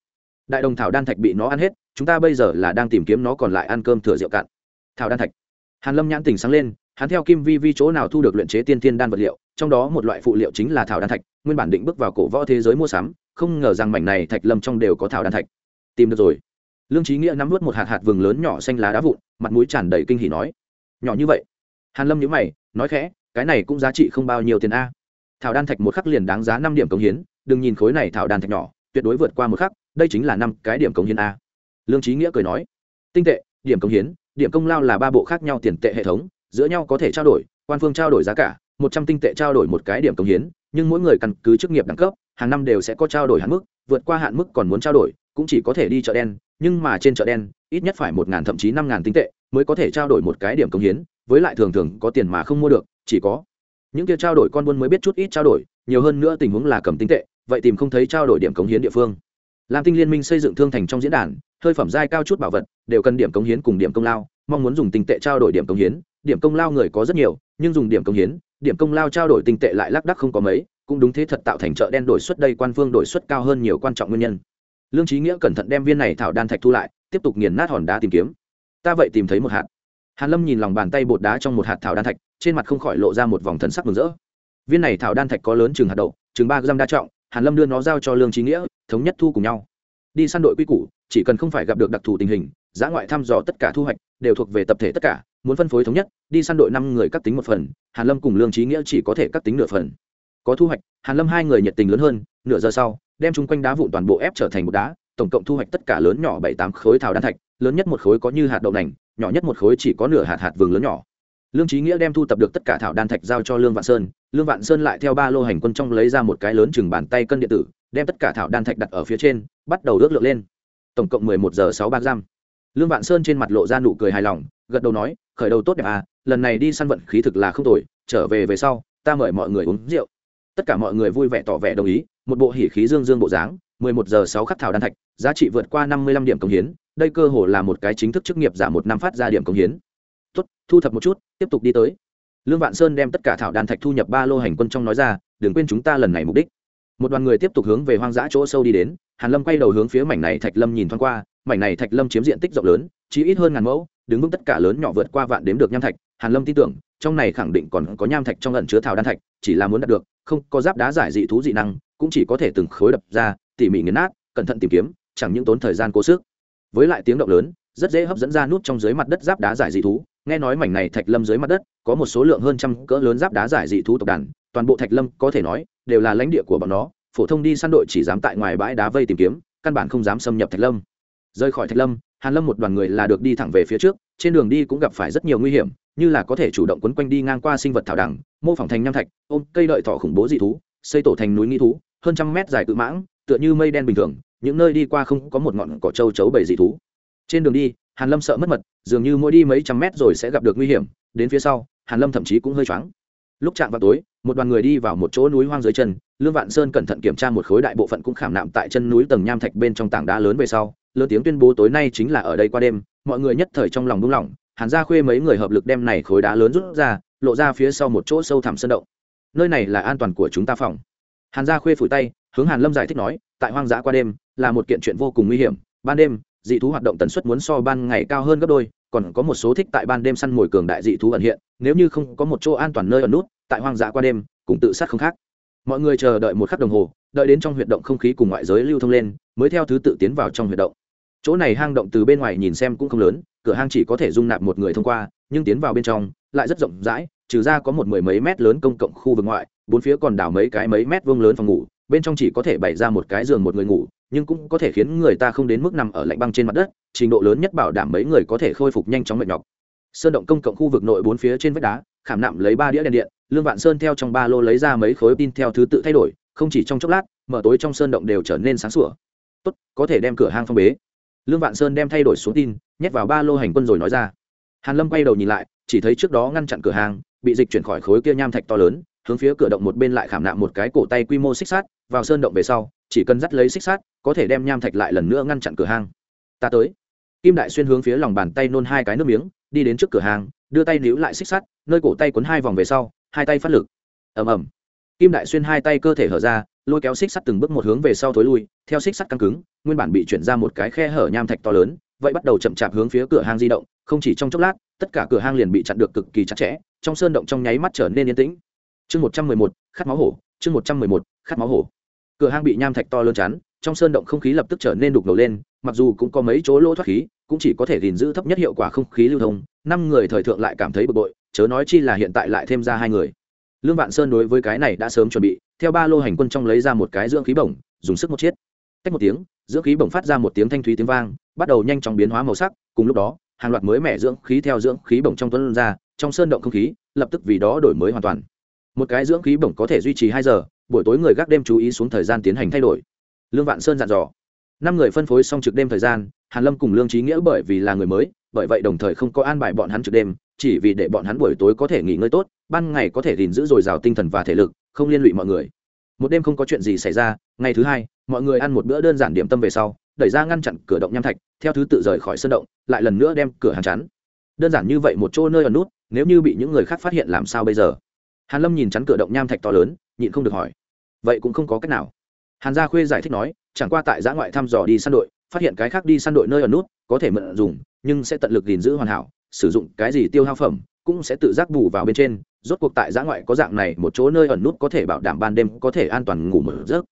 Đại đồng thảo đan thạch bị nó ăn hết, chúng ta bây giờ là đang tìm kiếm nó còn lại ăn cơm thừa rượu cạn. Thảo đan thạch. Hàn lâm nhãn tỉnh sáng lên, hắn theo kim vi vi chỗ nào thu được luyện chế tiên tiên đan vật liệu trong đó một loại phụ liệu chính là thảo đan thạch, nguyên bản định bước vào cổ võ thế giới mua sắm, không ngờ rằng mảnh này thạch lâm trong đều có thảo đan thạch. Tìm được rồi. Lương trí nghĩa nắm vớt một hạt hạt vừng lớn nhỏ xanh lá đá vụn, mặt mũi tràn đầy kinh hỉ nói, nhỏ như vậy? Hàn lâm nhíu mày, nói khẽ, cái này cũng giá trị không bao nhiêu tiền a. Thảo đan thạch một khắc liền đáng giá năm điểm cống hiến, đừng nhìn khối này thảo đan thạch nhỏ, tuyệt đối vượt qua một khắc, đây chính là năm cái điểm cống hiến a. Lương trí nghĩa cười nói, tinh tệ, điểm cống hiến, điểm công lao là ba bộ khác nhau tiền tệ hệ thống, giữa nhau có thể trao đổi, quan phương trao đổi giá cả một trăm tinh tệ trao đổi một cái điểm công hiến, nhưng mỗi người căn cứ chức nghiệp đẳng cấp, hàng năm đều sẽ có trao đổi hạn mức, vượt qua hạn mức còn muốn trao đổi, cũng chỉ có thể đi chợ đen, nhưng mà trên chợ đen, ít nhất phải một ngàn thậm chí năm ngàn tinh tệ mới có thể trao đổi một cái điểm công hiến, với lại thường thường có tiền mà không mua được, chỉ có những kia trao đổi con buôn mới biết chút ít trao đổi, nhiều hơn nữa tình huống là cầm tinh tệ, vậy tìm không thấy trao đổi điểm cống hiến địa phương. Làm tinh liên minh xây dựng thương thành trong diễn đàn, hơi phẩm giai cao chút bảo vật, đều cần điểm cống hiến cùng điểm công lao, mong muốn dùng tinh tệ trao đổi điểm cống hiến, điểm công lao người có rất nhiều, nhưng dùng điểm cống hiến điểm công lao trao đổi tinh tệ lại lác đắc không có mấy, cũng đúng thế thật tạo thành chợ đen đổi suất đây quan phương đổi suất cao hơn nhiều quan trọng nguyên nhân. Lương trí nghĩa cẩn thận đem viên này thảo đan thạch thu lại, tiếp tục nghiền nát hòn đá tìm kiếm. Ta vậy tìm thấy một hạt. Hàn lâm nhìn lòng bàn tay bột đá trong một hạt thảo đan thạch, trên mặt không khỏi lộ ra một vòng thần sắc mừng rỡ. Viên này thảo đan thạch có lớn chừng hạt đậu, chừng ba gram đa trọng, hàn lâm đưa nó giao cho lương trí nghĩa, thống nhất thu cùng nhau. Đi săn đội quy củ, chỉ cần không phải gặp được đặc thù tình hình, giã ngoại thăm dò tất cả thu hoạch, đều thuộc về tập thể tất cả muốn phân phối thống nhất, đi săn đội năm người cắt tính một phần, hàn lâm cùng lương trí nghĩa chỉ có thể cắt tính nửa phần. Có thu hoạch, hàn lâm hai người nhiệt tình lớn hơn, nửa giờ sau, đem chung quanh đá vụn toàn bộ ép trở thành một đá, tổng cộng thu hoạch tất cả lớn nhỏ bảy tám khối thảo đan thạch, lớn nhất một khối có như hạt đậu nành, nhỏ nhất một khối chỉ có nửa hạt hạt vừng lớn nhỏ. Lương trí nghĩa đem thu tập được tất cả thảo đan thạch giao cho lương vạn sơn, lương vạn sơn lại theo ba lô hành quân trong lấy ra một cái lớn chừng bàn tay cân điện tử, đem tất cả thảo đan thạch đặt ở phía trên, bắt đầu ước lượng lên. Tổng cộng mười một giờ sáu ba giam. Lương vạn sơn trên mặt lộ ra nụ cười hài lòng, gật đầu nói khởi đầu tốt đẹp à lần này đi săn vận khí thực là không tồi, trở về về sau, ta mời mọi người uống rượu. Tất cả mọi người vui vẻ tỏ vẻ đồng ý, một bộ hỉ khí dương dương bộ dáng, mười một giờ 6 khắc thảo đan thạch, giá trị vượt qua năm mươi lăm điểm công hiến, đây cơ hồ là một cái chính thức chức nghiệp giả một năm phát ra điểm công hiến. Tốt, thu thập một chút, tiếp tục đi tới. Lương vạn sơn đem tất cả thảo đan thạch thu nhập ba lô hành quân trong nói ra, đừng quên chúng ta lần này mục đích. Một đoàn người tiếp tục hướng về hoang dã chỗ sâu đi đến, hàn lâm quay đầu hướng phía mảnh này thạch lâm nhìn thoáng qua, mảnh này thạch lâm chiếm diện tích rộng lớn, chỉ ít hơn ngàn mẫu đứng vững tất cả lớn nhỏ vượt qua vạn đếm được nham thạch, hàn lâm tin tưởng, trong này khẳng định còn có nham thạch trong ẩn chứa thảo đan thạch, chỉ là muốn đạt được, không có giáp đá giải dị thú dị năng, cũng chỉ có thể từng khối đập ra, tỉ mỉ nghiền nát, cẩn thận tìm kiếm, chẳng những tốn thời gian cố sức. Với lại tiếng động lớn, rất dễ hấp dẫn ra nút trong dưới mặt đất giáp đá giải dị thú, nghe nói mảnh này thạch lâm dưới mặt đất, có một số lượng hơn trăm cỡ lớn giáp đá giải dị thú tộc đàn, toàn bộ thạch lâm, có thể nói, đều là lãnh địa của bọn nó, phổ thông đi săn đội chỉ dám tại ngoài bãi đá vây tìm kiếm, căn bản không dám xâm nhập thạch lâm. Rời khỏi thạch lâm hàn lâm một đoàn người là được đi thẳng về phía trước, trên đường đi cũng gặp phải rất nhiều nguy hiểm, như là có thể chủ động quấn quanh đi ngang qua sinh vật thảo đẳng mô phỏng thành nham thạch, ôm cây đợi thỏ khủng bố dị thú, xây tổ thành núi nghi thú, hơn trăm mét dài cự mãng, tựa như mây đen bình thường, những nơi đi qua không có một ngọn cỏ trâu chấu bầy dị thú. Trên đường đi, hàn lâm sợ mất mật, dường như mỗi đi mấy trăm mét rồi sẽ gặp được nguy hiểm, đến phía sau, hàn lâm thậm chí cũng hơi choáng. Lúc chạm vào tối, một đoàn người đi vào một chỗ núi hoang dưới chân, lương vạn sơn cẩn thận kiểm tra một khối đại bộ phận cũng khảm nạm tại chân núi tầng nham thạch bên trong tảng đá lớn về sau lớn tiếng tuyên bố tối nay chính là ở đây qua đêm, mọi người nhất thời trong lòng buông lỏng, hàn gia khuê mấy người hợp lực đem này khối đá lớn rút ra, lộ ra phía sau một chỗ sâu thẳm sơn động. Nơi này là an toàn của chúng ta phòng. Hàn gia khuê phủi tay, hướng hàn lâm giải thích nói, tại hoang dã qua đêm, là một kiện chuyện vô cùng nguy hiểm. Ban đêm, dị thú hoạt động tần suất muốn so ban ngày cao hơn gấp đôi, còn có một số thích tại ban đêm săn mồi cường đại dị thú ẩn hiện, nếu như không có một chỗ an toàn nơi ẩn nút, tại hoang dã qua đêm cũng tự sát không khác. Mọi người chờ đợi một khắc đồng hồ, đợi đến trong huyệt động không khí cùng ngoại giới lưu thông lên, mới theo thứ tự tiến vào trong huyệt động chỗ này hang động từ bên ngoài nhìn xem cũng không lớn, cửa hang chỉ có thể dung nạp một người thông qua, nhưng tiến vào bên trong, lại rất rộng rãi, trừ ra có một mười mấy mét lớn công cộng khu vực ngoại, bốn phía còn đảo mấy cái mấy mét vuông lớn phòng ngủ, bên trong chỉ có thể bày ra một cái giường một người ngủ, nhưng cũng có thể khiến người ta không đến mức nằm ở lạnh băng trên mặt đất, trình độ lớn nhất bảo đảm mấy người có thể khôi phục nhanh chóng mệt nhọc. Sơn động công cộng khu vực nội bốn phía trên vách đá, khảm nạm lấy ba đĩa đèn điện, lương vạn sơn theo trong ba lô lấy ra mấy khối pin theo thứ tự thay đổi, không chỉ trong chốc lát, mở tối trong sơn động đều trở nên sáng sủa. Tốt, có thể đem cửa hang phong bế lương vạn sơn đem thay đổi xuống tin, nhét vào ba lô hành quân rồi nói ra. Hàn lâm quay đầu nhìn lại, chỉ thấy trước đó ngăn chặn cửa hàng, bị dịch chuyển khỏi khối kia nham thạch to lớn, hướng phía cửa động một bên lại khảm nạm một cái cổ tay quy mô xích sát vào sơn động về sau, chỉ cần dắt lấy xích sát có thể đem nham thạch lại lần nữa ngăn chặn cửa hàng. ta tới. Kim đại xuyên hướng phía lòng bàn tay nôn hai cái nước miếng, đi đến trước cửa hàng, đưa tay níu lại xích sắt, nơi cổ tay cuốn hai vòng về sau, hai tay phát lực. Ầm ầm. Kim đại xuyên hai tay cơ thể hở ra lôi kéo xích sắt từng bước một hướng về sau thối lui, theo xích sắt căng cứng, nguyên bản bị chuyển ra một cái khe hở nham thạch to lớn, vậy bắt đầu chậm chạp hướng phía cửa hang di động, không chỉ trong chốc lát, tất cả cửa hang liền bị chặn được cực kỳ chặt chẽ, trong sơn động trong nháy mắt trở nên yên tĩnh. Chương một trăm mười một, khát máu hổ, chương một trăm mười một, khát máu hổ. Cửa hang bị nham thạch to lớn chắn, trong sơn động không khí lập tức trở nên đục ngầu lên, mặc dù cũng có mấy chỗ lỗ thoát khí, cũng chỉ có thể gìn giữ thấp nhất hiệu quả không khí lưu thông, năm người thời thượng lại cảm thấy bực bội, chớ nói chi là hiện tại lại thêm ra hai người lương vạn sơn đối với cái này đã sớm chuẩn bị, theo ba lô hành quân trong lấy ra một cái dưỡng khí bổng, dùng sức một chiết. Cách một tiếng, dưỡng khí bổng phát ra một tiếng thanh thúy tiếng vang, bắt đầu nhanh chóng biến hóa màu sắc, cùng lúc đó, hàng loạt mới mẻ dưỡng khí theo dưỡng khí bổng trong tuấn ra, trong sơn động không khí, lập tức vì đó đổi mới hoàn toàn. Một cái dưỡng khí bổng có thể duy trì hai giờ, buổi tối người gác đêm chú ý xuống thời gian tiến hành thay đổi. Lương vạn sơn dặn dò. Năm người phân phối xong trực đêm thời gian, hàn lâm cùng lương trí nghĩa bởi vì là người mới, bởi vậy đồng thời không có an bài bọn hắn trực đêm chỉ vì để bọn hắn buổi tối có thể nghỉ ngơi tốt, ban ngày có thể gìn giữ dồi dào tinh thần và thể lực, không liên lụy mọi người. Một đêm không có chuyện gì xảy ra, ngày thứ hai, mọi người ăn một bữa đơn giản điểm tâm về sau, đẩy ra ngăn chặn cửa động nham thạch, theo thứ tự rời khỏi sân động, lại lần nữa đem cửa hàng chắn. Đơn giản như vậy một chỗ nơi ở nút, nếu như bị những người khác phát hiện làm sao bây giờ? Hàn lâm nhìn chắn cửa động nham thạch to lớn, nhịn không được hỏi. Vậy cũng không có cách nào. Hàn gia khuê giải thích nói, chẳng qua tại giã ngoại thăm dò đi săn đội, phát hiện cái khác đi săn đội nơi ở nút, có thể mượn dùng, nhưng sẽ tận lực gìn giữ hoàn hảo sử dụng cái gì tiêu hao phẩm, cũng sẽ tự giác bù vào bên trên, rốt cuộc tại giã ngoại có dạng này một chỗ nơi ẩn nút có thể bảo đảm ban đêm có thể an toàn ngủ mở giấc.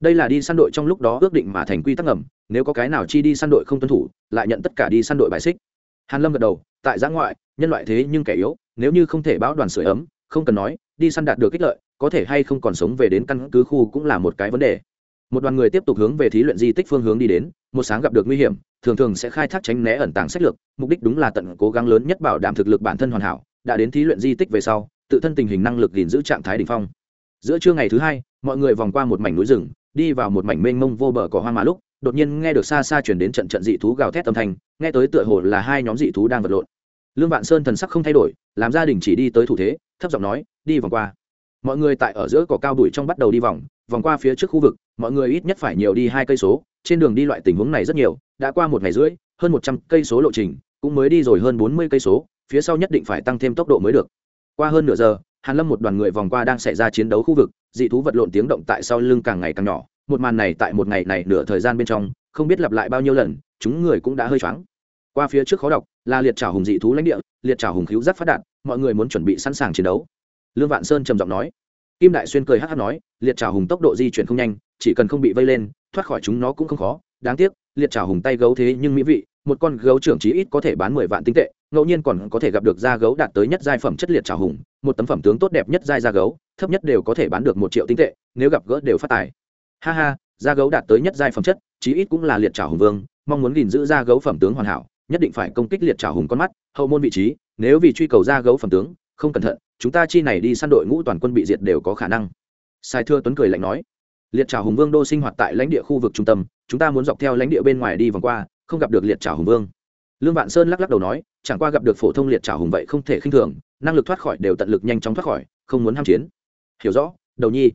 Đây là đi săn đội trong lúc đó ước định mà thành quy tắc ngầm, nếu có cái nào chi đi săn đội không tuân thủ, lại nhận tất cả đi săn đội bài xích. Hàn lâm gật đầu, tại giã ngoại, nhân loại thế nhưng kẻ yếu, nếu như không thể báo đoàn sửa ấm, không cần nói, đi săn đạt được kích lợi, có thể hay không còn sống về đến căn cứ khu cũng là một cái vấn đề. Một đoàn người tiếp tục hướng về thí luyện di tích phương hướng đi đến một sáng gặp được nguy hiểm, thường thường sẽ khai thác tránh né ẩn tàng sách lược, mục đích đúng là tận cố gắng lớn nhất bảo đảm thực lực bản thân hoàn hảo, đã đến thí luyện di tích về sau, tự thân tình hình năng lực gìn giữ trạng thái đ ỉ n h phong. Giữa trưa ngày thứ hai, mọi người vòng qua một mảnh núi rừng, đi vào một mảnh mênh mông vô bờ cỏ hoa mà lúc, đột nhiên nghe được xa xa chuyển đến trận trận dị thú gào thét âm thanh, nghe tới tựa hồ là hai nhóm dị thú đang vật lộn. Lương vạn sơn thần sắc không thay đổi, làm gia đình chỉ đi tới thủ thế, thấp giọng nói, đi vòng qua. Mọi người tại ở giữa cỏ cao đùi trong bắt đầu đi vòng vòng qua phía trước khu vực, mọi người ít nhất phải nhiều đi hai cây số, trên đường đi loại tình huống này rất nhiều, đã qua một ngày rưỡi, hơn một trăm cây số lộ trình, cũng mới đi rồi hơn bốn mươi cây số, phía sau nhất định phải tăng thêm tốc độ mới được. Qua hơn nửa giờ, hàn lâm một đoàn người vòng qua đang xảy ra chiến đấu khu vực, dị thú vật lộn tiếng động tại sau lưng càng ngày càng nhỏ, một màn này tại một ngày này nửa thời gian bên trong, không biết lặp lại bao nhiêu lần, chúng người cũng đã hơi choáng. Qua phía trước khó đọc, là liệt trảo hùng dị thú lãnh địa, liệt trảo hùng cứu giác phát đạt, mọi người muốn chuẩn bị sẵn sàng chiến đấu. Lương vạn sơn trầm giọng nói kim đại xuyên cười hắc hắc nói, liệt trào hùng tốc độ di chuyển không nhanh, chỉ cần không bị vây lên, thoát khỏi chúng nó cũng không khó. Đáng tiếc, liệt trào hùng tay gấu thế nhưng mỹ vị, một con gấu trưởng chí ít có thể bán mười vạn tinh tệ, ngẫu nhiên còn có thể gặp được da gấu đạt tới nhất giai phẩm chất liệt trào hùng, một tấm phẩm tướng tốt đẹp nhất giai da gấu, thấp nhất đều có thể bán được một triệu tinh tệ, nếu gặp gỡ đều phát tài. Ha ha, da gấu đạt tới nhất giai phẩm chất, chí ít cũng là liệt trào hùng vương, mong muốn gìn giữ da gấu phẩm tướng hoàn hảo, nhất định phải công kích liệt trào hùng con mắt, hậu môn vị trí, nếu vì truy cầu da gấu phẩm tướng không cẩn thận, chúng ta chi này đi săn đội ngũ toàn quân bị diệt đều có khả năng. Sai thưa tuấn cười lạnh nói, liệt trào hùng vương đô sinh hoạt tại lãnh địa khu vực trung tâm, chúng ta muốn dọc theo lãnh địa bên ngoài đi vòng qua, không gặp được liệt trào hùng vương. Lương vạn sơn lắc lắc đầu nói, chẳng qua gặp được phổ thông liệt trào hùng vậy không thể khinh thường, năng lực thoát khỏi đều tận lực nhanh chóng thoát khỏi, không muốn ham chiến. Hiểu rõ, đầu nhi.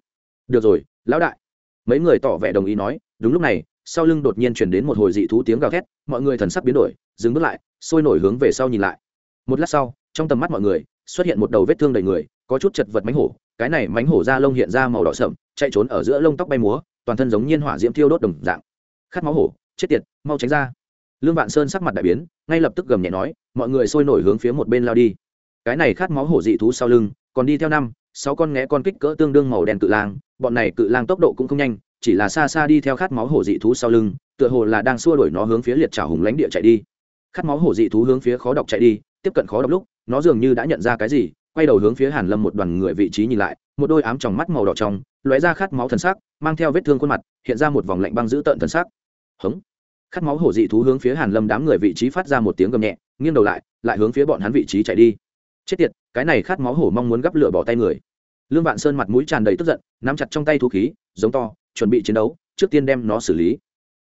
Được rồi, lão đại. Mấy người tỏ vẻ đồng ý nói, đúng lúc này, sau lưng đột nhiên chuyển đến một hồi dị thú tiếng gào thét, mọi người thần sắc biến đổi, dừng bước lại, sôi nổi hướng về sau nhìn lại. Một lát sau, trong tầm mắt mọi người xuất hiện một đầu vết thương đầy người, có chút chật vật mánh hổ, cái này mánh hổ da lông hiện ra màu đỏ sậm chạy trốn ở giữa lông tóc bay múa, toàn thân giống nhiên hỏa diễm thiêu đốt đồng dạng. Khát máu hổ, chết tiệt, mau tránh ra. Lương vạn sơn sắc mặt đại biến, ngay lập tức gầm nhẹ nói, mọi người sôi nổi hướng phía một bên lao đi. Cái này khát máu hổ dị thú sau lưng, còn đi theo năm, sáu con nghé con kích cỡ tương đương màu đen cự lang, bọn này cự lang tốc độ cũng không nhanh, chỉ là xa xa đi theo khát máu hổ dị thú sau lưng, tựa hồ là đang xua đuổi nó hướng phía liệt trào hùng lãnh địa chạy đi. Khát máu hổ dị thú hướng phía khó độc chạy đi, tiếp cận khó độc lúc nó dường như đã nhận ra cái gì, quay đầu hướng phía hàn lâm một đoàn người vị trí nhìn lại, một đôi ám tròng mắt màu đỏ trong, lóe ra khát máu thần sắc, mang theo vết thương khuôn mặt, hiện ra một vòng lạnh băng dữ tợn thần sắc. Hống. Khát máu hổ dị thú hướng phía hàn lâm đám người vị trí phát ra một tiếng gầm nhẹ, nghiêng đầu lại lại hướng phía bọn hắn vị trí chạy đi. Chết tiệt, cái này khát máu hổ mong muốn gắp lửa bỏ tay người. Lương vạn sơn mặt mũi tràn đầy tức giận, nắm chặt trong tay thú khí, giống to, chuẩn bị chiến đấu, trước tiên đem nó xử lý.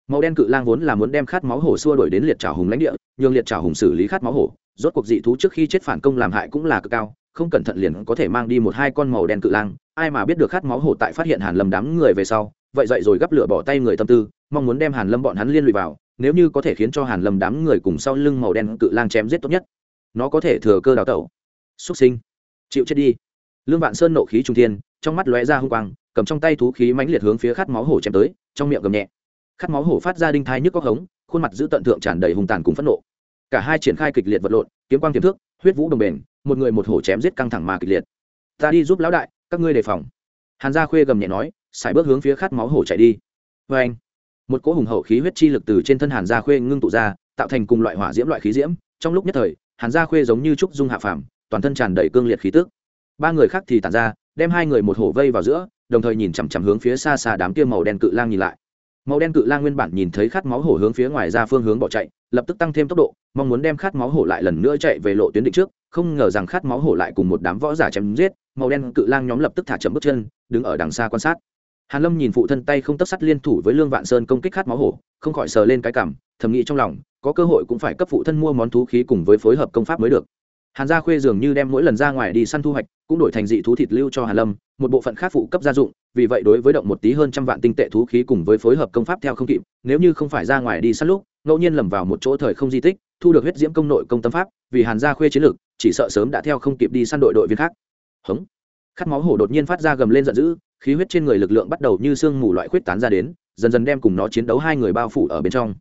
Màu đen cự lang vốn là muốn đem khát máu hổ xua đuổi đến liệt trào hùng lãnh địa nhường liệt trảo hùng xử lý khát máu hổ, rốt cuộc dị thú trước khi chết phản công làm hại cũng là cực cao, không cẩn thận liền có thể mang đi một hai con màu đen cự lang, ai mà biết được khát máu hổ tại phát hiện hàn lâm đám người về sau, vậy dậy rồi gấp lửa bỏ tay người tâm tư, mong muốn đem hàn lâm bọn hắn liên lụy vào, nếu như có thể khiến cho hàn lâm đám người cùng sau lưng màu đen cự lang chém giết tốt nhất. Nó có thể thừa cơ đào tẩu. Xuất sinh. Chịu chết đi. Lương vạn sơn nộ khí trung thiên, trong mắt lóe ra hung quang, cầm trong tay thú khí mãnh liệt hướng phía khát máu hổ chém tới, trong miệng gầm nhẹ. Khát máu hổ phát ra đinh thai nhức có hống khuôn mặt giữ tận thượng tràn đầy hung tàn cùng phẫn nộ. Cả hai triển khai kịch liệt vật lộn, kiếm quang tiềm thước huyết vũ đồng bền, một người một hổ chém giết căng thẳng mà kịch liệt. Ta đi giúp lão đại, các ngươi đề phòng. Hàn gia khuê gầm nhẹ nói xài bước hướng phía khát máu hổ chạy đi. Vê anh. Một cỗ hùng hậu khí huyết chi lực từ trên thân hàn gia khuê ngưng tụ ra, tạo thành cùng loại hỏa diễm loại khí diễm. Trong lúc nhất thời, hàn gia khuê giống như trúc dung hạ phàm, toàn thân tràn đầy cương liệt khí tức. Ba người khác thì tản ra, đem hai người một hổ vây vào giữa, đồng thời nhìn chằm chằm hướng phía xa xa đám kia màu đen cự lang nhìn lại màu đen cự lang nguyên bản nhìn thấy khát máu hổ hướng phía ngoài ra phương hướng bỏ chạy, lập tức tăng thêm tốc độ, mong muốn đem khát máu hổ lại lần nữa chạy về lộ tuyến định trước, không ngờ rằng khát máu hổ lại cùng một đám võ giả chém giết, màu đen cự lang nhóm lập tức thả chậm bước chân, đứng ở đằng xa quan sát. Hàn lâm nhìn phụ thân tay không tấp sắt liên thủ với lương vạn sơn công kích khát máu hổ, không khỏi sờ lên cái cảm, thầm nghĩ trong lòng, có cơ hội cũng phải cấp phụ thân mua món thú khí cùng với phối hợp công pháp mới được. Hàn gia khuê dường như đem mỗi lần ra ngoài đi săn thu hoạch, cũng đổi thành dị thú thịt lưu cho hàn lâm một bộ phận khác phụ cấp gia dụng, vì vậy đối với động một tí hơn trăm vạn tinh tệ thú khí cùng với phối hợp công pháp theo không kịp, nếu như không phải ra ngoài đi săn lúc, ngẫu nhiên lầm vào một chỗ thời không di tích, thu được huyết diễm công nội công tâm pháp, vì hàn gia khuê chiến lược, chỉ sợ sớm đã theo không kịp đi săn đội đội viên khác. Hống. Khát máu hổ đột nhiên phát ra gầm lên giận dữ, khí huyết trên người lực lượng bắt đầu như sương mù loại khuyết tán ra đến, dần dần đem cùng nó chiến đấu hai người bao phủ ở bên trong.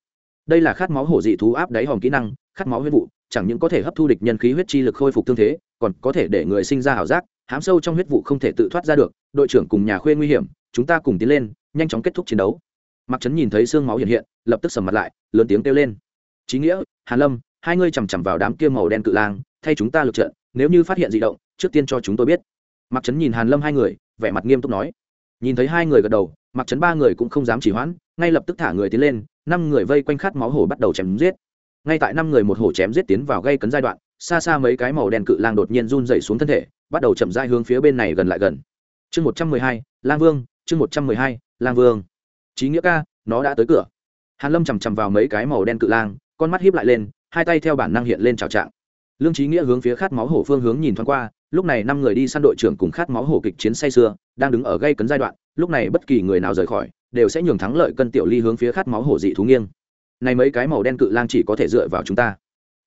Đây là khát máu hổ dị thú áp đáy hòm kỹ năng, khát máu huyết vụ, chẳng những có thể hấp thu địch nhân khí huyết chi lực khôi phục thương thế, còn có thể để người sinh ra ảo giác hám sâu trong huyết vụ không thể tự thoát ra được, đội trưởng cùng nhà khuê nguy hiểm, chúng ta cùng tiến lên, nhanh chóng kết thúc chiến đấu. Mặc trấn nhìn thấy xương máu hiện hiện, lập tức sầm mặt lại, lớn tiếng kêu lên. Trí nghĩa hàn lâm, hai ngươi chằm chằm vào đám kia màu đen cự lang, thay chúng ta lượt trận, nếu như phát hiện dị động, trước tiên cho chúng tôi biết. Mặc trấn nhìn hàn lâm hai người, vẻ mặt nghiêm túc nói. Nhìn thấy hai người gật đầu mặc trấn ba người cũng không dám chỉ hoãn, ngay lập tức thả người tiến lên, năm người vây quanh khát máu hổ bắt đầu chém giết. Ngay tại năm người một hổ chém giết tiến vào gây cấn giai đoạn, xa xa mấy cái màu đen cự lang đột nhiên run rẩy xuống thân thể bắt đầu chậm rãi hướng phía bên này gần lại gần. Chương một trăm mười hai, lang vương, chương một trăm mười hai, lang vương. Trí nghĩa ca, nó đã tới cửa. Hàn lâm chằm chằm vào mấy cái màu đen cự lang, con mắt hiếp lại lên, hai tay theo bản năng hiện lên trào trạng. Lương trí nghĩa hướng phía khát máu hổ phương hướng nhìn thoáng qua, lúc này năm người đi săn đội trưởng cùng khát máu hổ kịch chiến say sưa, đang đứng ở gây cấn giai đoạn, lúc này bất kỳ người nào rời khỏi, đều sẽ nhường thắng lợi cân tiểu ly hướng phía khát máu hổ dị thú nghiêng. Này mấy cái màu đen cự lang chỉ có thể dựa vào chúng ta.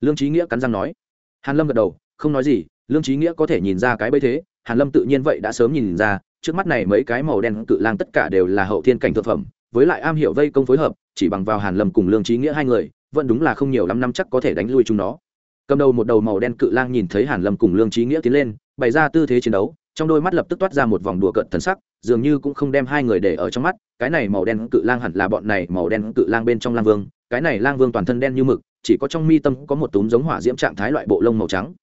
Lương trí nghĩa cắn răng nói. Hàn lâm gật đầu, không nói gì lương trí nghĩa có thể nhìn ra cái bấy thế, hàn lâm tự nhiên vậy đã sớm nhìn ra, trước mắt này mấy cái màu đen cự lang tất cả đều là hậu thiên cảnh thực phẩm, với lại am hiểu vây công phối hợp, chỉ bằng vào hàn lâm cùng lương trí nghĩa hai người, vẫn đúng là không nhiều lắm năm chắc có thể đánh lui chúng nó. Cầm đầu một đầu màu đen cự lang nhìn thấy hàn lâm cùng lương trí nghĩa tiến lên, bày ra tư thế chiến đấu, trong đôi mắt lập tức toát ra một vòng đùa cợt thần sắc, dường như cũng không đem hai người để ở trong mắt, cái này màu đen cự lang hẳn là bọn này màu đen cự lang bên trong lang vương, cái này lang vương toàn thân đen như mực, chỉ có trong mi tâm có một túm giống hỏa diễm trạng thái loại bộ lông màu trắng.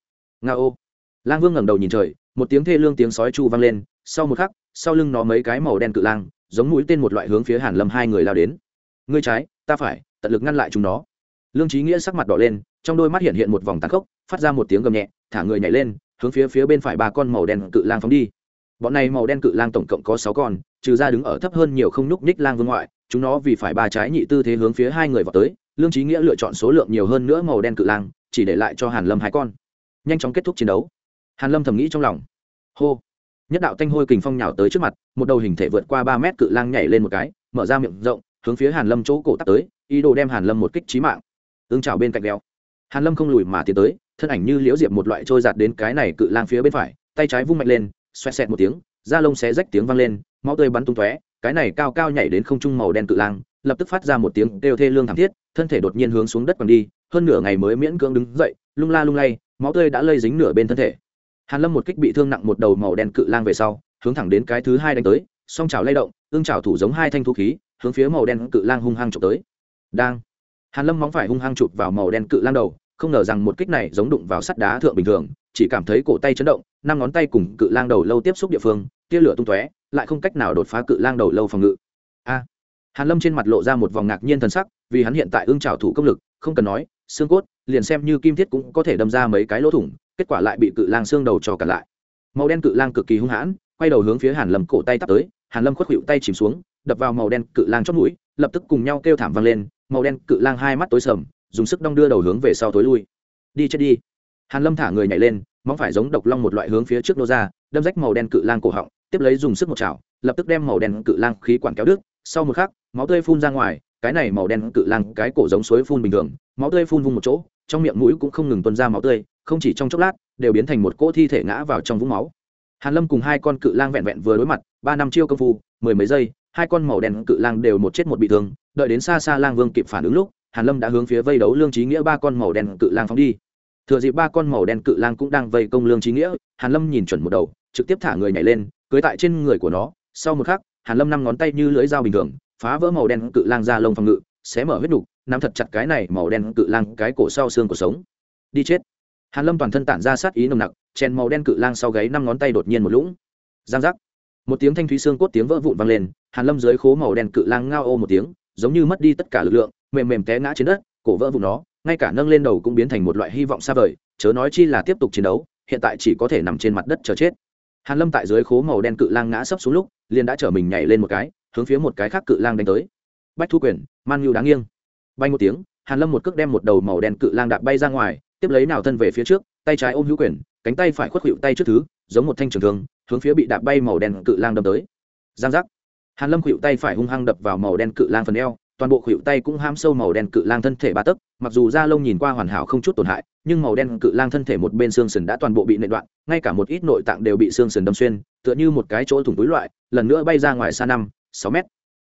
Nga ô lang vương ngẩng đầu nhìn trời, một tiếng thê lương tiếng sói chu vang lên, sau một khắc, sau lưng nó mấy cái màu đen cự lang, giống mũi tên một loại hướng phía hàn lâm hai người lao đến. Ngươi trái, ta phải, tận lực ngăn lại chúng nó. Lương trí nghĩa sắc mặt đỏ lên, trong đôi mắt hiện hiện một vòng tàn khốc, phát ra một tiếng gầm nhẹ, thả người nhảy lên, hướng phía phía bên phải ba con màu đen cự lang phóng đi. Bọn này màu đen cự lang tổng cộng có sáu con, trừ ra đứng ở thấp hơn nhiều không nhúc nhích lang vương ngoại, chúng nó vì phải ba trái nhị tư thế hướng phía hai người vào tới, lương trí nghĩa lựa chọn số lượng nhiều hơn nữa màu đen cự lang, chỉ để lại cho hàn lâm hai con. Nhanh chóng kết thúc chiến đấu hàn lâm thầm nghĩ trong lòng. Hô. Nhất đạo thanh hôi kình phong nhào tới trước mặt, một đầu hình thể vượt qua ba mét cự lang nhảy lên một cái, mở ra miệng rộng, hướng phía hàn lâm chỗ cổ tắt tới, ý đồ đem hàn lâm một kích trí mạng. Ương chào bên cạnh đeo hàn lâm không lùi mà tiến tới, thân ảnh như liễu diệp một loại trôi giạt đến cái này cự lang phía bên phải, tay trái vung mạnh lên, xoẹt xẹt một tiếng, da lông xé rách tiếng vang lên, máu tươi bắn tung tóe, cái này cao cao nhảy đến không trung màu đen cự lang, lập tức phát ra một tiếng kêu thê lương thảm thiết, thân thể đột nhiên hướng xuống đất còn đi, hơn nửa ngày mới miễn cưỡng đứng dậy, lung la lung lay, máu tươi đã lây dính nửa bên thân thể hàn lâm một kích bị thương nặng một đầu màu đen cự lang về sau, hướng thẳng đến cái thứ hai đánh tới, song chảo lay động, ương chảo thủ giống hai thanh thu khí, hướng phía màu đen cự lang hung hăng chụp tới. Đang. Hàn lâm móng phải hung hăng chụp vào màu đen cự lang đầu, không ngờ rằng một kích này giống đụng vào sắt đá thượng bình thường, chỉ cảm thấy cổ tay chấn động, năm ngón tay cùng cự lang đầu lâu tiếp xúc địa phương, tia lửa tung tóe, lại không cách nào đột phá cự lang đầu lâu phòng ngự. A. Hàn lâm trên mặt lộ ra một vòng ngạc nhiên thần sắc, vì hắn hiện tại ương trào thủ công lực, không cần nói, xương cốt, liền xem như kim thiết cũng có thể đâm ra mấy cái lỗ thủng kết quả lại bị cự lang xương đầu cho cả lại. Màu đen cự lang cực kỳ hung hãn, quay đầu hướng phía hàn lâm cổ tay tắt tới, hàn lâm khuất hữu tay chìm xuống, đập vào màu đen cự lang chót mũi, lập tức cùng nhau kêu thảm vang lên, màu đen cự lang hai mắt tối sầm, dùng sức đong đưa đầu hướng về sau tối lui. Đi chết đi. Hàn lâm thả người nhảy lên, móng phải giống độc long một loại hướng phía trước nô ra, đâm rách màu đen cự lang cổ họng, tiếp lấy dùng sức một chảo, lập tức đem màu đen cự lang khí quản kéo đứt, sau một khắc, máu tươi phun ra ngoài, cái này màu đen cự lang, cái cổ giống suối phun bình thường, máu tươi phun vung một chỗ, trong miệng mũi cũng không ngừng tuôn ra máu tươi không chỉ trong chốc lát, đều biến thành một cỗ thi thể ngã vào trong vũng máu. Hàn lâm cùng hai con cự lang vẹn vẹn vừa đối mặt, ba năm chiêu công phu, mười mấy giây, hai con màu đen cự lang đều một chết một bị thương, đợi đến xa xa lang vương kịp phản ứng lúc, hàn lâm đã hướng phía vây đấu lương trí nghĩa ba con màu đen cự lang phóng đi. Thừa dịp ba con màu đen cự lang cũng đang vây công lương trí nghĩa, hàn lâm nhìn chuẩn một đầu, trực tiếp thả người nhảy lên, cưới tại trên người của nó. Sau một khắc, hàn lâm năm ngón tay như lưỡi dao bình thường, phá vỡ màu đen cự lang ra lông phòng ngự, xé mở huyết nục, nắm thật chặt cái này màu đen cự lang cái cổ sau xương của sống. Đi chết hàn lâm toàn thân tản ra sát ý nồng nặc, chèn màu đen cự lang sau gáy năm ngón tay đột nhiên một lũng. Giang giác. Một tiếng thanh thúy xương cốt tiếng vỡ vụn vang lên, hàn lâm dưới khố màu đen cự lang ngao ô một tiếng, giống như mất đi tất cả lực lượng, mềm mềm té ngã trên đất, cổ vỡ vụn nó, ngay cả nâng lên đầu cũng biến thành một loại hy vọng xa vời, chớ nói chi là tiếp tục chiến đấu, hiện tại chỉ có thể nằm trên mặt đất chờ chết. Hàn lâm tại dưới khố màu đen cự lang ngã sấp xuống lúc, liền đã trở mình nhảy lên một cái, hướng phía một cái khác cự lang đánh tới. Bách thu quyền, man nhu đáng nghiêng. Bay một tiếng, hàn lâm một cước đem một đầu màu đen cự lang đạp bay ra ngoài tiếp lấy nào thân về phía trước, tay trái ôm hữu quyền, cánh tay phải khuất hữu tay trước thứ, giống một thanh trường thương, hướng phía bị đạp bay màu đen cự lang đâm tới. Giang giác. Hàn lâm hữu tay phải hung hăng đập vào màu đen cự lang phần eo, toàn bộ hữu tay cũng ham sâu màu đen cự lang thân thể ba tấc, mặc dù da lông nhìn qua hoàn hảo không chút tổn hại, nhưng màu đen cự lang thân thể một bên xương sườn đã toàn bộ bị nệ đoạn, ngay cả một ít nội tạng đều bị xương sườn đâm xuyên, tựa như một cái chỗ thủng túi loại, lần nữa bay ra ngoài xa năm, sáu mét.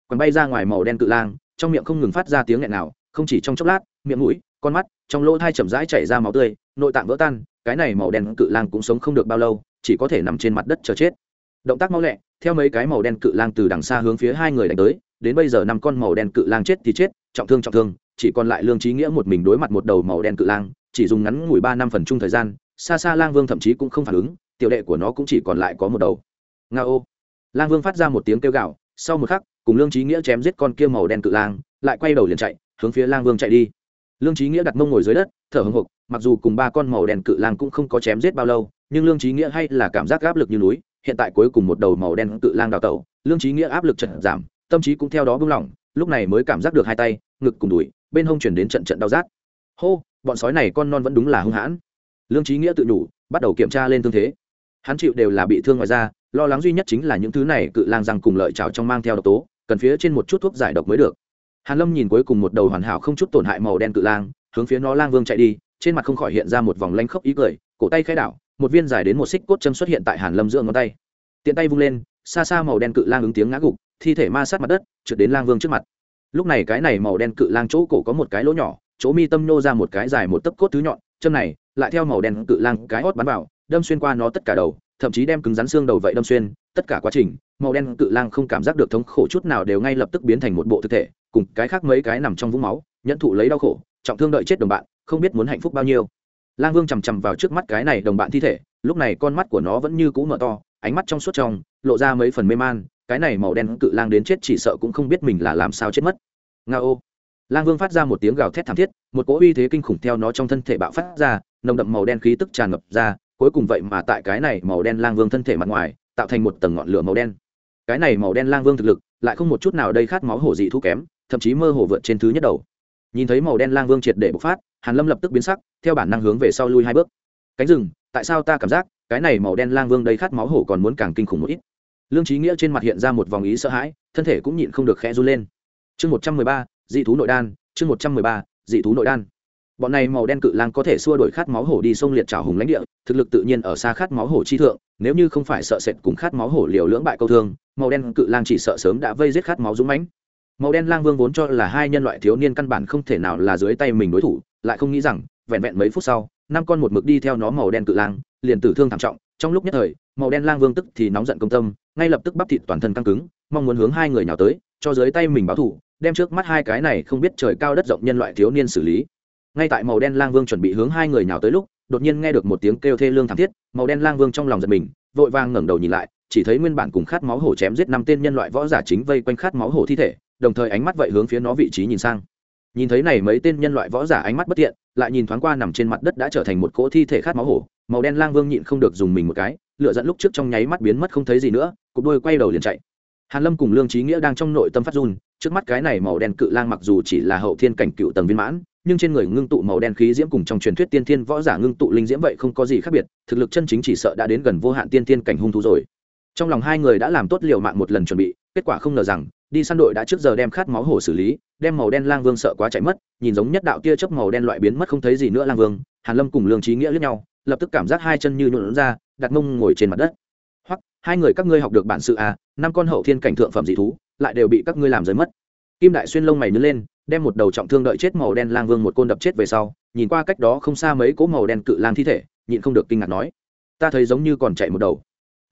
Còn bay ra ngoài màu đen cự lang, trong miệng không ngừng phát ra tiếng nghẹn nào không chỉ trong chốc lát, miệng mũi, con mắt trong lỗ thai chậm rãi chảy ra máu tươi, nội tạng vỡ tan, cái này màu đen cự lang cũng sống không được bao lâu, chỉ có thể nằm trên mặt đất chờ chết. Động tác mau lẹ, theo mấy cái màu đen cự lang từ đằng xa hướng phía hai người đánh tới, đến bây giờ năm con màu đen cự lang chết thì chết, trọng thương trọng thương, chỉ còn lại lương trí nghĩa một mình đối mặt một đầu màu đen cự lang, chỉ dùng ngắn ngủi ba năm phần chung thời gian, xa xa lang vương thậm chí cũng không phản ứng, tiểu đệ của nó cũng chỉ còn lại có một đầu. Nga ô. Lang vương phát ra một tiếng kêu gạo sau một khắc, cùng lương trí nghĩa chém giết con kia màu đen cự lang, lại quay đầu liền chạy, hướng phía lang vương chạy đi lương trí nghĩa đặt mông ngồi dưới đất, thở hồng hộc, mặc dù cùng ba con màu đen cự lang cũng không có chém giết bao lâu, nhưng lương trí nghĩa hay là cảm giác áp lực như núi, hiện tại cuối cùng một đầu màu đen cự lang đào tẩu, lương trí nghĩa áp lực trận giảm, tâm trí cũng theo đó buông lỏng, lúc này mới cảm giác được hai tay, ngực cùng đùi, bên hông chuyển đến trận trận đau rát. Hô, bọn sói này con non vẫn đúng là hung hãn. Lương trí nghĩa tự nhủ, bắt đầu kiểm tra lên thương thế. Hắn chịu đều là bị thương ngoài ra lo lắng duy nhất chính là những thứ này cự lang răng cùng lợi trào trong mang theo độc tố, cần phía trên một chút thuốc giải độc mới được hàn lâm nhìn cuối cùng một đầu hoàn hảo không chút tổn hại màu đen cự lang, hướng phía nó lang vương chạy đi, trên mặt không khỏi hiện ra một vòng lanh khốc ý cười, cổ tay khai đảo, một viên dài đến một xích cốt châm xuất hiện tại hàn lâm giữa ngón tay. Tiện tay vung lên, xa xa màu đen cự lang ứng tiếng ngã gục, thi thể ma sát mặt đất, trượt đến lang vương trước mặt. Lúc này cái này màu đen cự lang chỗ cổ có một cái lỗ nhỏ, chỗ mi tâm nô ra một cái dài một tấc cốt thứ nhọn, châm này lại theo màu đen cự lang cái hót bắn vào, đâm xuyên qua nó tất cả đầu, thậm chí đem cứng rắn xương đầu vậy đâm xuyên, tất cả quá trình, màu đen cự lang không cảm giác được thống khổ chút nào đều ngay lập tức biến thành một bộ thực thể cùng cái khác mấy cái nằm trong vũng máu nhận thụ lấy đau khổ, trọng thương đợi chết đồng bạn, không biết muốn hạnh phúc bao nhiêu. Lang vương chằm chằm vào trước mắt cái này đồng bạn thi thể, lúc này con mắt của nó vẫn như cũ mở to, ánh mắt trong suốt trong, lộ ra mấy phần mê man, cái này màu đen cự lang đến chết chỉ sợ cũng không biết mình là làm sao chết mất. Nga ô. Lang vương phát ra một tiếng gào thét thảm thiết, một cỗ uy thế kinh khủng theo nó trong thân thể bạo phát ra, nồng đậm màu đen khí tức tràn ngập ra, cuối cùng vậy mà tại cái này màu đen lang vương thân thể mặt ngoài, tạo thành một tầng ngọn lửa màu đen. Cái này màu đen lang vương thực lực, lại không một chút nào đây khát máu hổ dị thu kém thậm chí mơ hồ vượt trên thứ nhất đầu. Nhìn thấy màu đen lang vương triệt để bộc phát, hàn lâm lập tức biến sắc, theo bản năng hướng về sau lui hai bước. Cánh rừng, tại sao ta cảm giác cái này màu đen lang vương đầy khát máu hổ còn muốn càng kinh khủng một ít? Lương trí nghĩa trên mặt hiện ra một vòng ý sợ hãi, thân thể cũng nhịn không được khẽ run lên. Chương một trăm mười ba, dị thú nội đan, chương một trăm mười ba, dị thú nội đan. Bọn này màu đen cự lang có thể xua đổi khát máu hổ đi sông liệt trào hùng lãnh địa, thực lực tự nhiên ở xa khát máu hổ chi thượng, nếu như không phải sợ sệt cùng khát máu hổ liều lưỡng bại câu thương, màu đen cự lang chỉ sợ sớm đã vây giết khát máu dũng mãnh màu đen lang vương vốn cho là hai nhân loại thiếu niên căn bản không thể nào là dưới tay mình đối thủ, lại không nghĩ rằng, vẹn vẹn mấy phút sau, năm con một mực đi theo nó màu đen cự lang, liền tử thương thảm trọng, trong lúc nhất thời, màu đen lang vương tức thì nóng giận công tâm, ngay lập tức bắp thịt toàn thân căng cứng, mong muốn hướng hai người nào tới, cho dưới tay mình báo thủ, đem trước mắt hai cái này không biết trời cao đất rộng nhân loại thiếu niên xử lý. Ngay tại màu đen lang vương chuẩn bị hướng hai người nào tới lúc, đột nhiên nghe được một tiếng kêu thê lương thảm thiết, màu đen lang vương trong lòng giật mình, vội vàng ngẩng đầu nhìn lại, chỉ thấy nguyên bản cùng khát máu hổ chém giết năm tên nhân loại võ giả chính vây quanh khát máu hổ thi thể đồng thời ánh mắt vậy hướng phía nó vị trí nhìn sang. Nhìn thấy này mấy tên nhân loại võ giả ánh mắt bất tiện lại nhìn thoáng qua nằm trên mặt đất đã trở thành một cỗ thi thể khát máu hổ, màu đen lang vương nhịn không được dùng mình một cái lựa dẫn lúc trước trong nháy mắt biến mất không thấy gì nữa, cục đôi quay đầu liền chạy. Hàn lâm cùng lương trí nghĩa đang trong nội tâm phát run, trước mắt cái này màu đen cự lang mặc dù chỉ là hậu thiên cảnh cựu tầng viên mãn, nhưng trên người ngưng tụ màu đen khí diễm cùng trong truyền thuyết tiên thiên võ giả ngưng tụ linh diễm vậy không có gì khác biệt, thực lực chân chính chỉ sợ đã đến gần vô hạn tiên thiên cảnh hung thú rồi. Trong lòng hai người đã làm tốt liều mạng một lần chuẩn bị, kết quả không ngờ rằng đi săn đội đã trước giờ đem khát máu hổ xử lý, đem màu đen lang vương sợ quá chạy mất, nhìn giống nhất đạo tia chớp màu đen loại biến mất không thấy gì nữa lang vương, hàn lâm cùng lương trí nghĩa lướt nhau, lập tức cảm giác hai chân như nhuộn ra, đặt mông ngồi trên mặt đất. Hoặc hai người các ngươi học được bản sự à năm con hậu thiên cảnh thượng phẩm dị thú, lại đều bị các ngươi làm rơi mất. Kim đại xuyên lông mày nhớ lên, đem một đầu trọng thương đợi chết màu đen lang vương một côn đập chết về sau, nhìn qua cách đó không xa mấy cỗ màu đen cự lang thi thể, nhịn không được kinh ngạc nói, ta thấy giống như còn chạy một đầu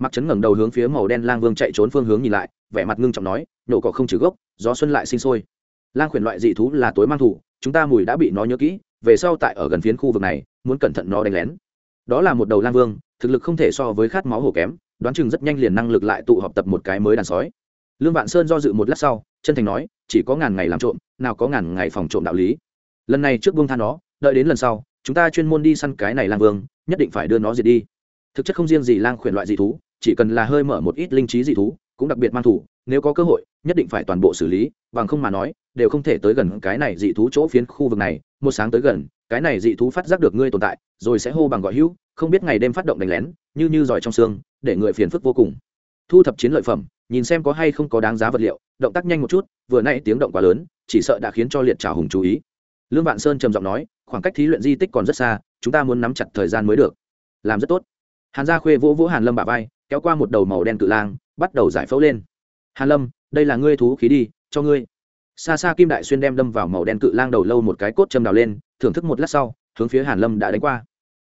mặc trấn ngẩng đầu hướng phía màu đen lang vương chạy trốn phương hướng nhìn lại, vẻ mặt ngưng trọng nói, nổ cỏ không trừ gốc, gió xuân lại sinh sôi. Lang khuyển loại dị thú là tối mang thủ, chúng ta mùi đã bị nó nhớ kỹ, về sau tại ở gần phiến khu vực này, muốn cẩn thận nó đánh lén. Đó là một đầu lang vương, thực lực không thể so với khát máu hổ kém, đoán chừng rất nhanh liền năng lực lại tụ họp tập một cái mới đàn sói. Lương vạn sơn do dự một lát sau, chân thành nói, chỉ có ngàn ngày làm trộm, nào có ngàn ngày phòng trộm đạo lý. Lần này trước vương than nó, đợi đến lần sau, chúng ta chuyên môn đi săn cái này lang vương, nhất định phải đưa nó diệt đi. Thực chất không riêng gì lang khuyển loại dị thú chỉ cần là hơi mở một ít linh trí dị thú, cũng đặc biệt mang thủ, nếu có cơ hội, nhất định phải toàn bộ xử lý, bằng không mà nói, đều không thể tới gần cái này dị thú chỗ phiến khu vực này. Một sáng tới gần, cái này dị thú phát giác được ngươi tồn tại, rồi sẽ hô bằng gọi hữu, không biết ngày đêm phát động đánh lén, như như giỏi trong xương, để người phiền phức vô cùng. Thu thập chiến lợi phẩm, nhìn xem có hay không có đáng giá vật liệu, động tác nhanh một chút, vừa nãy tiếng động quá lớn, chỉ sợ đã khiến cho liệt trào hùng chú ý. Lương vạn sơn trầm giọng nói, khoảng cách thí luyện di tích còn rất xa, chúng ta muốn nắm chặt thời gian mới được. Làm rất tốt. Hàn gia khuê vỗ vỗ hàn lâm bà vai kéo qua một đầu màu đen cự lang, bắt đầu giải phẫu lên. Hàn lâm, đây là ngươi thú khí đi, cho ngươi. Xa xa kim đại xuyên đem đâm vào màu đen cự lang đầu lâu một cái cốt châm đào lên, thưởng thức một lát sau, hướng phía hàn lâm đã đánh qua.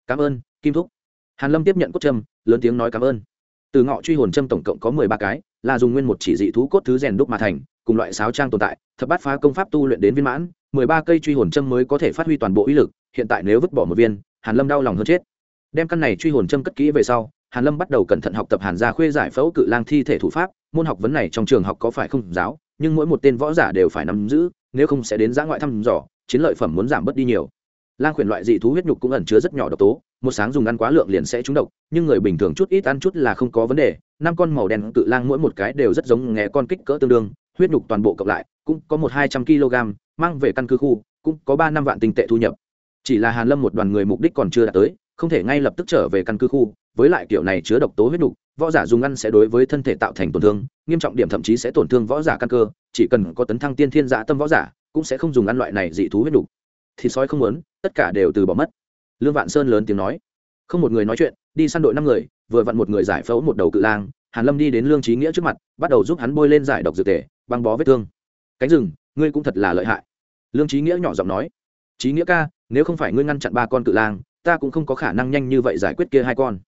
Cảm ơn, kim thúc. Hàn lâm tiếp nhận cốt châm, lớn tiếng nói cảm ơn. Từ ngọ truy hồn châm tổng cộng có mười ba cái, là dùng nguyên một chỉ dị thú cốt thứ rèn đúc mà thành, cùng loại sáo trang tồn tại, thập bát phá công pháp tu luyện đến viên mãn, mười ba cây truy hồn châm mới có thể phát huy toàn bộ uy lực, hiện tại nếu vứt bỏ một viên, hàn lâm đau lòng hơn chết. Đem căn này truy hồn châm cất kỹ về sau hàn lâm bắt đầu cẩn thận học tập hàn gia khuê giải phẫu cự lang thi thể thủ pháp. Môn học vấn này trong trường học có phải không giáo, nhưng mỗi một tên võ giả đều phải nắm giữ, nếu không sẽ đến giã ngoại thăm dò, chiến lợi phẩm muốn giảm bớt đi nhiều. Lang khuyển loại dị thú huyết nhục cũng ẩn chứa rất nhỏ độc tố, một sáng dùng ăn quá lượng liền sẽ trúng độc, nhưng người bình thường chút ít ăn chút là không có vấn đề. Năm con màu đen cự lang mỗi một cái đều rất giống nghe con kích cỡ tương đương, huyết nhục toàn bộ cộng lại, cũng có một hai trăm kg, mang về căn cứ khu, cũng có ba năm vạn tinh tệ thu nhập. Chỉ là hàn lâm một đoàn người mục đích còn chưa đạt tới, không thể ngay lập tức trở về căn cứ khu với lại kiểu này chứa độc tố huyết đủ võ giả dùng ăn sẽ đối với thân thể tạo thành tổn thương, nghiêm trọng điểm thậm chí sẽ tổn thương võ giả căn cơ, chỉ cần có tấn thăng tiên thiên dạ tâm võ giả, cũng sẽ không dùng ăn loại này dị thú huyết đủ thì sói không muốn, tất cả đều từ bỏ mất. Lương vạn sơn lớn tiếng nói. Không một người nói chuyện, đi săn đội năm người, vừa vặn một người giải phẫu một đầu cự lang, hàn lâm đi đến lương trí nghĩa trước mặt, bắt đầu giúp hắn bôi lên giải độc dược tề, băng bó vết thương. Cánh rừng, ngươi cũng thật là lợi hại. Lương trí nghĩa nhỏ giọng nói. Trí nghĩa ca, nếu không phải ngươi ngăn chặn ba con cự lang, ta cũng không có khả năng nhanh như vậy giải quyết kia hai con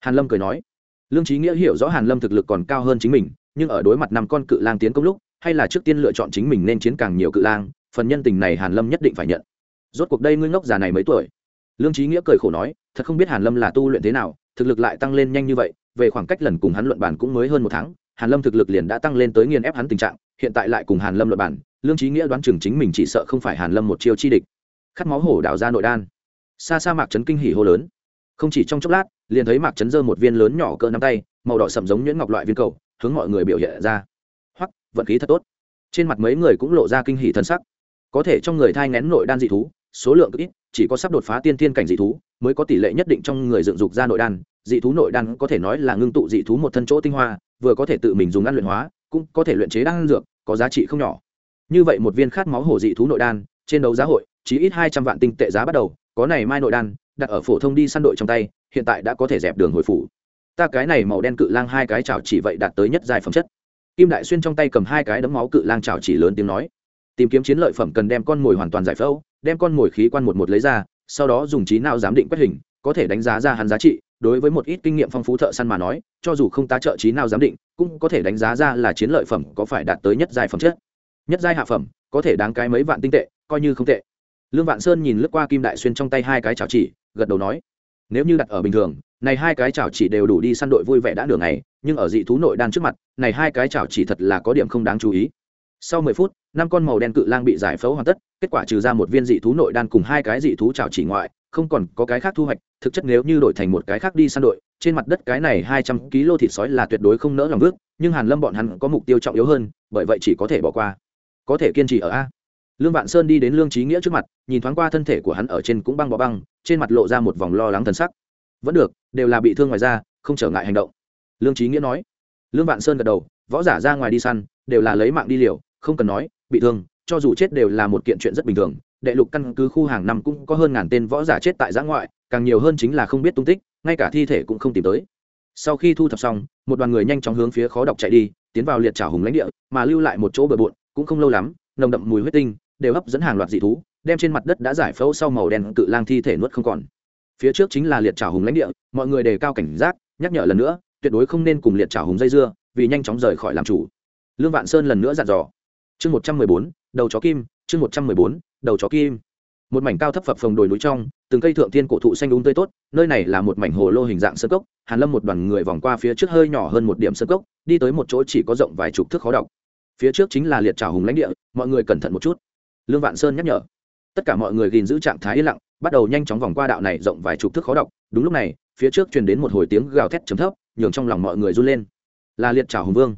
hàn lâm cười nói, lương trí nghĩa hiểu rõ hàn lâm thực lực còn cao hơn chính mình, nhưng ở đối mặt năm con cự lang tiến công lúc, hay là trước tiên lựa chọn chính mình nên chiến càng nhiều cự lang, phần nhân tình này hàn lâm nhất định phải nhận. Rốt cuộc đây ngươi ngốc già này mấy tuổi? Lương trí nghĩa cười khổ nói, thật không biết hàn lâm là tu luyện thế nào, thực lực lại tăng lên nhanh như vậy, về khoảng cách lần cùng hắn luận bản cũng mới hơn một tháng, hàn lâm thực lực liền đã tăng lên tới nghiền ép hắn tình trạng, hiện tại lại cùng hàn lâm luận bản lương trí nghĩa đoán chừng chính mình chỉ sợ không phải hàn lâm một chiêu chi địch. Khát máu hổ đào ra nội đan. Xa xa mạc trấn kinh hỉ hô lớn. Không chỉ trong chốc lát liền thấy mạc trấn dơ một viên lớn nhỏ cỡ nắm tay, màu đỏ sậm giống nhuyễn ngọc loại viên cầu, hướng mọi người biểu hiện ra. Hoặc vận khí thật tốt. Trên mặt mấy người cũng lộ ra kinh hỉ thân sắc. Có thể trong người thai ngén nội đan dị thú, số lượng cực ít, chỉ có sắp đột phá tiên thiên cảnh dị thú mới có tỷ lệ nhất định trong người dựng dục ra nội đan. Dị thú nội đan có thể nói là ngưng tụ dị thú một thân chỗ tinh hoa, vừa có thể tự mình dùng ăn luyện hóa, cũng có thể luyện chế đan dược, có giá trị không nhỏ. Như vậy một viên khát máu hổ dị thú nội đan, trên đấu giá hội chỉ ít hai trăm vạn tinh tệ giá bắt đầu, có này mai nội đan đặt ở phổ thông đi săn đội trong tay, hiện tại đã có thể dẹp đường hồi phủ. Ta cái này màu đen cự lang hai cái chảo chỉ vậy đạt tới nhất dài phẩm chất. Kim đại xuyên trong tay cầm hai cái đấm máu cự lang chảo chỉ lớn tiếng nói. Tìm kiếm chiến lợi phẩm cần đem con mồi hoàn toàn giải phẫu, đem con mồi khí quan một một lấy ra, sau đó dùng trí nào giám định quét hình, có thể đánh giá ra hắn giá trị, đối với một ít kinh nghiệm phong phú thợ săn mà nói, cho dù không tá trợ trí nào giám định, cũng có thể đánh giá ra là chiến lợi phẩm có phải đạt tới nhất giai phẩm chất. Nhất giai hạ phẩm, có thể đáng cái mấy vạn tinh tệ, coi như không tệ. Lương vạn sơn nhìn lướt qua kim đại xuyên trong tay hai cái chảo chỉ gật đầu nói nếu như đặt ở bình thường này hai cái chảo chỉ đều đủ đi săn đội vui vẻ đã nửa ngày nhưng ở dị thú nội đan trước mặt này hai cái chảo chỉ thật là có điểm không đáng chú ý. Sau mười phút năm con màu đen cự lang bị giải phẫu hoàn tất kết quả trừ ra một viên dị thú nội đan cùng hai cái dị thú chảo chỉ ngoại không còn có cái khác thu hoạch thực chất nếu như đổi thành một cái khác đi săn đội trên mặt đất cái này hai trăm kg thịt sói là tuyệt đối không nỡ lòng bước, nhưng hàn lâm bọn hắn có mục tiêu trọng yếu hơn bởi vậy chỉ có thể bỏ qua. Có thể kiên trì ở a. Lương vạn sơn đi đến lương trí nghĩa trước mặt nhìn thoáng qua thân thể của hắn ở trên cũng băng bó băng trên mặt lộ ra một vòng lo lắng thần sắc. Vẫn được, đều là bị thương ngoài ra không trở ngại hành động. Lương trí nghĩa nói. Lương vạn sơn gật đầu, võ giả ra ngoài đi săn, đều là lấy mạng đi liều, không cần nói, bị thương, cho dù chết đều là một kiện chuyện rất bình thường. Đệ lục căn cứ khu hàng năm cũng có hơn ngàn tên võ giả chết tại giã ngoại, càng nhiều hơn chính là không biết tung tích, ngay cả thi thể cũng không tìm tới. Sau khi thu thập xong, một đoàn người nhanh chóng hướng phía khó đọc chạy đi, tiến vào liệt trào hùng lãnh địa, mà lưu lại một chỗ bờ bộn, cũng không lâu lắm, nồng đậm mùi huyết tinh, đều hấp dẫn hàng loạt dị thú đem trên mặt đất đã giải phẫu sau màu đen cự lang thi thể nuốt không còn. Phía trước chính là liệt trào hùng lãnh địa, mọi người đề cao cảnh giác, nhắc nhở lần nữa, tuyệt đối không nên cùng liệt trào hùng dây dưa, vì nhanh chóng rời khỏi làm chủ. Lương vạn sơn lần nữa dặn dò. Chương một trăm mười bốn, đầu chó kim, chương một trăm mười bốn, đầu chó kim. Một mảnh cao thấp phập phồng đồi núi trong, từng cây thượng thiên cổ thụ xanh đúng tươi tốt, nơi này là một mảnh hồ lô hình dạng sơ cốc, hàn lâm một đoàn người vòng qua phía trước hơi nhỏ hơn một điểm sơ cốc, đi tới một chỗ chỉ có rộng vài chục thước khó đọc. Phía trước chính là liệt trào hùng lãnh địa, mọi người cẩn thận một chút. Lương vạn sơn nhắc nhở tất cả mọi người gìn giữ trạng thái yên lặng, bắt đầu nhanh chóng vòng qua đạo này rộng vài chục thước khó đọc. Đúng lúc này, phía trước truyền đến một hồi tiếng gào thét chấm thấp, nhường trong lòng mọi người run lên. Là liệt trào hùng vương.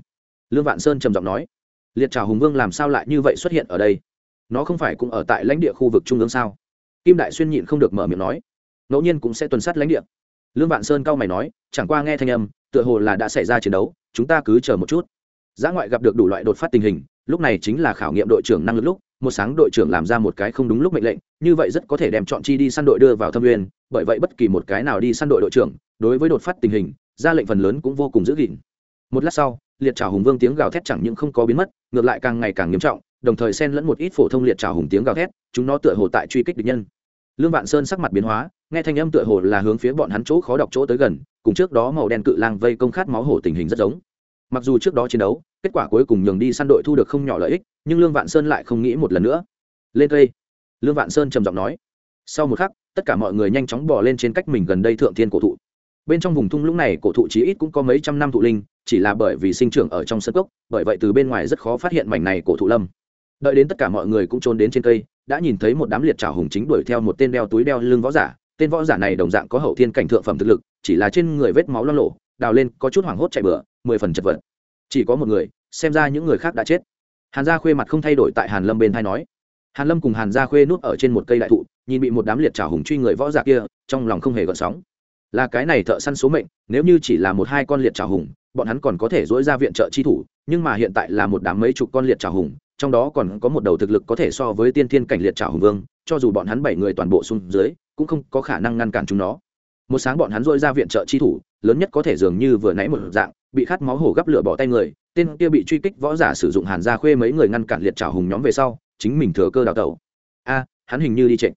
Lương vạn sơn trầm giọng nói, liệt trào hùng vương làm sao lại như vậy xuất hiện ở đây? Nó không phải cũng ở tại lãnh địa khu vực trung ương sao? Kim đại xuyên nhịn không được mở miệng nói, ngẫu nhiên cũng sẽ tuần sát lãnh địa. Lương vạn sơn cao mày nói, chẳng qua nghe thanh âm, tựa hồ là đã xảy ra chiến đấu, chúng ta cứ chờ một chút. Giã ngoại gặp được đủ loại đột phát tình hình, lúc này chính là khảo nghiệm đội trưởng năng lực lúc một sáng đội trưởng làm ra một cái không đúng lúc mệnh lệnh, như vậy rất có thể đem chọn chi đi săn đội đưa vào thâm uyên bởi vậy bất kỳ một cái nào đi săn đội đội trưởng, đối với đột phát tình hình, ra lệnh phần lớn cũng vô cùng giữ gìn. Một lát sau, liệt trào hùng vương tiếng gào thét chẳng những không có biến mất, ngược lại càng ngày càng nghiêm trọng, đồng thời xen lẫn một ít phổ thông liệt trào hùng tiếng gào thét, chúng nó tựa hồ tại truy kích địch nhân. Lương vạn sơn sắc mặt biến hóa, nghe thanh âm tựa hồ là hướng phía bọn hắn chỗ khó đọc chỗ tới gần, cùng trước đó màu đen cự lang vây công khát máu hổ tình hình rất giống. Mặc dù trước đó chiến đấu kết quả cuối cùng nhường đi săn đội thu được không nhỏ lợi ích, nhưng lương vạn sơn lại không nghĩ một lần nữa. Lên cây. Lương vạn sơn trầm giọng nói. Sau một khắc, tất cả mọi người nhanh chóng bỏ lên trên cách mình gần đây thượng thiên cổ thụ. Bên trong vùng thung lũng này, cổ thụ chí ít cũng có mấy trăm năm thụ linh, chỉ là bởi vì sinh trưởng ở trong sân cốc, bởi vậy từ bên ngoài rất khó phát hiện mảnh này cổ thụ lâm. Đợi đến tất cả mọi người cũng trốn đến trên cây, đã nhìn thấy một đám liệt trào hùng chính đuổi theo một tên đeo túi đeo lưng võ giả. Tên võ giả này đồng dạng có hậu thiên cảnh thượng phẩm thực lực, chỉ là trên người vết máu lo lộ, đào lên có chút hoảng hốt chạy bựa mười phần chật vật chỉ có một người, xem ra những người khác đã chết. Hàn gia khuê mặt không thay đổi tại hàn lâm bên thai nói. Hàn lâm cùng hàn gia khuê nuốt ở trên một cây đại thụ, nhìn bị một đám liệt trào hùng truy người võ giả kia, trong lòng không hề gợn sóng. Là cái này thợ săn số mệnh, nếu như chỉ là một hai con liệt trào hùng, bọn hắn còn có thể dỗi ra viện trợ chi thủ, nhưng mà hiện tại là một đám mấy chục con liệt trào hùng, trong đó còn có một đầu thực lực có thể so với tiên thiên cảnh liệt trào hùng vương, cho dù bọn hắn bảy người toàn bộ xuống dưới, cũng không có khả năng ngăn cản chúng nó. Một sáng bọn hắn dỗi ra viện trợ chi thủ lớn nhất có thể dường như vừa nãy một dạng, bị khát máu hổ gấp lửa bỏ tay người, tên kia bị truy kích võ giả sử dụng hàn gia khuê mấy người ngăn cản liệt trào hùng nhóm về sau, chính mình thừa cơ đào tẩu. A, hắn hình như đi trịnh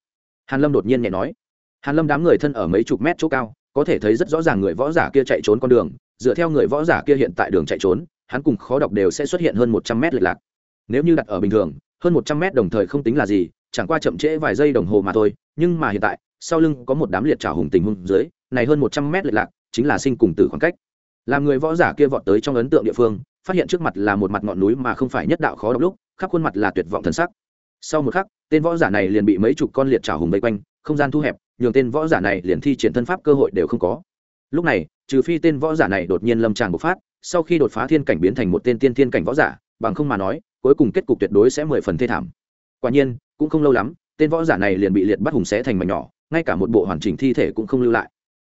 hàn lâm đột nhiên nhẹ nói. Hàn lâm đám người thân ở mấy chục mét chỗ cao, có thể thấy rất rõ ràng người võ giả kia chạy trốn con đường, dựa theo người võ giả kia hiện tại đường chạy trốn, hắn cùng khó đọc đều sẽ xuất hiện hơn một trăm mét lệch lạc. Nếu như đặt ở bình thường, hơn một trăm mét đồng thời không tính là gì, chẳng qua chậm trễ vài giây đồng hồ mà thôi, nhưng mà hiện tại, sau lưng có một đám liệt trào hùng tình hung dưới, này hơn một trăm mét lệch lạc chính là sinh cùng tử khoảng cách. Làm người võ giả kia vọt tới trong ấn tượng địa phương, phát hiện trước mặt là một mặt ngọn núi mà không phải nhất đạo khó đọc lúc, khắp khuôn mặt là tuyệt vọng thần sắc. Sau một khắc, tên võ giả này liền bị mấy chục con liệt trào hùng vây quanh, không gian thu hẹp, nhường tên võ giả này liền thi triển thân pháp cơ hội đều không có. Lúc này, trừ phi tên võ giả này đột nhiên lâm tràng bộc phát, sau khi đột phá thiên cảnh biến thành một tên tiên thiên cảnh võ giả, bằng không mà nói, cuối cùng kết cục tuyệt đối sẽ mười phần thê thảm. Quả nhiên, cũng không lâu lắm, tên võ giả này liền bị liệt bắt hùng xé thành mảnh nhỏ, ngay cả một bộ hoàn chỉnh thi thể cũng không lưu lại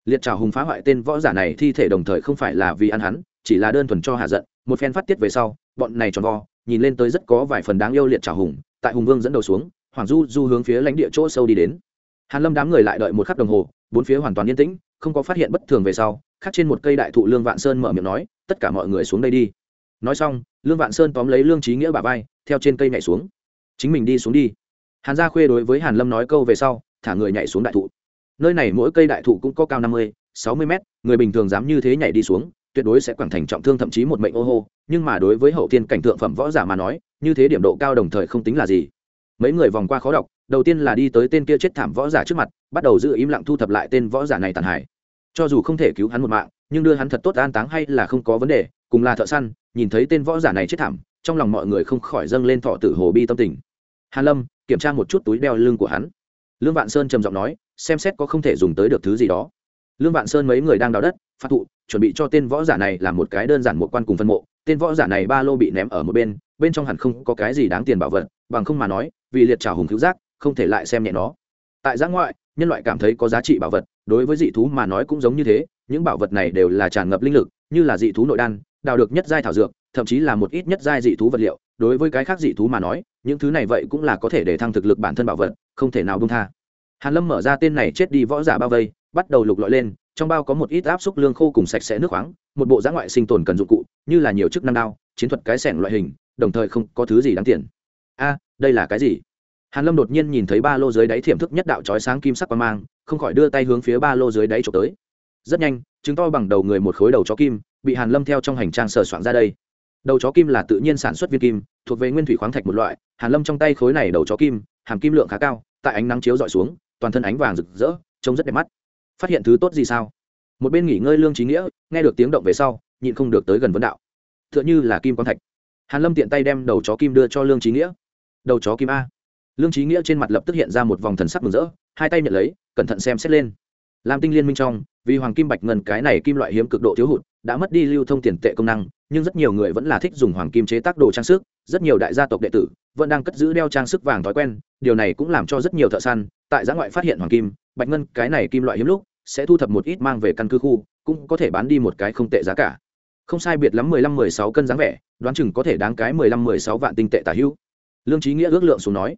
liệt trào hùng phá hoại tên võ giả này thi thể đồng thời không phải là vì ăn hắn, chỉ là đơn thuần cho hạ giận. Một phen phát tiết về sau, bọn này tròn vo, nhìn lên tới rất có vài phần đáng yêu liệt trào hùng, tại hùng vương dẫn đầu xuống, hoàng du du hướng phía lãnh địa chỗ sâu đi đến. Hàn lâm đám người lại đợi một khắc đồng hồ, bốn phía hoàn toàn yên tĩnh, không có phát hiện bất thường về sau khắc trên một cây đại thụ lương vạn sơn mở miệng nói, tất cả mọi người xuống đây đi. Nói xong, lương vạn sơn tóm lấy lương trí nghĩa bà vai, theo trên cây nhảy xuống. Chính mình đi xuống đi. Hàn gia khuê đối với hàn lâm nói câu về sau, thả người nhảy xuống đại thụ nơi này mỗi cây đại thụ cũng có cao năm mươi, sáu mươi mét, người bình thường dám như thế nhảy đi xuống, tuyệt đối sẽ quẳng thành trọng thương thậm chí một mệnh ô hô, nhưng mà đối với hậu thiên cảnh thượng phẩm võ giả mà nói, như thế điểm độ cao đồng thời không tính là gì. Mấy người vòng qua khó đọc, đầu tiên là đi tới tên kia chết thảm võ giả trước mặt, bắt đầu giữ im lặng thu thập lại tên võ giả này tàn hải cho dù không thể cứu hắn một mạng, nhưng đưa hắn thật tốt an táng hay là không có vấn đề, cùng là thợ săn, nhìn thấy tên võ giả này chết thảm, trong lòng mọi người không khỏi dâng lên thọ tử hồ bi tâm tình. Hàn lâm, kiểm tra một chút túi đeo lưng của hắn. Lương vạn sơn trầm giọng nói xem xét có không thể dùng tới được thứ gì đó. Lương vạn sơn mấy người đang đào đất phát thụ, chuẩn bị cho tên võ giả này làm một cái đơn giản một quan cùng phân mộ. Tên võ giả này ba lô bị ném ở một bên bên trong hẳn không có cái gì đáng tiền bảo vật, bằng không mà nói, vì liệt trào hùng cứu giác, không thể lại xem nhẹ nó. Tại giã ngoại, nhân loại cảm thấy có giá trị bảo vật, đối với dị thú mà nói cũng giống như thế, những bảo vật này đều là tràn ngập linh lực, như là dị thú nội đan, đào được nhất giai thảo dược, thậm chí là một ít nhất giai dị thú vật liệu. Đối với cái khác dị thú mà nói, những thứ này vậy cũng là có thể để thăng thực lực bản thân bảo vật, không thể nào bông tha hàn lâm mở ra tên này chết đi võ giả bao vây, bắt đầu lục lọi lên, trong bao có một ít áp xúc lương khô cùng sạch sẽ nước khoáng, một bộ giã ngoại sinh tồn cần dụng cụ, như là nhiều chức năng đao, chiến thuật cái sẻng loại hình, đồng thời không có thứ gì đáng tiền. A, đây là cái gì? Hàn lâm đột nhiên nhìn thấy ba lô dưới đáy thiểm thức nhất đạo chói sáng kim sắc quang mang, không khỏi đưa tay hướng phía ba lô dưới đáy trộm tới. Rất nhanh, chứng to bằng đầu người một khối đầu chó kim, bị hàn lâm theo trong hành trang sờ soạn ra đây. Đầu chó kim là tự nhiên sản xuất viên kim, thuộc về nguyên thủy khoáng thạch một loại. Hàn lâm trong tay khối này đầu chó kim, hàm kim lượng khá cao, tại ánh nắng chiếu dọi xuống toàn thân ánh vàng rực rỡ, trông rất đẹp mắt. Phát hiện thứ tốt gì sao? Một bên nghỉ ngơi lương trí nghĩa, nghe được tiếng động về sau, nhịn không được tới gần vấn đạo. T h ư ợ n h ư là kim quang thạch. Hàn lâm tiện tay đem đầu chó kim đưa cho lương trí nghĩa. Đầu chó kim a. Lương trí nghĩa trên mặt lập tức hiện ra một vòng thần sắc mừng rỡ, hai tay nhận lấy, cẩn thận xem xét lên lam tinh liên minh trong, vì hoàng kim bạch ngân cái này kim loại hiếm cực độ thiếu hụt, đã mất đi lưu thông tiền tệ công năng, nhưng rất nhiều người vẫn là thích dùng hoàng kim chế tác đồ trang sức, rất nhiều đại gia tộc đệ tử vẫn đang cất giữ đeo trang sức vàng thói quen, điều này cũng làm cho rất nhiều thợ săn, tại giã ngoại phát hiện hoàng kim bạch ngân cái này kim loại hiếm lúc, sẽ thu thập một ít mang về căn cứ khu, cũng có thể bán đi một cái không tệ giá cả. Không sai biệt lắm mười lăm mười sáu cân dáng vẻ, đoán chừng có thể đáng cái mười lăm mười sáu vạn tinh tệ tả hữu. Lương trí nghĩa ước lượng xuống nói,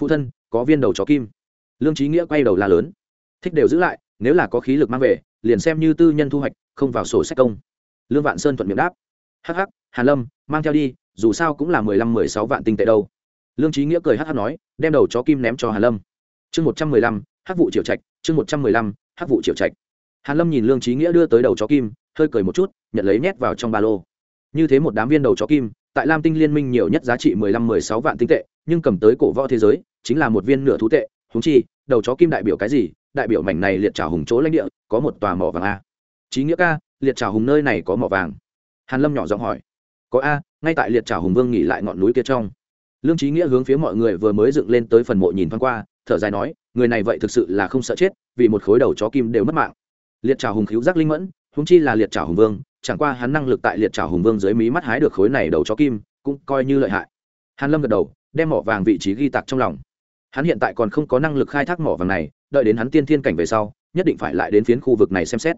phụ thân, có viên đầu chó kim. Lương trí nghĩa quay đầu la lớn, thích đều giữ lại nếu là có khí lực mang về, liền xem như tư nhân thu hoạch, không vào sổ sách công. Lương vạn sơn thuận miệng đáp. Hắc hắc, hàn lâm, mang theo đi, dù sao cũng là mười lăm, mười sáu vạn tinh tệ đâu. Lương trí nghĩa cười hắc hắc nói, đem đầu chó kim ném cho hàn lâm. Chương một trăm mười lăm, hắc vụ triệu trạch, chương một trăm mười lăm, hắc vụ triệu trạch. Hàn lâm nhìn lương trí nghĩa đưa tới đầu chó kim, hơi cười một chút, nhận lấy nhét vào trong ba lô. Như thế một đám viên đầu chó kim, tại lam tinh liên minh nhiều nhất giá trị mười lăm, mười sáu vạn tinh tệ, nhưng cầm tới cổ võ thế giới, chính là một viên nửa thú tệ. Húng chi, đầu chó kim đại biểu cái gì đại biểu mảnh này liệt trào hùng chỗ lãnh địa, có một tòa mỏ vàng a. Trí nghĩa ca, liệt trào hùng nơi này có mỏ vàng. Hàn lâm nhỏ giọng hỏi. Có a, ngay tại liệt trào hùng vương nghỉ lại ngọn núi kia trong. Lương trí nghĩa hướng phía mọi người vừa mới dựng lên tới phần mộ nhìn thoáng qua, thở dài nói, người này vậy thực sự là không sợ chết, vì một khối đầu chó kim đều mất mạng. Liệt trào hùng cứu giác linh mẫn húng chi là liệt trào hùng vương, chẳng qua hắn năng lực tại liệt trào hùng vương dưới mí mắt hái được khối này đầu chó kim, cũng coi như lợi hại. Hàn lâm gật đầu, đem mỏ vàng vị trí ghi tạc trong lòng. Hắn hiện tại còn không có năng lực khai thác mỏ vàng này đợi đến hắn tiên thiên cảnh về sau, nhất định phải lại đến phiến khu vực này xem xét.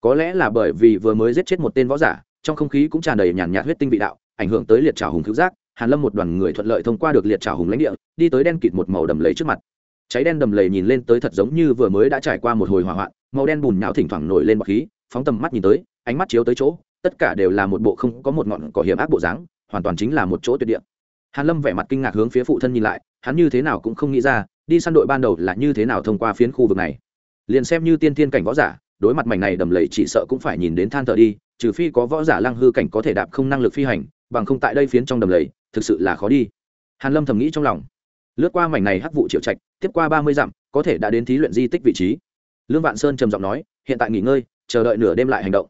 Có lẽ là bởi vì vừa mới giết chết một tên võ giả, trong không khí cũng tràn đầy nhàn nhạt huyết tinh vị đạo, ảnh hưởng tới liệt trào hùng cứu giác, hàn lâm một đoàn người thuận lợi thông qua được liệt trào hùng lãnh địa, đi tới đen kịt một màu đầm lầy trước mặt. Cháy đen đầm lầy nhìn lên tới thật giống như vừa mới đã trải qua một hồi hỏa hoạn, màu đen bùn nhão thỉnh thoảng nổi lên bọc khí, phóng tầm mắt nhìn tới, ánh mắt chiếu tới chỗ, tất cả đều là một bộ không có một ngọn cỏ hiểm ác bộ dáng, hoàn toàn chính là một chỗ tuyệt địa. Hàn lâm vẻ mặt kinh ngạc hướng phía phụ thân nhìn lại, hắn như thế nào cũng không nghĩ ra đi săn đội ban đầu là như thế nào thông qua phiến khu vực này? Liền xem như tiên tiên cảnh võ giả, đối mặt mảnh này đầm lầy chỉ sợ cũng phải nhìn đến than thở đi, trừ phi có võ giả lăng hư cảnh có thể đạp không năng lực phi hành, bằng không tại đây phiến trong đầm lầy, thực sự là khó đi. Hàn lâm thầm nghĩ trong lòng. Lướt qua mảnh này hắc vụ triệu trạch, tiếp qua ba mươi dặm, có thể đã đến thí luyện di tích vị trí. Lương vạn sơn trầm giọng nói, hiện tại nghỉ ngơi, chờ đợi nửa đêm lại hành động.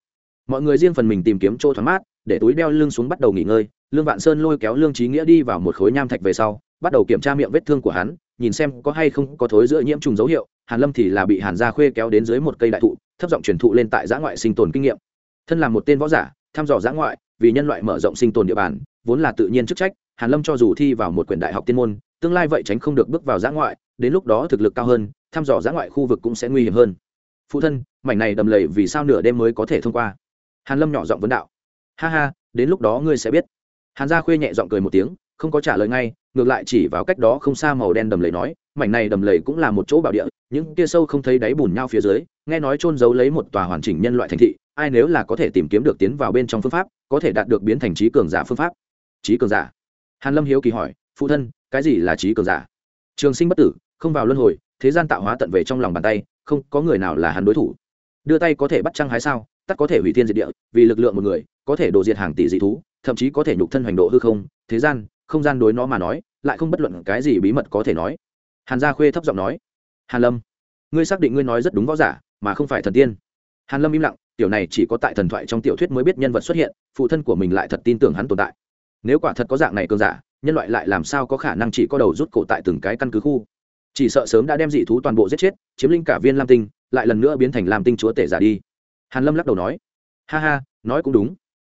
Mọi người riêng phần mình tìm kiếm chỗ thoáng mát, để túi đeo lưng xuống bắt đầu nghỉ ngơi. Lương vạn sơn lôi kéo lương trí nghĩa đi vào một khối nham thạch về sau, bắt đầu kiểm tra miệng vết thương của hắn nhìn xem có hay không có thối giữa nhiễm trùng dấu hiệu, hàn lâm thì là bị hàn gia khuê kéo đến dưới một cây đại thụ, thấp giọng truyền thụ lên tại giã ngoại sinh tồn kinh nghiệm. Thân là một tên võ giả, thăm dò giã ngoại, vì nhân loại mở rộng sinh tồn địa bàn, vốn là tự nhiên chức trách, hàn lâm cho dù thi vào một quyển đại học tiên môn, tương lai vậy tránh không được bước vào giã ngoại, đến lúc đó thực lực cao hơn, thăm dò giã ngoại khu vực cũng sẽ nguy hiểm hơn. Phụ thân, mảnh này đầm lầy vì sao nửa đêm mới có thể thông qua? Hàn lâm nhỏ giọng vấn đạo. Ha ha, đến lúc đó ngươi sẽ biết. Hàn gia khuê nhẹ giọng cười một tiếng, không có trả lời ngay ngược lại chỉ vào cách đó không xa màu đen đầm lầy nói, mảnh này đầm lầy cũng là một chỗ bảo địa, những kia sâu không thấy đáy bùn nhau phía dưới, nghe nói trôn giấu lấy một tòa hoàn chỉnh nhân loại thành thị, ai nếu là có thể tìm kiếm được tiến vào bên trong phương pháp, có thể đạt được biến thành trí cường giả phương pháp. Trí cường giả? Hàn lâm hiếu kỳ hỏi, phụ thân, cái gì là trí cường giả? Trường sinh bất tử, không vào luân hồi, thế gian tạo hóa tận về trong lòng bàn tay, không có người nào là hắn đối thủ. Đưa tay có thể bắt trăng hái sao? Tắt có thể hủy thiên diệt địa, vì lực lượng một người, có thể đổ diệt hàng tỷ dị thú, thậm chí có thể nhục thân hoành độ hư không, thế gian không gian đối nó mà nói, lại không bất luận cái gì bí mật có thể nói. Hàn gia khuê thấp giọng nói, hàn lâm, ngươi xác định ngươi nói rất đúng võ giả, mà không phải thần tiên. Hàn lâm im lặng, tiểu này chỉ có tại thần thoại trong tiểu thuyết mới biết nhân vật xuất hiện, phụ thân của mình lại thật tin tưởng hắn tồn tại. Nếu quả thật có dạng này cường giả, nhân loại lại làm sao có khả năng chỉ có đầu rút cổ tại từng cái căn cứ khu? Chỉ sợ sớm đã đem dị thú toàn bộ giết chết, chiếm linh cả viên lam tinh, lại lần nữa biến thành lam tinh chúa tể giả đi. Hàn lâm lắc đầu nói, ha ha, nói cũng đúng.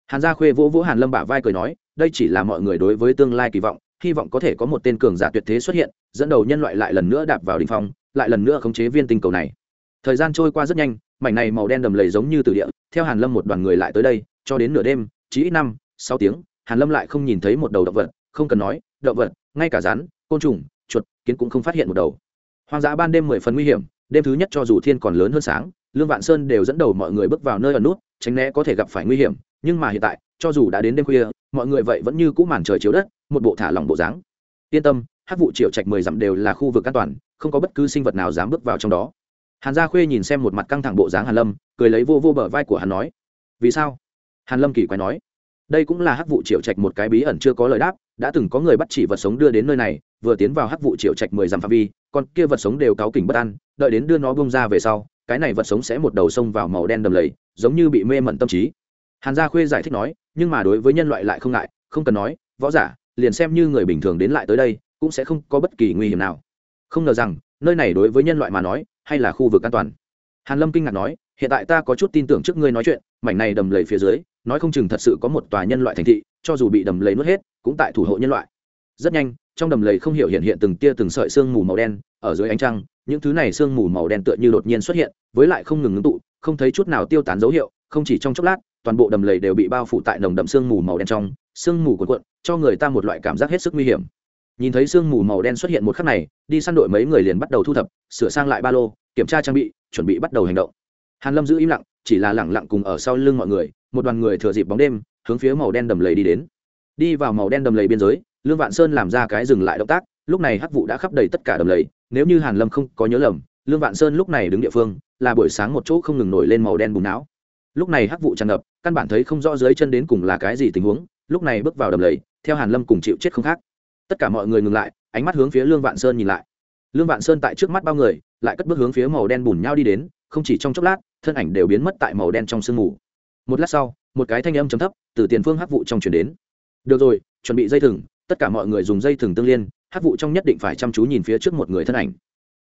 Hàn gia khuê vỗ vỗ hàn lâm bả vai cười nói đây chỉ là mọi người đối với tương lai kỳ vọng, hy vọng có thể có một tên cường giả tuyệt thế xuất hiện, dẫn đầu nhân loại lại lần nữa đạp vào đỉnh phong, lại lần nữa khống chế viên tinh cầu này. Thời gian trôi qua rất nhanh, mảnh này màu đen đầm lầy giống như từ địa, theo hàn lâm một đoàn người lại tới đây, cho đến nửa đêm, chỉ ít năm, sáu tiếng, hàn lâm lại không nhìn thấy một đầu động vật, không cần nói, động vật, ngay cả rắn, côn trùng, chuột, kiến cũng không phát hiện một đầu. Hoang dã ban đêm mười phần nguy hiểm, đêm thứ nhất cho dù thiên còn lớn hơn sáng, lương vạn sơn đều dẫn đầu mọi người bước vào nơi ở nút, tránh né có thể gặp phải nguy hiểm, nhưng mà hiện tại cho dù đã đến đêm khuya, mọi người vậy vẫn như cũ màn trời chiếu đất, một bộ thả lỏng bộ dáng. Yên tâm hát vụ triệu trạch mười dặm đều là khu vực an toàn, không có bất cứ sinh vật nào dám bước vào trong đó. Hàn gia khuê nhìn xem một mặt căng thẳng bộ dáng hàn lâm, cười lấy vô vô bờ vai của hắn nói, vì sao? Hàn lâm kỳ quái nói, đây cũng là hắc vụ triệu trạch một cái bí ẩn chưa có lời đáp, đã từng có người bắt chỉ vật sống đưa đến nơi này, vừa tiến vào hắc vụ triệu trạch mười dặm phạm vi còn kia vật sống đều cáo kỉnh bất an, đợi đến đưa nó bông ra về sau, cái này vật sống sẽ một đầu sông vào màu đen đầm lầy, giống như bị mê mẩn tâm trí hàn gia khuê giải thích nói, nhưng mà đối với nhân loại lại không ngại, không cần nói, võ giả, liền xem như người bình thường đến lại tới đây, cũng sẽ không có bất kỳ nguy hiểm nào. Không ngờ rằng, nơi này đối với nhân loại mà nói, hay là khu vực an toàn. Hàn lâm kinh ngạc nói, hiện tại ta có chút tin tưởng trước ngươi nói chuyện, mảnh này đầm lầy phía dưới, nói không chừng thật sự có một tòa nhân loại thành thị, cho dù bị đầm lầy nuốt hết, cũng tại thủ hộ nhân loại. Rất nhanh, trong đầm lầy không hiểu hiện hiện từng tia từng sợi sương mù màu đen, ở dưới ánh trăng, những thứ này sương mù màu đen tựa như đột nhiên xuất hiện, với lại không ngừng ngưng tụ, không thấy chút nào tiêu tán dấu hiệu, không chỉ trong chốc lát toàn bộ đầm lầy đều bị bao phủ tại nồng đậm sương mù màu đen trong, sương mù cuộn cuộn, cho người ta một loại cảm giác hết sức nguy hiểm. Nhìn thấy sương mù màu đen xuất hiện một khắc này, đi săn đội mấy người liền bắt đầu thu thập, sửa sang lại ba lô, kiểm tra trang bị, chuẩn bị bắt đầu hành động. Hàn lâm giữ im lặng, chỉ là lẳng lặng cùng ở sau lưng mọi người, một đoàn người thừa dịp bóng đêm, hướng phía màu đen đầm lầy đi đến. Đi vào màu đen đầm lầy biên giới, lương vạn sơn làm ra cái dừng lại động tác, lúc này hắc vụ đã khắp đầy tất cả đầm lầy, nếu như hàn lâm không có nhớ lầm, lương vạn sơn lúc này đứng địa phương, là buổi sáng một chỗ không ngừng nổi lên màu đen bùn não lúc này hắc vụ tràn ngập căn bản thấy không rõ dưới chân đến cùng là cái gì tình huống, lúc này bước vào đầm lầy, theo hàn lâm cùng chịu chết không khác. Tất cả mọi người ngừng lại, ánh mắt hướng phía lương vạn sơn nhìn lại. Lương vạn sơn tại trước mắt bao người, lại cất bước hướng phía màu đen bùn nhau đi đến, không chỉ trong chốc lát, thân ảnh đều biến mất tại màu đen trong sương mù. Một lát sau, một cái thanh âm chấm thấp từ tiền phương hắc vụ trong chuyển đến. Được rồi, chuẩn bị dây thừng, tất cả mọi người dùng dây thừng tương liên, hắc vụ trong nhất định phải chăm chú nhìn phía trước một người thân ảnh.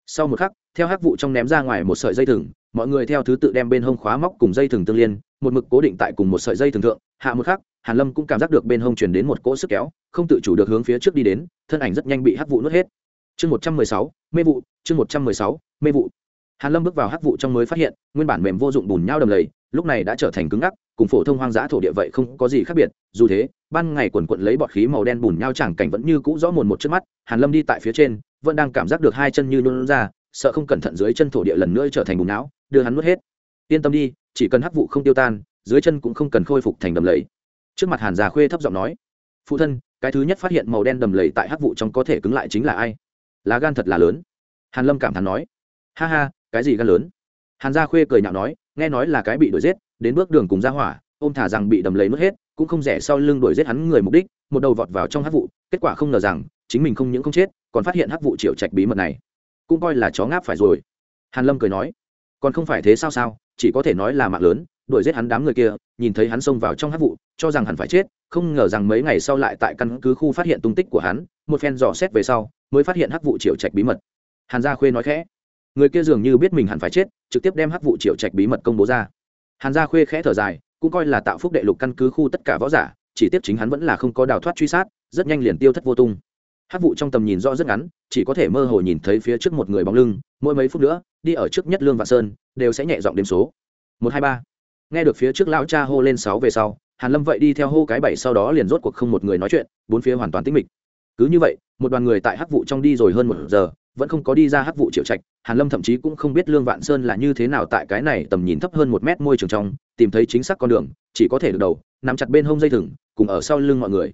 Sau một khắc, theo hắc vụ trong ném ra ngoài một sợi dây thừng, mọi người theo thứ tự đem bên hông khóa móc cùng dây thừng tương liên một mực cố định tại cùng một sợi dây thường thượng, hạ một khắc, hàn lâm cũng cảm giác được bên hông truyền đến một cỗ sức kéo, không tự chủ được hướng phía trước đi đến, thân ảnh rất nhanh bị hắc vụ nuốt hết. Chương một trăm mười sáu, mê vụ, chương một trăm mười sáu, mê vụ. Hàn lâm bước vào hắc vụ trong mới phát hiện, nguyên bản mềm vô dụng bùn nhau đầm lầy, lúc này đã trở thành cứng ngắc, cùng phổ thông hoang dã thổ địa vậy không có gì khác biệt, dù thế, ban ngày quần quận lấy bọt khí màu đen bùn nhau chẳng cảnh vẫn như cũ rõ mồn một trước mắt, hàn lâm đi tại phía trên, vẫn đang cảm giác được hai chân như nôn ra, sợ không cẩn thận dưới chân thổ địa lần nữa trở thành bùn não đưa hắn nuốt hết yên tâm đi, chỉ cần hắc vụ không tiêu tan, dưới chân cũng không cần khôi phục thành đầm lầy. Trước mặt hàn già khuê thấp giọng nói, phụ thân, cái thứ nhất phát hiện màu đen đầm lầy tại hắc vụ trong có thể cứng lại chính là ai? Lá gan thật là lớn. Hàn lâm cảm thán nói, ha ha, cái gì gan lớn? Hàn gia khuê cười nhạo nói, nghe nói là cái bị đuổi giết, đến bước đường cùng ra hỏa, ôm thả rằng bị đầm lầy mất hết, cũng không rẻ sau lưng đuổi giết hắn người mục đích, một đầu vọt vào trong hắc vụ, kết quả không ngờ rằng, chính mình không những không chết, còn phát hiện hắc vụ triệu trạch bí mật này. Cũng coi là chó ngáp phải rồi. Hàn lâm cười nói, còn không phải thế sao sao? Chỉ có thể nói là mạng lớn, đuổi giết hắn đám người kia, nhìn thấy hắn xông vào trong hắc vụ, cho rằng hắn phải chết, không ngờ rằng mấy ngày sau lại tại căn cứ khu phát hiện tung tích của hắn, một phen dò xét về sau, mới phát hiện hắc vụ triệu trạch bí mật. Hàn gia khuê nói khẽ, người kia dường như biết mình hẳn phải chết, trực tiếp đem hắc vụ triệu trạch bí mật công bố ra. Hàn gia khuê khẽ thở dài, cũng coi là tạo phúc đệ lục căn cứ khu tất cả võ giả, chỉ tiếp chính hắn vẫn là không có đào thoát truy sát, rất nhanh liền tiêu thất vô tung. Hát vụ trong tầm nhìn rõ rất ngắn, chỉ có thể mơ hồ nhìn thấy phía trước một người bóng lưng, mỗi mấy phút nữa, đi ở trước nhất lương vạn sơn, đều sẽ nhẹ giọng đếm số. Một hai ba. Nghe được phía trước lão cha hô lên sáu về sau, hàn lâm vậy đi theo hô cái bảy, sau đó liền rốt cuộc không một người nói chuyện, bốn phía hoàn toàn tĩnh mịch. Cứ như vậy, một đoàn người tại hắc vụ trong đi rồi hơn một giờ, vẫn không có đi ra hắc vụ triệu trạch, hàn lâm thậm chí cũng không biết lương vạn sơn là như thế nào tại cái này tầm nhìn thấp hơn một mét môi trường trong, tìm thấy chính xác con đường, chỉ có thể được đầu, nắm chặt bên hông dây thừng, cùng ở sau lưng mọi người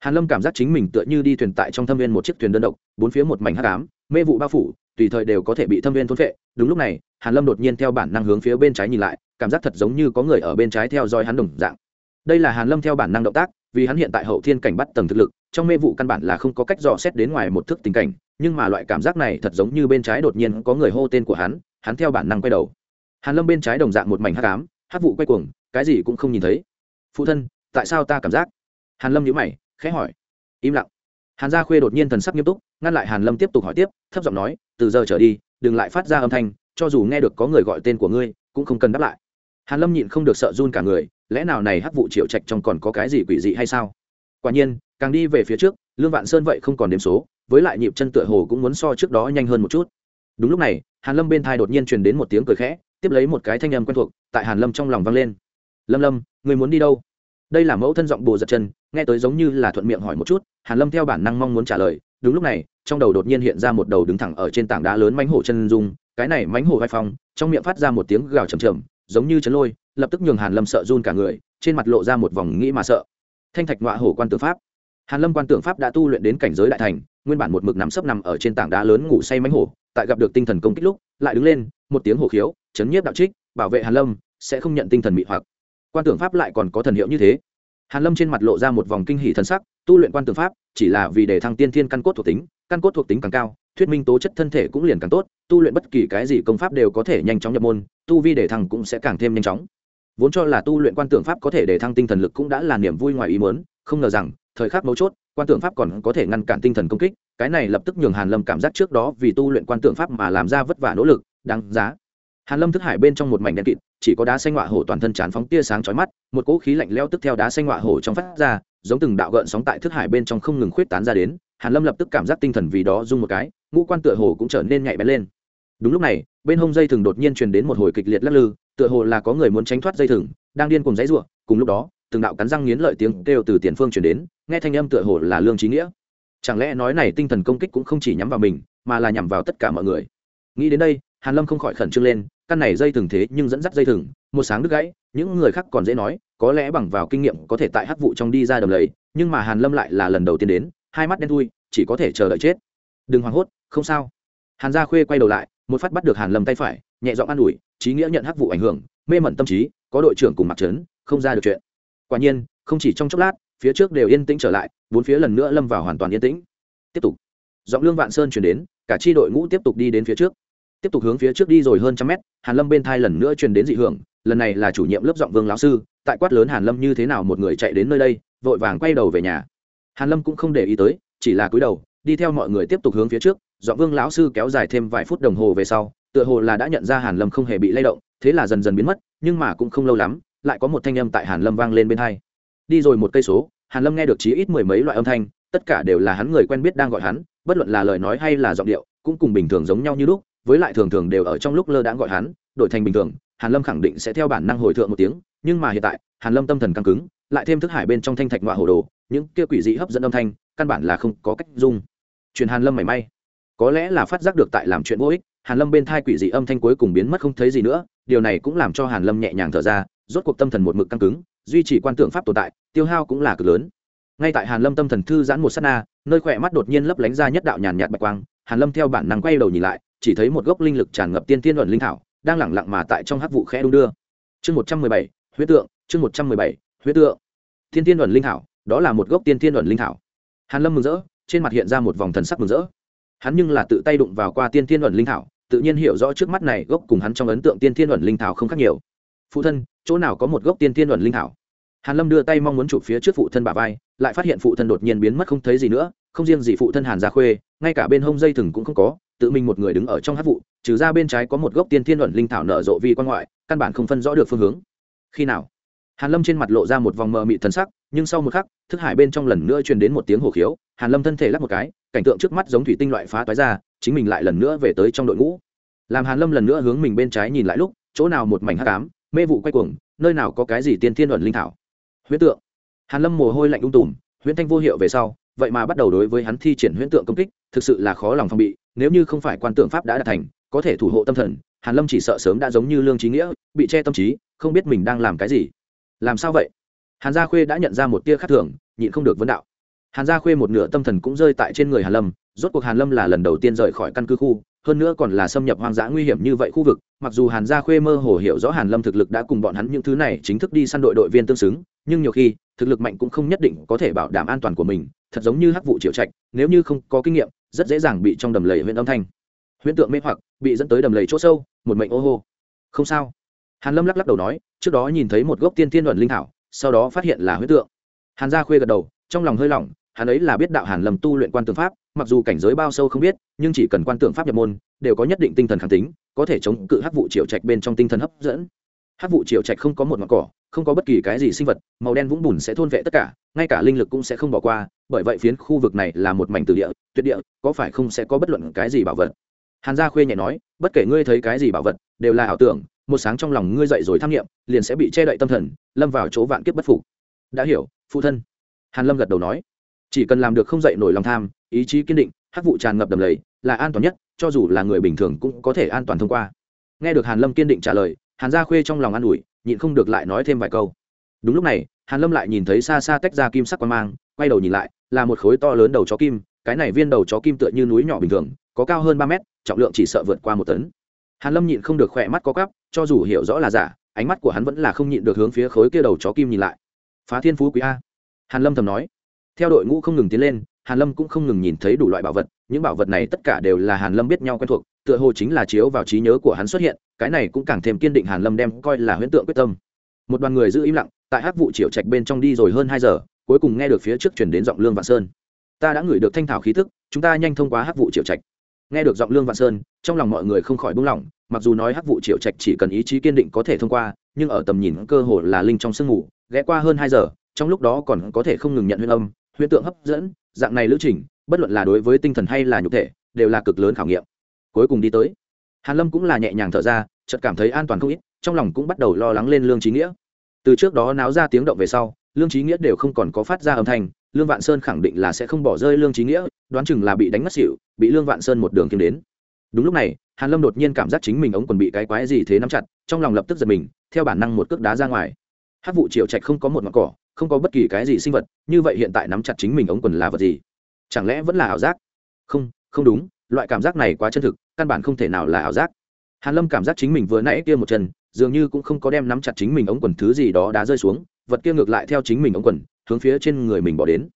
hàn lâm cảm giác chính mình tựa như đi thuyền tại trong thâm viên một chiếc thuyền đơn độc, bốn phía một mảnh hắc ám, mê vụ bao phủ, tùy thời đều có thể bị thâm viên thôn phệ. Đúng lúc này, hàn lâm đột nhiên theo bản năng hướng phía bên trái nhìn lại, cảm giác thật giống như có người ở bên trái theo dõi hắn đồng dạng. Đây là hàn lâm theo bản năng động tác, vì hắn hiện tại hậu thiên cảnh bắt tầng thực lực, trong mê vụ căn bản là không có cách dò xét đến ngoài một thức tình cảnh, nhưng mà loại cảm giác này thật giống như bên trái đột nhiên có người hô tên của hắn hắn theo bản năng quay đầu. Hàn lâm bên trái đồng dạng một mảnh hắc ám, hắc vụ quay cuồng, cái gì cũng không nhìn thấy. Phụ thân, tại sao ta cảm giác? Hàn lâm nhíu mày khẽ hỏi. Im lặng. Hàn gia khuê đột nhiên thần sắc nghiêm túc, ngăn lại hàn lâm tiếp tục hỏi tiếp, thấp giọng nói, từ giờ trở đi, đừng lại phát ra âm thanh, cho dù nghe được có người gọi tên của ngươi, cũng không cần đáp lại. Hàn lâm nhịn không được sợ run cả người, lẽ nào này hắc vụ triệu trạch trong còn có cái gì quỷ dị hay sao? Quả nhiên, càng đi về phía trước, lương vạn sơn vậy không còn đếm số, với lại nhịp chân tựa hồ cũng muốn so trước đó nhanh hơn một chút. Đúng lúc này, hàn lâm bên thai đột nhiên truyền đến một tiếng cười khẽ, tiếp lấy một cái thanh âm quen thuộc tại hàn lâm trong lòng vang lên. Lâm lâm, người muốn đi đâu? Đây là mẫu thân giọng bồ giật chân, nghe tới giống như là thuận miệng hỏi một chút, hàn lâm theo bản năng mong muốn trả lời. Đúng lúc này, trong đầu đột nhiên hiện ra một đầu đứng thẳng ở trên tảng đá lớn mánh hổ chân dung, cái này mánh hổ vai phong, trong miệng phát ra một tiếng gào trầm trầm giống như chấn lôi, lập tức nhường hàn lâm sợ run cả người, trên mặt lộ ra một vòng nghĩ mà sợ. Thanh thạch ngọa hổ quan tướng pháp. Hàn lâm quan tưởng pháp đã tu luyện đến cảnh giới đại thành, nguyên bản một mực nằm sấp nằm ở trên tảng đá lớn ngủ say mánh hổ, tại gặp được tinh thần công kích lúc, lại đứng lên, một tiếng hổ khiếu, chấn nhiếp đạo trích, bảo vệ hàn lâm, sẽ không nhận tinh thần mị hoặc quan tưởng pháp lại còn có thần hiệu như thế. Hàn lâm trên mặt lộ ra một vòng kinh hỉ thần sắc, tu luyện quan tưởng pháp, chỉ là vì để thăng tiên thiên căn cốt thuộc tính, căn cốt thuộc tính càng cao, thuyết minh tố chất thân thể cũng liền càng tốt, tu luyện bất kỳ cái gì công pháp đều có thể nhanh chóng nhập môn, tu vi để thăng cũng sẽ càng thêm nhanh chóng. Vốn cho là tu luyện quan tưởng pháp có thể để thăng tinh thần lực cũng đã là niềm vui ngoài ý muốn, không ngờ rằng, thời khắc mấu chốt, quan tưởng pháp còn có thể ngăn cản tinh thần công kích, cái này lập tức nhường hàn lâm cảm giác trước đó vì tu luyện quan tưởng pháp mà làm ra vất vả nỗ lực, đáng giá. Hàn lâm thức hải bên trong một mảnh đen kịt chỉ có đá xanh ngọa hổ toàn thân chán phóng tia sáng chói mắt, một cỗ khí lạnh lẽo tức theo đá xanh ngọa hổ trong phát ra, giống từng đạo gợn sóng tại thức hải bên trong không ngừng khuyết tán ra đến, hàn lâm lập tức cảm giác tinh thần vì đó rung một cái, ngũ quan tựa hồ cũng trở nên nhạy bén lên. Đúng lúc này, bên hông dây thừng đột nhiên truyền đến một hồi kịch liệt lắc lư, tựa hồ là có người muốn tránh thoát dây thừng, đang điên cùng dãy rủa cùng lúc đó, từng đạo cắn răng nghiến lợi tiếng kêu từ tiền phương truyền đến, nghe thanh âm tựa hồ là lương trí nghĩa. Chẳng lẽ nói này tinh thần công kích cũng không chỉ nhắm vào mình, mà là nhắm vào tất cả mọi người? Nghĩ đến đây, hàn lâm không khỏi khẩn trương lên căn này dây thừng thế nhưng dẫn dắt dây thừng, một sáng đứt gãy, những người khác còn dễ nói, có lẽ bằng vào kinh nghiệm có thể tại hắc vụ trong đi ra đầm lầy, nhưng mà hàn lâm lại là lần đầu tiên đến, hai mắt đen thui, chỉ có thể chờ đợi chết. Đừng hoảng hốt, không sao. Hàn gia khuê quay đầu lại, một phát bắt được hàn lâm tay phải, nhẹ giọng an ủi trí nghĩa nhận hắc vụ ảnh hưởng, mê mẩn tâm trí, có đội trưởng cùng mặc trấn, không ra được chuyện. Quả nhiên, không chỉ trong chốc lát, phía trước đều yên tĩnh trở lại, bốn phía lần nữa lâm vào hoàn toàn yên tĩnh. Tiếp tục. Giọng lương vạn sơn chuyển đến, cả tri đội ngũ tiếp tục đi đến phía trước tiếp tục hướng phía trước đi rồi hơn trăm mét, hàn lâm bên thai lần nữa truyền đến dị hưởng, lần này là chủ nhiệm lớp giọng vương lão sư, tại quát lớn hàn lâm như thế nào một người chạy đến nơi đây, vội vàng quay đầu về nhà. Hàn lâm cũng không để ý tới, chỉ là cúi đầu, đi theo mọi người tiếp tục hướng phía trước, giọng vương lão sư kéo dài thêm vài phút đồng hồ về sau, tựa hồ là đã nhận ra hàn lâm không hề bị lay động, thế là dần dần biến mất, nhưng mà cũng không lâu lắm, lại có một thanh âm tại hàn lâm vang lên bên hai. Đi rồi một cây số, hàn lâm nghe được chí ít mười mấy loại âm thanh, tất cả đều là hắn người quen biết đang gọi hắn, bất luận là lời nói hay là giọng điệu, cũng cùng bình thường giống nhau như lúc với lại thường thường đều ở trong lúc lơ đãng gọi hắn, đổi thành bình thường, hàn lâm khẳng định sẽ theo bản năng hồi thượng một tiếng, nhưng mà hiện tại, hàn lâm tâm thần căng cứng, lại thêm thức hải bên trong thanh thạch ngoại hồ đồ, những kia quỷ dị hấp dẫn âm thanh, căn bản là không có cách dung truyền hàn lâm mảy may. Có lẽ là phát giác được tại làm chuyện vô ích, hàn lâm bên thai quỷ dị âm thanh cuối cùng biến mất không thấy gì nữa, điều này cũng làm cho hàn lâm nhẹ nhàng thở ra, rốt cuộc tâm thần một mực căng cứng, duy trì quan tượng pháp tồn tại, tiêu hao cũng là cực lớn. Ngay tại hàn lâm tâm thần thư giãn một sát na, nơi khỏe mắt đột nhiên lấp lánh ra nhất đạo nhàn nhạt bạch quang, hàn lâm theo bản năng quay đầu nhìn lại chỉ thấy một gốc linh lực tràn ngập tiên tiên luận linh thảo, đang lẳng lặng mà tại trong hắc vụ khẽ đung đưa. Chương một trăm mười bảy, huyết tượng, chương một trăm mười bảy, huyết tượng. Tiên tiên luận linh thảo, đó là một gốc tiên tiên luận linh thảo. Hàn lâm mừng rỡ, trên mặt hiện ra một vòng thần sắc mừng rỡ. Hắn nhưng là tự tay đụng vào qua tiên tiên luận linh thảo, tự nhiên hiểu rõ trước mắt này gốc cùng hắn trong ấn tượng tiên tiên luận linh thảo không khác nhiều. Phụ thân, chỗ nào có một gốc tiên tiên luận linh thảo? Hàn lâm đưa tay mong muốn chụp phía trước phụ thân bà vai, lại phát hiện phụ thân đột nhiên biến mất không thấy gì nữa, không riêng gì phụ thân hàn gia khuê, ngay cả bên hông dây thừng cũng không có tự mình một người đứng ở trong hát vụ, trừ ra bên trái có một gốc tiên thiên luận linh thảo nở rộ vi quan ngoại, căn bản không phân rõ được phương hướng. Khi nào? Hàn lâm trên mặt lộ ra một vòng mờ mị thần sắc, nhưng sau một khắc, thức hải bên trong lần nữa truyền đến một tiếng hổ khiếu, hàn lâm thân thể lắc một cái, cảnh tượng trước mắt giống thủy tinh loại phá toái ra, chính mình lại lần nữa về tới trong đội ngũ. Làm hàn lâm lần nữa hướng mình bên trái nhìn lại lúc, chỗ nào một mảnh hắc ám, mê vụ quay cuồng, nơi nào có cái gì tiên thiên luận linh thảo. Huyễn tượng. Hàn lâm mồ hôi lạnh ung tùm, huyễn thanh vô hiệu về sau, vậy mà bắt đầu đối với hắn thi triển huyễn tượng công kích, thực sự là khó lòng phòng bị nếu như không phải quan tượng pháp đã đạt thành, có thể thủ hộ tâm thần, hàn lâm chỉ sợ sớm đã giống như lương trí nghĩa, bị che tâm trí, không biết mình đang làm cái gì. Làm sao vậy? Hàn gia khuê đã nhận ra một tia khác thường, nhịn không được vấn đạo. Hàn gia khuê một nửa tâm thần cũng rơi tại trên người hàn lâm, rốt cuộc hàn lâm là lần đầu tiên rời khỏi căn cứ khu, hơn nữa còn là xâm nhập hoang dã nguy hiểm như vậy khu vực, mặc dù hàn gia khuê mơ hồ hiểu rõ hàn lâm thực lực đã cùng bọn hắn những thứ này chính thức đi săn đội đội viên tương xứng, nhưng nhiều khi, thực lực mạnh cũng không nhất định có thể bảo đảm an toàn của mình, thật giống như hắc vụ triệu trạch, nếu như không có kinh nghiệm rất dễ dàng bị trong đầm lầy huyện âm thanh. Huyễn tượng mê hoặc, bị dẫn tới đầm lầy chỗ sâu, một mệnh ô hô. Không sao. Hàn lâm lắc lắc đầu nói, trước đó nhìn thấy một gốc tiên thiên luận linh thảo, sau đó phát hiện là huyễn tượng. Hàn gia khuê gật đầu, trong lòng hơi lỏng, hắn ấy là biết đạo hàn lâm tu luyện quan tượng pháp, mặc dù cảnh giới bao sâu không biết, nhưng chỉ cần quan tượng pháp nhập môn, đều có nhất định tinh thần kháng tính, có thể chống cự hắc vụ triệu trạch bên trong tinh thần hấp dẫn. Hắc vụ triệu trạch không có một ngọn cỏ, không có bất kỳ cái gì sinh vật, màu đen vũng bùn sẽ thôn vệ tất cả, ngay cả linh lực cũng sẽ không bỏ qua bởi vậy phiến khu vực này là một mảnh từ địa, tuyệt địa, có phải không sẽ có bất luận cái gì bảo vật? Hàn gia khuê nhẹ nói, bất kể ngươi thấy cái gì bảo vật, đều là ảo tưởng, một sáng trong lòng ngươi dậy rồi tham nghiệm, liền sẽ bị che đậy tâm thần, lâm vào chỗ vạn kiếp bất phục. Đã hiểu, phụ thân. Hàn lâm gật đầu nói, chỉ cần làm được không dậy nổi lòng tham, ý chí kiên định, hắc vụ tràn ngập đầm lầy, là an toàn nhất, cho dù là người bình thường cũng có thể an toàn thông qua. Nghe được hàn lâm kiên định trả lời, hàn gia khuê trong lòng an ủi, nhịn không được lại nói thêm vài câu. Đúng lúc này, hàn lâm lại nhìn thấy xa xa tách ra kim sắc quang mang, quay đầu nhìn lại là một khối to lớn đầu chó kim, cái này viên đầu chó kim tựa như núi nhỏ bình thường, có cao hơn ba mét, trọng lượng chỉ sợ vượt qua một tấn. Hàn lâm nhịn không được khỏe mắt có cắp cho dù hiểu rõ là giả, ánh mắt của hắn vẫn là không nhịn được hướng phía khối kia đầu chó kim nhìn lại. Phá thiên phú quý a. Hàn lâm thầm nói. Theo đội ngũ không ngừng tiến lên, hàn lâm cũng không ngừng nhìn thấy đủ loại bảo vật, những bảo vật này tất cả đều là hàn lâm biết nhau quen thuộc, tựa hồ chính là chiếu vào trí nhớ của hắn xuất hiện, cái này cũng càng thêm kiên định hàn lâm đem coi là huyễn tượng quyết tâm. Một đoàn người giữ im lặng, tại hắc vụ triệu trạch bên trong đi rồi hơn hai giờ cuối cùng nghe được phía trước truyền đến giọng lương vạn sơn. Ta đã ngửi được thanh thảo khí tức chúng ta nhanh thông qua hắc vụ triệu trạch. Nghe được giọng lương vạn sơn trong lòng mọi người không khỏi buông lỏng mặc dù nói hắc vụ triệu trạch chỉ cần ý chí kiên định có thể thông qua nhưng ở tầm nhìn cơ hồ là linh trong sương ngủ, ghé qua hơn hai giờ trong lúc đó còn có thể không ngừng nhận huyễn âm huyễn tượng hấp dẫn dạng này lữ trình bất luận là đối với tinh thần hay là nhục thể đều là cực lớn khảo nghiệm. Cuối cùng đi tới. Hàn lâm cũng là nhẹ nhàng thở ra chợt cảm thấy an toàn không ít trong lòng cũng bắt đầu lo lắng lên lương trí nghĩa. Từ trước đó náo ra tiếng động về sau lương trí nghĩa đều không còn có phát ra âm thanh, lương vạn sơn khẳng định là sẽ không bỏ rơi lương trí nghĩa, đoán chừng là bị đánh mất xỉu, bị lương vạn sơn một đường kiếm đến. Đúng lúc này, hàn lâm đột nhiên cảm giác chính mình ống còn bị cái quái gì thế nắm chặt, trong lòng lập tức giật mình, theo bản năng một cước đá ra ngoài. Hát vụ triệu trạch không có một ngọn cỏ, không có bất kỳ cái gì sinh vật, như vậy hiện tại nắm chặt chính mình ống quần là vật gì? Chẳng lẽ vẫn là ảo giác? Không không đúng, loại cảm giác này quá chân thực, căn bản không thể nào là ảo giác. Hàn lâm cảm giác chính mình vừa nãy kia một chân, dường như cũng không có đem nắm chặt chính mình ống quần thứ gì đó đá rơi xuống vật kia ngược lại theo chính mình ống quần, hướng phía trên người mình bỏ đến.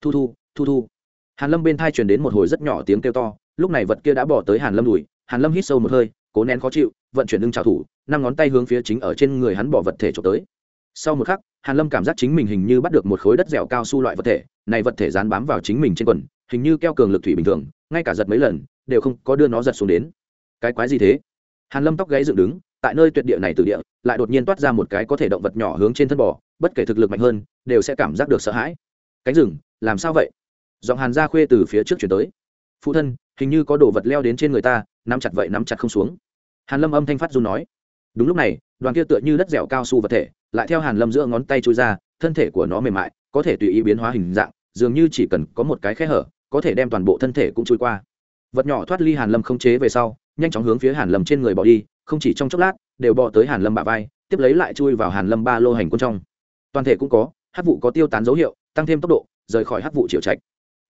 Thu thu thu thu. Hàn lâm bên thai truyền đến một hồi rất nhỏ tiếng kêu to, lúc này vật kia đã bỏ tới hàn lâm đùi, hàn lâm hít sâu một hơi, cố nén khó chịu, vận chuyển lưng trào thủ, năm ngón tay hướng phía chính ở trên người hắn bỏ vật thể trộm tới. Sau một khắc, hàn lâm cảm giác chính mình hình như bắt được một khối đất dẻo cao su loại vật thể, này vật thể dán bám vào chính mình trên quần, hình như keo cường lực thủy bình thường, ngay cả giật mấy lần, đều không có đưa nó giật xuống đến. Cái quái gì thế? Hàn lâm tóc gáy dựng đứng tại nơi tuyệt địa này từ địa, lại đột nhiên toát ra một cái có thể động vật nhỏ hướng trên thân bò, bất kể thực lực mạnh hơn, đều sẽ cảm giác được sợ hãi. Cánh rừng, làm sao vậy? Giọng hàn gia khuê từ phía trước chuyển tới. Phụ thân, hình như có đồ vật leo đến trên người ta, nắm chặt vậy nắm chặt không xuống. Hàn lâm âm thanh phát run nói. Đúng lúc này, đoàn kia tựa như đất dẻo cao su vật thể, lại theo hàn lâm giữa ngón tay trôi ra, thân thể của nó mềm mại, có thể tùy ý biến hóa hình dạng, dường như chỉ cần có một cái khe hở, có thể đem toàn bộ thân thể cũng trôi qua. Vật nhỏ thoát ly hàn lâm không chế về sau, nhanh chóng hướng phía hàn lâm trên người bỏ đi không chỉ trong chốc lát, đều bỏ tới hàn lâm bả vai, tiếp lấy lại chui vào hàn lâm ba lô hành quân trong. Toàn thể cũng có hắc vụ có tiêu tán dấu hiệu, tăng thêm tốc độ, rời khỏi hắc vụ triệu trạch.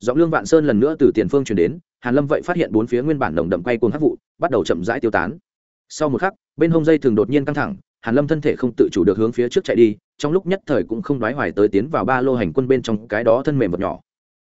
Giọng lương vạn sơn lần nữa từ tiền phương chuyển đến, hàn lâm vậy phát hiện bốn phía nguyên bản nồng đậm quay cuồng hắc vụ, bắt đầu chậm rãi tiêu tán. Sau một khắc, bên hông dây thường đột nhiên căng thẳng, hàn lâm thân thể không tự chủ được hướng phía trước chạy đi, trong lúc nhất thời cũng không đoái hoài tới tiến vào ba lô hành quân bên trong cái đó thân mềm vật nhỏ.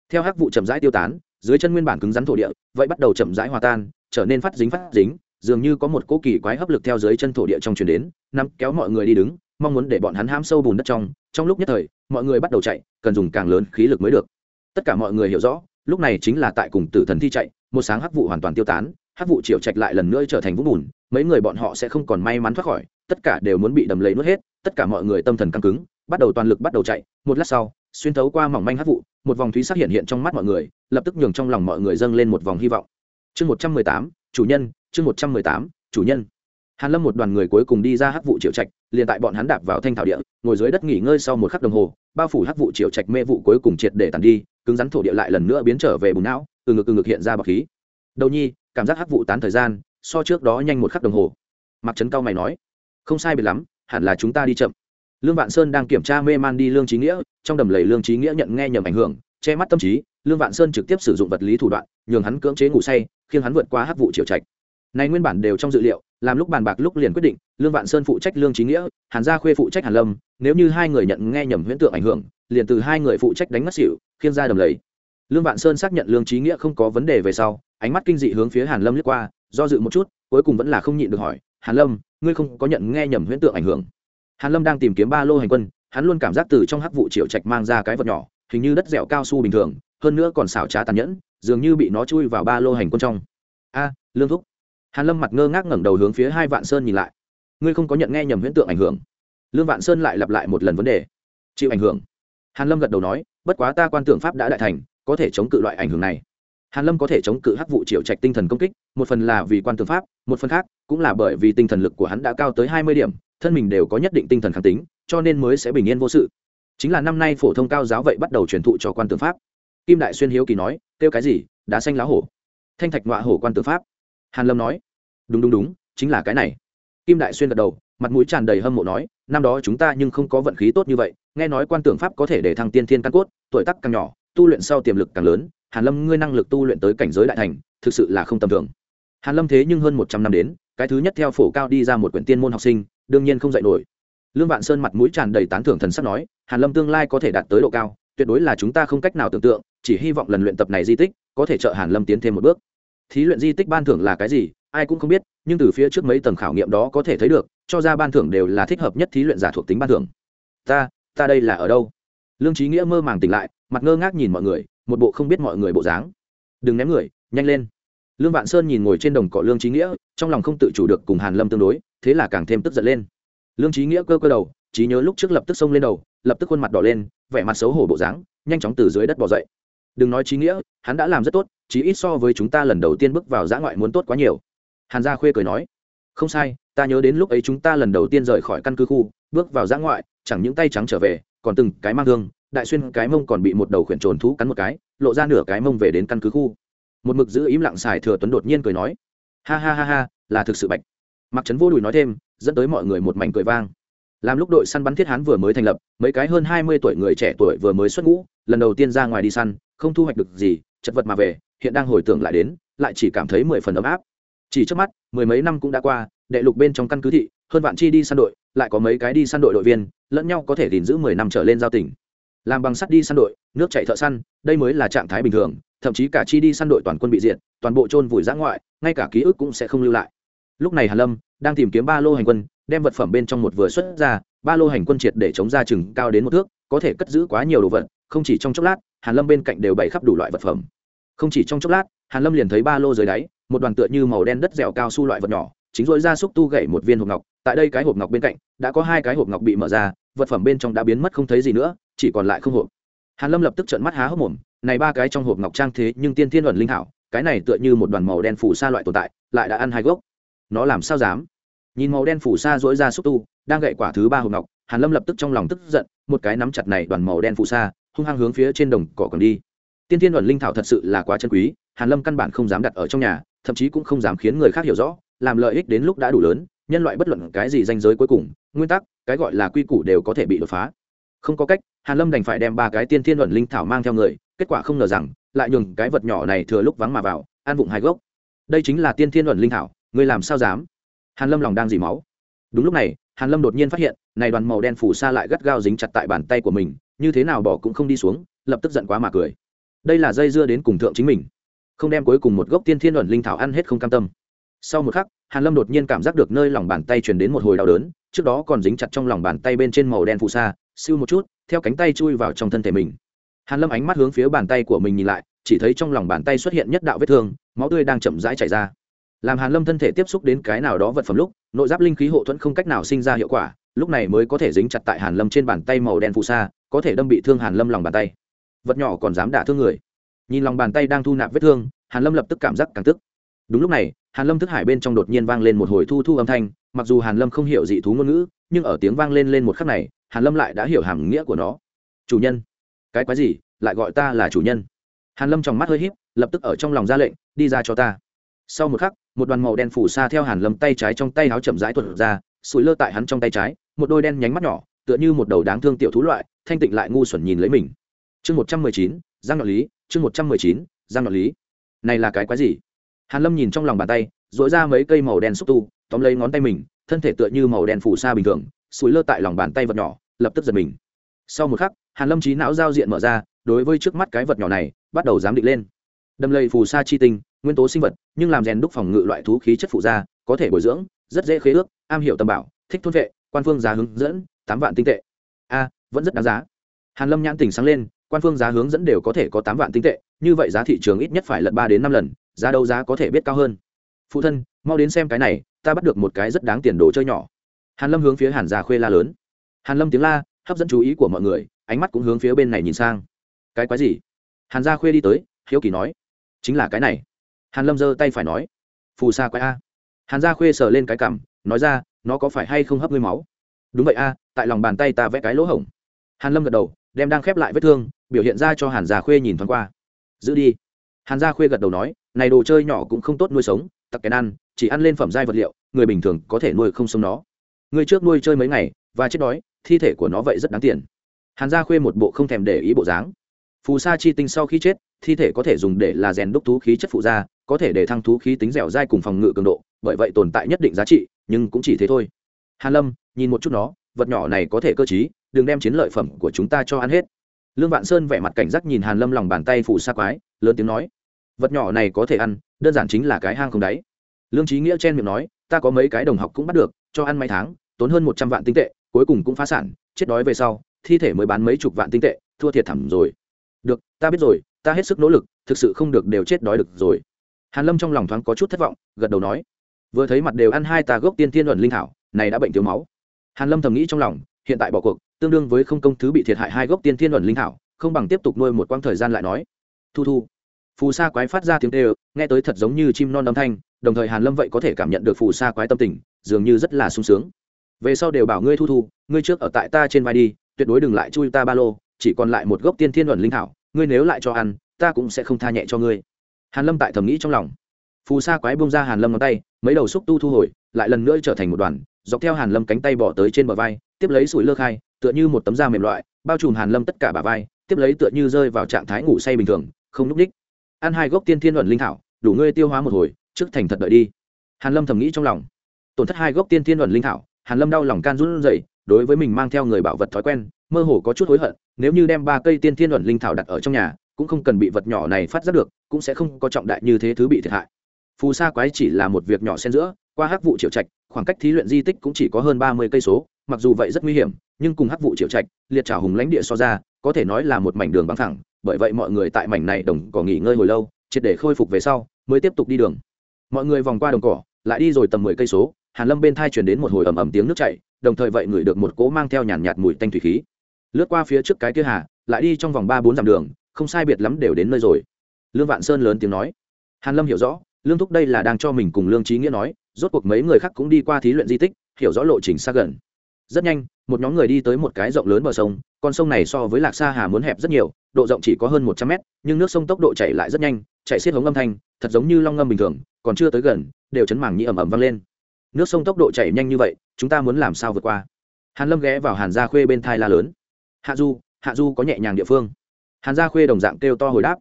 Theo hắc vụ chậm rãi tiêu tán, dưới chân nguyên bản cứng rắn thổ địa, vậy bắt đầu chậm rãi hòa tan, trở nên phát dính phát dính dường như có một cỗ kỳ quái hấp lực theo dưới chân thổ địa trong truyền đến, nắm kéo mọi người đi đứng, mong muốn để bọn hắn ham sâu bùn đất trong. Trong lúc nhất thời, mọi người bắt đầu chạy, cần dùng càng lớn khí lực mới được. Tất cả mọi người hiểu rõ, lúc này chính là tại cùng tử thần thi chạy, một sáng hắc vụ hoàn toàn tiêu tán, hắc vụ triệu trạch lại lần nữa trở thành vũng bùn, mấy người bọn họ sẽ không còn may mắn thoát khỏi, tất cả đều muốn bị đầm lấy nuốt hết, tất cả mọi người tâm thần căng cứng, bắt đầu toàn lực bắt đầu chạy, một lát sau, xuyên thấu qua mỏng manh hắc vụ, một vòng thúy sắc hiện hiện trong mắt mọi người, lập tức nhường trong lòng mọi người dâng lên một vòng hy vọng. Chương một trăm mười tám, chủ nhân chương một trăm mười tám, chủ nhân. Hàn lâm một đoàn người cuối cùng đi ra hắc vụ triệu trạch, liền tại bọn hắn đạp vào thanh thảo địa, ngồi dưới đất nghỉ ngơi sau một khắc đồng hồ, bao phủ hắc vụ triệu trạch mê vụ cuối cùng triệt để tàn đi, cứng rắn thổ địa lại lần nữa biến trở về bùn não, từ ngực từ ngực hiện ra bọc khí. Đầu nhi, cảm giác hắc vụ tán thời gian, so trước đó nhanh một khắc đồng hồ. Mặc trấn cao mày nói, không sai biệt lắm, hẳn là chúng ta đi chậm. Lương vạn sơn đang kiểm tra mê man đi lương trí nghĩa, trong đầm lầy lương trí nghĩa nhận nghe nhầm ảnh hưởng, che mắt tâm trí, lương vạn sơn trực tiếp sử dụng vật lý thủ đoạn, nhường hắn cưỡng chế ngủ say, khiến hắn vượt qua hắc vụ triệu trạch này nguyên bản đều trong dự liệu, làm lúc bàn bạc lúc liền quyết định, lương vạn sơn phụ trách lương trí nghĩa, hàn gia khuê phụ trách hàn lâm, nếu như hai người nhận nghe nhầm huyễn tượng ảnh hưởng, liền từ hai người phụ trách đánh mất xỉu, khiêng ra đầm lầy. Lương vạn sơn xác nhận lương trí nghĩa không có vấn đề về sau, ánh mắt kinh dị hướng phía hàn lâm lướt qua, do dự một chút, cuối cùng vẫn là không nhịn được hỏi, hàn lâm, ngươi không có nhận nghe nhầm huyễn tượng ảnh hưởng? Hàn lâm đang tìm kiếm ba lô hành quân, hắn luôn cảm giác từ trong hắc vụ triệu trạch mang ra cái vật nhỏ, hình như đất dẻo cao su bình thường, hơn nữa còn xảo trá tàn nhẫn, dường như bị nó chui vào ba lô hành quân trong. A, lương thúc hàn lâm mặt ngơ ngác ngẩng đầu hướng phía hai vạn sơn nhìn lại. Ngươi không có nhận nghe nhầm huyễn tượng ảnh hưởng. Lương vạn sơn lại lặp lại một lần vấn đề. Chịu ảnh hưởng. Hàn lâm gật đầu nói, bất quá ta quan tưởng pháp đã đại thành, có thể chống cự loại ảnh hưởng này. Hàn lâm có thể chống cự hắc vụ triệu trạch tinh thần công kích, một phần là vì quan tưởng pháp, một phần khác cũng là bởi vì tinh thần lực của hắn đã cao tới hai mươi điểm, thân mình đều có nhất định tinh thần kháng tính, cho nên mới sẽ bình yên vô sự. Chính là năm nay phổ thông cao giáo vậy bắt đầu truyền thụ cho quan tưởng pháp. Kim đại xuyên hiếu kỳ nói, kêu cái gì? Đã xanh lá hổ. Thanh thạch ngọa hổ quan tưởng pháp hàn lâm nói, đúng đúng đúng, chính là cái này. Kim đại xuyên gật đầu, mặt mũi tràn đầy hâm mộ nói, năm đó chúng ta nhưng không có vận khí tốt như vậy, nghe nói quan tưởng pháp có thể để thăng tiên thiên căn cốt, tuổi tác càng nhỏ, tu luyện sau tiềm lực càng lớn, hàn lâm, ngươi năng lực tu luyện tới cảnh giới đại thành, thực sự là không tầm thường. Hàn lâm thế nhưng hơn một trăm năm đến, cái thứ nhất theo phổ cao đi ra một quyển tiên môn học sinh, đương nhiên không dạy nổi. Lương vạn sơn mặt mũi tràn đầy tán thưởng thần sắc nói, hàn lâm tương lai có thể đạt tới độ cao, tuyệt đối là chúng ta không cách nào tưởng tượng, chỉ hy vọng lần luyện tập này di tích, có thể trợ hàn lâm tiến thêm một bước thí luyện di tích ban thưởng là cái gì, ai cũng không biết, nhưng từ phía trước mấy tầng khảo nghiệm đó có thể thấy được, cho ra ban thưởng đều là thích hợp nhất thí luyện giả thuộc tính ban thưởng. Ta ta đây là ở đâu? Lương trí nghĩa mơ màng tỉnh lại, mặt ngơ ngác nhìn mọi người, một bộ không biết mọi người bộ dáng. Đừng ném người, nhanh lên. Lương vạn sơn nhìn ngồi trên đồng cỏ lương trí nghĩa, trong lòng không tự chủ được cùng hàn lâm tương đối, thế là càng thêm tức giận lên. Lương trí nghĩa cơ cơ đầu, trí nhớ lúc trước lập tức xông lên đầu, lập tức khuôn mặt đỏ lên, vẻ mặt xấu hổ bộ dáng, nhanh chóng từ dưới đất bỏ dậy đừng nói trí nghĩa, hắn đã làm rất tốt, chí ít so với chúng ta lần đầu tiên bước vào giã ngoại muốn tốt quá nhiều. Hàn gia khuê cười nói, không sai, ta nhớ đến lúc ấy chúng ta lần đầu tiên rời khỏi căn cứ khu, bước vào giã ngoại, chẳng những tay trắng trở về, còn từng cái mang thương, đại xuyên cái mông còn bị một đầu khuyển trồn thú cắn một cái, lộ ra nửa cái mông về đến căn cứ khu. Một mực giữ im lặng xài thừa tuấn đột nhiên cười nói, ha ha ha ha, là thực sự bạch. Mặc trấn vô đùi nói thêm, dẫn tới mọi người một mảnh cười vang. Làm lúc đội săn bắn thiết hán vừa mới thành lập, mấy cái hơn hai mươi tuổi người trẻ tuổi vừa mới xuất ngũ, lần đầu tiên ra ngoài đi săn không thu hoạch được gì, chật vật mà về, hiện đang hồi tưởng lại đến, lại chỉ cảm thấy mười phần ấm áp. Chỉ trước mắt, mười mấy năm cũng đã qua, đệ lục bên trong căn cứ thị, hơn vạn chi đi săn đội, lại có mấy cái đi săn đội đội viên, lẫn nhau có thể gìn giữ mười năm trở lên giao tỉnh làm bằng sắt đi săn đội, nước chạy thợ săn, đây mới là trạng thái bình thường, thậm chí cả chi đi săn đội toàn quân bị diệt, toàn bộ trôn vùi giã ngoại, ngay cả ký ức cũng sẽ không lưu lại. Lúc này hàn lâm đang tìm kiếm ba lô hành quân, đem vật phẩm bên trong một vừa xuất ra, ba lô hành quân triệt để chống ra chừng cao đến một thước, có thể cất giữ quá nhiều đồ vật không chỉ trong chốc lát, hàn lâm bên cạnh đều bày khắp đủ loại vật phẩm. Không chỉ trong chốc lát, hàn lâm liền thấy ba lô dưới đáy, một đoàn tựa như màu đen đất dẻo cao su loại vật nhỏ, chính rồi ra xúc tu gậy một viên hộp ngọc, tại đây cái hộp ngọc bên cạnh, đã có hai cái hộp ngọc bị mở ra, vật phẩm bên trong đã biến mất không thấy gì nữa, chỉ còn lại không hộp. Hàn lâm lập tức trợn mắt há hốc mồm, này ba cái trong hộp ngọc trang thế nhưng tiên thiên ẩn linh hảo, cái này tựa như một đoàn màu đen phủ sa loại tồn tại, lại đã ăn hai gốc. Nó làm sao dám? Nhìn màu đen phủ sa rỗi ra xúc tu, đang gậy quả thứ ba hộp ngọc, hàn lâm lập tức trong lòng tức giận, một cái nắm chặt này đoàn màu đen phủ sa hung hăng hướng phía trên đồng cỏ còn đi. Tiên thiên luận linh thảo thật sự là quá chân quý, hàn lâm căn bản không dám đặt ở trong nhà, thậm chí cũng không dám khiến người khác hiểu rõ, làm lợi ích đến lúc đã đủ lớn, nhân loại bất luận cái gì danh giới cuối cùng, nguyên tắc, cái gọi là quy củ đều có thể bị đột phá. Không có cách, hàn lâm đành phải đem ba cái tiên thiên luận linh thảo mang theo người, kết quả không ngờ rằng, lại nhường cái vật nhỏ này thừa lúc vắng mà vào ăn vụng hai gốc. Đây chính là tiên thiên luận linh thảo ngươi làm sao dám? Hàn lâm lòng đang dỉ máu. Đúng lúc này, hàn lâm đột nhiên phát hiện, này đoàn màu đen phủ sa lại gắt gao dính chặt tại bàn tay của mình như thế nào bỏ cũng không đi xuống, lập tức giận quá mà cười. Đây là dây dưa đến cùng thượng chính mình. Không đem cuối cùng một gốc tiên thiên luận linh thảo ăn hết không cam tâm. Sau một khắc, hàn lâm đột nhiên cảm giác được nơi lòng bàn tay truyền đến một hồi đau đớn, trước đó còn dính chặt trong lòng bàn tay bên trên màu đen phù sa, siêu một chút, theo cánh tay chui vào trong thân thể mình. Hàn lâm ánh mắt hướng phía bàn tay của mình nhìn lại, chỉ thấy trong lòng bàn tay xuất hiện nhất đạo vết thương, máu tươi đang chậm rãi chảy ra. Làm hàn lâm thân thể tiếp xúc đến cái nào đó vật phẩm lúc, nội giáp linh khí hộ thuẫn không cách nào sinh ra hiệu quả lúc này mới có thể dính chặt tại hàn lâm trên bàn tay màu đen phù sa, có thể đâm bị thương hàn lâm lòng bàn tay. Vật nhỏ còn dám đả thương người. Nhìn lòng bàn tay đang thu nạp vết thương, hàn lâm lập tức cảm giác càng tức. Đúng lúc này, hàn lâm thức hải bên trong đột nhiên vang lên một hồi thu thu âm thanh, mặc dù hàn lâm không hiểu dị thú ngôn ngữ, nhưng ở tiếng vang lên lên một khắc này, hàn lâm lại đã hiểu hàm nghĩa của nó. Chủ nhân. Cái quái gì? Lại gọi ta là chủ nhân. Hàn lâm trong mắt hơi híp, lập tức ở trong lòng ra lệnh, đi ra cho ta. Sau một khắc, một đoàn màu đen phủ xa theo hàn lâm tay trái trong tay áo chậm rãi tuột ra, sủi lơ tại hắn trong tay trái một đôi đen nhánh mắt nhỏ, tựa như một đầu đáng thương tiểu thú loại, thanh tịnh lại ngu xuẩn nhìn lấy mình. Chương một trăm mười chín, giang nhọn lý, chương một trăm mười chín, giang nhọn lý. Này là cái quái gì? Hàn lâm nhìn trong lòng bàn tay dội ra mấy cây màu đen xúc tu, tóm lấy ngón tay mình, thân thể tựa như màu đen phủ sa bình thường, sủi lơ tại lòng bàn tay vật nhỏ, lập tức giật mình. Sau một khắc, hàn lâm trí não giao diện mở ra, đối với trước mắt cái vật nhỏ này, bắt đầu giám định lên. Đâm lây phù sa chi tinh, nguyên tố sinh vật, nhưng làm rèn đúc phòng ngự loại thú khí chất phụ da có thể bồi dưỡng, rất dễ khế ước, am hiểu tầm bảo, thích thôn vệ quan phương giá hướng dẫn, tám vạn tinh tệ. A, vẫn rất đáng giá. Hàn lâm nhãn tỉnh sáng lên, quan phương giá hướng dẫn đều có thể có tám vạn tinh tệ, như vậy giá thị trường ít nhất phải lật ba đến năm lần, giá đấu giá có thể biết cao hơn. Phụ thân, mau đến xem cái này, ta bắt được một cái rất đáng tiền đồ chơi nhỏ. Hàn lâm hướng phía hàn gia khuê la lớn. Hàn lâm tiếng la, hấp dẫn chú ý của mọi người, ánh mắt cũng hướng phía bên này nhìn sang. Cái quái gì? Hàn gia khuê đi tới, hiếu kỳ nói. Chính là cái này. Hàn lâm giơ tay phải nói. Phù sa quái a. Hàn gia khuê sờ lên cái cằm, nói ra nó có phải hay không hấp ngươi máu? Đúng vậy a, tại lòng bàn tay ta vẽ cái lỗ hổng. Hàn lâm gật đầu, đem đang khép lại vết thương, biểu hiện ra cho hàn gia khuê nhìn thoáng qua. Giữ đi. Hàn gia khuê gật đầu nói, này đồ chơi nhỏ cũng không tốt nuôi sống, tặc kén ăn, chỉ ăn lên phẩm giai vật liệu, người bình thường có thể nuôi không sống nó. Người trước nuôi chơi mấy ngày, và chết đói, thi thể của nó vậy rất đáng tiền. Hàn gia khuê một bộ không thèm để ý bộ dáng. Phù sa chi tinh sau khi chết, thi thể có thể dùng để là rèn đúc thú khí chất phụ da có thể để thăng thú khí tính dẻo dai cùng phòng ngự cường độ bởi vậy tồn tại nhất định giá trị, nhưng cũng chỉ thế thôi. Hàn lâm, nhìn một chút nó, vật nhỏ này có thể cơ chí đừng đem chiến lợi phẩm của chúng ta cho ăn hết. Lương vạn sơn vẻ mặt cảnh giác nhìn hàn lâm lòng bàn tay phủ xa quái, lớn tiếng nói, vật nhỏ này có thể ăn, đơn giản chính là cái hang không đáy. Lương trí nghĩa chen miệng nói, ta có mấy cái đồng học cũng bắt được, cho ăn mấy tháng, tốn hơn một trăm vạn tinh tệ, cuối cùng cũng phá sản, chết đói về sau, thi thể mới bán mấy chục vạn tinh tệ, thua thiệt thẳm rồi. Được, ta biết rồi, ta hết sức nỗ lực, thực sự không được đều chết đói được rồi. Hàn lâm trong lòng thoáng có chút thất vọng, gật đầu nói vừa thấy mặt đều ăn hai tà gốc tiên thiên luận linh thảo, này đã bệnh thiếu máu. Hàn lâm thầm nghĩ trong lòng, hiện tại bỏ cuộc, tương đương với không công thứ bị thiệt hại hai gốc tiên thiên luận linh thảo, không bằng tiếp tục nuôi một quãng thời gian lại nói. Thu thu. Phù sa quái phát ra tiếng kêu, nghe tới thật giống như chim non âm thanh, đồng thời hàn lâm vậy có thể cảm nhận được phù sa quái tâm tình, dường như rất là sung sướng. Về sau đều bảo ngươi thu thu, ngươi trước ở tại ta trên vai đi, tuyệt đối đừng lại chui ta ba lô, chỉ còn lại một gốc tiên thiên luận linh thảo, ngươi nếu lại cho ăn, ta cũng sẽ không tha nhẹ cho ngươi. Hàn lâm tại thầm nghĩ trong lòng. Phù sa quái bông ra hàn lâm ngón tay mấy đầu xúc tu thu hồi, lại lần nữa trở thành một đoàn, dọc theo hàn lâm cánh tay bỏ tới trên bờ vai, tiếp lấy sủi lơ khai, tựa như một tấm da mềm loại, bao trùm hàn lâm tất cả bả vai, tiếp lấy tựa như rơi vào trạng thái ngủ say bình thường, không núp đích. Ăn hai gốc tiên thiên luận linh thảo, đủ ngươi tiêu hóa một hồi, trước thành thật đợi đi. Hàn lâm thầm nghĩ trong lòng. Tổn thất hai gốc tiên thiên luận linh thảo, hàn lâm đau lòng can run rẩy, đối với mình mang theo người bảo vật thói quen, mơ hồ có chút hối hận, nếu như đem ba cây tiên thiên luận linh thảo đặt ở trong nhà, cũng không cần bị vật nhỏ này phát giác được, cũng sẽ không có trọng đại như thế thứ bị thiệt hại phù sa quái chỉ là một việc nhỏ xen giữa, qua hắc vụ triệu trạch, khoảng cách thí luyện di tích cũng chỉ có hơn ba mươi cây số, mặc dù vậy rất nguy hiểm, nhưng cùng hắc vụ triệu trạch, liệt trào hùng lãnh địa so ra, có thể nói là một mảnh đường băng thẳng bởi vậy mọi người tại mảnh này đồng cỏ nghỉ ngơi hồi lâu, triệt để khôi phục về sau, mới tiếp tục đi đường. Mọi người vòng qua đồng cỏ, lại đi rồi tầm mười cây số, hàn lâm bên thai chuyển đến một hồi ầm ầm tiếng nước chảy, đồng thời vậy ngửi được một cỗ mang theo nhàn nhạt mùi tanh thủy khí. Lướt qua phía trước cái kia hà, lại đi trong vòng ba bốn dặm đường, không sai biệt lắm đều đến nơi rồi. Lương vạn sơn lớn tiếng nói. Hàn lâm hiểu rõ lương thúc đây là đang cho mình cùng lương trí nghĩa nói, rốt cuộc mấy người khác cũng đi qua thí luyện di tích, hiểu rõ lộ trình xa gần. Rất nhanh, một nhóm người đi tới một cái rộng lớn bờ sông, con sông này so với lạc sa hà muốn hẹp rất nhiều, độ rộng chỉ có hơn một trăm mét, nhưng nước sông tốc độ chảy lại rất nhanh chạy xiết hống âm thanh, thật giống như long ngâm bình thường, còn chưa tới gần, đều chấn mảng nhị ẩm ẩm vang lên. Nước sông tốc độ chảy nhanh như vậy, chúng ta muốn làm sao vượt qua? Hàn lâm ghé vào hàn gia khuê bên thai la lớn. Hạ du hạ du có nhẹ nhàng địa phương. Hàn gia khuê đồng dạng kêu to hồi đáp.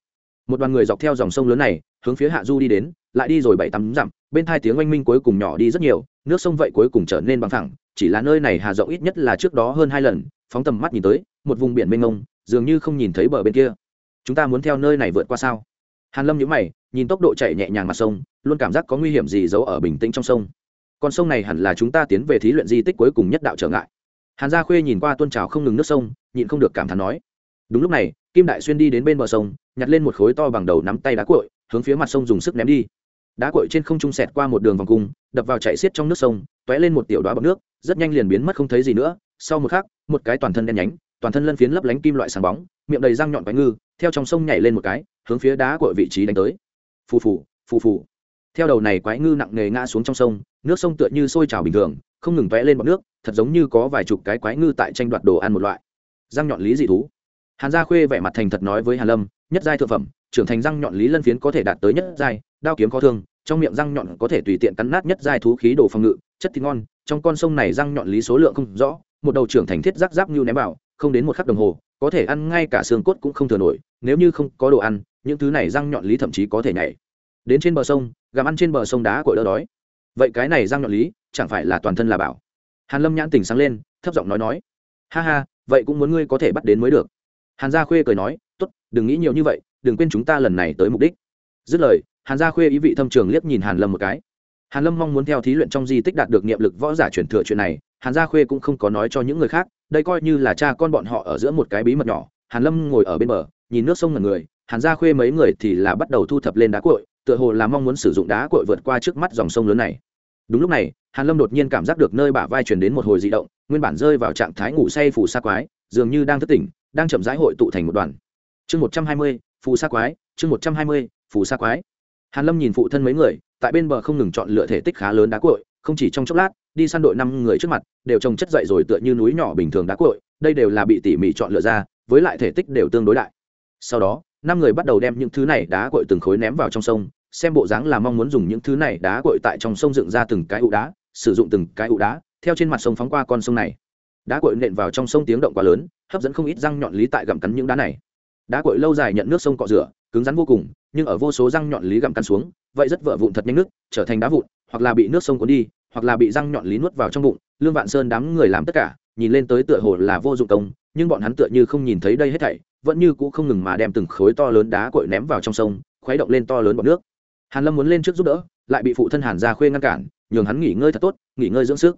Một đoàn người dọc theo dòng sông lớn này, hướng phía hạ du đi đến lại đi rồi bảy tắm dặm, bên hai tiếng oanh minh cuối cùng nhỏ đi rất nhiều, nước sông vậy cuối cùng trở nên bằng thẳng, chỉ là nơi này hà rộng ít nhất là trước đó hơn hai lần, phóng tầm mắt nhìn tới, một vùng biển mênh mông, dường như không nhìn thấy bờ bên kia. Chúng ta muốn theo nơi này vượt qua sao? Hàn lâm nhíu mày, nhìn tốc độ chạy nhẹ nhàng mặt sông, luôn cảm giác có nguy hiểm gì giấu ở bình tĩnh trong sông. Con sông này hẳn là chúng ta tiến về thí luyện di tích cuối cùng nhất đạo trở ngại. Hàn gia khuê nhìn qua tuôn trào không ngừng nước sông, nhịn không được cảm thán nói. Đúng lúc này, kim đại xuyên đi đến bên bờ sông, nhặt lên một khối to bằng đầu nắm tay đá cội hướng phía mặt sông dùng sức ném đi đá cội trên không trung sẹt qua một đường vòng cung, đập vào chạy xiết trong nước sông t ó é lên một tiểu đoá bọc nước, rất nhanh liền biến mất không thấy gì nữa. Sau một khắc, một cái toàn thân đen nhánh, toàn thân lân phiến lấp lánh kim loại sáng bóng, miệng đầy răng nhọn quái ngư, theo trong sông nhảy lên một cái, hướng phía đá cội vị trí đánh tới. Phù phù phù phù. Theo đầu này quái ngư nặng nề ngã xuống trong sông, nước sông tựa như sôi trào bình thường, không ngừng vẽ lên bọc nước, thật giống như có vài chục cái quái ngư tại tranh đoạt đồ ăn một loại. Răng nhọn lý dị thú. Hàn gia khuê vẻ mặt thành thật nói với hàn lâm, nhất giai thượng phẩm trưởng thành răng nhọn lý lân phiến có thể đạt tới nhất giai, đao kiếm khó thương, trong miệng răng nhọn có thể tùy tiện cắn nát nhất giai thú khí đồ phòng ngự, chất thịt ngon, trong con sông này răng nhọn lý số lượng không rõ, một đầu trưởng thành thiết giáp giáp như ném vào, không đến một khắc đồng hồ, có thể ăn ngay cả xương cốt cũng không thừa nổi, nếu như không có đồ ăn, những thứ này răng nhọn lý thậm chí có thể nhảy. Đến trên bờ sông, gặm ăn trên bờ sông đá cội đỡ đói. Vậy cái này răng nhọn lý, chẳng phải là toàn thân là bảo? Hàn lâm nhãn tỉnh sáng lên, thấp giọng nói nói. Ha ha, vậy cũng muốn ngươi có thể bắt đến mới được. Hàn gia khuê cười nói t ố t đừng nghĩ nhiều như vậy đừng quên chúng ta lần này tới mục đích. Dứt lời, hàn gia khuê ý vị thâm trường liếc nhìn hàn lâm một cái. Hàn lâm mong muốn theo thí luyện trong di tích đạt được niệm lực võ giả truyền thừa chuyện này, hàn gia khuê cũng không có nói cho những người khác, đây coi như là cha con bọn họ ở giữa một cái bí mật nhỏ. Hàn lâm ngồi ở bên bờ, nhìn nước sông ngần người, hàn gia khuê mấy người thì là bắt đầu thu thập lên đá cội tựa hồ là mong muốn sử dụng đá cội vượt qua trước mắt dòng sông lớn này. Đúng lúc này, hàn lâm đột nhiên cảm giác được nơi bả vai truyền đến một hồi dị động, nguyên bản rơi vào trạng thái ngủ say phủ xa quái, dường như đang thức tỉnh, đang chậm rãi hội tụ thành một đoàn. Chương một trăm hai mươi phù sa quái, chương một trăm hai mươi, phù sa quái. Hàn lâm nhìn phụ thân mấy người, tại bên bờ không ngừng chọn lựa thể tích khá lớn đá cội không chỉ trong chốc lát, đi săn đội năm người trước mặt, đều trồng chất dậy rồi tựa như núi nhỏ bình thường đá cội đây đều là bị tỉ mỉ chọn lựa ra, với lại thể tích đều tương đối đại. Sau đó, năm người bắt đầu đem những thứ này đá cội từng khối ném vào trong sông, xem bộ dáng là mong muốn dùng những thứ này đá cội tại trong sông dựng ra từng cái ụ đá, sử dụng từng cái ụ đá, theo trên mặt sông phóng qua con sông này. Đá cội nện vào trong sông tiếng động quá lớn, hấp dẫn không ít răng nhọn lý tại gặm cắn những đá này đá cội lâu dài nhận nước sông cọ rửa, cứng rắn vô cùng, nhưng ở vô số răng nhọn lý gặm cắn xuống, vậy rất vỡ vụn thật nhanh nước, trở thành đá vụn, hoặc là bị nước sông cuốn đi, hoặc là bị răng nhọn lý nuốt vào trong bụng, lương vạn sơn đám người làm tất cả, nhìn lên tới tựa hồ là vô dụng công, nhưng bọn hắn tựa như không nhìn thấy đây hết thảy, vẫn như cũ không ngừng mà đem từng khối to lớn đá cội ném vào trong sông, khuấy động lên to lớn bọt nước. Hàn lâm muốn lên trước giúp đỡ, lại bị phụ thân hàn gia khuê ngăn cản, nhường hắn nghỉ ngơi thật tốt, nghỉ ngơi dưỡng sức.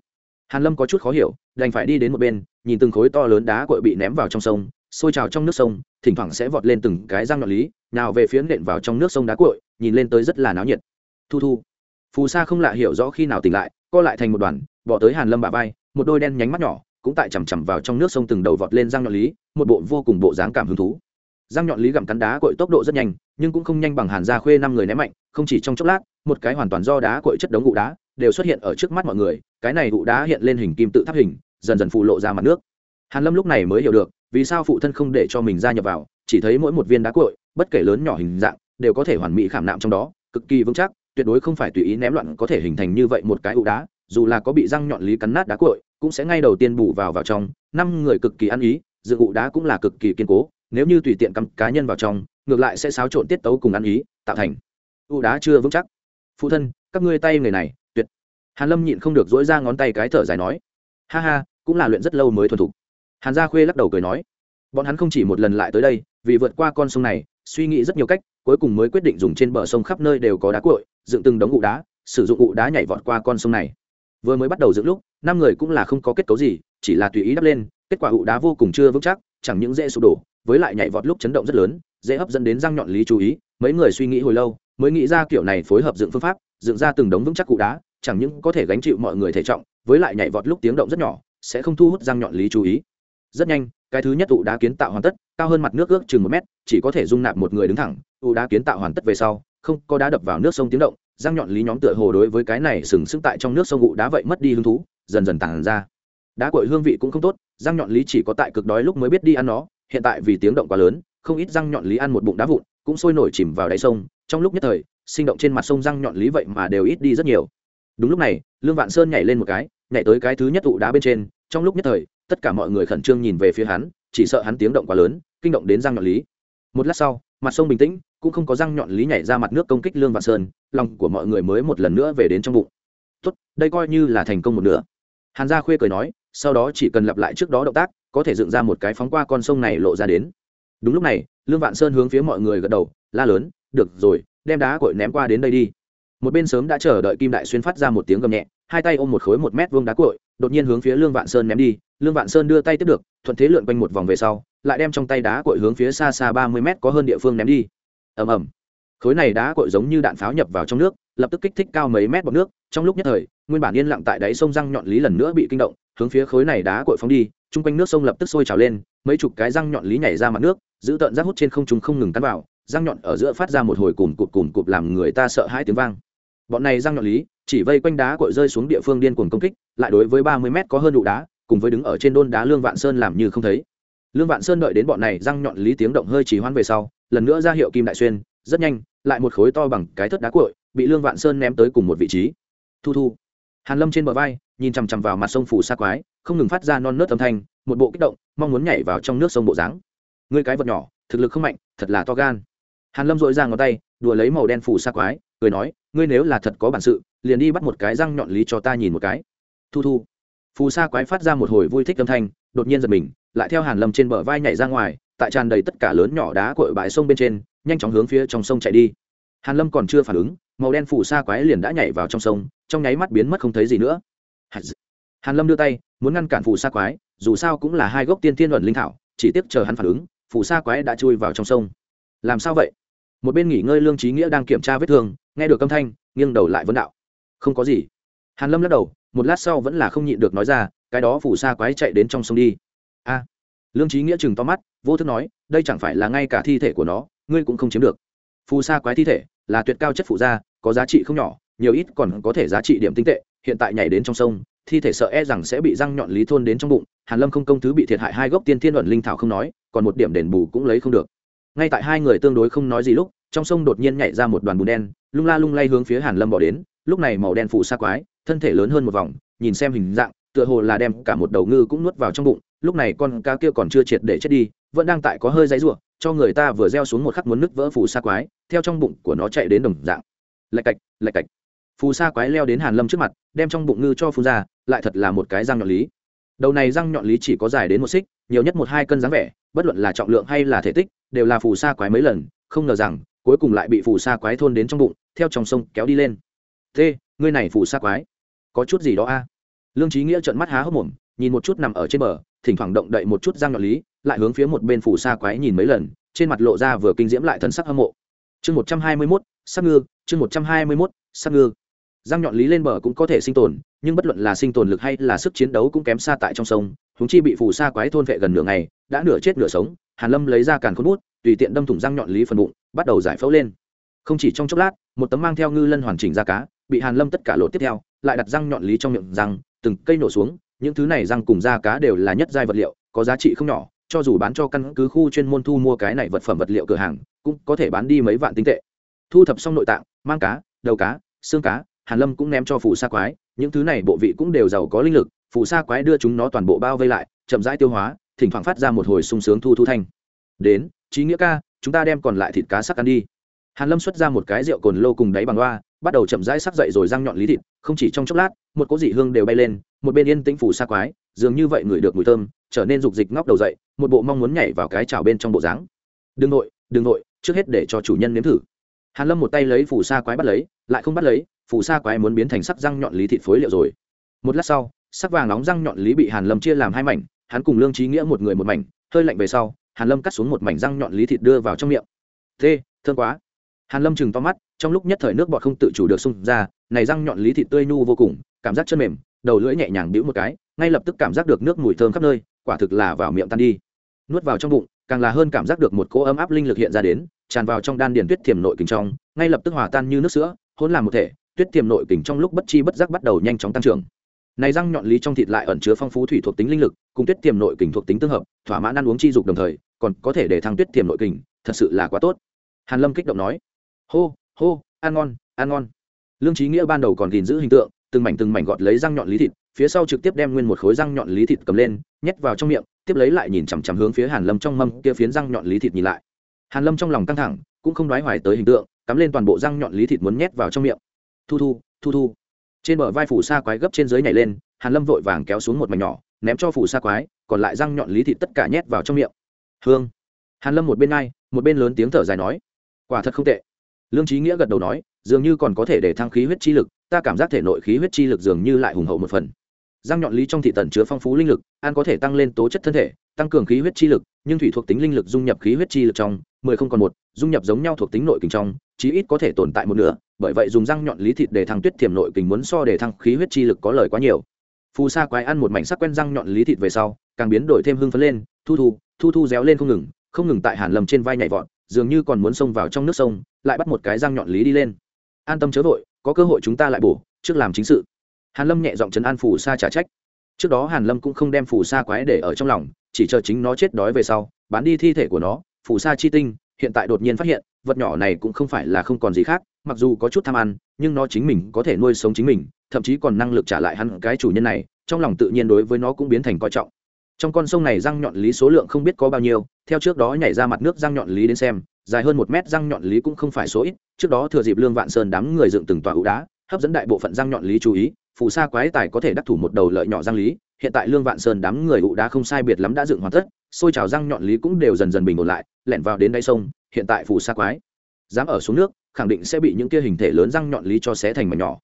Hàn lâm có chút khó hiểu, đành phải đi đến một bên, nhìn từng khối to lớn đá cội bị ném vào trong sông sôi trào trong nước sông, thỉnh thoảng sẽ vọt lên từng cái răng nhọn lý, nào về phía nện vào trong nước sông đá cội nhìn lên tới rất là náo nhiệt. Thu thu. Phù sa không lạ hiểu rõ khi nào tỉnh lại, co lại thành một đoàn, bỏ tới hàn lâm bà vai, một đôi đen nhánh mắt nhỏ, cũng tại chằm chằm vào trong nước sông từng đầu vọt lên răng nhọn lý, một bộ vô cùng bộ dáng cảm hứng thú. Răng nhọn lý gặm cắn đá cội tốc độ rất nhanh, nhưng cũng không nhanh bằng hàn gia khuê năm người ném mạnh, không chỉ trong chốc lát, một cái hoàn toàn do đá cội chất đống ụ đá đều xuất hiện ở trước mắt mọi người, cái này ụ đá hiện lên hình kim tự tháp hình, dần dần phụ lộ ra mặt nước hàn lâm lúc này mới hiểu được, vì sao phụ thân không để cho mình gia nhập vào, chỉ thấy mỗi một viên đá cội bất kể lớn nhỏ hình dạng, đều có thể hoàn mỹ khảm nạm trong đó, cực kỳ vững chắc, tuyệt đối không phải tùy ý ném loạn có thể hình thành như vậy một cái ụ đá, dù là có bị răng nhọn lý cắn nát đá cội cũng sẽ ngay đầu tiên bù vào vào trong, năm người cực kỳ ăn ý, dự ụ đá cũng là cực kỳ kiên cố, nếu như tùy tiện cắm cá nhân vào trong, ngược lại sẽ xáo trộn tiết tấu cùng ăn ý, tạo thành ụ đá chưa vững chắc. Phụ thân, các ngươi tay người này, tuyệt. Hàn lâm nhịn không được dỗi ra ngón tay cái thở dài nói, ha ha, cũng là luyện rất lâu mới thuần thục hàn gia khuê lắc đầu cười nói, bọn hắn không chỉ một lần lại tới đây, vì vượt qua con sông này, suy nghĩ rất nhiều cách, cuối cùng mới quyết định dùng trên bờ sông khắp nơi đều có đá cội dựng từng đống ụ đá, sử dụng ụ đá nhảy vọt qua con sông này. Vừa mới bắt đầu dựng lúc, năm người cũng là không có kết cấu gì, chỉ là tùy ý đắp lên, kết quả ụ đá vô cùng chưa vững chắc, chẳng những dễ sụp đổ, với lại nhảy vọt lúc chấn động rất lớn, dễ hấp dẫn đến răng nhọn lý chú ý, mấy người suy nghĩ hồi lâu, mới nghĩ ra kiểu này phối hợp dựng phương pháp, dựng ra từng đống vững chắc cụ đá, chẳng những có thể gánh chịu mọi người thể trọng, với lại nhảy vọt lúc tiếng động rất nhỏ, sẽ không thu hút răng nhọn lý chú ý rất nhanh, cái thứ nhất ụ đá kiến tạo hoàn tất, cao hơn mặt nước ước chừng một mét, chỉ có thể dung nạp một người đứng thẳng. Ụ đá kiến tạo hoàn tất về sau, không có đá đập vào nước sông tiếng động, răng nhọn lý nhóm tựa hồ đối với cái này sừng sững tại trong nước sông ụ đá vậy mất đi hứng thú, dần dần tàn ra. Đá cội hương vị cũng không tốt, răng nhọn lý chỉ có tại cực đói lúc mới biết đi ăn nó, hiện tại vì tiếng động quá lớn, không ít răng nhọn lý ăn một bụng đá vụn, cũng sôi nổi chìm vào đáy sông. Trong lúc nhất thời, sinh động trên mặt sông răng nhọn lý vậy mà đều ít đi rất nhiều. Đúng lúc này, lương vạn sơn nhảy lên một cái, nhảy tới cái thứ nhất tụ đá bên trên trong lúc nhất thời, tất cả mọi người khẩn trương nhìn về phía hắn, chỉ sợ hắn tiếng động quá lớn, kinh động đến răng nhọn lý. Một lát sau, mặt sông bình tĩnh, cũng không có răng nhọn lý nhảy ra mặt nước công kích lương vạn sơn, lòng của mọi người mới một lần nữa về đến trong bụng. Tốt, đây coi như là thành công một nửa. Hàn gia khuê cười nói, sau đó chỉ cần lặp lại trước đó động tác, có thể dựng ra một cái phóng qua con sông này lộ ra đến. Đúng lúc này, lương vạn sơn hướng phía mọi người gật đầu, la lớn, được rồi, đem đá cội ném qua đến đây đi. Một bên sớm đã chờ đợi kim đại xuyên phát ra một tiếng gầm nhẹ hai tay ôm một khối một mét vuông đá cội đột nhiên hướng phía lương vạn sơn ném đi. Lương vạn sơn đưa tay tiếp được, thuận thế lượn quanh một vòng về sau, lại đem trong tay đá cội hướng phía xa xa ba mươi mét có hơn địa phương ném đi. Ầm ầm. Khối này đá cội giống như đạn pháo nhập vào trong nước, lập tức kích thích cao mấy mét bọt nước. Trong lúc nhất thời, nguyên bản yên lặng tại đáy sông răng nhọn lý lần nữa bị kinh động, hướng phía khối này đá cội phóng đi. Chung quanh nước sông lập tức sôi trào lên, mấy chục cái răng nhọn lý nhảy ra mặt nước, giữ tợn rác hút trên không chúng không ngừng cắn vào. Răng nhọn ở giữa phát ra một hồi cùm cụp cùm cụp làm người ta sợ hãi tiếng vang. Bọn này răng nhọn lý chỉ vây quanh đá cội rơi xuống địa phương điên cuồng công kích, lại đối với ba mươi mét có hơn đủ đá, cùng với đứng ở trên đôn đá lương vạn sơn làm như không thấy. Lương vạn sơn đợi đến bọn này răng nhọn lý tiếng động hơi chỉ hoãn về sau, lần nữa ra hiệu kim đại xuyên, rất nhanh, lại một khối to bằng cái thất đá cội, bị lương vạn sơn ném tới cùng một vị trí. Thu thu. Hàn lâm trên bờ vai, nhìn chằm chằm vào mặt sông phủ sa quái, không ngừng phát ra non nớt âm thanh, một bộ kích động, mong muốn nhảy vào trong nước sông bộ dáng. Ngươi cái vật nhỏ, thực lực không mạnh, thật là to gan. Hàn lâm dội ra ngón tay, đùa lấy màu đen phủ sa quái, cười nói, ngươi nếu là thật có bản sự liền đi bắt một cái răng nhọn lý cho ta nhìn một cái. Thu thu. Phù sa quái phát ra một hồi vui thích âm thanh, đột nhiên giật mình, lại theo hàn lâm trên bờ vai nhảy ra ngoài, tại tràn đầy tất cả lớn nhỏ đá cội bãi sông bên trên, nhanh chóng hướng phía trong sông chạy đi. Hàn lâm còn chưa phản ứng, màu đen phù sa quái liền đã nhảy vào trong sông, trong nháy mắt biến mất không thấy gì nữa. Hàn lâm đưa tay, muốn ngăn cản phù sa quái, dù sao cũng là hai gốc tiên tiên luận linh thảo, chỉ tiếc chờ hắn phản ứng, phù sa quái đã chui vào trong sông. Làm sao vậy? Một bên nghỉ ngơi lương trí nghĩa đang kiểm tra vết thương, nghe được âm thanh, nghiêng đầu lại vấn đạo không có gì. Hàn lâm lắc đầu, một lát sau vẫn là không nhịn được nói ra, cái đó phủ sa quái chạy đến trong sông đi. A. Lương trí nghĩa chừng to mắt, vô thức nói, đây chẳng phải là ngay cả thi thể của nó, ngươi cũng không chiếm được. Phù sa quái thi thể là tuyệt cao chất phụ da, có giá trị không nhỏ, nhiều ít còn có thể giá trị điểm tinh tệ, hiện tại nhảy đến trong sông, thi thể sợ e rằng sẽ bị răng nhọn lý thôn đến trong bụng. Hàn lâm không công thứ bị thiệt hại hai gốc tiên thiên luận linh thảo không nói, còn một điểm đền bù cũng lấy không được. Ngay tại hai người tương đối không nói gì lúc, trong sông đột nhiên nhảy ra một đoàn bùn đen, lung la lung lay hướng phía hàn lâm bỏ đến lúc này màu đen phủ sa quái, thân thể lớn hơn một vòng, nhìn xem hình dạng, tựa hồ là đem cả một đầu ngư cũng nuốt vào trong bụng. Lúc này con cá kia còn chưa triệt để chết đi, vẫn đang tại có hơi dãy rủa, cho người ta vừa gieo xuống một khắc muốn nứt vỡ phù sa quái, theo trong bụng của nó chạy đến đồng dạng. Lạch cạch lạch cạch. Phù sa quái leo đến hàn lâm trước mặt, đem trong bụng ngư cho phun ra, lại thật là một cái răng nhọn lý. Đầu này răng nhọn lý chỉ có dài đến một xích, nhiều nhất một hai cân dáng vẻ, bất luận là trọng lượng hay là thể tích, đều là phù sa quái mấy lần, không ngờ rằng, cuối cùng lại bị phù sa quái thôn đến trong bụng, theo trong sông kéo đi lên thế ngươi này phù sa quái. Có chút gì đó a? Lương trí nghĩa trợn mắt há hốc mồm, nhìn một chút nằm ở trên bờ, thỉnh thoảng động đậy một chút răng nhọn lý, lại hướng phía một bên phù sa quái nhìn mấy lần, trên mặt lộ ra vừa kinh diễm lại thần sắc hâm mộ. Chương một trăm hai mươi mốt, sắc ngư, chương một trăm hai mươi mốt, sắc ngư. Răng nhọn lý lên bờ cũng có thể sinh tồn, nhưng bất luận là sinh tồn lực hay là sức chiến đấu cũng kém xa tại trong sông húng chi bị phù sa quái thôn vệ gần nửa ngày, đã nửa chết nửa sống, hàn lâm lấy ra càn khôn bút, tùy tiện đâm thủng răng nhọn lý phần bụng, bắt đầu giải phẫu lên. Không chỉ trong chốc lát, một tấm mang theo ngư lân hoàn chỉnh ra cá bị hàn lâm tất cả lột tiếp theo, lại đặt răng nhọn lý trong miệng răng, từng cây nổ xuống, những thứ này răng cùng da cá đều là nhất giai vật liệu, có giá trị không nhỏ, cho dù bán cho căn cứ khu chuyên môn thu mua cái này vật phẩm vật liệu cửa hàng, cũng có thể bán đi mấy vạn tinh tệ. Thu thập xong nội tạng, mang cá, đầu cá, xương cá, hàn lâm cũng ném cho phù sa quái, những thứ này bộ vị cũng đều giàu có linh lực, phù sa quái đưa chúng nó toàn bộ bao vây lại, chậm rãi tiêu hóa, thỉnh thoảng phát ra một hồi sung sướng thu thu thanh. Đến trí nghĩa ca, chúng ta đem còn lại thịt cá sắc ăn đi hàn lâm xuất ra một cái rượu cồn lô cùng đáy bằng loa bắt đầu chậm rãi sắc dậy rồi răng nhọn lý thịt không chỉ trong chốc lát một cỗ dị hương đều bay lên một bên yên tĩnh phủ sa quái dường như vậy ngửi được mùi thơm trở nên rục dịch ngóc đầu dậy một bộ mong muốn nhảy vào cái chảo bên trong bộ dáng. Đừng nội đừng nội trước hết để cho chủ nhân nếm thử. Hàn lâm một tay lấy phủ sa quái bắt lấy lại không bắt lấy phủ sa quái muốn biến thành sắc răng nhọn lý thịt phối liệu rồi. Một lát sau sắc vàng nóng răng nhọn lý bị hàn lâm chia làm hai mảnh hắn cùng lương trí nghĩa một người một mảnh hơi lạnh về sau hàn lâm cắt xuống một mảnh răng nhọn lý thịt đưa vào trong miệng. Thê, thơm quá hàn lâm chừng to mắt, trong lúc nhất thời nước bọt không tự chủ được xung ra, này răng nhọn lý thịt tươi nu vô cùng, cảm giác chân mềm, đầu lưỡi nhẹ nhàng bĩu một cái, ngay lập tức cảm giác được nước mùi thơm khắp nơi, quả thực là vào miệng tan đi. Nuốt vào trong bụng, càng là hơn cảm giác được một cỗ ấm áp linh lực hiện ra đến, tràn vào trong đan điền tuyết thiềm nội kình trong, ngay lập tức hòa tan như nước sữa, hỗn làm một thể, tuyết thiềm nội kình trong lúc bất chi bất giác bắt đầu nhanh chóng tăng trưởng. Này răng nhọn lý trong thịt lại ẩn chứa phong phú thủy thuộc tính linh lực, cùng tuyết tiềm nội kình thuộc tính tương hợp, thỏa mãn ăn uống chi dục đồng thời, còn có thể để thăng tuyết tiềm nội kình, thật sự là quá tốt. Hàn lâm kích động nói hô hô, ăn ngon ăn ngon. Lương trí nghĩa ban đầu còn gìn giữ hình tượng, từng mảnh từng mảnh gọt lấy răng nhọn lý thịt, phía sau trực tiếp đem nguyên một khối răng nhọn lý thịt cầm lên, nhét vào trong miệng, tiếp lấy lại nhìn chằm chằm hướng phía hàn lâm trong mâm kia phiến răng nhọn lý thịt nhìn lại. Hàn lâm trong lòng căng thẳng, cũng không đoái hoài tới hình tượng, cắm lên toàn bộ răng nhọn lý thịt muốn nhét vào trong miệng. Thu thu thu thu. Trên bờ vai phủ sa quái gấp trên dưới nhảy lên, hàn lâm vội vàng kéo xuống một mảnh nhỏ, ném cho phủ sa quái, còn lại răng nhọn lý thịt tất cả nhét vào trong miệng. Hương. Hàn lâm một bên ngay một bên lớn tiếng thở dài nói, quả thật không tệ lương trí nghĩa gật đầu nói, dường như còn có thể để thăng khí huyết chi lực, ta cảm giác thể nội khí huyết chi lực dường như lại hùng hậu một phần. Răng nhọn lý trong thị tần chứa phong phú linh lực, ăn có thể tăng lên tố chất thân thể, tăng cường khí huyết chi lực, nhưng thủy thuộc tính linh lực dung nhập khí huyết chi lực trong, mười không còn một, dung nhập giống nhau thuộc tính nội kình trong, chí ít có thể tồn tại một nửa, bởi vậy dùng răng nhọn lý thịt để thăng tuyết thiểm nội kình muốn so để thăng khí huyết chi lực có lời quá nhiều. Phù sa quái ăn một mảnh sắc quen răng nhọn lý thịt về sau, càng biến đổi thêm hưng phấn lên, thu thu thu thu réo lên không ngừng không ngừng tại hàn lầm trên vai nhảy vọt dường như còn muốn xông vào trong nước sông, lại bắt một cái răng nhọn lý đi lên. An tâm chớ vội, có cơ hội chúng ta lại bổ, trước làm chính sự. Hàn lâm nhẹ giọng trấn an phù sa trả trách. Trước đó hàn lâm cũng không đem phù sa quái để ở trong lòng, chỉ chờ chính nó chết đói về sau, bán đi thi thể của nó, phù sa chi tinh, hiện tại đột nhiên phát hiện, vật nhỏ này cũng không phải là không còn gì khác, mặc dù có chút tham ăn, nhưng nó chính mình có thể nuôi sống chính mình, thậm chí còn năng lực trả lại hắn cái chủ nhân này, trong lòng tự nhiên đối với nó cũng biến thành coi trọng trong con sông này răng nhọn lý số lượng không biết có bao nhiêu, theo trước đó nhảy ra mặt nước răng nhọn lý đến xem, dài hơn một mét răng nhọn lý cũng không phải số ít, trước đó thừa dịp lương vạn sơn đám người dựng từng tòa ụ đá, hấp dẫn đại bộ phận răng nhọn lý chú ý, phù sa quái tài có thể đắc thủ một đầu lợi nhỏ răng lý, hiện tại lương vạn sơn đám người ụ đá không sai biệt lắm đã dựng hoàn tất, xôi trào răng nhọn lý cũng đều dần dần bình ổn lại, lẻn vào đến đáy sông, hiện tại phù sa quái, dám ở xuống nước, khẳng định sẽ bị những kia hình thể lớn răng nhọn lý cho xé thành mà nhỏ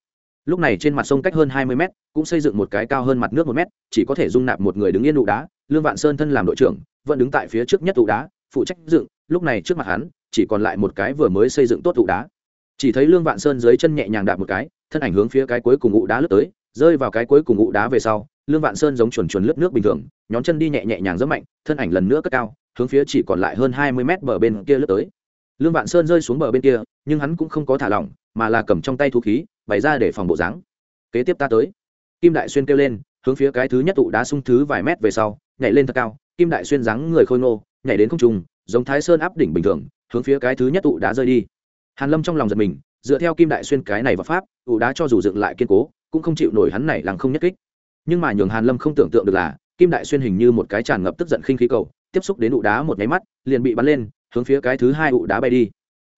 lúc này trên mặt sông cách hơn hai mươi mét, cũng xây dựng một cái cao hơn mặt nước một mét, chỉ có thể dung nạp một người đứng yên đụ đá, lương vạn sơn thân làm đội trưởng, vẫn đứng tại phía trước nhất đụ đá, phụ trách dựng, lúc này trước mặt hắn, chỉ còn lại một cái vừa mới xây dựng tốt đụ đá. Chỉ thấy lương vạn sơn dưới chân nhẹ nhàng đạp một cái, thân ảnh hướng phía cái cuối cùng ụ đá lướt tới, rơi vào cái cuối cùng ụ đá về sau, lương vạn sơn giống chuồn chuồn lướt nước bình thường nhóm chân đi nhẹ nhẹ nhàng rất mạnh, thân ảnh lần nữa cất cao, hướng phía chỉ còn lại hơn hai mươi mét bờ bên kia lướt tới. Lương vạn sơn rơi xuống bờ bên kia, nhưng hắn cũng không có thả lỏng mà là cầm trong tay thu khí, bày ra để phòng bộ dáng. Kế tiếp ta tới. Kim đại xuyên kêu lên, hướng phía cái thứ nhất tụ đá sung thứ vài mét về sau, nhảy lên thật cao, kim đại xuyên dáng người khôi ngô, nhảy đến không trùng giống thái sơn áp đỉnh bình thường, hướng phía cái thứ nhất tụ đá rơi đi. Hàn lâm trong lòng giật mình, dựa theo kim đại xuyên cái này và pháp, tụ đá cho dù dựng lại kiên cố, cũng không chịu nổi hắn này lằng không nhất kích. Nhưng mà nhường hàn lâm không tưởng tượng được là, kim đại xuyên hình như một cái tràn ngập tức giận khinh khí cầu, tiếp xúc đến ụ đá một nháy mắt, liền bị bắn lên, hướng phía cái thứ hai ụ đá bay đi.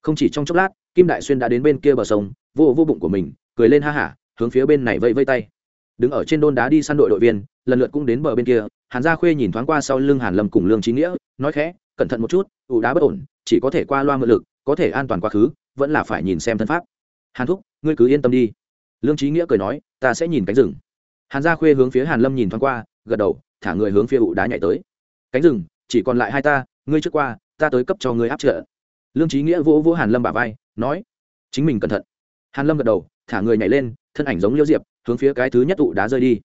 Không chỉ trong chốc lát kim đại xuyên đã đến bên kia bờ sông, vô vô bụng của mình, cười lên ha hả, hướng phía bên này vây vây tay. Đứng ở trên đôn đá đi săn đội đội viên, lần lượt cũng đến bờ bên kia, hàn gia khuê nhìn thoáng qua sau lưng hàn lâm cùng lương trí nghĩa, nói khẽ, cẩn thận một chút, ủ đá bất ổn, chỉ có thể qua loa mượn lực, có thể an toàn quá khứ, vẫn là phải nhìn xem thân pháp. Hàn thúc, ngươi cứ yên tâm đi. Lương trí nghĩa cười nói, ta sẽ nhìn cánh rừng. Hàn gia khuê hướng phía hàn lâm nhìn thoáng qua, gật đầu, thả người hướng phía ụ đá nhảy tới. Cánh rừng, chỉ còn lại hai ta, ngươi trước qua, ta tới cấp cho ngươi áp trợ. Lương trí nghĩa vỗ vỗ hàn lâm bả vai nói, chính mình cẩn thận. Hàn lâm gật đầu, thả người nhảy lên, thân ảnh giống liễu diệp, hướng phía cái thứ nhất ụ đá rơi đi.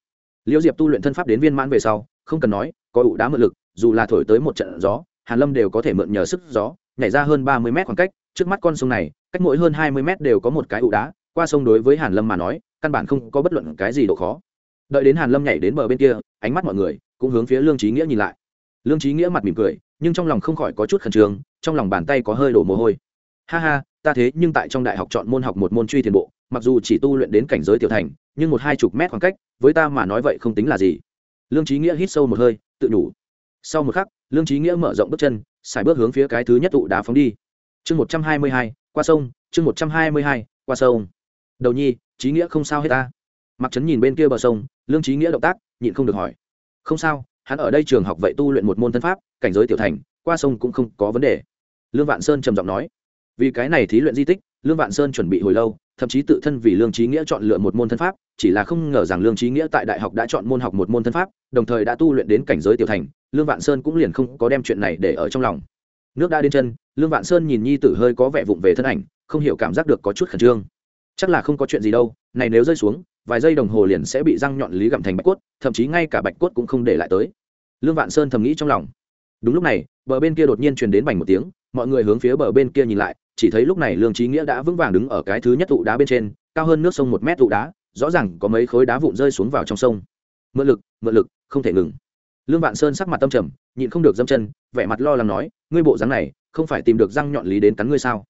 Liễu diệp tu luyện thân pháp đến viên mãn về sau, không cần nói, có ụ đá mượn lực, dù là thổi tới một trận gió, hàn lâm đều có thể mượn nhờ sức gió, nhảy ra hơn ba mươi mét khoảng cách, trước mắt con sông này, cách mỗi hơn hai mươi mét đều có một cái ụ đá, qua sông đối với hàn lâm mà nói, căn bản không có bất luận cái gì độ khó. Đợi đến hàn lâm nhảy đến bờ bên kia, ánh mắt mọi người cũng hướng phía lương trí nghĩa nhìn lại. Lương trí nghĩa mặt mỉm cười, nhưng trong lòng không khỏi có chút khẩn trương, trong lòng bàn tay có hơi đổ mồ hôi. Ha ha ta thế nhưng tại trong đại học chọn môn học một môn truy thiền bộ, mặc dù chỉ tu luyện đến cảnh giới tiểu thành, nhưng một hai chục mét khoảng cách, với ta mà nói vậy không tính là gì. Lương trí nghĩa hít sâu một hơi, tự đủ. Sau một khắc, lương trí nghĩa mở rộng bước chân, xài bước hướng phía cái thứ nhất tụ đá phóng đi. Chương một trăm hai mươi hai, qua sông, chương một trăm hai mươi hai, qua sông. Đầu nhi trí nghĩa không sao hết ta. Mặc trấn nhìn bên kia bờ sông, lương trí nghĩa động tác, nhịn không được hỏi. Không sao, hắn ở đây trường học vậy tu luyện một môn thân pháp, cảnh giới tiểu thành, qua sông cũng không có vấn đề. Lương vạn sơn trầm giọng nói vì cái này thí luyện di tích, lương vạn sơn chuẩn bị hồi lâu, thậm chí tự thân vì lương trí nghĩa chọn lựa một môn thân pháp, chỉ là không ngờ rằng lương trí nghĩa tại đại học đã chọn môn học một môn thân pháp, đồng thời đã tu luyện đến cảnh giới tiểu thành, lương vạn sơn cũng liền không có đem chuyện này để ở trong lòng. Nước đã đến chân, lương vạn sơn nhìn nhi tử hơi có vẻ vụng về thân ảnh, không hiểu cảm giác được có chút khẩn trương. Chắc là không có chuyện gì đâu, này nếu rơi xuống, vài giây đồng hồ liền sẽ bị răng nhọn lý gặm thành bạch cốt, thậm chí ngay cả bạch cốt cũng không để lại tới. Lương vạn sơn thầm nghĩ trong lòng. Đúng lúc này, bờ bên kia đột nhiên truyền đến bành một tiếng, mọi người hướng phía bờ bên kia nhìn lại chỉ thấy lúc này lương trí nghĩa đã vững vàng đứng ở cái thứ nhất tụ đá bên trên, cao hơn nước sông một mét tụ đá, rõ ràng có mấy khối đá vụn rơi xuống vào trong sông. Mượn lực mượn lực, không thể ngừng. Lương vạn sơn sắc mặt tâm trầm, nhịn không được dâm chân, vẻ mặt lo lắng nói, ngươi bộ dáng này, không phải tìm được răng nhọn lý đến cắn ngươi sao?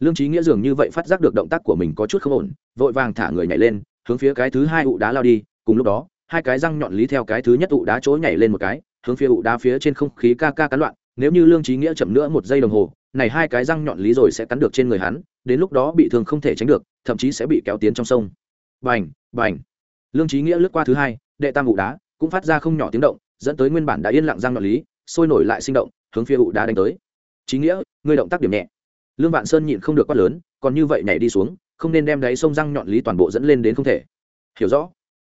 Lương trí nghĩa dường như vậy phát giác được động tác của mình có chút không ổn, vội vàng thả người nhảy lên, hướng phía cái thứ hai ụ đá lao đi. Cùng lúc đó, hai cái răng nhọn lý theo cái thứ nhất ụ đá chỗ nhảy lên một cái, hướng phía ụ đá phía trên không khí ca ca cắn loạn. Nếu như lương trí nghĩa chậm nữa một giây đồng hồ này hai cái răng nhọn lý rồi sẽ cắn được trên người hắn, đến lúc đó bị thương không thể tránh được, thậm chí sẽ bị kéo tiến trong sông. Bành bành. Lương trí nghĩa lướt qua thứ hai, đệ tam ụ đá, cũng phát ra không nhỏ tiếng động, dẫn tới nguyên bản đã yên lặng răng nhọn lý, sôi nổi lại sinh động, hướng phía ụ đá đánh tới. Trí nghĩa, ngươi động tác điểm nhẹ. Lương vạn sơn nhịn không được quát lớn, còn như vậy nhảy đi xuống, không nên đem đáy sông răng nhọn lý toàn bộ dẫn lên đến không thể. Hiểu rõ.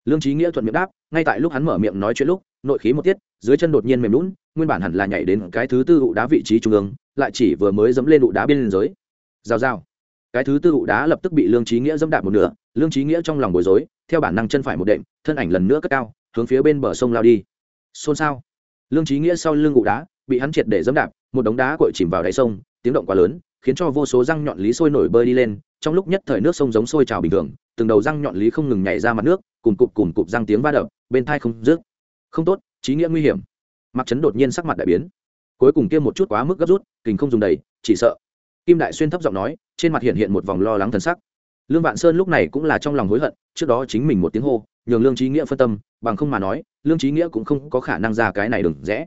Lương trí nghĩa thuận miệng đáp, ngay tại lúc hắn mở miệng nói chuyện lúc, nội khí một tiết, dưới chân đột nhiên mềm lún nguyên bản hẳn là nhảy đến cái thứ tư ụ đá vị trí trung ương lại chỉ vừa mới dẫm lên ụ đá bên giới rào rào. Cái thứ tư ụ đá lập tức bị lương trí nghĩa dẫm đạp một nửa, lương trí nghĩa trong lòng bối rối, theo bản năng chân phải một đệm, thân ảnh lần nữa cất cao, hướng phía bên bờ sông lao đi. Xôn xao. Lương trí nghĩa sau lưng ụ đá, bị hắn triệt để dẫm đạp, một đống đá cội chìm vào đáy sông, tiếng động quá lớn, khiến cho vô số răng nhọn lý sôi nổi bơi đi lên, trong lúc nhất thời nước sông giống sôi trào bình thường, từng đầu răng nhọn lý không ngừng nhảy ra mặt nước, cùng cụp cùng cụp răng tiếng va đập, bên thai không rước không tốt trí nghĩa nguy hiểm. Mặc trấn đột nhiên sắc mặt đại biến cuối cùng kia một chút quá mức gấp rút, kình không dùng đầy, chỉ sợ. Kim đại xuyên thấp giọng nói, trên mặt hiện hiện một vòng lo lắng thần sắc. Lương vạn sơn lúc này cũng là trong lòng hối hận, trước đó chính mình một tiếng hô, nhường lương trí nghĩa phân tâm, bằng không mà nói, lương trí nghĩa cũng không có khả năng ra cái này đừng rẽ.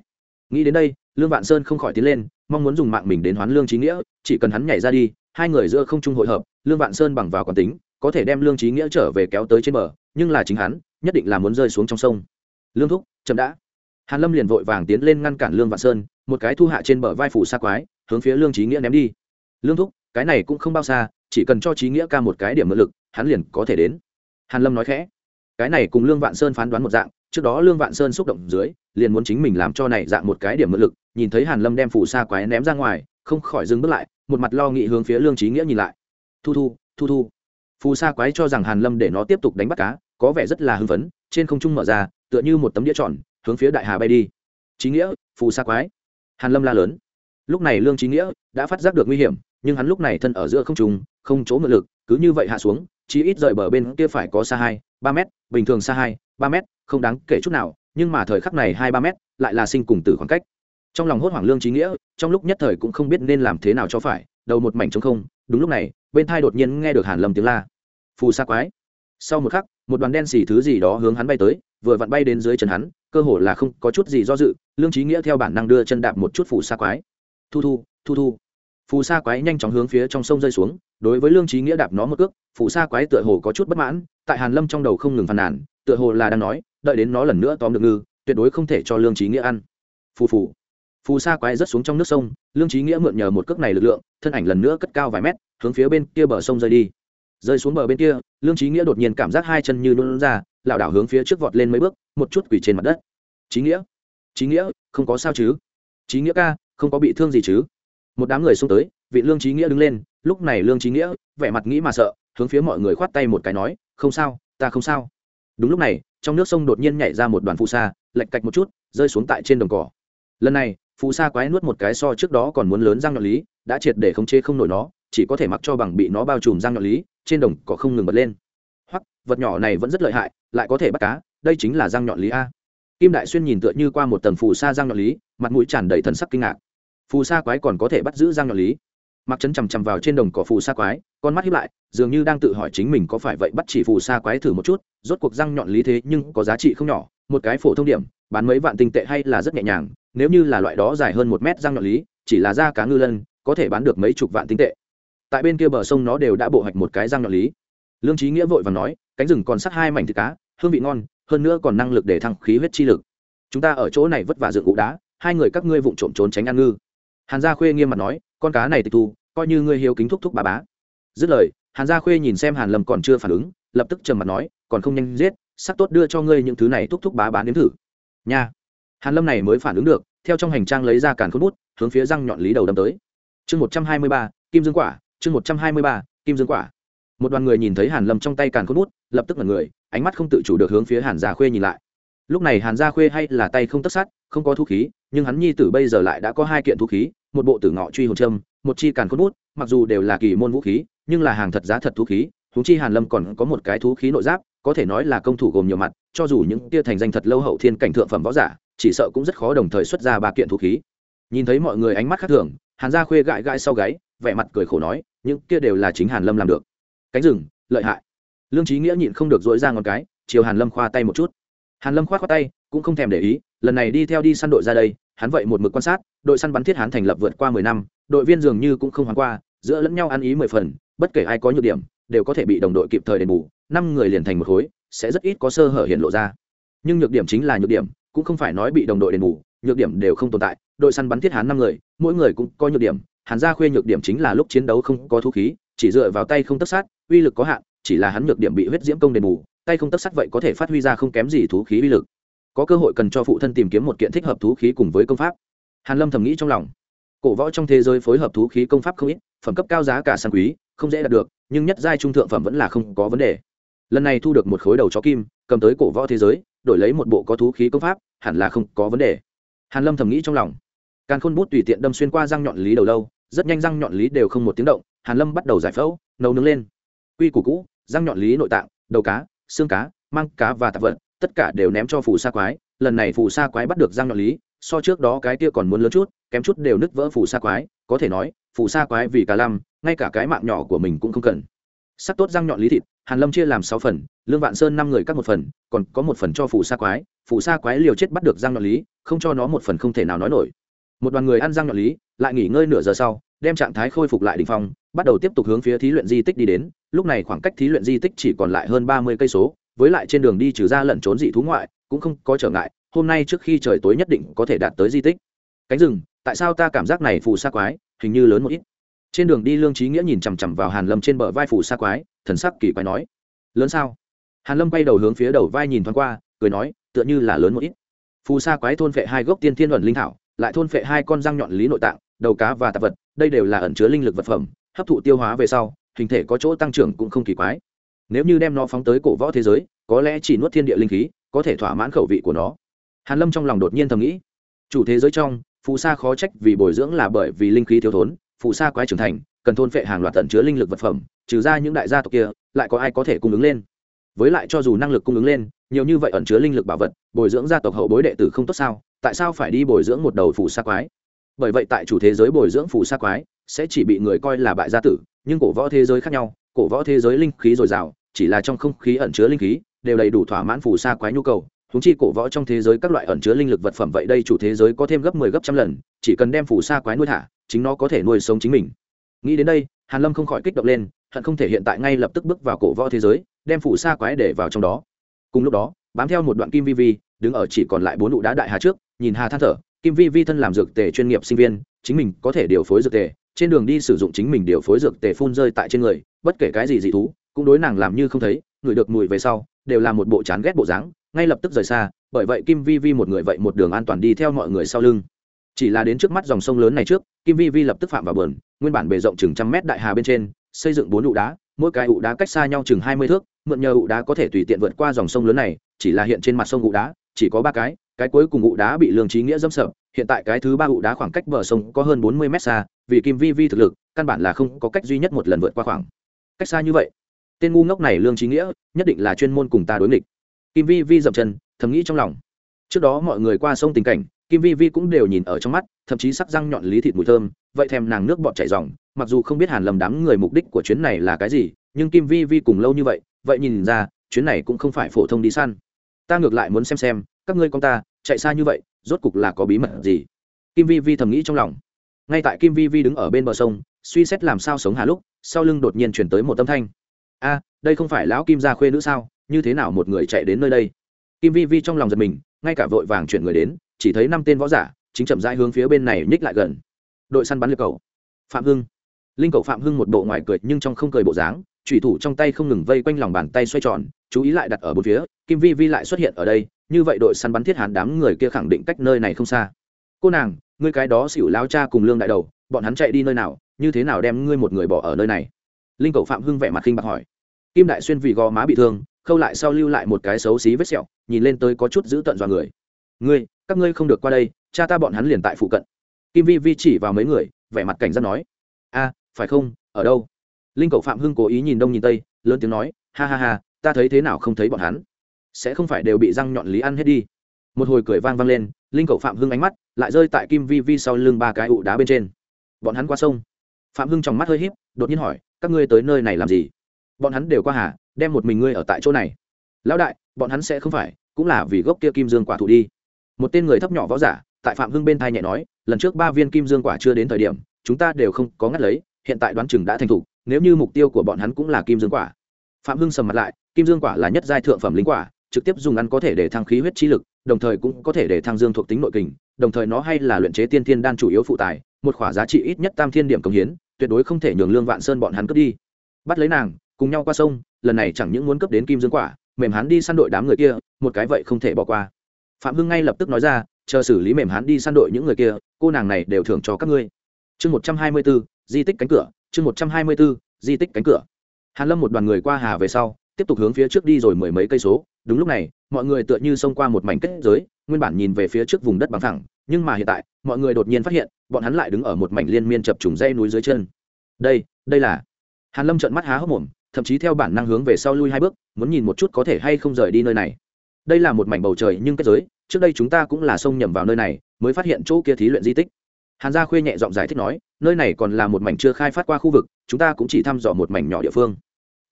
Nghĩ đến đây, lương vạn sơn không khỏi tiến lên, mong muốn dùng mạng mình đến hoán lương trí nghĩa, chỉ cần hắn nhảy ra đi, hai người giữa không trung hội hợp, lương vạn sơn bằng vào quán tính, có thể đem lương trí nghĩa trở về kéo tới trên bờ, nhưng là chính hắn, nhất định là muốn rơi xuống trong sông. Lương thúc, chậm đã hàn lâm liền vội vàng tiến lên ngăn cản lương vạn sơn, một cái thu hạ trên bờ vai phủ xa quái, hướng phía lương trí nghĩa ném đi. Lương thúc, cái này cũng không bao xa, chỉ cần cho trí nghĩa ca một cái điểm mượn lực, hắn liền có thể đến. Hàn lâm nói khẽ. Cái này cùng lương vạn sơn phán đoán một dạng, trước đó lương vạn sơn xúc động dưới, liền muốn chính mình làm cho này dạng một cái điểm mượn lực, nhìn thấy hàn lâm đem phủ xa quái ném ra ngoài, không khỏi dừng bước lại, một mặt lo nghĩ hướng phía lương trí nghĩa nhìn lại. Thu thu thu thu. Phù sa quái cho rằng hàn lâm để nó tiếp tục đánh bắt cá, có vẻ rất là hưng phấn, trên không trung mở ra, tựa như một tấm đĩa tròn hướng phía đại hà bay đi. Trí nghĩa, phù sa quái. Hàn lâm la lớn. Lúc này lương trí nghĩa đã phát giác được nguy hiểm, nhưng hắn lúc này thân ở giữa không trung, không chỗ mượn lực, cứ như vậy hạ xuống, chí ít rời bờ bên kia phải có xa hai, ba mét, bình thường xa hai, ba mét, không đáng kể chút nào, nhưng mà thời khắc này hai, ba mét lại là sinh cùng tử khoảng cách. Trong lòng hốt hoảng lương trí nghĩa, trong lúc nhất thời cũng không biết nên làm thế nào cho phải, đầu một mảnh trống không, đúng lúc này, bên thai đột nhiên nghe được hàn lâm tiếng la. Phù sa quái. Sau một khắc, một đoàn đen xì thứ gì đó hướng hắn bay tới, vừa vặn bay đến dưới chân hắn cơ hồ là không có chút gì do dự, lương trí nghĩa theo bản năng đưa chân đạp một chút phù sa quái. Thu thu thu thu. Phù sa quái nhanh chóng hướng phía trong sông rơi xuống, đối với lương trí nghĩa đạp nó một cước, phù sa quái tựa hồ có chút bất mãn, tại hàn lâm trong đầu không ngừng phàn nàn, tựa hồ là đang nói, đợi đến nó lần nữa tóm được ngư, tuyệt đối không thể cho lương trí nghĩa ăn. Phù phù. Phù sa quái rớt xuống trong nước sông, lương trí nghĩa mượn nhờ một cước này lực lượng, thân ảnh lần nữa cất cao vài mét, hướng phía bên kia bờ sông rơi đi. Rơi xuống bờ bên kia, lương trí nghĩa đột nhiên cảm giác hai chân như luôn ra lảo đảo hướng phía trước vọt lên mấy bước, một chút quỳ trên mặt đất. Trí nghĩa trí nghĩa, không có sao chứ? Trí nghĩa ca, không có bị thương gì chứ? Một đám người xông tới, vị lương trí nghĩa đứng lên, lúc này lương trí nghĩa, vẻ mặt nghĩ mà sợ, hướng phía mọi người khoát tay một cái nói, không sao, ta không sao. Đúng lúc này, trong nước sông đột nhiên nhảy ra một đoàn phù sa lạch cạch một chút, rơi xuống tại trên đồng cỏ. Lần này, phù sa quái nuốt một cái so trước đó còn muốn lớn răng nhọn lý, đã triệt để khống chế không nổi nó, chỉ có thể mặc cho bằng bị nó bao trùm răng nhọn lý, trên đồng cỏ không ngừng bật lên vật nhỏ này vẫn rất lợi hại, lại có thể bắt cá, đây chính là răng nhọn lý a. Kim đại xuyên nhìn tựa như qua một tầng phù sa răng nhọn lý, mặt mũi tràn đầy thần sắc kinh ngạc. Phù sa quái còn có thể bắt giữ răng nhọn lý. Mặc chấn chằm chằm vào trên đồng cỏ phù sa quái, con mắt hiếp lại, dường như đang tự hỏi chính mình có phải vậy, bắt chỉ phù sa quái thử một chút, rốt cuộc răng nhọn lý thế nhưng có giá trị không nhỏ, một cái phổ thông điểm, bán mấy vạn tinh tệ hay là rất nhẹ nhàng, nếu như là loại đó dài hơn một mét răng nhọn lý, chỉ là da cá ngư lân, có thể bán được mấy chục vạn tinh tệ. Tại bên kia bờ sông nó đều đã bộ hạch một cái răng nhọn lý. Lương trí nghĩa vội và nói cánh rừng còn sắt hai mảnh thịt cá, hương vị ngon, hơn nữa còn năng lực để thăng khí huyết chi lực. Chúng ta ở chỗ này vất vả dựng cụ đá, hai người các ngươi vụng trộm trốn tránh ăn ngư. Hàn gia khuê nghiêm mặt nói, con cá này tịch thu, coi như ngươi hiếu kính thúc thúc bà bá. Dứt lời, hàn gia khuê nhìn xem hàn lâm còn chưa phản ứng, lập tức trầm mặt nói, còn không nhanh giết sắc tốt đưa cho ngươi những thứ này thúc thúc bá bán đến thử. Nha. Hàn lâm này mới phản ứng được, theo trong hành trang lấy ra càn khôn bút, hướng phía răng nhọn lý đầu đâm tới. Chương một trăm hai mươi ba, kim dương quả, chương một trăm hai mươi ba, kim dương quả một đoàn người nhìn thấy hàn lâm trong tay càn khôn bút, lập tức là người, ánh mắt không tự chủ được hướng phía hàn gia khuê nhìn lại. Lúc này hàn gia khuê hay là tay không tất sát, không có thu khí, nhưng hắn nhi tử bây giờ lại đã có hai kiện thu khí, một bộ tử ngọ truy hồn trâm một chi càn khôn bút, mặc dù đều là kỳ môn vũ khí, nhưng là hàng thật giá thật thú khí thú chi hàn lâm còn có một cái thú khí nội giáp, có thể nói là công thủ gồm nhiều mặt, cho dù những tia thành danh thật lâu hậu thiên cảnh thượng phẩm võ giả, chỉ sợ cũng rất khó đồng thời xuất ra ba kiện thú khí. Nhìn thấy mọi người ánh mắt khác thường, hàn gia khuê gãi gãi sau gáy, vẻ mặt cười khổ nói, những kia đều là chính hàn lâm làm được cánh rừng, lợi hại. Lương trí nghĩa nhịn không được dỗi ra ngón cái, chiều hàn lâm khoa tay một chút. Hàn lâm khoát khoát tay, cũng không thèm để ý, lần này đi theo đi săn đội ra đây, hắn vậy một mực quan sát, đội săn bắn thiết hán thành lập vượt qua mười năm, đội viên dường như cũng không hoàn qua, giữa lẫn nhau ăn ý mười phần, bất kể ai có nhược điểm, đều có thể bị đồng đội kịp thời đền bù, năm người liền thành một khối, sẽ rất ít có sơ hở hiện lộ ra. Nhưng nhược điểm chính là nhược điểm, cũng không phải nói bị đồng đội đền bù, nhược điểm đều không tồn tại, đội săn bắn thiết hán năm người, mỗi người cũng có nhược điểm, hàn gia khuê nhược điểm chính là lúc chiến đấu không có thu khí chỉ dựa vào tay không tất sát, uy lực có hạn, chỉ là hắn nhược điểm bị huyết diễm công đền bù, tay không tất sát vậy có thể phát huy ra không kém gì thú khí uy lực. Có cơ hội cần cho phụ thân tìm kiếm một kiện thích hợp thú khí cùng với công pháp. Hàn lâm thầm nghĩ trong lòng. Cổ võ trong thế giới phối hợp thú khí công pháp không ít, phẩm cấp cao giá cả sang quý, không dễ đạt được, nhưng nhất giai trung thượng phẩm vẫn là không có vấn đề. Lần này thu được một khối đầu chó kim, cầm tới cổ võ thế giới, đổi lấy một bộ có thú khí công pháp, hẳn là không có vấn đề. Hàn lâm thầm nghĩ trong lòng. Càn khôn bút tùy tiện đâm xuyên qua răng nhọn lý đầu lâu, rất nhanh răng nhọn lý đều không một tiếng động hàn lâm bắt đầu giải phẫu, nấu nướng lên. Quy củ cũ, răng nhọn lý nội tạng, đầu cá, xương cá mang cá và tạp vật, tất cả đều ném cho phù sa quái. Lần này phù sa quái bắt được răng nhọn lý, so trước đó cái kia còn muốn lớn chút, kém chút đều nứt vỡ phù sa quái. Có thể nói, phù sa quái vì cả lăm ngay cả cái mạng nhỏ của mình cũng không cần. Sắc tốt răng nhọn lý thịt, hàn lâm chia làm sáu phần, lương vạn sơn năm người cắt một phần, còn có một phần cho phù sa quái. Phù sa quái liều chết bắt được răng nhọn lý, không cho nó một phần không thể nào nói nổi. Một đoàn người ăn răng nhọn lý, lại nghỉ ngơi nửa giờ sau đem trạng thái khôi phục lại đỉnh phong, bắt đầu tiếp tục hướng phía thí luyện di tích đi đến. Lúc này khoảng cách thí luyện di tích chỉ còn lại hơn ba mươi cây số, với lại trên đường đi trừ ra lẩn trốn dị thú ngoại, cũng không có trở ngại, hôm nay trước khi trời tối nhất định có thể đạt tới di tích. Cánh rừng, tại sao ta cảm giác này phù sa quái, hình như lớn một ít. Trên đường đi lương trí nghĩa nhìn chằm chằm vào hàn lâm trên bờ vai phù sa quái, thần sắc kỳ quái nói, lớn sao? Hàn lâm quay đầu hướng phía đầu vai nhìn thoáng qua, cười nói, tựa như là lớn một ít. Phù sa quái thôn phệ hai gốc tiên thiên ẩn linh thảo, lại thôn phệ hai con răng nhọn lý nội tạng đầu cá và tạp vật, đây đều là ẩn chứa linh lực vật phẩm, hấp thụ tiêu hóa về sau, hình thể có chỗ tăng trưởng cũng không kỳ quái. Nếu như đem nó phóng tới cổ võ thế giới, có lẽ chỉ nuốt thiên địa linh khí, có thể thỏa mãn khẩu vị của nó. Hàn lâm trong lòng đột nhiên thầm nghĩ, chủ thế giới trong, phù sa khó trách vì bồi dưỡng là bởi vì linh khí thiếu thốn, phù sa quái trưởng thành, cần thôn phệ hàng loạt tận chứa linh lực vật phẩm, trừ ra những đại gia tộc kia, lại có ai có thể cung ứng lên? Với lại cho dù năng lực cung ứng lên, nhiều như vậy ẩn chứa linh lực bảo vật, bồi dưỡng gia tộc hậu bối đệ tử không tốt sao? Tại sao phải đi bồi dưỡng một đầu phù sa quái? Bởi vậy tại chủ thế giới bồi dưỡng phù sa quái, sẽ chỉ bị người coi là bại gia tử, nhưng cổ võ thế giới khác nhau, cổ võ thế giới linh khí dồi dào, chỉ là trong không khí ẩn chứa linh khí, đều đầy đủ thỏa mãn phù sa quái nhu cầu. Húng chi cổ võ trong thế giới các loại ẩn chứa linh lực vật phẩm vậy đây chủ thế giới có thêm gấp mười 10 gấp trăm lần, chỉ cần đem phù sa quái nuôi thả, chính nó có thể nuôi sống chính mình. Nghĩ đến đây, hàn lâm không khỏi kích động lên, hận không thể hiện tại ngay lập tức bước vào cổ võ thế giới, đem phù sa quái để vào trong đó. Cùng lúc đó, bám theo một đoạn kim vi vi, đứng ở chỉ còn lại bốn nụ đá đại hà trước, nhìn hà than thở kim vi vi thân làm dược tề chuyên nghiệp sinh viên, chính mình có thể điều phối dược tề, trên đường đi sử dụng chính mình điều phối dược tề phun rơi tại trên người, bất kể cái gì dị thú, cũng đối nàng làm như không thấy ngửi được mùi về sau, đều là một bộ chán ghét bộ dáng, ngay lập tức rời xa, bởi vậy kim vi vi một người vậy một đường an toàn đi theo mọi người sau lưng. Chỉ là đến trước mắt dòng sông lớn này trước, kim vi vi lập tức phạm vào bờn nguyên bản bề rộng chừng trăm mét đại hà bên trên, xây dựng bốn ụ đá, mỗi cái ụ đá cách xa nhau chừng hai mươi thước, mượn nhờ ụ đá có thể tùy tiện vượt qua dòng sông lớn này, chỉ là hiện trên mặt sông ụ đá chỉ có ba cái cái cuối cùng ụ đá bị lương trí nghĩa dâm sợ hiện tại cái thứ ba ụ đá khoảng cách bờ sông có hơn bốn mươi mét xa, vì kim vi vi thực lực, căn bản là không có cách duy nhất một lần vượt qua khoảng cách xa như vậy. Tên ngu ngốc này lương trí nghĩa, nhất định là chuyên môn cùng ta đối nghịch. Kim vi vi dậm chân, thầm nghĩ trong lòng. Trước đó mọi người qua sông tình cảnh, kim vi vi cũng đều nhìn ở trong mắt, thậm chí sắc răng nhọn lý thịt mùi thơm, vậy thèm nàng nước bọt chảy dòng mặc dù không biết hàn lầm đám người mục đích của chuyến này là cái gì, nhưng kim vi vi cùng lâu như vậy vậy nhìn ra, chuyến này cũng không phải phổ thông đi săn ta ngược lại muốn xem xem, các ngươi con ta, chạy xa như vậy, rốt cục là có bí mật gì? Kim vi vi thầm nghĩ trong lòng. Ngay tại kim vi vi đứng ở bên bờ sông, suy xét làm sao sống hà lúc, sau lưng đột nhiên chuyển tới một tâm thanh. A, đây không phải lão kim gia khuê nữ sao? Như thế nào một người chạy đến nơi đây? Kim vi vi trong lòng giật mình, ngay cả vội vàng chuyển người đến, chỉ thấy năm tên võ giả, chính chậm rãi hướng phía bên này nhích lại gần. Đội săn bắn liệt cầu. Phạm hưng. Linh cầu phạm hưng một bộ ngoài cười nhưng trong không cười bộ dáng thủy thủ trong tay không ngừng vây quanh lòng bàn tay xoay tròn chú ý lại đặt ở bốn phía, kim vi vi lại xuất hiện ở đây, như vậy đội săn bắn thiết Hán đám người kia khẳng định cách nơi này không xa. Cô nàng, ngươi cái đó xỉu lao cha cùng lương đại đầu, bọn hắn chạy đi nơi nào, như thế nào đem ngươi một người bỏ ở nơi này? Linh cầu phạm hưng vẻ mặt khinh bạc hỏi. Kim đại xuyên vì gò má bị thương, khâu lại sau lưu lại một cái xấu xí vết sẹo, nhìn lên tới có chút giữ tận dọa người. Ngươi, các ngươi không được qua đây, cha ta bọn hắn liền tại phụ cận. Kim vi vi chỉ vào mấy người, vẻ mặt cảnh giác nói. A, phải không, ở đâu? Linh cầu phạm hưng cố ý nhìn đông nhìn tây, lớn tiếng nói, ha ha ha ta thấy thế nào không thấy bọn hắn? Sẽ không phải đều bị răng nhọn lý ăn hết đi. Một hồi cười vang vang lên, linh cầu phạm hưng ánh mắt lại rơi tại kim vi vi sau lưng ba cái ụ đá bên trên. Bọn hắn qua sông. Phạm hưng trong mắt hơi h í p đột nhiên hỏi, các ngươi tới nơi này làm gì? Bọn hắn đều qua hà, đem một mình ngươi ở tại chỗ này. Lão đại, bọn hắn sẽ không phải, cũng là vì gốc kia kim dương quả thụ đi. Một tên người thấp nhỏ võ giả, tại phạm hưng bên thai nhẹ nói, lần trước ba viên kim dương quả chưa đến thời điểm, chúng ta đều không có ngắt lấy, hiện tại đoán chừng đã thành thục nếu như mục tiêu của bọn hắn cũng là kim dương quả phạm hưng sầm mặt lại, kim dương quả là nhất giai thượng phẩm linh quả, trực tiếp dùng ăn có thể để thăng khí huyết trí lực, đồng thời cũng có thể để thăng dương thuộc tính nội kình, đồng thời nó hay là luyện chế tiên thiên đan chủ yếu phụ tài, một khỏa giá trị ít nhất tam thiên điểm công hiến, tuyệt đối không thể nhường lương vạn sơn bọn hắn cướp đi. Bắt lấy nàng, cùng nhau qua sông, lần này chẳng những muốn cấp đến kim dương quả, mềm hắn đi săn đội đám người kia, một cái vậy không thể bỏ qua. Phạm hưng ngay lập tức nói ra, chờ xử lý mềm hắn đi săn đội những người kia, cô nàng này đều thưởng cho các ngươi. Chương một trăm hai mươi bốn di tích cánh cửa, chương một trăm hai mươi bốn di tích cánh cửa hàn lâm một đoàn người qua hà về sau, tiếp tục hướng phía trước đi rồi mười mấy cây số. Đúng lúc này, mọi người tựa như xông qua một mảnh kết giới, nguyên bản nhìn về phía trước vùng đất bằng thẳng nhưng mà hiện tại, mọi người đột nhiên phát hiện, bọn hắn lại đứng ở một mảnh liên miên chập trùng dây núi dưới chân. Đây đây là hàn lâm trợn mắt há hốc mồm, thậm chí theo bản năng hướng về sau lui hai bước, muốn nhìn một chút có thể hay không rời đi nơi này. Đây là một mảnh bầu trời nhưng kết giới, trước đây chúng ta cũng là xông nhầm vào nơi này, mới phát hiện chỗ kia thí luyện di tích hàn gia khuê nhẹ giọng giải thích nói, nơi này còn là một mảnh chưa khai phát qua khu vực, chúng ta cũng chỉ thăm dò một mảnh nhỏ địa phương.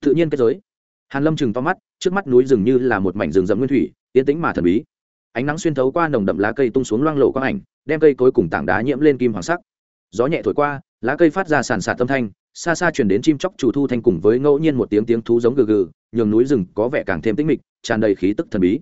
Tự nhiên kết giới. Hàn lâm chừng to mắt, trước mắt núi rừng như là một mảnh rừng rậm nguyên thủy, yên tĩnh mà thần bí. Ánh nắng xuyên thấu qua nồng đậm lá cây tung xuống loang lổ quang ảnh, đem cây cối cùng tảng đá nhiễm lên kim hoàng sắc. Gió nhẹ thổi qua, lá cây phát ra sàn sạt tâm thanh, xa xa chuyển đến chim chóc chủ thu thanh cùng với ngẫu nhiên một tiếng tiếng thú giống gừ gừ, nhường núi rừng có vẻ càng thêm tĩnh mịch, tràn đầy khí tức thần bí.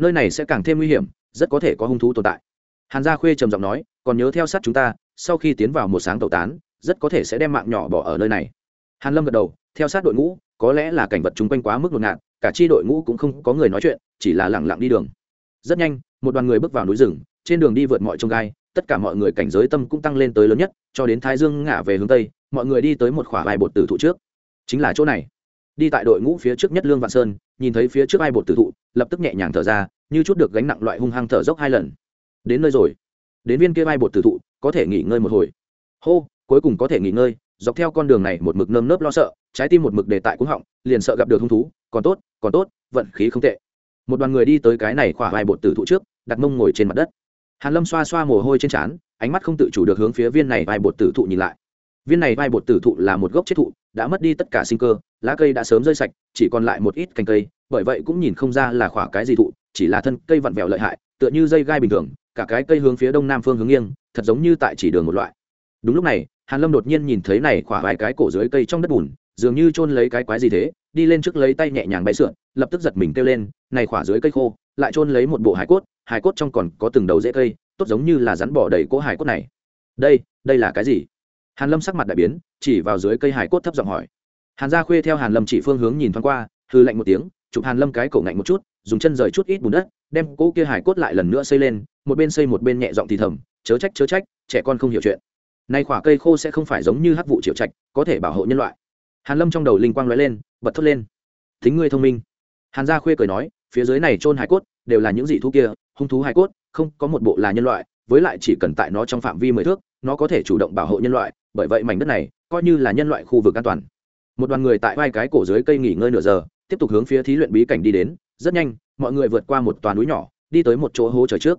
Nơi này sẽ càng thêm nguy hiểm, rất có thể có hung thú tồn tại. Hàn gia khuê trầm giọng nói còn nhớ theo sát chúng ta, sau khi tiến vào một sáng tẩu tán, rất có thể sẽ đem mạng nhỏ bỏ ở nơi này. Hàn lâm gật đầu, theo sát đội ngũ, có lẽ là cảnh vật chung quanh quá mức ngột ngạt, cả chi đội ngũ cũng không có người nói chuyện, chỉ là lẳng lặng đi đường. Rất nhanh, một đoàn người bước vào núi rừng, trên đường đi vượt mọi trông gai, tất cả mọi người cảnh giới tâm cũng tăng lên tới lớn nhất, cho đến thái dương ngả về hướng tây, mọi người đi tới một khỏa vài bột tử thụ trước. Chính là chỗ này. Đi tại đội ngũ phía trước nhất lương vạn sơn, nhìn thấy phía trước ai bột tử thụ, lập tức nhẹ nhàng thở ra, như chút được gánh nặng loại hung hăng thở dốc hai lần. Đến nơi rồi đến viên kia ai bột tử thụ, có thể nghỉ ngơi một hồi. Hô, cuối cùng có thể nghỉ ngơi, dọc theo con đường này một mực nơm nớp lo sợ, trái tim một mực đề tại cúng họng, liền sợ gặp được hung thú, còn tốt còn tốt, vận khí không tệ. Một đoàn người đi tới cái này khỏa vài bột tử thụ trước, đặt mông ngồi trên mặt đất. Hàn lâm xoa xoa mồ hôi trên trán, ánh mắt không tự chủ được hướng phía viên này vài bột tử thụ nhìn lại. Viên này vai bột tử thụ là một gốc chết thụ, đã mất đi tất cả sinh cơ, lá cây đã sớm rơi sạch, chỉ còn lại một ít cành cây, bởi vậy cũng nhìn không ra là khỏa cái gì thụ, chỉ là thân cây vặn vẹo lợi hại, tựa như dây gai bình thường cả cái cây hướng phía đông nam phương hướng nghiêng, thật giống như tại chỉ đường một loại. Đúng lúc này, hàn lâm đột nhiên nhìn thấy này khỏa vài cái cổ dưới cây trong đất bùn, dường như chôn lấy cái quái gì thế, đi lên trước lấy tay nhẹ nhàng bay sượn, lập tức giật mình kêu lên, này khỏa dưới cây khô, lại chôn lấy một bộ hải cốt hải cốt trong còn có từng đầu rễ cây, tốt giống như là rắn bỏ đầy cỗ hải cốt này. Đây đây là cái gì? Hàn lâm sắc mặt đại biến, chỉ vào dưới cây hải cốt thấp giọng hỏi. Hàn gia khuê theo hàn lâm chỉ phương hướng nhìn thoáng qua hư lạnh một tiếng, chụp hàn lâm cái cổ ngạnh một chút dùng chân rời chút ít bùn đất, đem cỗ kia hải cốt lại lần nữa xây lên, một bên xây một bên nhẹ giọng thì thầm, chớ trách chớ trách, trẻ con không hiểu chuyện. Nay quả cây khô sẽ không phải giống như hắc vụ triệu trạch, có thể bảo hộ nhân loại. Hàn lâm trong đầu linh quang lóe lên, bật thốt lên, thính ngươi thông minh. Hàn gia khuê cười nói, phía dưới này trôn hải cốt, đều là những dị thú kia, hung thú hải cốt, không có một bộ là nhân loại, với lại chỉ cần tại nó trong phạm vi mười thước, nó có thể chủ động bảo hộ nhân loại, bởi vậy mảnh đất này, coi như là nhân loại khu vực an toàn. Một đoàn người tại vai cái cổ dưới cây nghỉ ngơi nửa giờ, tiếp tục hướng phía thí luyện bí cảnh đi đến rất nhanh, mọi người vượt qua một toàn núi nhỏ, đi tới một chỗ hố trời trước.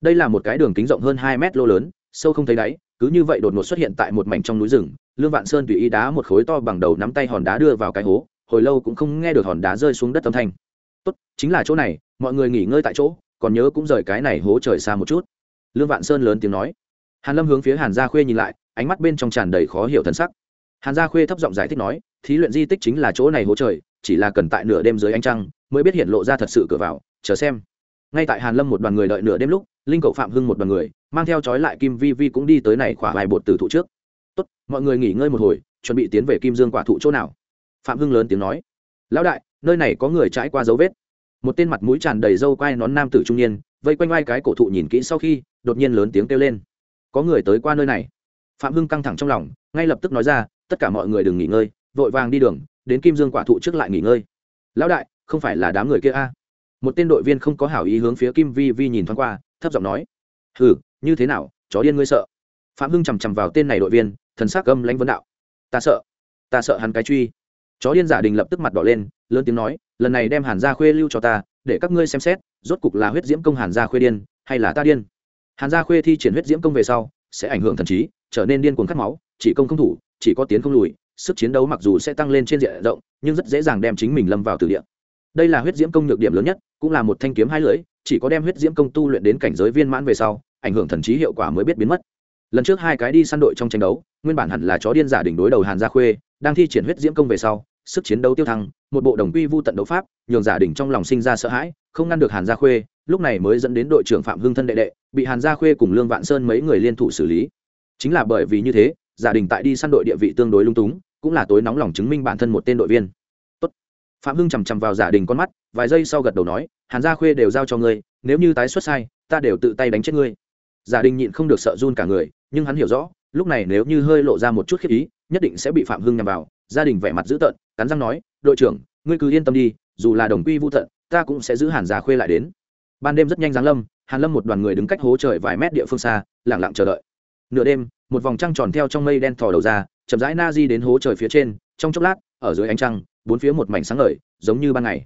Đây là một cái đường kính rộng hơn hai mét lô lớn, sâu không thấy đáy, cứ như vậy đột ngột xuất hiện tại một mảnh trong núi rừng, lương vạn sơn tùy ý đá một khối to bằng đầu nắm tay hòn đá đưa vào cái hố, hồi lâu cũng không nghe được hòn đá rơi xuống đất âm thanh. Tốt, chính là chỗ này, mọi người nghỉ ngơi tại chỗ, còn nhớ cũng rời cái này hố trời xa một chút. Lương vạn sơn lớn tiếng nói. Hàn lâm hướng phía hàn gia khuê nhìn lại, ánh mắt bên trong tràn đầy khó hiểu thân sắc. Hàn gia khuê thấp giọng giải thích nói, thí luyện di tích chính là chỗ này hố trời, chỉ là cần tại nửa đêm dưới ánh trăng mới biết hiện lộ ra thật sự cửa vào, chờ xem. Ngay tại hàn lâm một đoàn người đợi nửa đêm lúc, linh cậu phạm hưng một đoàn người, mang theo trói lại kim vi vi cũng đi tới này khỏa vài bột tử thụ trước. Tốt, mọi người nghỉ ngơi một hồi, chuẩn bị tiến về kim dương quả thụ chỗ nào? Phạm hưng lớn tiếng nói. Lão đại, nơi này có người trải qua dấu vết. Một tên mặt mũi tràn đầy râu quai nón nam tử trung niên, vây quanh vai cái cổ thụ nhìn kỹ sau khi, đột nhiên lớn tiếng kêu lên. Có người tới qua nơi này. Phạm hưng căng thẳng trong lòng, ngay lập tức nói ra, tất cả mọi người đừng nghỉ ngơi, vội vàng đi đường, đến kim dương quả thụ trước lại nghỉ ngơi. Lão đại không phải là đám người kia a? Một tên đội viên không có hảo ý hướng phía kim vi vi nhìn thoáng qua, thấp giọng nói, hừ, như thế nào, chó điên ngươi sợ. Phạm hưng chằm chằm vào tên này đội viên, thần s ắ c gâm lãnh vấn đạo, ta sợ ta sợ hắn cái truy. Chó điên giả đình lập tức mặt đỏ lên, lớn tiếng nói, lần này đem hàn gia khuê lưu cho ta, để các ngươi xem xét, rốt cục là huyết diễm công hàn gia khuê điên, hay là ta điên? Hàn gia khuê thi triển huyết diễm công về sau, sẽ ảnh hưởng thần trí, trở nên điên cuồng cắt máu, chỉ công không thủ, chỉ có tiến không lùi, sức chiến đấu mặc dù sẽ tăng lên trên diện rộng, nhưng rất dễ dàng đem chính mình lâm vào từ địa đây là huyết diễm công nhược điểm lớn nhất, cũng là một thanh kiếm hai lưỡi, chỉ có đem huyết diễm công tu luyện đến cảnh giới viên mãn về sau, ảnh hưởng thần trí hiệu quả mới biết biến mất. Lần trước hai cái đi săn đội trong tranh đấu, nguyên bản hẳn là chó điên giả đỉnh đối đầu hàn gia khuê, đang thi triển huyết diễm công về sau, sức chiến đấu tiêu thăng, một bộ đồng quy vu tận đấu pháp, nhường giả đỉnh trong lòng sinh ra sợ hãi, không ngăn được hàn gia khuê, lúc này mới dẫn đến đội trưởng phạm hưng thân đệ đệ, bị hàn gia khuê cùng lương vạn sơn mấy người liên thủ xử lý. Chính là bởi vì như thế, giả đình tại đi săn đội địa vị tương đối lung túng, cũng là tối nóng lòng chứng minh bản thân một tên đội viên phạm hưng chằm chằm vào giả đình con mắt, vài giây sau gật đầu nói, hàn gia khuê đều giao cho ngươi, nếu như tái xuất sai, ta đều tự tay đánh chết ngươi. Giả đình nhịn không được sợ run cả người, nhưng hắn hiểu rõ, lúc này nếu như hơi lộ ra một chút khiếp ý, nhất định sẽ bị phạm hưng nhằm vào. Gia đình vẻ mặt dữ tợn, cắn răng nói, đội trưởng, ngươi cứ yên tâm đi, dù là đồng quy vô tận, ta cũng sẽ giữ hàn gia khuê lại đến. Ban đêm rất nhanh giáng lâm, hàn lâm một đoàn người đứng cách hố trời vài mét địa phương xa, lặng lặng chờ đợi. Nửa đêm, một vòng trăng tròn theo trong mây đen thò đầu ra, chậm rãi na di đến hố trời phía trên, trong chốc lát, ở dưới ánh trăng bốn phía một mảnh sáng ngời, giống như ban ngày.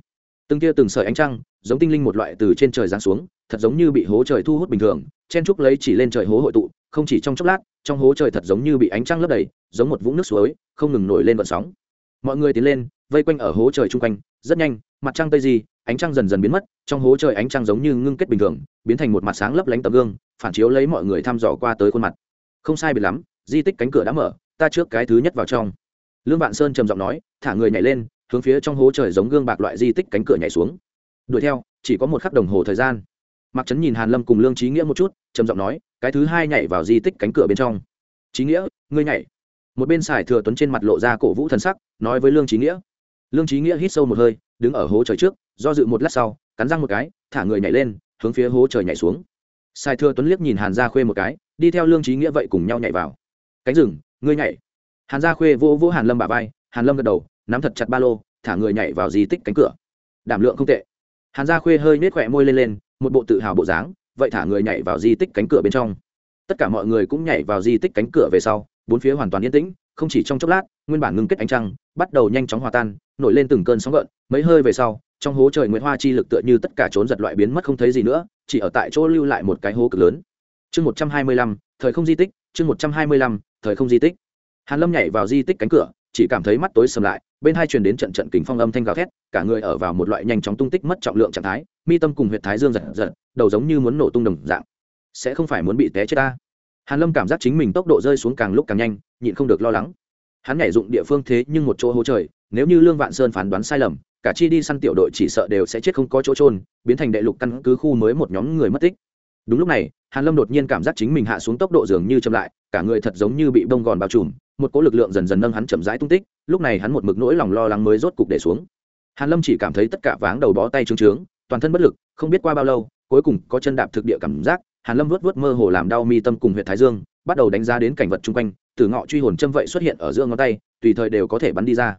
Từng tia từng sợi ánh trăng, giống tinh linh một loại từ trên trời giáng xuống, thật giống như bị hố trời thu hút bình thường, chen trúc lấy chỉ lên trời hố hội tụ, không chỉ trong chốc lát, trong hố trời thật giống như bị ánh trăng lấp đầy, giống một vũng nước suối, không ngừng nổi lên vận sóng. Mọi người tiến lên, vây quanh ở hố trời chung quanh, rất nhanh, mặt trăng tây di, ánh trăng dần dần biến mất, trong hố trời ánh trăng giống như ngưng kết bình thường, biến thành một mặt sáng lấp lánh tấm gương, phản chiếu lấy mọi người thăm dò qua tới khuôn mặt. Không sai biệt lắm, di tích cánh cửa đã mở, ta trước cái thứ nhất vào trong lương vạn sơn trầm giọng nói, thả người nhảy lên, hướng phía trong hố trời giống gương bạc loại di tích cánh cửa nhảy xuống. Đuổi theo, chỉ có một khắc đồng hồ thời gian. Mặc trấn nhìn hàn lâm cùng lương trí nghĩa một chút, trầm giọng nói, cái thứ hai nhảy vào di tích cánh cửa bên trong. Trí nghĩa, ngươi nhảy. Một bên xài thừa tuấn trên mặt lộ ra cổ vũ thần sắc, nói với lương trí nghĩa. Lương trí nghĩa hít sâu một hơi, đứng ở hố trời trước, do dự một lát sau, cắn răng một cái, thả người nhảy lên, hướng phía hố trời nhảy xuống. Xài thừa tuấn liếc nhìn hàn gia khuê một cái, đi theo lương trí nghĩa vậy cùng nhau nhảy vào. Cánh rừng, ngươi nhảy hàn gia khuê vỗ vỗ hàn lâm bả vai, hàn lâm gật đầu, nắm thật chặt ba lô, thả người nhảy vào di tích cánh cửa. Đảm lượng không tệ. Hàn gia khuê hơi nết khỏe môi lên lên, một bộ tự hào bộ dáng, vậy thả người nhảy vào di tích cánh cửa bên trong. Tất cả mọi người cũng nhảy vào di tích cánh cửa về sau, bốn phía hoàn toàn yên tĩnh, không chỉ trong chốc lát, nguyên bản ngưng kết ánh trăng, bắt đầu nhanh chóng hòa tan, nổi lên từng cơn sóng gợn, mấy hơi về sau, trong hố trời nguyễn hoa chi lực tựa như tất cả trốn giật loại biến mất không thấy gì nữa, chỉ ở tại chỗ lưu lại một cái hố cực lớn. Chương một trăm hai mươi lăm, thời không di tích, chương một trăm hai mươi lăm, thời không di tích hàn lâm nhảy vào di tích cánh cửa, chỉ cảm thấy mắt tối sầm lại, bên hai truyền đến trận trận kình phong âm thanh gào thét, cả người ở vào một loại nhanh chóng tung tích mất trọng lượng trạng thái, mi tâm cùng huyệt thái dương giật giật, đầu giống như muốn nổ tung đồng dạng. Sẽ không phải muốn bị té chết ta. Hàn lâm cảm giác chính mình tốc độ rơi xuống càng lúc càng nhanh, nhịn không được lo lắng. Hắn nhảy dụng địa phương thế nhưng một chỗ hố trời, nếu như lương vạn sơn phán đoán sai lầm, cả chi đi săn tiểu đội chỉ sợ đều sẽ chết không có chỗ trôn biến thành đệ lục căn cứ khu mới một nhóm người mất tích. Đúng lúc này, hàn lâm đột nhiên cảm giác chính mình hạ xuống tốc độ dường như chậm lại, cả người thật giống như bị bông gòn bao trùm một cỗ lực lượng dần dần nâng hắn chậm rãi tung tích, lúc này hắn một mực nỗi lòng lo lắng mới rốt cục để xuống. Hàn lâm chỉ cảm thấy tất cả váng đầu bó tay trướng trướng, toàn thân bất lực, không biết qua bao lâu, cuối cùng có chân đạp thực địa cảm giác, hàn lâm vớt vớt mơ hồ làm đau mi tâm cùng huyệt thái dương, bắt đầu đánh giá đến cảnh vật chung quanh từ ngọ truy hồn châm vậy xuất hiện ở giữa ngón tay, tùy thời đều có thể bắn đi ra.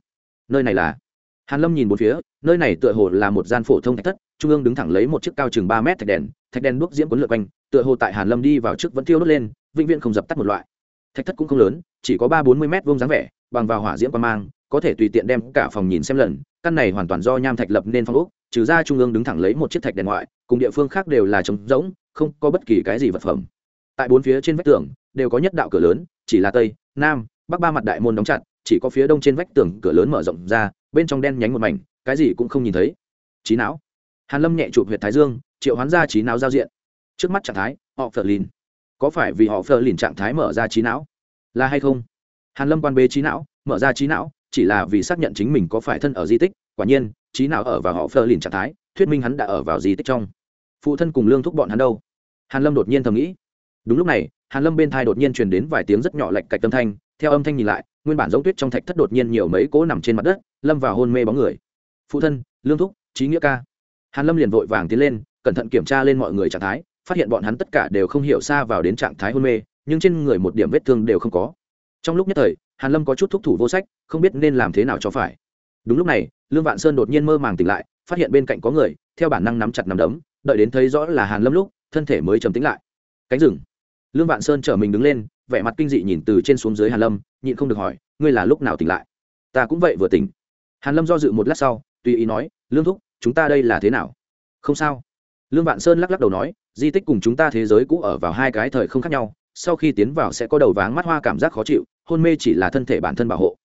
Nơi này là? Hàn lâm nhìn bốn phía, nơi này tựa hồ là một gian phổ thông thạch thất, trung ương đứng thẳng lấy một chiếc cao chừng ba mét thạch đèn thạch đèn đuốc diễm cuốn lượn quanh, tựa hồ tại hàn lâm đi vào trước vẫn thiêu đốt lên, vĩnh viễn không dập tắt một loại thạch thất cũng không lớn, chỉ có ba bốn mươi mét vuông dáng vẻ, bằng vào hỏa diễm quan mang, có thể tùy tiện đem cả phòng nhìn xem lần, căn này hoàn toàn do nham thạch lập nên phong ốc, trừ ra trung ương đứng thẳng lấy một chiếc thạch đèn ngoại, cùng địa phương khác đều là trống rỗng, không có bất kỳ cái gì vật phẩm. Tại bốn phía trên vách tường, đều có nhất đạo cửa lớn, chỉ là tây, nam, bắc ba mặt đại môn đóng chặt, chỉ có phía đông trên vách tường cửa lớn mở rộng ra, bên trong đen nhánh một mảnh, cái gì cũng không nhìn thấy. Trí não. Hàn lâm nhẹ chụp huyệt thái dương, triệu hoán ra trí não giao diện. Trước mắt trạng thái, họ phờ lìn có phải vì họ phờ lìn trạng thái mở ra trí não? Là hay không? Hàn lâm quan bê trí não, mở ra trí não, chỉ là vì xác nhận chính mình có phải thân ở di tích, quả nhiên, trí não ở vào họ phờ lìn trạng thái, thuyết minh hắn đã ở vào di tích trong. Phụ thân cùng lương thúc bọn hắn đâu? Hàn lâm đột nhiên thầm nghĩ. Đúng lúc này, hàn lâm bên thai đột nhiên truyền đến vài tiếng rất nhỏ lạch cạch âm thanh, theo âm thanh nhìn lại, nguyên bản giống tuyết trong thạch thất đột nhiên nhiều mấy cỗ nằm trên mặt đất, lâm vào hôn mê bóng người. Phụ thân, lương thúc, trí nghĩa ca. Hàn lâm liền vội vàng tiến lên, cẩn thận kiểm tra lên mọi người trạng thái phát hiện bọn hắn tất cả đều không hiểu xa vào đến trạng thái hôn mê, nhưng trên người một điểm vết thương đều không có. Trong lúc nhất thời, hàn lâm có chút thúc thủ vô sách, không biết nên làm thế nào cho phải. Đúng lúc này, lương vạn sơn đột nhiên mơ màng tỉnh lại, phát hiện bên cạnh có người, theo bản năng nắm chặt nắm đấm, đợi đến thấy rõ là hàn lâm lúc, thân thể mới trầm tĩnh lại. Cánh rừng. Lương vạn sơn trở mình đứng lên, vẻ mặt kinh dị nhìn từ trên xuống dưới hàn lâm, nhịn không được hỏi, ngươi là lúc nào tỉnh lại? Ta cũng vậy vừa tỉnh. Hàn lâm do dự một lát sau, tùy ý nói, lương thúc, chúng ta đây là thế nào? Không sao. Lương vạn sơn lắc lắc đầu nói di tích cùng chúng ta thế giới cũ ở vào hai cái thời không khác nhau, sau khi tiến vào sẽ có đầu váng mắt hoa cảm giác khó chịu, hôn mê chỉ là thân thể bản thân bảo hộ.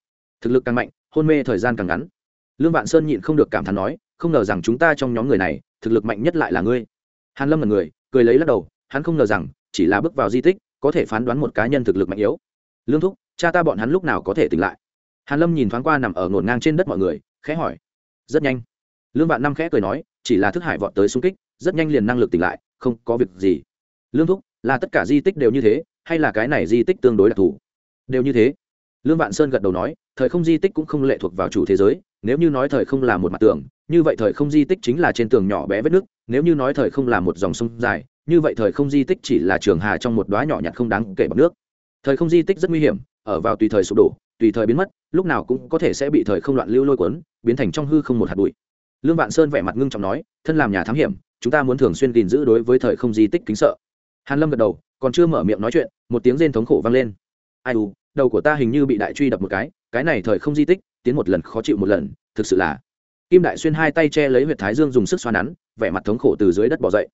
Thực lực càng mạnh, hôn mê thời gian càng ngắn. Lương vạn sơn nhịn không được cảm thán nói, không ngờ rằng chúng ta trong nhóm người này, thực lực mạnh nhất lại là ngươi. Hàn lâm là người, cười lấy lắc đầu, hắn không ngờ rằng, chỉ là bước vào di tích, có thể phán đoán một cá nhân thực lực mạnh yếu. Lương thúc, cha ta bọn hắn lúc nào có thể tỉnh lại? Hàn lâm nhìn thoáng qua nằm ở ngổn ngang trên đất mọi người, khẽ hỏi. Rất nhanh. Lương vạn năm khẽ cười nói, chỉ là thức hải vọt tới xung kích rất nhanh liền năng lực tỉnh lại, không có việc gì. Lương thúc, là tất cả di tích đều như thế, hay là cái này di tích tương đối đặc thù? Đều như thế. Lương vạn sơn gật đầu nói, thời không di tích cũng không lệ thuộc vào chủ thế giới, nếu như nói thời không là một mặt tường, như vậy thời không di tích chính là trên tường nhỏ bé vết nước nếu như nói thời không là một dòng sông dài, như vậy thời không di tích chỉ là trường hà trong một đoá nhỏ nhặt không đáng kể bằng nước. Thời không di tích rất nguy hiểm, ở vào tùy thời sụp đổ, tùy thời biến mất, lúc nào cũng có thể sẽ bị thời không loạn lưu lôi cuốn, biến thành trong hư không một hạt bụi lương vạn sơn vẻ mặt ngưng trọng nói, thân làm nhà thám hiểm, chúng ta muốn thường xuyên gìn giữ đối với thời không di tích kính sợ. Hàn lâm gật đầu, còn chưa mở miệng nói chuyện, một tiếng rên thống khổ vang lên. Ai u, đầu của ta hình như bị đại truy đập một cái cái này thời không di tích, tiến một lần khó chịu một lần, thực sự là. Kim đại xuyên hai tay che lấy huyệt thái dương dùng sức xoa nắn, vẻ mặt thống khổ từ dưới đất bỏ dậy.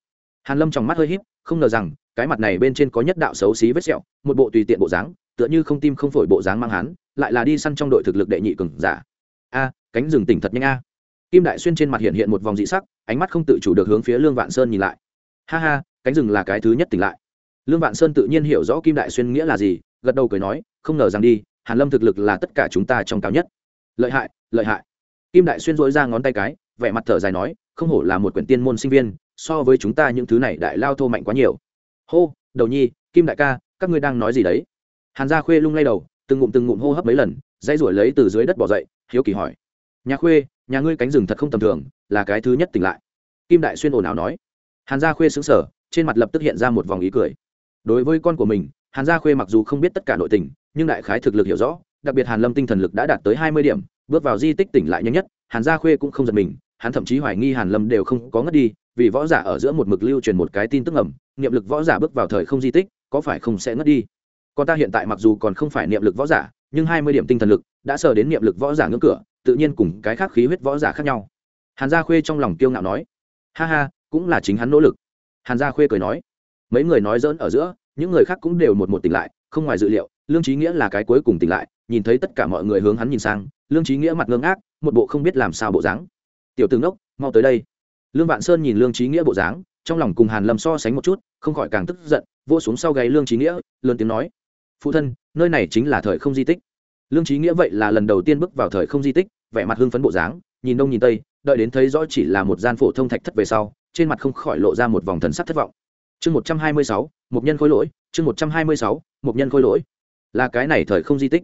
Hàn lâm trong mắt hơi híp, không ngờ rằng, cái mặt này bên trên có nhất đạo xấu xí vết sẹo, một bộ tùy tiện bộ dáng, tựa như không tim không phổi bộ dáng mang hắn, lại là đi săn trong đội thực lực đệ nhị cường giả. A, cánh rừng tỉnh thật nhanh a kim đại xuyên trên mặt hiện hiện một vòng dị sắc, ánh mắt không tự chủ được hướng phía lương vạn sơn nhìn lại. Ha ha, cánh rừng là cái thứ nhất tỉnh lại. Lương vạn sơn tự nhiên hiểu rõ kim đại xuyên nghĩa là gì, gật đầu cười nói, không ngờ rằng đi, hàn lâm thực lực là tất cả chúng ta trong cao nhất. Lợi hại lợi hại. Kim đại xuyên dối ra ngón tay cái, vẻ mặt thở dài nói, không hổ là một quyển tiên môn sinh viên, so với chúng ta những thứ này đại lao thô mạnh quá nhiều. Hô, đầu nhi, kim đại ca, các ngươi đang nói gì đấy? Hàn gia khuê lung lay đầu, từng ngụm từng ngụm hô hấp mấy lần, dãy ruổi lấy từ dưới đất bỏ dậy, hiếu kỳ hỏi. Nhà khuê nhà ngươi cánh rừng thật không tầm thường, là cái thứ nhất tỉnh lại. Kim đại xuyên ồn ào nói. Hàn gia khuê xứng sở trên mặt lập tức hiện ra một vòng ý cười. Đối với con của mình, hàn gia khuê mặc dù không biết tất cả nội tình, nhưng đại khái thực lực hiểu rõ, đặc biệt hàn lâm tinh thần lực đã đạt tới hai mươi điểm, bước vào di tích tỉnh lại nhanh nhất, hàn gia khuê cũng không giật mình, hắn thậm chí hoài nghi hàn lâm đều không có ngất đi, vì võ giả ở giữa một mực lưu truyền một cái tin tức ẩm niệm lực võ giả bước vào thời không di tích, có phải không sẽ ngất đi? Còn ta hiện tại mặc dù còn không phải niệm lực võ giả, nhưng hai mươi điểm tinh thần lực, đã sờ đến niệm lực võ giả ngưỡng cửa tự nhiên cùng cái khác khí huyết võ giả khác nhau. Hàn gia khuê trong lòng kiêu ngạo nói, ha ha, cũng là chính hắn nỗ lực. Hàn gia khuê cười nói, mấy người nói dỡn ở giữa, những người khác cũng đều một một tỉnh lại, không ngoài dự liệu, lương trí nghĩa là cái cuối cùng tỉnh lại, nhìn thấy tất cả mọi người hướng hắn nhìn sang, lương trí nghĩa mặt ngưng ác một bộ không biết làm sao bộ dáng. Tiểu tướng đốc mau tới đây. Lương vạn sơn nhìn lương trí nghĩa bộ dáng, trong lòng cùng hàn lâm so sánh một chút, không khỏi càng tức giận vô xuống sau gáy lương trí nghĩa, lớn tiếng nói, phụ thân, nơi này chính là thời không di tích. Lương trí nghĩa vậy là lần đầu tiên bước vào thời không di tích vẻ mặt hưng phấn bộ dáng, nhìn đông nhìn tây, đợi đến thấy rõ chỉ là một gian phổ thông thạch thất về sau, trên mặt không khỏi lộ ra một vòng thần sắc thất vọng. Chương một trăm hai mươi sáu, một nhân khối lỗi, chương một trăm hai mươi sáu, một nhân khối lỗi. Là cái này thời không di tích.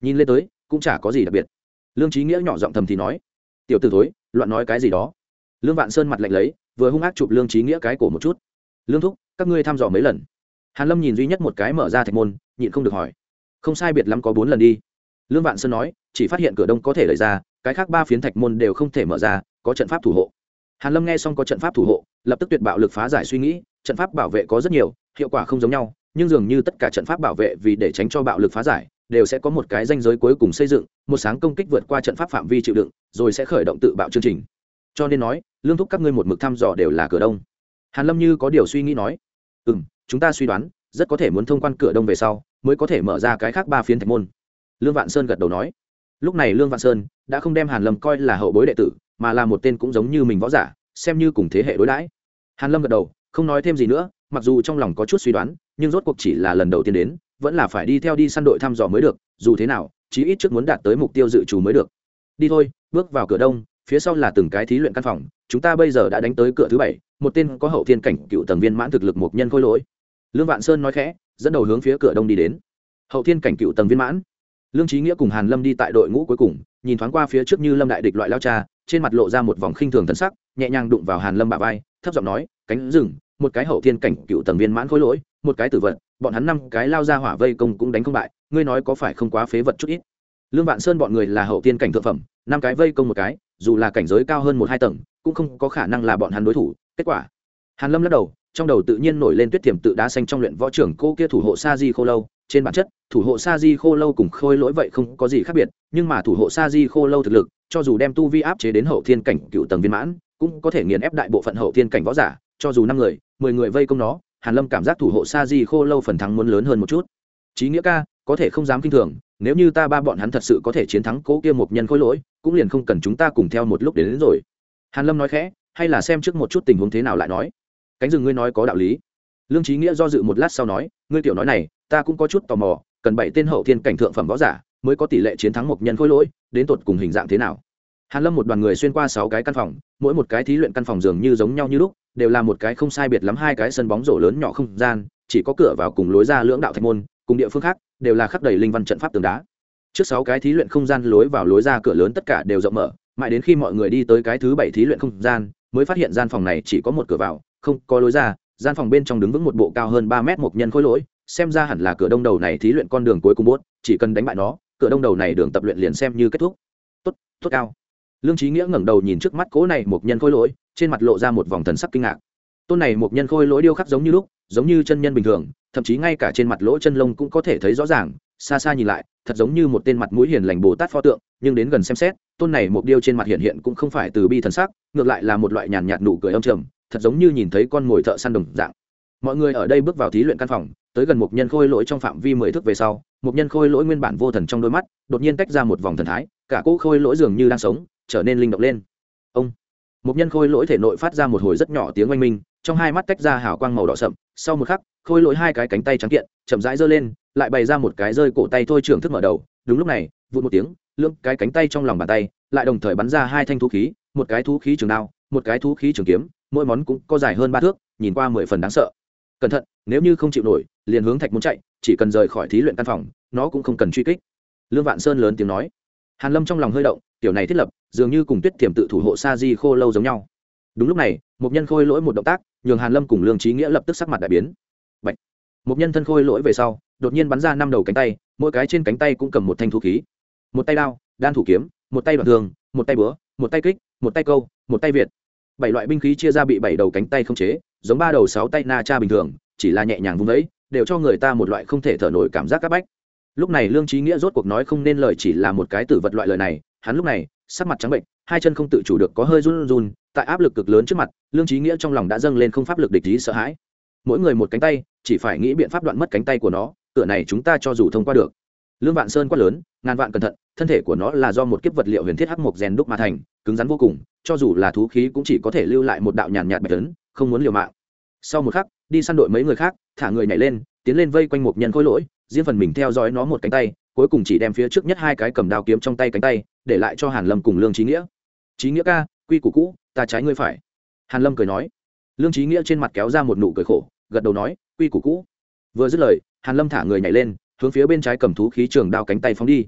Nhìn lên tới, cũng chả có gì đặc biệt. Lương trí nghĩa nhỏ giọng thầm thì nói, tiểu t ử thối, loạn nói cái gì đó. Lương vạn sơn mặt lạnh lấy, vừa hung ác chụp lương trí nghĩa cái cổ một chút. Lương thúc, các ngươi thăm dò mấy lần? Hàn lâm nhìn duy nhất một cái mở ra thạch môn, nhịn không được hỏi. Không sai biệt lắm có bốn lần đi. Lương vạn sơn nói, chỉ phát hiện cửa đông có thể đẩy ra cái khác ba phiến thạch môn đều không thể mở ra, có trận pháp thủ hộ. Hàn lâm nghe xong có trận pháp thủ hộ, lập tức tuyệt bạo lực phá giải suy nghĩ, trận pháp bảo vệ có rất nhiều, hiệu quả không giống nhau, nhưng dường như tất cả trận pháp bảo vệ vì để tránh cho bạo lực phá giải, đều sẽ có một cái danh giới cuối cùng xây dựng, một sáng công kích vượt qua trận pháp phạm vi chịu đựng, rồi sẽ khởi động tự bạo chương trình. Cho nên nói, lương thúc các ngươi một mực thăm dò đều là cửa đông. Hàn lâm như có điều suy nghĩ nói ừ chúng ta suy đoán, rất có thể muốn thông quan cửa đông về sau, mới có thể mở ra cái khác ba phiến thạch môn. Lương vạn sơn gật đầu nói lúc này lương vạn sơn đã không đem hàn lâm coi là hậu bối đệ tử, mà là một tên cũng giống như mình võ giả, xem như cùng thế hệ đối đãi. Hàn lâm gật đầu, không nói thêm gì nữa, mặc dù trong lòng có chút suy đoán, nhưng rốt cuộc chỉ là lần đầu tiên đến, vẫn là phải đi theo đi săn đội thăm dò mới được, dù thế nào, chí ít trước muốn đạt tới mục tiêu dự trù mới được. Đi thôi, bước vào cửa đông, phía sau là từng cái thí luyện căn phòng, chúng ta bây giờ đã đánh tới cửa thứ bảy, một tên có hậu thiên cảnh cựu tầng viên mãn thực lực một nhân khôi lỗi. Lương vạn sơn nói khẽ, dẫn đầu hướng phía cửa đông đi đến. Hậu thiên cảnh cựu tầng viên mãn lương trí nghĩa cùng hàn lâm đi tại đội ngũ cuối cùng, nhìn thoáng qua phía trước như lâm đại địch loại lao cha, trên mặt lộ ra một vòng khinh thường thân sắc, nhẹ nhàng đụng vào hàn lâm bả vai, thấp giọng nói, cánh rừng, một cái hậu thiên cảnh cựu tầng viên mãn khối lỗi, một cái tử vật, bọn hắn năm cái lao ra hỏa vây công cũng đánh không bại, ngươi nói có phải không quá phế vật chút ít? Lương vạn sơn bọn người là hậu thiên cảnh thượng phẩm, năm cái vây công một cái, dù là cảnh giới cao hơn một hai tầng, cũng không có khả năng là bọn hắn đối thủ, kết quả, hàn lâm lắc đầu, trong đầu tự nhiên nổi lên tuyết tiềm tự đá xanh trong luyện võ trưởng cô kia thủ hộ sa di khô lâu, trên bản chất thủ hộ sa di khô lâu cùng khôi lỗi vậy không có gì khác biệt nhưng mà thủ hộ sa di khô lâu thực lực cho dù đem tu vi áp chế đến hậu thiên cảnh cựu tầng viên mãn cũng có thể nghiền ép đại bộ phận hậu thiên cảnh võ giả cho dù năm người mười người vây công nó hàn lâm cảm giác thủ hộ sa di khô lâu phần thắng muốn lớn hơn một chút. Trí nghĩa ca có thể không dám kinh thường nếu như ta ba bọn hắn thật sự có thể chiến thắng cố kia một nhân khối lỗi cũng liền không cần chúng ta cùng theo một lúc đến, đến rồi. Hàn lâm nói khẽ hay là xem trước một chút tình huống thế nào lại nói. Cánh rừng ngươi nói có đạo lý. Lương trí nghĩa do dự một lát sau nói ngươi tiểu nói này ta cũng có chút tò mò cần bảy tên hậu thiên cảnh thượng phẩm võ giả mới có tỷ lệ chiến thắng một nhân khối lỗi, đến tột cùng hình dạng thế nào. Hàn lâm một đoàn người xuyên qua sáu cái căn phòng, mỗi một cái thí luyện căn phòng dường như giống nhau như lúc, đều là một cái không sai biệt lắm hai cái sân bóng rổ lớn nhỏ không gian, chỉ có cửa vào cùng lối ra lưỡng đạo thạch môn, cùng địa phương khác, đều là khắc đầy linh văn trận pháp tường đá. Trước sáu cái thí luyện không gian lối vào lối ra cửa lớn tất cả đều rộng mở, mãi đến khi mọi người đi tới cái thứ bảy thí luyện không gian, mới phát hiện gian phòng này chỉ có một cửa vào, không có lối ra, gian phòng bên trong đứng vững một bộ cao hơn ba mét một nhân khối lỗi xem ra hẳn là cửa đông đầu này thí luyện con đường cuối cùng bốt chỉ cần đánh bại nó, cửa đông đầu này đường tập luyện liền xem như kết thúc. Tốt tốt cao. Lương trí nghĩa ngẩng đầu nhìn trước mắt cố này một nhân khôi lỗi, trên mặt lộ ra một vòng thần sắc kinh ngạc. Tôn này một nhân khôi lỗi điêu khắc giống như lúc, giống như chân nhân bình thường, thậm chí ngay cả trên mặt lỗ chân lông cũng có thể thấy rõ ràng, xa xa nhìn lại, thật giống như một tên mặt mũi hiền lành bồ tát pho tượng, nhưng đến gần xem xét, tôn này một điêu trên mặt hiện hiện cũng không phải từ bi thần sắc, ngược lại là một loại nhàn nhạt nụ cười âm trầm, thật giống như nhìn thấy con mồi thợ săn đồng dạng. Mọi người ở đây bước vào thí luyện căn phòng tới gần một nhân khôi lỗi trong phạm vi mười thước về sau một nhân khôi lỗi nguyên bản vô thần trong đôi mắt, đột nhiên tách ra một vòng thần thái, cả cỗ khôi lỗi dường như đang sống, trở nên linh động lên. Ông! Một nhân khôi lỗi thể nội phát ra một hồi rất nhỏ tiếng oanh minh, trong hai mắt tách ra hào quang màu đỏ sậm, sau một khắc, khôi lỗi hai cái cánh tay trắng kiện, chậm rãi giơ lên, lại bày ra một cái rơi cổ tay thôi trưởng thức mở đầu. Đúng lúc này, vụt một tiếng, lưỡng cái cánh tay trong lòng bàn tay, lại đồng thời bắn ra hai thanh thú khí, một cái thú khí trường đao, một cái thú khí trường kiếm, mỗi món cũng có dài hơn ba thước, nhìn qua mười phần đáng sợ. Cẩn thận, nếu như không chịu nổi liền hướng thạch muốn chạy, chỉ cần rời khỏi thí luyện căn phòng, nó cũng không cần truy kích. Lương vạn sơn lớn tiếng nói. Hàn lâm trong lòng hơi động, tiểu này thiết lập, dường như cùng tuyết tiềm tự thủ hộ sa di khô lâu giống nhau. Đúng lúc này, một nhân khôi lỗi một động tác, nhường hàn lâm cùng lương trí nghĩa lập tức sắc mặt đại biến. Bạch. một nhân thân khôi lỗi về sau, đột nhiên bắn ra năm đầu cánh tay, mỗi cái trên cánh tay cũng cầm một thanh vũ khí. Một tay đao, đan thủ kiếm, một tay đoạn thường một tay búa, một tay kích, một tay câu, một tay việt. Bảy loại binh khí chia ra bị bảy đầu cánh tay không chế, giống ba đầu sáu tay na cha bình thường, chỉ là nhẹ nhàng vung vẫy đều cho người ta một loại không thể thở nổi cảm giác áp bách. Lúc này lương trí nghĩa rốt cuộc nói không nên lời chỉ là một cái tử vật loại lời này, hắn lúc này, sắc mặt trắng bệnh, hai chân không tự chủ được có hơi run run, tại áp lực cực lớn trước mặt, lương trí nghĩa trong lòng đã dâng lên không pháp lực địch ý sợ hãi. Mỗi người một cánh tay, chỉ phải nghĩ biện pháp đoạn mất cánh tay của nó cửa này chúng ta cho dù thông qua được. Lương vạn sơn quá lớn, ngàn vạn cẩn thận, thân thể của nó là do một kiếp vật liệu huyền thiết hắc mộc rèn đúc mà thành, cứng rắn vô cùng, cho dù là thú khí cũng chỉ có thể lưu lại một đạo nhàn nhạt bạch tấn không muốn liều mạng. Sau một khắc, đi săn đội mấy người khác thả người nhảy lên, tiến lên vây quanh một nhân khối lỗi, riêng phần mình theo dõi nó một cánh tay, cuối cùng chỉ đem phía trước nhất hai cái cầm đao kiếm trong tay cánh tay, để lại cho hàn lâm cùng lương trí nghĩa. Trí nghĩa ca, quy củ cũ, ta trái ngươi phải. Hàn lâm cười nói. Lương trí nghĩa trên mặt kéo ra một nụ cười khổ, gật đầu nói, quy củ cũ. Vừa dứt lời, hàn lâm thả người nhảy lên, hướng phía bên trái cầm thú khí trường đao cánh tay phóng đi.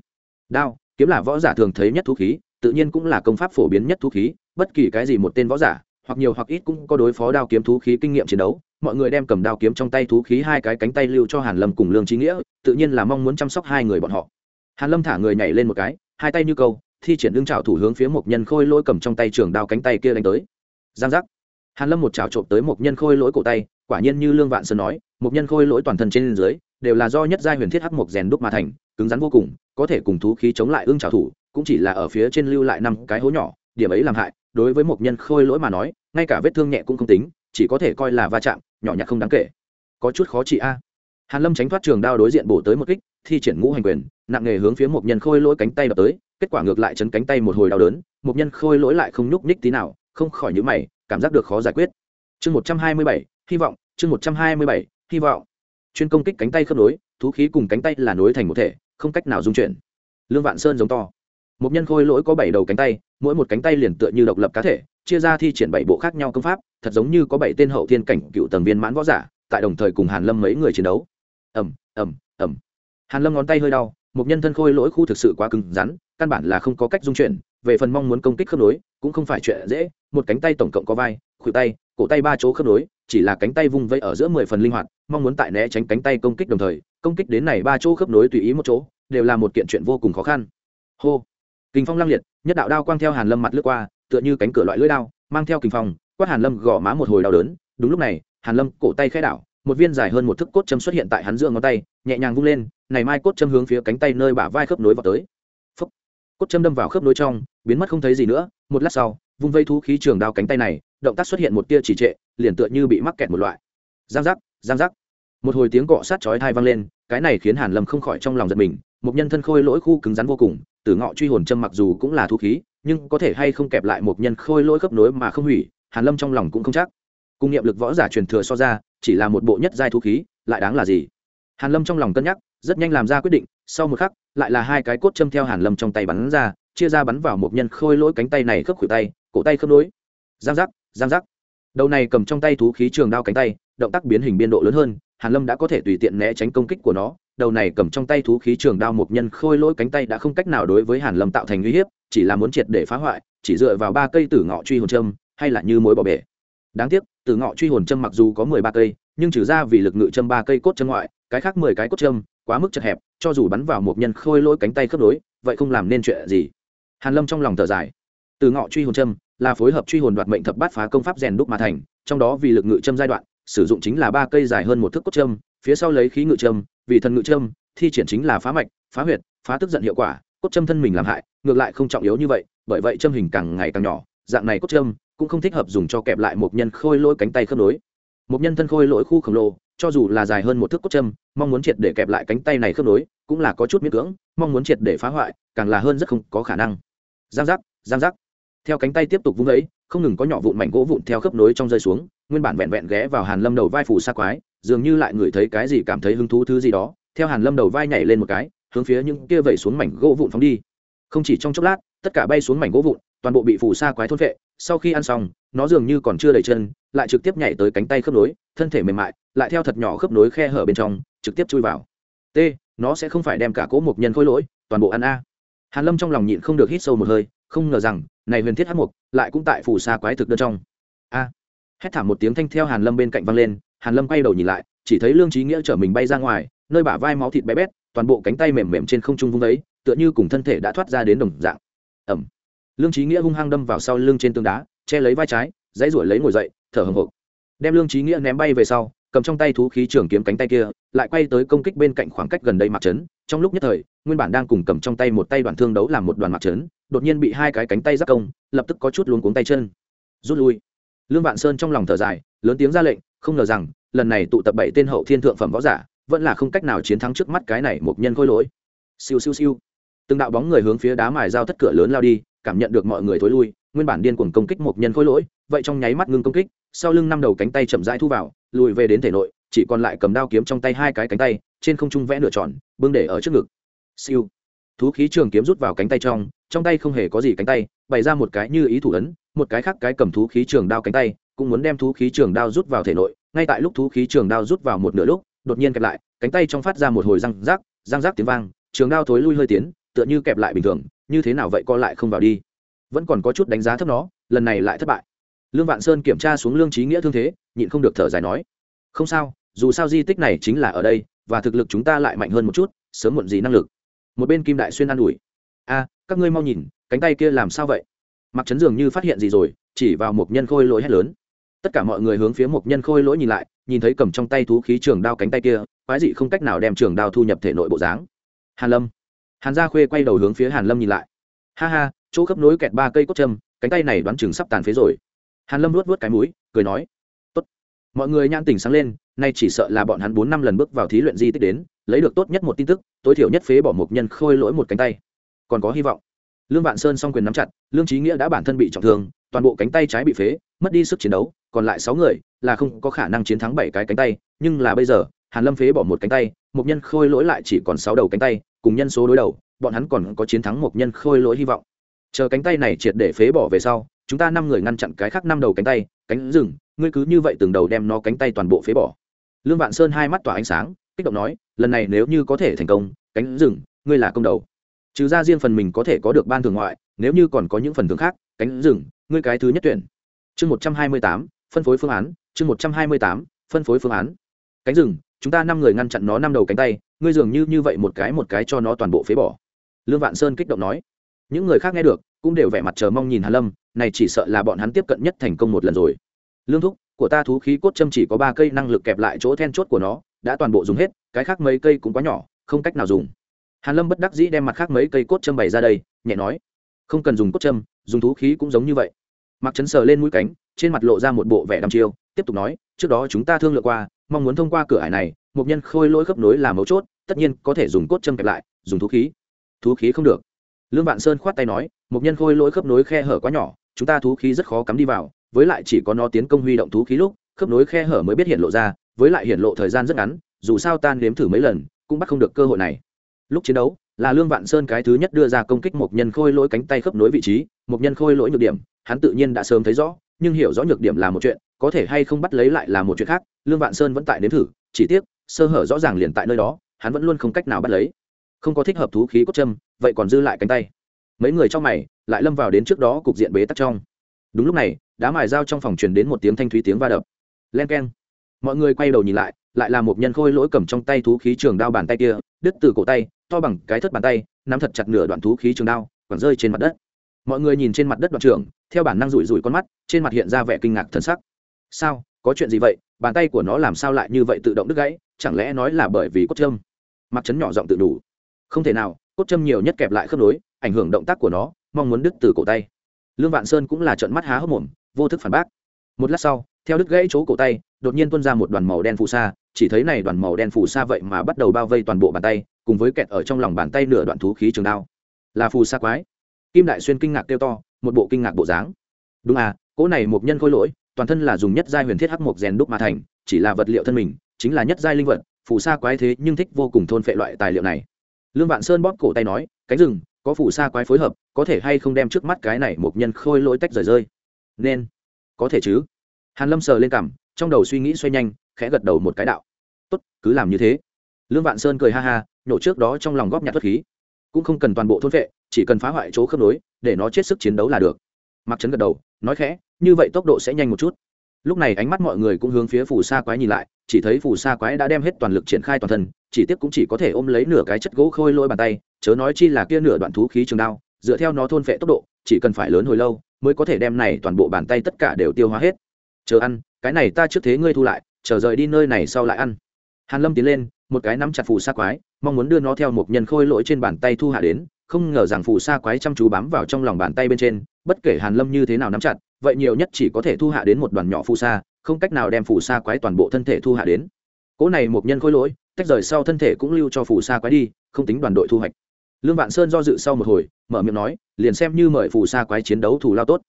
Đao, kiếm là võ giả thường thấy nhất thú khí, tự nhiên cũng là công pháp phổ biến nhất thú khí, bất kỳ cái gì một tên võ giả, hoặc nhiều hoặc ít cũng có đối phó đao kiếm thú khí kinh nghiệm chiến đấu mọi người đem cầm đao kiếm trong tay thú khí hai cái cánh tay lưu cho hàn lâm cùng lương trí nghĩa, tự nhiên là mong muốn chăm sóc hai người bọn họ. Hàn lâm thả người nhảy lên một cái, hai tay như câu, thi triển lưng trào thủ hướng phía một nhân khôi lỗi cầm trong tay trường đao cánh tay kia đánh tới. Giang giác. Hàn lâm một trào trộm tới một nhân khôi lỗi cổ tay, quả nhiên như lương vạn sơn nói một nhân khôi lỗi toàn thân trên dưới, đều là do nhất giai huyền thiết hắc mộc rèn đúc mà thành, cứng rắn vô cùng, có thể cùng thú khí chống lại ưng trào thủ, cũng chỉ là ở phía trên lưu lại năm cái hố nhỏ, điểm ấy làm hại, đối với một nhân khôi lỗi mà nói, ngay cả vết thương nhẹ cũng không tính, chỉ có thể coi là va chạm nhỏ nhặt không đáng kể. Có chút khó trị a. Hàn lâm tránh thoát trường đao đối diện bổ tới một kích, thi triển ngũ hành quyền, nặng nghề hướng phía một nhân khôi lỗi cánh tay đập tới, kết quả ngược lại chấn cánh tay một hồi đau đớn, một nhân khôi lỗi lại không nhúc nhích tí nào, không khỏi nhíu mày, cảm giác được khó giải quyết. Chương một trăm hai mươi bảy, hy vọng, chương một trăm hai mươi bảy, hy vọng. Chuyên công kích cánh tay khớp nối, thú khí cùng cánh tay là nối thành một thể, không cách nào dung chuyển. Lương vạn sơn giống to. Một nhân khôi lỗi có bảy đầu cánh tay, mỗi một cánh tay liền tựa như độc lập cá thể chia ra thi triển bảy bộ khác nhau công pháp, thật giống như có bảy tên hậu thiên cảnh cựu tầng viên mãn võ giả, tại đồng thời cùng hàn lâm mấy người chiến đấu. Ẩm ẩm ẩm hàn lâm ngón tay hơi đau, một nhân thân khôi lỗi khu thực sự quá cứng rắn, căn bản là không có cách dung chuyển, về phần mong muốn công kích khớp nối, cũng không phải chuyện dễ, một cánh tay tổng cộng có vai, khuỷu tay, cổ tay ba chỗ khớp nối, chỉ là cánh tay vung vây ở giữa mười phần linh hoạt, mong muốn tại né tránh cánh tay công kích đồng thời, công kích đến này ba chỗ khớp nối tùy ý một chỗ, đều là một kiện chuyện vô cùng khó khăn. Hô. Kinh phong lăng liệt, nhất đạo đao quang theo hàn lâm mặt lướt qua tựa như cánh cửa loại lưỡi đao, mang theo kinh phong, quát hàn lâm gõ má một hồi đau đớn. Đúng lúc này, hàn lâm cổ tay khẽ đảo, một viên dài hơn một thước cốt châm xuất hiện tại hắn giữa ngón tay, nhẹ nhàng vung lên, này mai cốt châm hướng phía cánh tay nơi bả vai khớp nối vào tới. Phúc. cốt châm đâm vào khớp nối trong, biến mất không thấy gì nữa. Một lát sau, vung vây thú khí trường đao cánh tay này, động tác xuất hiện một tia chỉ trệ, liền tựa như bị mắc kẹt một loại. Giang giác giang giác. Một hồi tiếng cọ sát chói thai vang lên, cái này khiến hàn lâm không khỏi trong lòng giật mình một nhân thân khôi lỗi khu cứng rắn vô cùng, tử ngọ truy hồn châm mặc dù cũng là thú khí, nhưng có thể hay không kẹp lại một nhân khôi lỗi khớp nối mà không hủy, hàn lâm trong lòng cũng không chắc. Cung nghiệm lực võ giả truyền thừa so ra, chỉ là một bộ nhất giai thú khí, lại đáng là gì? Hàn lâm trong lòng cân nhắc, rất nhanh làm ra quyết định, sau một khắc, lại là hai cái cốt châm theo hàn lâm trong tay bắn ra, chia ra bắn vào một nhân khôi lỗi cánh tay này khớp khuỷu tay, cổ tay khớp nối. Giang giác giang giác. Đầu này cầm trong tay thú khí trường đao cánh tay, động tác biến hình biên độ lớn hơn, hàn lâm đã có thể tùy tiện né tránh công kích của nó đầu này cầm trong tay thú khí trường đao một nhân khôi lỗi cánh tay đã không cách nào đối với hàn lâm tạo thành uy hiếp, chỉ là muốn triệt để phá hoại, chỉ dựa vào ba cây tử ngọ truy hồn châm, hay là như mối bỏ bể. Đáng tiếc, tử ngọ truy hồn châm mặc dù có mười ba cây, nhưng trừ ra vì lực ngự châm ba cây cốt châm ngoại, cái khác mười cái cốt châm, quá mức chật hẹp, cho dù bắn vào một nhân khôi lỗi cánh tay khớp nối, vậy không làm nên chuyện gì. Hàn lâm trong lòng thở dài. Từ ngọ truy hồn châm là phối hợp truy hồn đoạt mệnh thập bát phá công pháp rèn đúc mà thành, trong đó vì lực ngự châm giai đoạn, sử dụng chính là ba cây dài hơn một thước cốt châm, phía sau lấy khí ngự châm vì thần ngự châm, thi triển chính là phá mạch, phá huyệt, phá tức giận hiệu quả, cốt châm thân mình làm hại, ngược lại không trọng yếu như vậy, bởi vậy châm hình càng ngày càng nhỏ, dạng này cốt châm cũng không thích hợp dùng cho kẹp lại một nhân khôi lỗi cánh tay khớp nối. Một nhân thân khôi lỗi khu khổng lồ, cho dù là dài hơn một thước cốt châm, mong muốn triệt để kẹp lại cánh tay này khớp nối, cũng là có chút miễn cưỡng, mong muốn triệt để phá hoại, càng là hơn rất không có khả năng. Giang giác giang giác. Theo cánh tay tiếp tục vung ấy không ngừng có nhỏ vụn mảnh gỗ vụn theo khớp nối trong rơi xuống, nguyên bản vẹn vẹn ghé vào hàn lâm đầu vai phủ xa quái, dường như lại ngửi thấy cái gì cảm thấy hứng thú thứ gì đó, theo hàn lâm đầu vai nhảy lên một cái, hướng phía những kia vẩy xuống mảnh gỗ vụn phóng đi. Không chỉ trong chốc lát, tất cả bay xuống mảnh gỗ vụn, toàn bộ bị phủ xa quái thôn vệ sau khi ăn xong, nó dường như còn chưa đầy chân, lại trực tiếp nhảy tới cánh tay khớp nối, thân thể mềm mại, lại theo thật nhỏ khớp nối khe hở bên trong, trực tiếp chui vào. T, nó sẽ không phải đem cả cỗ một nhân khối lỗi, toàn bộ ăn a. Hàn lâm trong lòng nhịn không được hít sâu một hơi, không ngờ rằng này huyền thiết hắc mục lại cũng tại phủ xa quái thực đơn trong. A. Hét thảm một tiếng thanh theo hàn lâm bên cạnh vang lên, hàn lâm quay đầu nhìn lại, chỉ thấy lương trí nghĩa chở mình bay ra ngoài, nơi bả vai máu thịt bé bét, toàn bộ cánh tay mềm mềm trên không trung vung đấy tựa như cùng thân thể đã thoát ra đến đồng dạng. Ẩm. Lương trí nghĩa hung hăng đâm vào sau lưng trên tường đá, che lấy vai trái, dãy ruổi lấy ngồi dậy, thở hồng hộc. Đem lương trí nghĩa ném bay về sau, cầm trong tay thú khí trường kiếm cánh tay kia, lại quay tới công kích bên cạnh khoảng cách gần đây mặc trấn trong lúc nhất thời, nguyên bản đang cùng cầm trong tay một tay đoàn thương đấu làm một đoàn mặc trấn, đột nhiên bị hai cái cánh tay giáp công, lập tức có chút luống cuống tay chân. Rút lui. Lương vạn sơn trong lòng thở dài, lớn tiếng ra lệnh, không ngờ rằng, lần này tụ tập bảy tên hậu thiên thượng phẩm võ giả, vẫn là không cách nào chiến thắng trước mắt cái này một nhân khôi lỗi. Siêu siêu siêu. Từng đạo bóng người hướng phía đá mài dao thất cửa lớn lao đi, cảm nhận được mọi người thối lui, nguyên bản điên cuồng công kích một nhân khôi lỗi, vậy trong nháy mắt ngưng công kích, sau lưng năm đầu cánh tay chậm rãi thu vào, lùi về đến thể nội chỉ còn lại cầm đao kiếm trong tay hai cái cánh tay, trên không trung vẽ nửa tròn, bưng để ở trước ngực. Siêu. Thú khí trường kiếm rút vào cánh tay trong trong tay không hề có gì cánh tay, bày ra một cái như ý thủ ấn, một cái khác cái cầm thú khí trường đao cánh tay, cũng muốn đem thú khí trường đao rút vào thể nội, ngay tại lúc thú khí trường đao rút vào một nửa lúc, đột nhiên kẹp lại, cánh tay trong phát ra một hồi răng rác răng rác tiếng vang, trường đao thối lui hơi tiến, tựa như kẹp lại bình thường, như thế nào vậy co lại không vào đi. Vẫn còn có chút đánh giá thấp nó, lần này lại thất bại. Lương vạn sơn kiểm tra xuống lương trí nghĩa thương thế, nhịn không được thở dài nói, không sao dù sao di tích này chính là ở đây, và thực lực chúng ta lại mạnh hơn một chút, sớm muộn gì năng lực. Một bên kim đại xuyên an ủi, a, các ngươi mau nhìn, cánh tay kia làm sao vậy? Mặc chấn dường như phát hiện gì rồi, chỉ vào một nhân khôi lỗi hét lớn. Tất cả mọi người hướng phía một nhân khôi lỗi nhìn lại, nhìn thấy cầm trong tay thú khí trường đao cánh tay kia, quái dị không cách nào đem trường đao thu nhập thể nội bộ dáng. Hàn lâm, hàn gia khuê quay đầu hướng phía hàn lâm nhìn lại. Ha ha, chỗ khớp nối kẹt ba cây cốt châm, cánh tay này đoán chừng sắp tàn phế rồi. Hàn lâm luốt vớt cái mũi, cười nói, tốt. Mọi người nhãn tỉnh sáng lên nay chỉ sợ là bọn hắn bốn năm lần bước vào thí luyện di tích đến, lấy được tốt nhất một tin tức, tối thiểu nhất phế bỏ một nhân khôi lỗi một cánh tay. Còn có hy vọng. Lương vạn sơn song quyền nắm chặt, lương trí nghĩa đã bản thân bị trọng thương, toàn bộ cánh tay trái bị phế, mất đi sức chiến đấu, còn lại sáu người là không có khả năng chiến thắng bảy cái cánh tay, nhưng là bây giờ, hàn lâm phế bỏ một cánh tay, một nhân khôi lỗi lại chỉ còn sáu đầu cánh tay, cùng nhân số đối đầu, bọn hắn còn có chiến thắng một nhân khôi lỗi hy vọng. Chờ cánh tay này triệt để phế bỏ về sau, chúng ta năm người ngăn chặn cái khác năm đầu cánh tay, cánh rừng, ngươi cứ như vậy từng đầu đem nó cánh tay toàn bộ phế bỏ lương vạn sơn hai mắt tỏa ánh sáng, kích động nói, lần này nếu như có thể thành công, cánh rừng, ngươi là công đầu. Trừ ra riêng phần mình có thể có được ban thường ngoại, nếu như còn có những phần thưởng khác, cánh rừng, ngươi cái thứ nhất tuyển. Chương một trăm hai mươi tám, phân phối phương án, chương một trăm hai mươi tám, phân phối phương án. Cánh rừng, chúng ta năm người ngăn chặn nó năm đầu cánh tay, ngươi dường như như vậy một cái một cái cho nó toàn bộ phế bỏ. Lương vạn sơn kích động nói. Những người khác nghe được, cũng đều vẻ mặt chờ mong nhìn hàn lâm, này chỉ sợ là bọn hắn tiếp cận nhất thành công một lần rồi. Lương thúc của ta thú khí cốt châm chỉ có ba cây năng lực kẹp lại chỗ then chốt của nó, đã toàn bộ dùng hết, cái khác mấy cây cũng quá nhỏ, không cách nào dùng. Hàn lâm bất đắc dĩ đem mặt khác mấy cây cốt châm bày ra đây, nhẹ nói, không cần dùng cốt châm, dùng thú khí cũng giống như vậy. Mặc chấn sờ lên mũi cánh, trên mặt lộ ra một bộ vẻ đăm chiêu, tiếp tục nói, trước đó chúng ta thương lượng qua, mong muốn thông qua cửa ải này, một nhân khôi lỗi khớp nối là mấu chốt, tất nhiên có thể dùng cốt châm kẹp lại, dùng thú khí. Thú khí không được. Lương vạn sơn khoát tay nói, một nhân khôi lỗi khớp nối khe hở quá nhỏ, chúng ta thú khí rất khó cắm đi vào với lại chỉ có nó tiến công huy động thú khí lúc, khớp nối khe hở mới biết hiện lộ ra, với lại hiện lộ thời gian rất ngắn, dù sao tan nếm thử mấy lần, cũng bắt không được cơ hội này. Lúc chiến đấu, là lương vạn sơn cái thứ nhất đưa ra công kích một nhân khôi lỗi cánh tay khớp nối vị trí một nhân khôi lỗi nhược điểm, hắn tự nhiên đã sớm thấy rõ, nhưng hiểu rõ nhược điểm là một chuyện, có thể hay không bắt lấy lại là một chuyện khác, lương vạn sơn vẫn tại nếm thử, chỉ tiếc, sơ hở rõ ràng liền tại nơi đó, hắn vẫn luôn không cách nào bắt lấy. Không có thích hợp thú khí cốt châm, vậy còn dư lại cánh tay. Mấy người trong mày, lại lâm vào đến trước đó cục diện bế tắc trong. Đúng lúc này đá mài dao trong phòng truyền đến một tiếng thanh thúy tiếng va đập. Len k e n mọi người quay đầu nhìn lại lại là một nhân khôi lỗi cầm trong tay thú khí trường đao bàn tay kia, đứt từ cổ tay, to bằng cái thất bàn tay, nắm thật chặt nửa đoạn thú khí trường đao còn rơi trên mặt đất. Mọi người nhìn trên mặt đất đoạn trường theo bản năng rủi rủi con mắt, trên mặt hiện ra vẻ kinh ngạc thân sắc. Sao? Có chuyện gì vậy? Bàn tay của nó làm sao lại như vậy tự động đứt gãy? Chẳng lẽ nói là bởi vì cốt châm? Mặc chấn nhỏ giọng tự đủ. Không thể nào, cốt châm nhiều nhất kẹp lại khớp nối, ảnh hưởng động tác của nó, mong muốn đứt từ cổ tay. Lương vạn sơn cũng là trận mắt há hốc mồm vô thức phản bác. Một lát sau, theo đứt gãy chỗ cổ tay, đột nhiên tuôn ra một đoàn màu đen phù sa, chỉ thấy này đoàn màu đen phù sa vậy mà bắt đầu bao vây toàn bộ bàn tay, cùng với kẹt ở trong lòng bàn tay nửa đoạn thú khí trường đao. Là phù sa quái. Kim đại xuyên kinh ngạc kêu to, một bộ kinh ngạc bộ dáng. Đúng à cỗ này một nhân khôi lỗi, toàn thân là dùng nhất giai huyền thiết hắc mộc rèn đúc mà thành, chỉ là vật liệu thân mình, chính là nhất giai linh vật, phù sa quái thế nhưng thích vô cùng thôn phệ loại tài liệu này. Lương vạn sơn bóp cổ tay nói, cánh rừng, có phù sa quái phối hợp, có thể hay không đem trước mắt cái này một nhân khôi lỗi tách rời rơi? Nên có thể chứ? Hàn lâm sờ lên cằm, trong đầu suy nghĩ xoay nhanh, khẽ gật đầu một cái đạo. Tốt, cứ làm như thế. Lương vạn sơn cười ha ha, nhổ trước đó trong lòng góp nhặt thất khí. Cũng không cần toàn bộ thôn vệ, chỉ cần phá hoại chỗ khớp nối, để nó chết sức chiến đấu là được. Mặc trấn gật đầu, nói khẽ, như vậy tốc độ sẽ nhanh một chút. Lúc này ánh mắt mọi người cũng hướng phía phù sa quái nhìn lại, chỉ thấy phù sa quái đã đem hết toàn lực triển khai toàn thân, chỉ tiếc cũng chỉ có thể ôm lấy nửa cái chất gỗ khôi lôi bàn tay, chớ nói chi là kia nửa đoạn thú khí trường đao, dựa theo nó thôn vệ tốc độ, chỉ cần phải lớn hồi lâu mới có thể đem này toàn bộ bàn tay tất cả đều tiêu hóa hết. Chờ ăn, cái này ta trước thế ngươi thu lại, chờ rời đi nơi này sau lại ăn. Hàn lâm tiến lên, một cái nắm chặt phù sa quái, mong muốn đưa nó theo một nhân khôi lỗi trên bàn tay thu hạ đến, không ngờ rằng phù sa quái chăm chú bám vào trong lòng bàn tay bên trên, bất kể hàn lâm như thế nào nắm chặt, vậy nhiều nhất chỉ có thể thu hạ đến một đoàn nhỏ phù sa, không cách nào đem phù sa quái toàn bộ thân thể thu hạ đến. Cỗ này một nhân khôi lỗi, tách rời sau thân thể cũng lưu cho phù sa quái đi, không tính đoàn đội thu hoạch. Lương vạn sơn do dự sau một hồi mở miệng nói, liền xem như mời phù sa quái chiến đấu thủ lao tốt.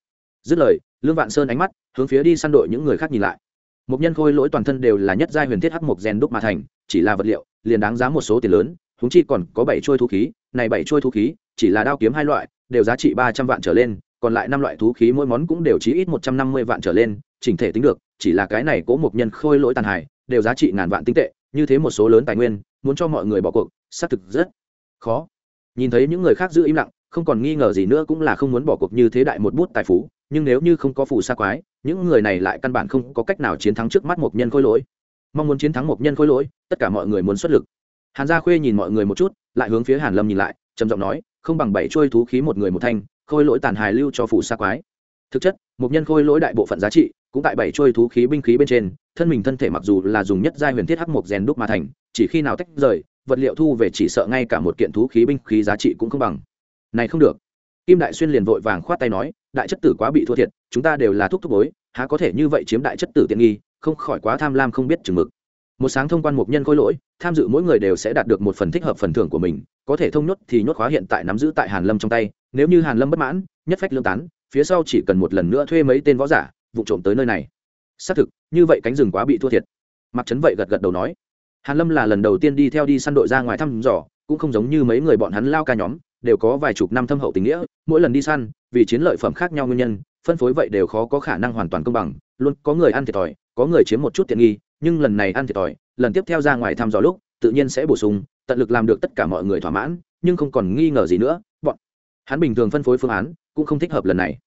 Dứt lời, lương vạn sơn ánh mắt hướng phía đi săn đội những người khác nhìn lại. Một nhân khôi lỗi toàn thân đều là nhất giai huyền thiết hắc mộc gen đúc mà thành, chỉ là vật liệu, liền đáng giá một số tiền lớn húng chi còn có bảy trôi thú khí, này bảy trôi thú khí, chỉ là đao kiếm hai loại, đều giá trị ba trăm vạn trở lên, còn lại năm loại thú khí mỗi món cũng đều chí ít một trăm năm mươi vạn trở lên, chỉnh thể tính được, chỉ là cái này cố một nhân khôi lỗi tàn hại, đều giá trị ngàn vạn tinh tệ, như thế một số lớn tài nguyên, muốn cho mọi người bỏ cuộc, xác thực rất khó. Nhìn thấy những người khác giữ im lặng không còn nghi ngờ gì nữa cũng là không muốn bỏ cuộc như thế đại một bút tài phú, nhưng nếu như không có phù sa quái, những người này lại căn bản không có cách nào chiến thắng trước mắt một nhân khôi lỗi. Mong muốn chiến thắng một nhân khôi lỗi, tất cả mọi người muốn xuất lực. Hàn gia khuê nhìn mọi người một chút, lại hướng phía hàn lâm nhìn lại, trầm giọng nói, không bằng bảy trôi thú khí một người một thanh, khôi lỗi tàn hài lưu cho phù sa quái. Thực chất, một nhân khôi lỗi đại bộ phận giá trị, cũng tại bảy trôi thú khí binh khí bên trên, thân mình thân thể mặc dù là dùng nhất giai huyền thiết hắc một rèn đúc mà thành, chỉ khi nào tách rời, vật liệu thu về chỉ sợ ngay cả một kiện thú khí binh khí giá trị cũng không bằng này không được. Kim đại xuyên liền vội vàng khoát tay nói, đại chất tử quá bị thua thiệt, chúng ta đều là thuốc thúc bối, há có thể như vậy chiếm đại chất tử tiện nghi, không khỏi quá tham lam không biết chừng mực. Một sáng thông quan một nhân khôi lỗi, tham dự mỗi người đều sẽ đạt được một phần thích hợp phần thưởng của mình, có thể thông nhốt thì nhốt khóa hiện tại nắm giữ tại hàn lâm trong tay, nếu như hàn lâm bất mãn, nhất phách lương tán, phía sau chỉ cần một lần nữa thuê mấy tên võ giả, vụ trộm tới nơi này. Xác thực, như vậy cánh rừng quá bị thua thiệt. Mặc trấn vậy gật gật đầu nói, hàn lâm là lần đầu tiên đi theo đi săn đội ra ngoài thăm dò, cũng không giống như mấy người bọn hắn lao ca nhóm đều có vài chục năm thâm hậu tình nghĩa, mỗi lần đi săn, vì chiến lợi phẩm khác nhau nguyên nhân, phân phối vậy đều khó có khả năng hoàn toàn công bằng, luôn có người ăn thiệt thòi, có người chiếm một chút tiện nghi, nhưng lần này ăn thiệt thòi, lần tiếp theo ra ngoài thăm dò lúc, tự nhiên sẽ bổ sung, tận lực làm được tất cả mọi người thỏa mãn, nhưng không còn nghi ngờ gì nữa, bọn hắn bình thường phân phối phương án, cũng không thích hợp lần này.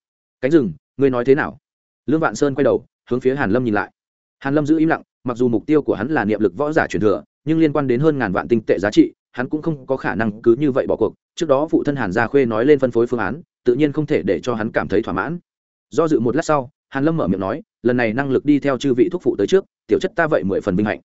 Cánh rừng, ngươi nói thế nào? Lương vạn sơn quay đầu, hướng phía hàn lâm nhìn lại. Hàn lâm giữ im lặng, mặc dù mục tiêu của hắn là niệm lực võ giả truyền thừa, nhưng liên quan đến hơn ngàn vạn tinh tệ giá trị hắn cũng không có khả năng cứ như vậy bỏ cuộc. Trước đó phụ thân hàn gia khuê nói lên phân phối phương án, tự nhiên không thể để cho hắn cảm thấy thỏa mãn. Do dự một lát sau, hàn lâm mở miệng nói, lần này năng lực đi theo chư vị thúc phụ tới trước, tiểu chất ta vậy mười phần vinh hạnh.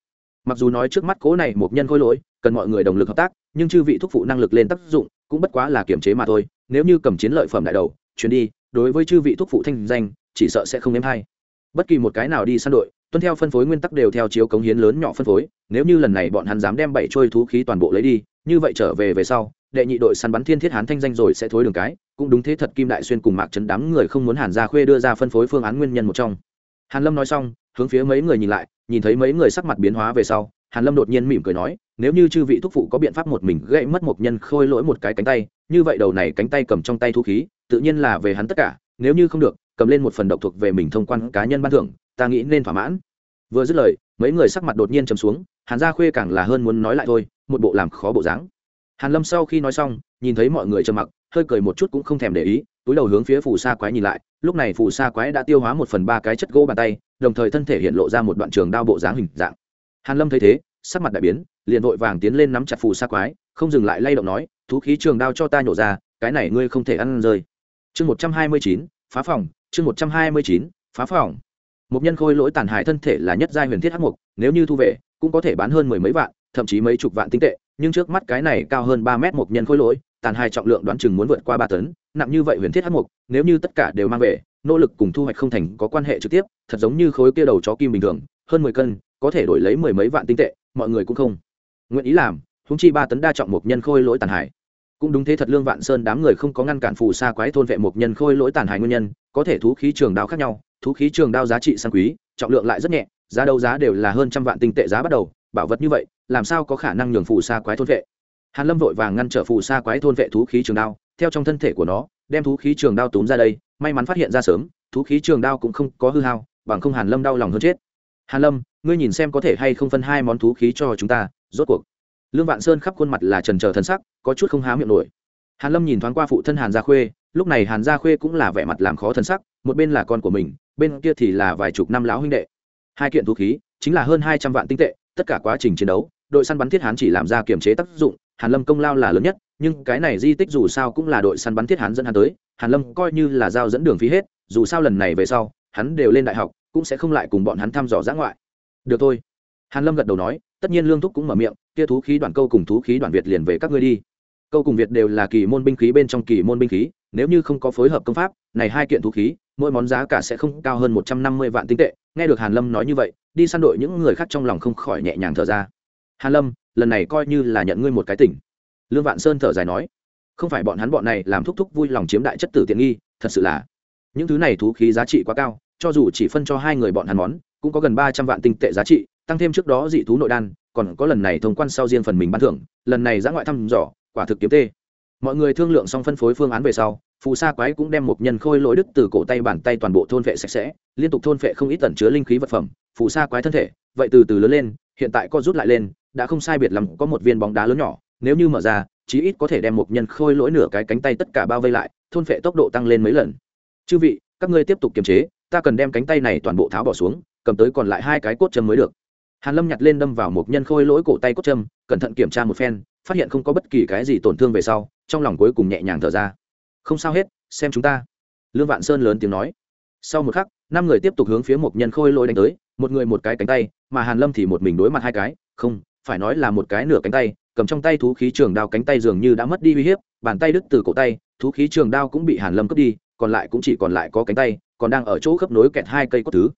Mặc dù nói trước mắt cố này một nhân khôi lỗi, cần mọi người đồng lực hợp tác, nhưng chư vị thúc phụ năng lực lên tác dụng cũng bất quá là kiểm chế mà thôi. Nếu như cầm chiến lợi phẩm đại đầu, chuyến đi, đối với chư vị thúc phụ thanh danh, chỉ sợ sẽ không nếm hay. Bất kỳ một cái nào đi săn đội tuân theo phân phối nguyên tắc đều theo chiếu cống hiến lớn nhỏ phân phối, nếu như lần này bọn hắn dám đem bảy trôi thú khí toàn bộ lấy đi, như vậy trở về về sau, đệ nhị đội săn bắn thiên thiết hán thanh danh rồi sẽ thối đường cái, cũng đúng thế thật kim đại xuyên cùng mạc trấn đám người không muốn hàn gia khuê đưa ra phân phối phương án nguyên nhân một trong. Hàn lâm nói xong, hướng phía mấy người nhìn lại, nhìn thấy mấy người sắc mặt biến hóa về sau, hàn lâm đột nhiên mỉm cười nói, nếu như chư vị thúc phụ có biện pháp một mình gãy mất một nhân khôi lỗi một cái cánh tay, như vậy đầu này cánh tay cầm trong tay thu khí, tự nhiên là về hắn tất cả, nếu như không được cầm lên một phần độc thuộc về mình thông quan cá nhân ban thưởng, ta nghĩ nên thỏa mãn. Vừa dứt lời, mấy người sắc mặt đột nhiên chấm xuống, hàn gia khuê càng là hơn muốn nói lại thôi, một bộ làm khó bộ dáng. Hàn lâm sau khi nói xong, nhìn thấy mọi người trầm mặc, hơi cười một chút cũng không thèm để ý, túi đầu hướng phía phù sa quái nhìn lại, lúc này phù sa quái đã tiêu hóa một phần ba cái chất gỗ bàn tay, đồng thời thân thể hiện lộ ra một đoạn trường đao bộ dáng hình dạng. Hàn lâm thấy thế, sắc mặt đại biến, liền vội vàng tiến lên nắm chặt phù sa quái, không dừng lại lay động nói, thú khí trường đao cho ta nhổ ra, cái này ngươi không thể ăn rơi. Chương một trăm hai mươi chín, phá phòng chương một trăm hai mươi chín, phá phòng. Một nhân khôi lỗi tàn hại thân thể là nhất giai huyền thiết hắc mục, nếu như thu về, cũng có thể bán hơn mười mấy vạn, thậm chí mấy chục vạn tinh tệ, nhưng trước mắt cái này cao hơn ba mét một nhân khôi lỗi, tàn hại trọng lượng đoán chừng muốn vượt qua ba tấn, nặng như vậy huyền thiết hắc mục, nếu như tất cả đều mang về, nỗ lực cùng thu hoạch không thành có quan hệ trực tiếp, thật giống như khối kia đầu chó kim bình thường, hơn mười cân, có thể đổi lấy mười mấy vạn tinh tệ, mọi người cũng không nguyện ý làm húng chi ba tấn đa trọng một nhân khôi lỗi tàn hại cũng đúng thế thật lương vạn sơn đám người không có ngăn cản phù sa quái thôn vệ một nhân khôi lỗi tàn hại nguyên nhân, có thể thú khí trường đao khác nhau, thú khí trường đao giá trị sang quý, trọng lượng lại rất nhẹ, giá đấu giá đều là hơn trăm vạn tinh tệ giá bắt đầu, bảo vật như vậy, làm sao có khả năng nhường phù sa quái thôn vệ? Hàn lâm vội vàng ngăn trở phù sa quái thôn vệ thú khí trường đao, theo trong thân thể của nó, đem thú khí trường đao túm ra đây, may mắn phát hiện ra sớm, thú khí trường đao cũng không có hư hao, bằng không hàn lâm đau lòng hơn chết. Hàn lâm, ngươi nhìn xem có thể hay không phân hai món thú khí cho chúng ta, rốt cuộc lương vạn sơn khắp khuôn mặt là trần trờ thân sắc, có chút không há miệng nổi. Hàn lâm nhìn thoáng qua phụ thân hàn gia khuê, lúc này hàn gia khuê cũng là vẻ mặt làm khó thân sắc, một bên là con của mình, bên kia thì là vài chục năm lão huynh đệ. Hai kiện thú khí, chính là hơn hai trăm vạn tinh tệ, tất cả quá trình chiến đấu, đội săn bắn thiết hán chỉ làm ra kiềm chế tác dụng, hàn lâm công lao là lớn nhất, nhưng cái này di tích dù sao cũng là đội săn bắn thiết hán dẫn hắn tới, hàn lâm coi như là giao dẫn đường phí hết, dù sao lần này về sau, hắn đều lên đại học, cũng sẽ không lại cùng bọn hắn thăm dò giã ngoại. Được thôi. Hàn lâm gật đầu nói tất nhiên lương thúc cũng mở miệng, kia thú khí đoàn câu cùng thú khí đoàn việt liền về các ngươi đi. Câu cùng việt đều là kỳ môn binh khí bên trong kỳ môn binh khí, nếu như không có phối hợp công pháp, này hai kiện thú khí, mỗi món giá cả sẽ không cao hơn một trăm năm mươi vạn tinh tệ. Nghe được hàn lâm nói như vậy, đi săn đội những người khác trong lòng không khỏi nhẹ nhàng thở ra. Hàn lâm, lần này coi như là nhận ngươi một cái tỉnh. Lương vạn sơn thở dài nói, không phải bọn hắn bọn này làm thúc thúc vui lòng chiếm đại chất tử tiện nghi, thật sự là, những thứ này thú khí giá trị quá cao, cho dù chỉ phân cho hai người bọn hắn món, cũng có gần ba trăm vạn tinh tệ giá trị tăng thêm trước đó dị thú nội đan, còn có lần này thông quan sau riêng phần mình ban thưởng, lần này giã ngoại thăm dò, quả thực kiếm tê. Mọi người thương lượng xong phân phối phương án về sau, phù sa quái cũng đem một nhân khôi lỗi đức từ cổ tay bàn tay toàn bộ thôn vệ sạch sẽ, liên tục thôn vệ không ít tẩn chứa linh khí vật phẩm, phù sa quái thân thể, vậy từ từ lớn lên, hiện tại co rút lại lên, đã không sai biệt lắm có một viên bóng đá lớn nhỏ, nếu như mở ra, chí ít có thể đem một nhân khôi lỗi nửa cái cánh tay tất cả bao vây lại, thôn vệ tốc độ tăng lên mấy lần. Chư vị, các ngươi tiếp tục kiềm chế, ta cần đem cánh tay này toàn bộ tháo bỏ xuống, cầm tới còn lại hai cái cốt châm mới được hàn lâm nhặt lên đâm vào một nhân khôi lỗi cổ tay cốt châm, cẩn thận kiểm tra một phen, phát hiện không có bất kỳ cái gì tổn thương về sau, trong lòng cuối cùng nhẹ nhàng thở ra. Không sao hết, xem chúng ta. Lương vạn sơn lớn tiếng nói. Sau một khắc, năm người tiếp tục hướng phía một nhân khôi lỗi đánh tới, một người một cái cánh tay, mà hàn lâm thì một mình đối mặt hai cái. Không, phải nói là một cái nửa cánh tay, cầm trong tay thú khí trường đao cánh tay dường như đã mất đi uy hiếp, bàn tay đứt từ cổ tay, thú khí trường đao cũng bị hàn lâm cướp đi, còn lại cũng chỉ còn lại có cánh tay, còn đang ở chỗ khớp nối kẹt hai cây cốt thứ.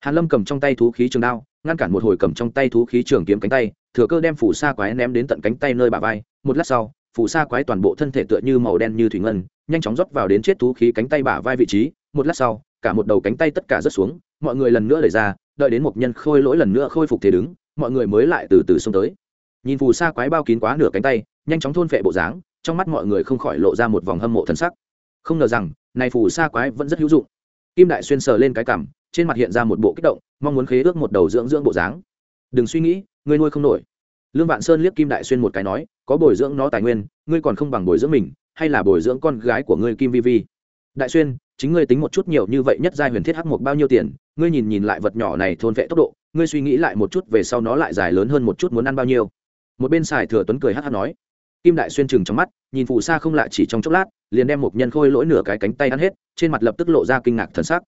Hàn lâm cầm trong tay thú khí trường đao ngăn cản một hồi cầm trong tay thú khí trường kiếm cánh tay, thừa cơ đem phủ sa quái ném đến tận cánh tay nơi bà vai. Một lát sau, phủ sa quái toàn bộ thân thể tựa như màu đen như thủy ngân, nhanh chóng rót vào đến chết thú khí cánh tay bả vai vị trí. Một lát sau, cả một đầu cánh tay tất cả rớt xuống, mọi người lần nữa đẩy ra, đợi đến một nhân khôi lỗi lần nữa khôi phục thế đứng, mọi người mới lại từ từ xông tới. Nhìn phù sa quái bao kín quá nửa cánh tay, nhanh chóng thôn phệ bộ dáng, trong mắt mọi người không khỏi lộ ra một vòng hâm mộ thân sắc. Không ngờ rằng, này phù sa quái vẫn rất hữu dụng. Kim đại xuyên sờ lên cái cằm, trên mặt hiện ra một bộ kích động mong muốn khế ước một đầu dưỡng dưỡng bộ dáng. Đừng suy nghĩ, ngươi nuôi không nổi. Lương vạn sơn liếc kim đại xuyên một cái nói, có bồi dưỡng nó tài nguyên, ngươi còn không bằng bồi dưỡng mình, hay là bồi dưỡng con gái của ngươi kim vi vi? Đại xuyên, chính ngươi tính một chút nhiều như vậy nhất giai huyền thiết hắc một bao nhiêu tiền, ngươi nhìn nhìn lại vật nhỏ này thôn vệ tốc độ, ngươi suy nghĩ lại một chút về sau nó lại dài lớn hơn một chút muốn ăn bao nhiêu. Một bên xài thừa tuấn cười hắc hắc nói. Kim đại xuyên chừng trong mắt, nhìn phù sa không lạ chỉ trong chốc lát, liền đem một nhân khôi lỗi nửa cái cánh tay ăn hết, trên mặt lập tức lộ ra kinh ngạc thần sắc.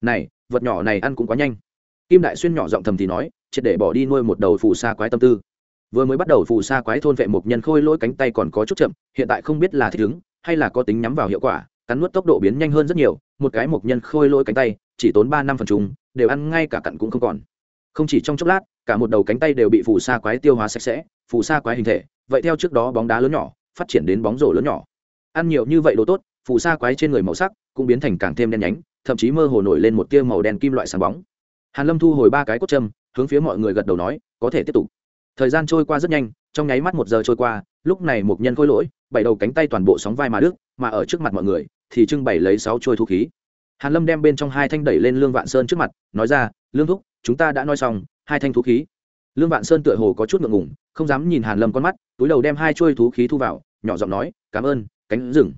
Này, vật nhỏ này ăn cũng quá nhanh kim đại xuyên nhỏ giọng thầm thì nói, triệt để bỏ đi nuôi một đầu phù sa quái tâm tư. Vừa mới bắt đầu phù sa quái thôn vệ một nhân khôi lỗi cánh tay còn có chút chậm, hiện tại không biết là thích ứng, hay là có tính nhắm vào hiệu quả, cắn nuốt tốc độ biến nhanh hơn rất nhiều, một cái một nhân khôi lỗi cánh tay, chỉ tốn ba năm phần trùng đều ăn ngay cả cặn cũng không còn. Không chỉ trong chốc lát, cả một đầu cánh tay đều bị phù sa quái tiêu hóa sạch sẽ, phù sa quái hình thể, vậy theo trước đó bóng đá lớn nhỏ, phát triển đến bóng rổ lớn nhỏ. Ăn nhiều như vậy đồ tốt, phù sa quái trên người màu sắc cũng biến thành càng thêm đen nhánh, thậm chí mơ hồ nổi lên một tia màu đen kim loại sáng bóng hàn lâm thu hồi ba cái cốt châm, hướng phía mọi người gật đầu nói, có thể tiếp tục. Thời gian trôi qua rất nhanh, trong nháy mắt một giờ trôi qua, lúc này một nhân khôi lỗi, bảy đầu cánh tay toàn bộ sóng vai mà đức mà ở trước mặt mọi người, thì trưng bày lấy sáu trôi thu khí. Hàn lâm đem bên trong hai thanh đẩy lên lương vạn sơn trước mặt, nói ra, lương thúc, chúng ta đã nói xong, hai thanh thú khí. Lương vạn sơn tựa hồ có chút ngượng ngùng, không dám nhìn hàn lâm con mắt, túi đầu đem hai trôi thú khí thu vào, nhỏ giọng nói, cảm ơn, cánh rừng.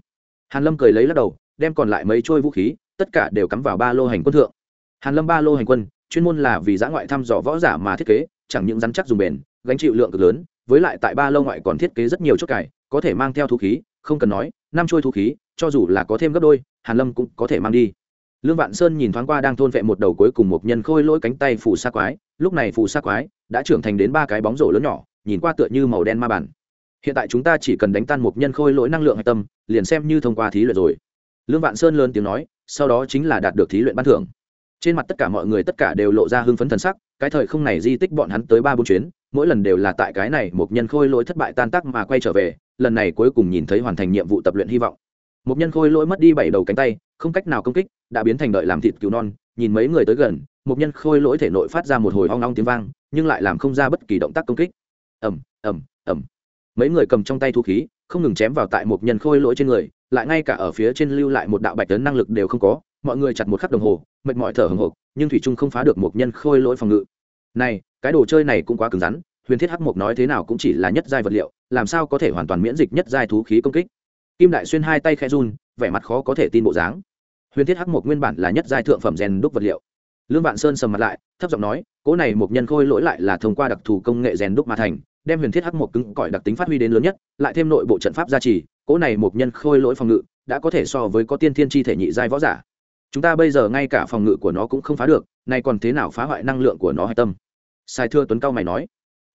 Hàn lâm cười lấy lắc đầu, đem còn lại mấy trôi vũ khí, tất cả đều cắm vào ba lô hành quân thượng. Hàn lâm ba lô hành quân chuyên môn là vì giã ngoại thăm dò võ giả mà thiết kế, chẳng những rắn chắc dùng bền, gánh chịu lượng cực lớn, với lại tại ba lô ngoại còn thiết kế rất nhiều chốt cải, có thể mang theo thú khí, không cần nói, năm trôi thú khí, cho dù là có thêm gấp đôi, hàn lâm cũng có thể mang đi. Lương vạn sơn nhìn thoáng qua đang thôn vệ một đầu cuối cùng một nhân khôi lỗi cánh tay phù sa quái, lúc này phù sa quái đã trưởng thành đến ba cái bóng rổ lớn nhỏ, nhìn qua tựa như màu đen ma bản. Hiện tại chúng ta chỉ cần đánh tan một nhân khôi lỗi năng lượng hạch tâm, liền xem như thông qua thí luyện rồi. Lương vạn sơn lớn tiếng nói, sau đó chính là đạt được thí luyện ban thưởng trên mặt tất cả mọi người tất cả đều lộ ra hưng phấn thần sắc, cái thời không này di tích bọn hắn tới ba bốn chuyến, mỗi lần đều là tại cái này một nhân khôi lỗi thất bại tan tác mà quay trở về, lần này cuối cùng nhìn thấy hoàn thành nhiệm vụ tập luyện hy vọng. Một nhân khôi lỗi mất đi bảy đầu cánh tay, không cách nào công kích, đã biến thành đợi làm thịt cứu non, nhìn mấy người tới gần, một nhân khôi lỗi thể nội phát ra một hồi hoang long tiếng vang, nhưng lại làm không ra bất kỳ động tác công kích. Ẩm ẩm ẩm mấy người cầm trong tay thu khí, không ngừng chém vào tại một nhân khôi lỗi trên người lại ngay cả ở phía trên lưu lại một đạo bạch tấn năng lực đều không có, mọi người chặt một khắc đồng hồ, mệt mỏi thở hồng hộc, nhưng thủy trung không phá được một nhân khôi lỗi phòng ngự. Này, cái đồ chơi này cũng quá cứng rắn, huyền thiết hắc mộc nói thế nào cũng chỉ là nhất giai vật liệu, làm sao có thể hoàn toàn miễn dịch nhất giai thú khí công kích? Kim đại xuyên hai tay khe run, vẻ mặt khó có thể tin bộ dáng. Huyền thiết hắc mộc nguyên bản là nhất giai thượng phẩm rèn đúc vật liệu. Lương vạn sơn sầm mặt lại, thấp giọng nói cỗ này một nhân khôi lỗi lại là thông qua đặc thù công nghệ rèn đúc mà thành đem huyền thiết hắc mộc cứng cỏi đặc tính phát huy đến lớn nhất, lại thêm nội bộ trận pháp gia trì, cỗ này một nhân khôi lỗi phòng ngự đã có thể so với có tiên thiên chi thể nhị giai võ giả. Chúng ta bây giờ ngay cả phòng ngự của nó cũng không phá được, nay còn thế nào phá hoại năng lượng của nó hay tâm? Sai thưa tuấn cao mày nói.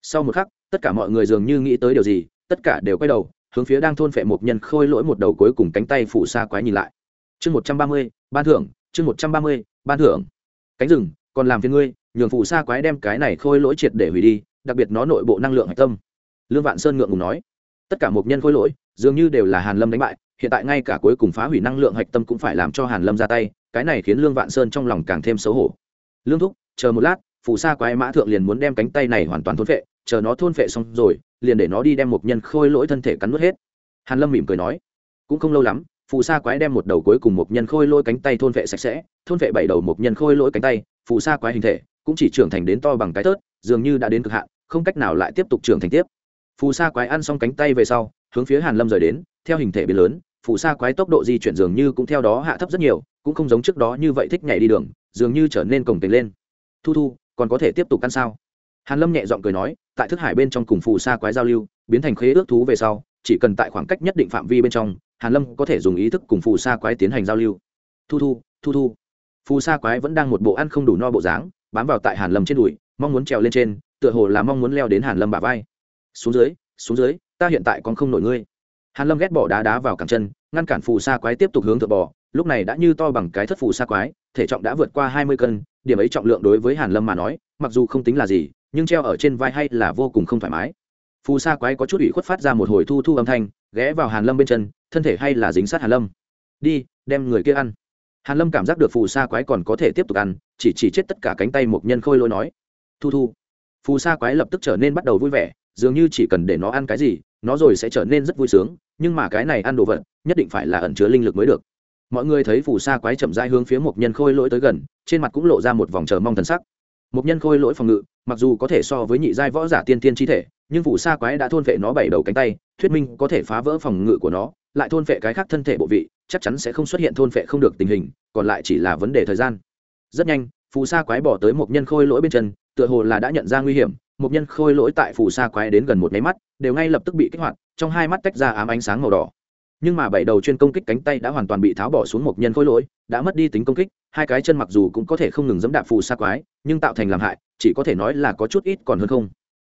Sau một khắc, tất cả mọi người dường như nghĩ tới điều gì, tất cả đều quay đầu, hướng phía đang thôn phệ một nhân khôi lỗi một đầu cuối cùng cánh tay phủ xa quái nhìn lại. Chương một trăm ba mươi, ban thưởng, chương một trăm ba mươi, ban thưởng. Cánh rừng, còn làm phiền ngươi, nhường phụ xa quái đem cái này khôi lỗi triệt để hủy đi đặc biệt nó nội bộ năng lượng hạch tâm. Lương vạn sơn ngượng ngùng nói, tất cả một nhân khôi lỗi, dường như đều là hàn lâm đánh bại, hiện tại ngay cả cuối cùng phá hủy năng lượng hạch tâm cũng phải làm cho hàn lâm ra tay, cái này khiến lương vạn sơn trong lòng càng thêm xấu hổ. Lương thúc, chờ một lát, phù sa quái mã thượng liền muốn đem cánh tay này hoàn toàn thôn phệ, chờ nó thôn phệ xong rồi, liền để nó đi đem một nhân khôi lỗi thân thể cắn nuốt hết. Hàn lâm mỉm cười nói, cũng không lâu lắm, phù sa quái đem một đầu cuối cùng một nhân khôi lỗi cánh tay thôn phệ sạch sẽ, thôn phệ bảy đầu một nhân khôi lỗi cánh tay, phù sa quái hình thể cũng chỉ trưởng thành đến to bằng cái tớt, dường như đã đến cực hạn không cách nào lại tiếp tục trưởng thành tiếp. Phù sa quái ăn xong cánh tay về sau, hướng phía hàn lâm rời đến, theo hình thể biến lớn, phù sa quái tốc độ di chuyển dường như cũng theo đó hạ thấp rất nhiều, cũng không giống trước đó như vậy thích nhảy đi đường, dường như trở nên cồng kềnh lên. Thu thu, còn có thể tiếp tục ăn sao? Hàn lâm nhẹ giọng cười nói, tại thức hải bên trong cùng phù sa quái giao lưu, biến thành khế ước thú về sau, chỉ cần tại khoảng cách nhất định phạm vi bên trong, hàn lâm có thể dùng ý thức cùng phù sa quái tiến hành giao lưu. Thu thu thu thu. Phù sa quái vẫn đang một bộ ăn không đủ no bộ dáng, bám vào tại hàn lâm trên đùi, mong muốn trèo lên trên tựa hồ là mong muốn leo đến hàn lâm bả vai. Xuống dưới xuống dưới, ta hiện tại còn không nổi ngươi. Hàn lâm ghét bỏ đá đá vào cẳng chân, ngăn cản phù sa quái tiếp tục hướng thượng bò, lúc này đã như to bằng cái thất phù sa quái, thể trọng đã vượt qua hai mươi cân, điểm ấy trọng lượng đối với hàn lâm mà nói, mặc dù không tính là gì, nhưng treo ở trên vai hay là vô cùng không thoải mái. Phù sa quái có chút ủy khuất phát ra một hồi thu thu âm thanh, ghé vào hàn lâm bên chân, thân thể hay là dính sát hàn lâm. Đi, đem người kia ăn. Hàn lâm cảm giác được phù sa quái còn có thể tiếp tục ăn, chỉ chỉ chết tất cả cánh tay một nhân khôi lôi nói. Thu thu phù sa quái lập tức trở nên bắt đầu vui vẻ, dường như chỉ cần để nó ăn cái gì, nó rồi sẽ trở nên rất vui sướng, nhưng mà cái này ăn đồ vật, nhất định phải là ẩn chứa linh lực mới được. Mọi người thấy phù sa quái chậm rãi hướng phía một nhân khôi lỗi tới gần, trên mặt cũng lộ ra một vòng chờ mong thần sắc. Một nhân khôi lỗi phòng ngự, mặc dù có thể so với nhị giai võ giả tiên tiên chi thể, nhưng phù sa quái đã thôn vệ nó bảy đầu cánh tay, thuyết minh có thể phá vỡ phòng ngự của nó, lại thôn vệ cái khác thân thể bộ vị, chắc chắn sẽ không xuất hiện thôn vệ không được tình hình, còn lại chỉ là vấn đề thời gian. Rất nhanh, phù sa quái bỏ tới một nhân khôi lỗi bên chân tựa hồ là đã nhận ra nguy hiểm, một nhân khôi lỗi tại phù sa quái đến gần một máy mắt, đều ngay lập tức bị kích hoạt, trong hai mắt tách ra ám ánh sáng màu đỏ. Nhưng mà bảy đầu chuyên công kích cánh tay đã hoàn toàn bị tháo bỏ xuống một nhân khôi lỗi, đã mất đi tính công kích, hai cái chân mặc dù cũng có thể không ngừng dẫm đạp phù sa quái, nhưng tạo thành làm hại, chỉ có thể nói là có chút ít còn hơn không.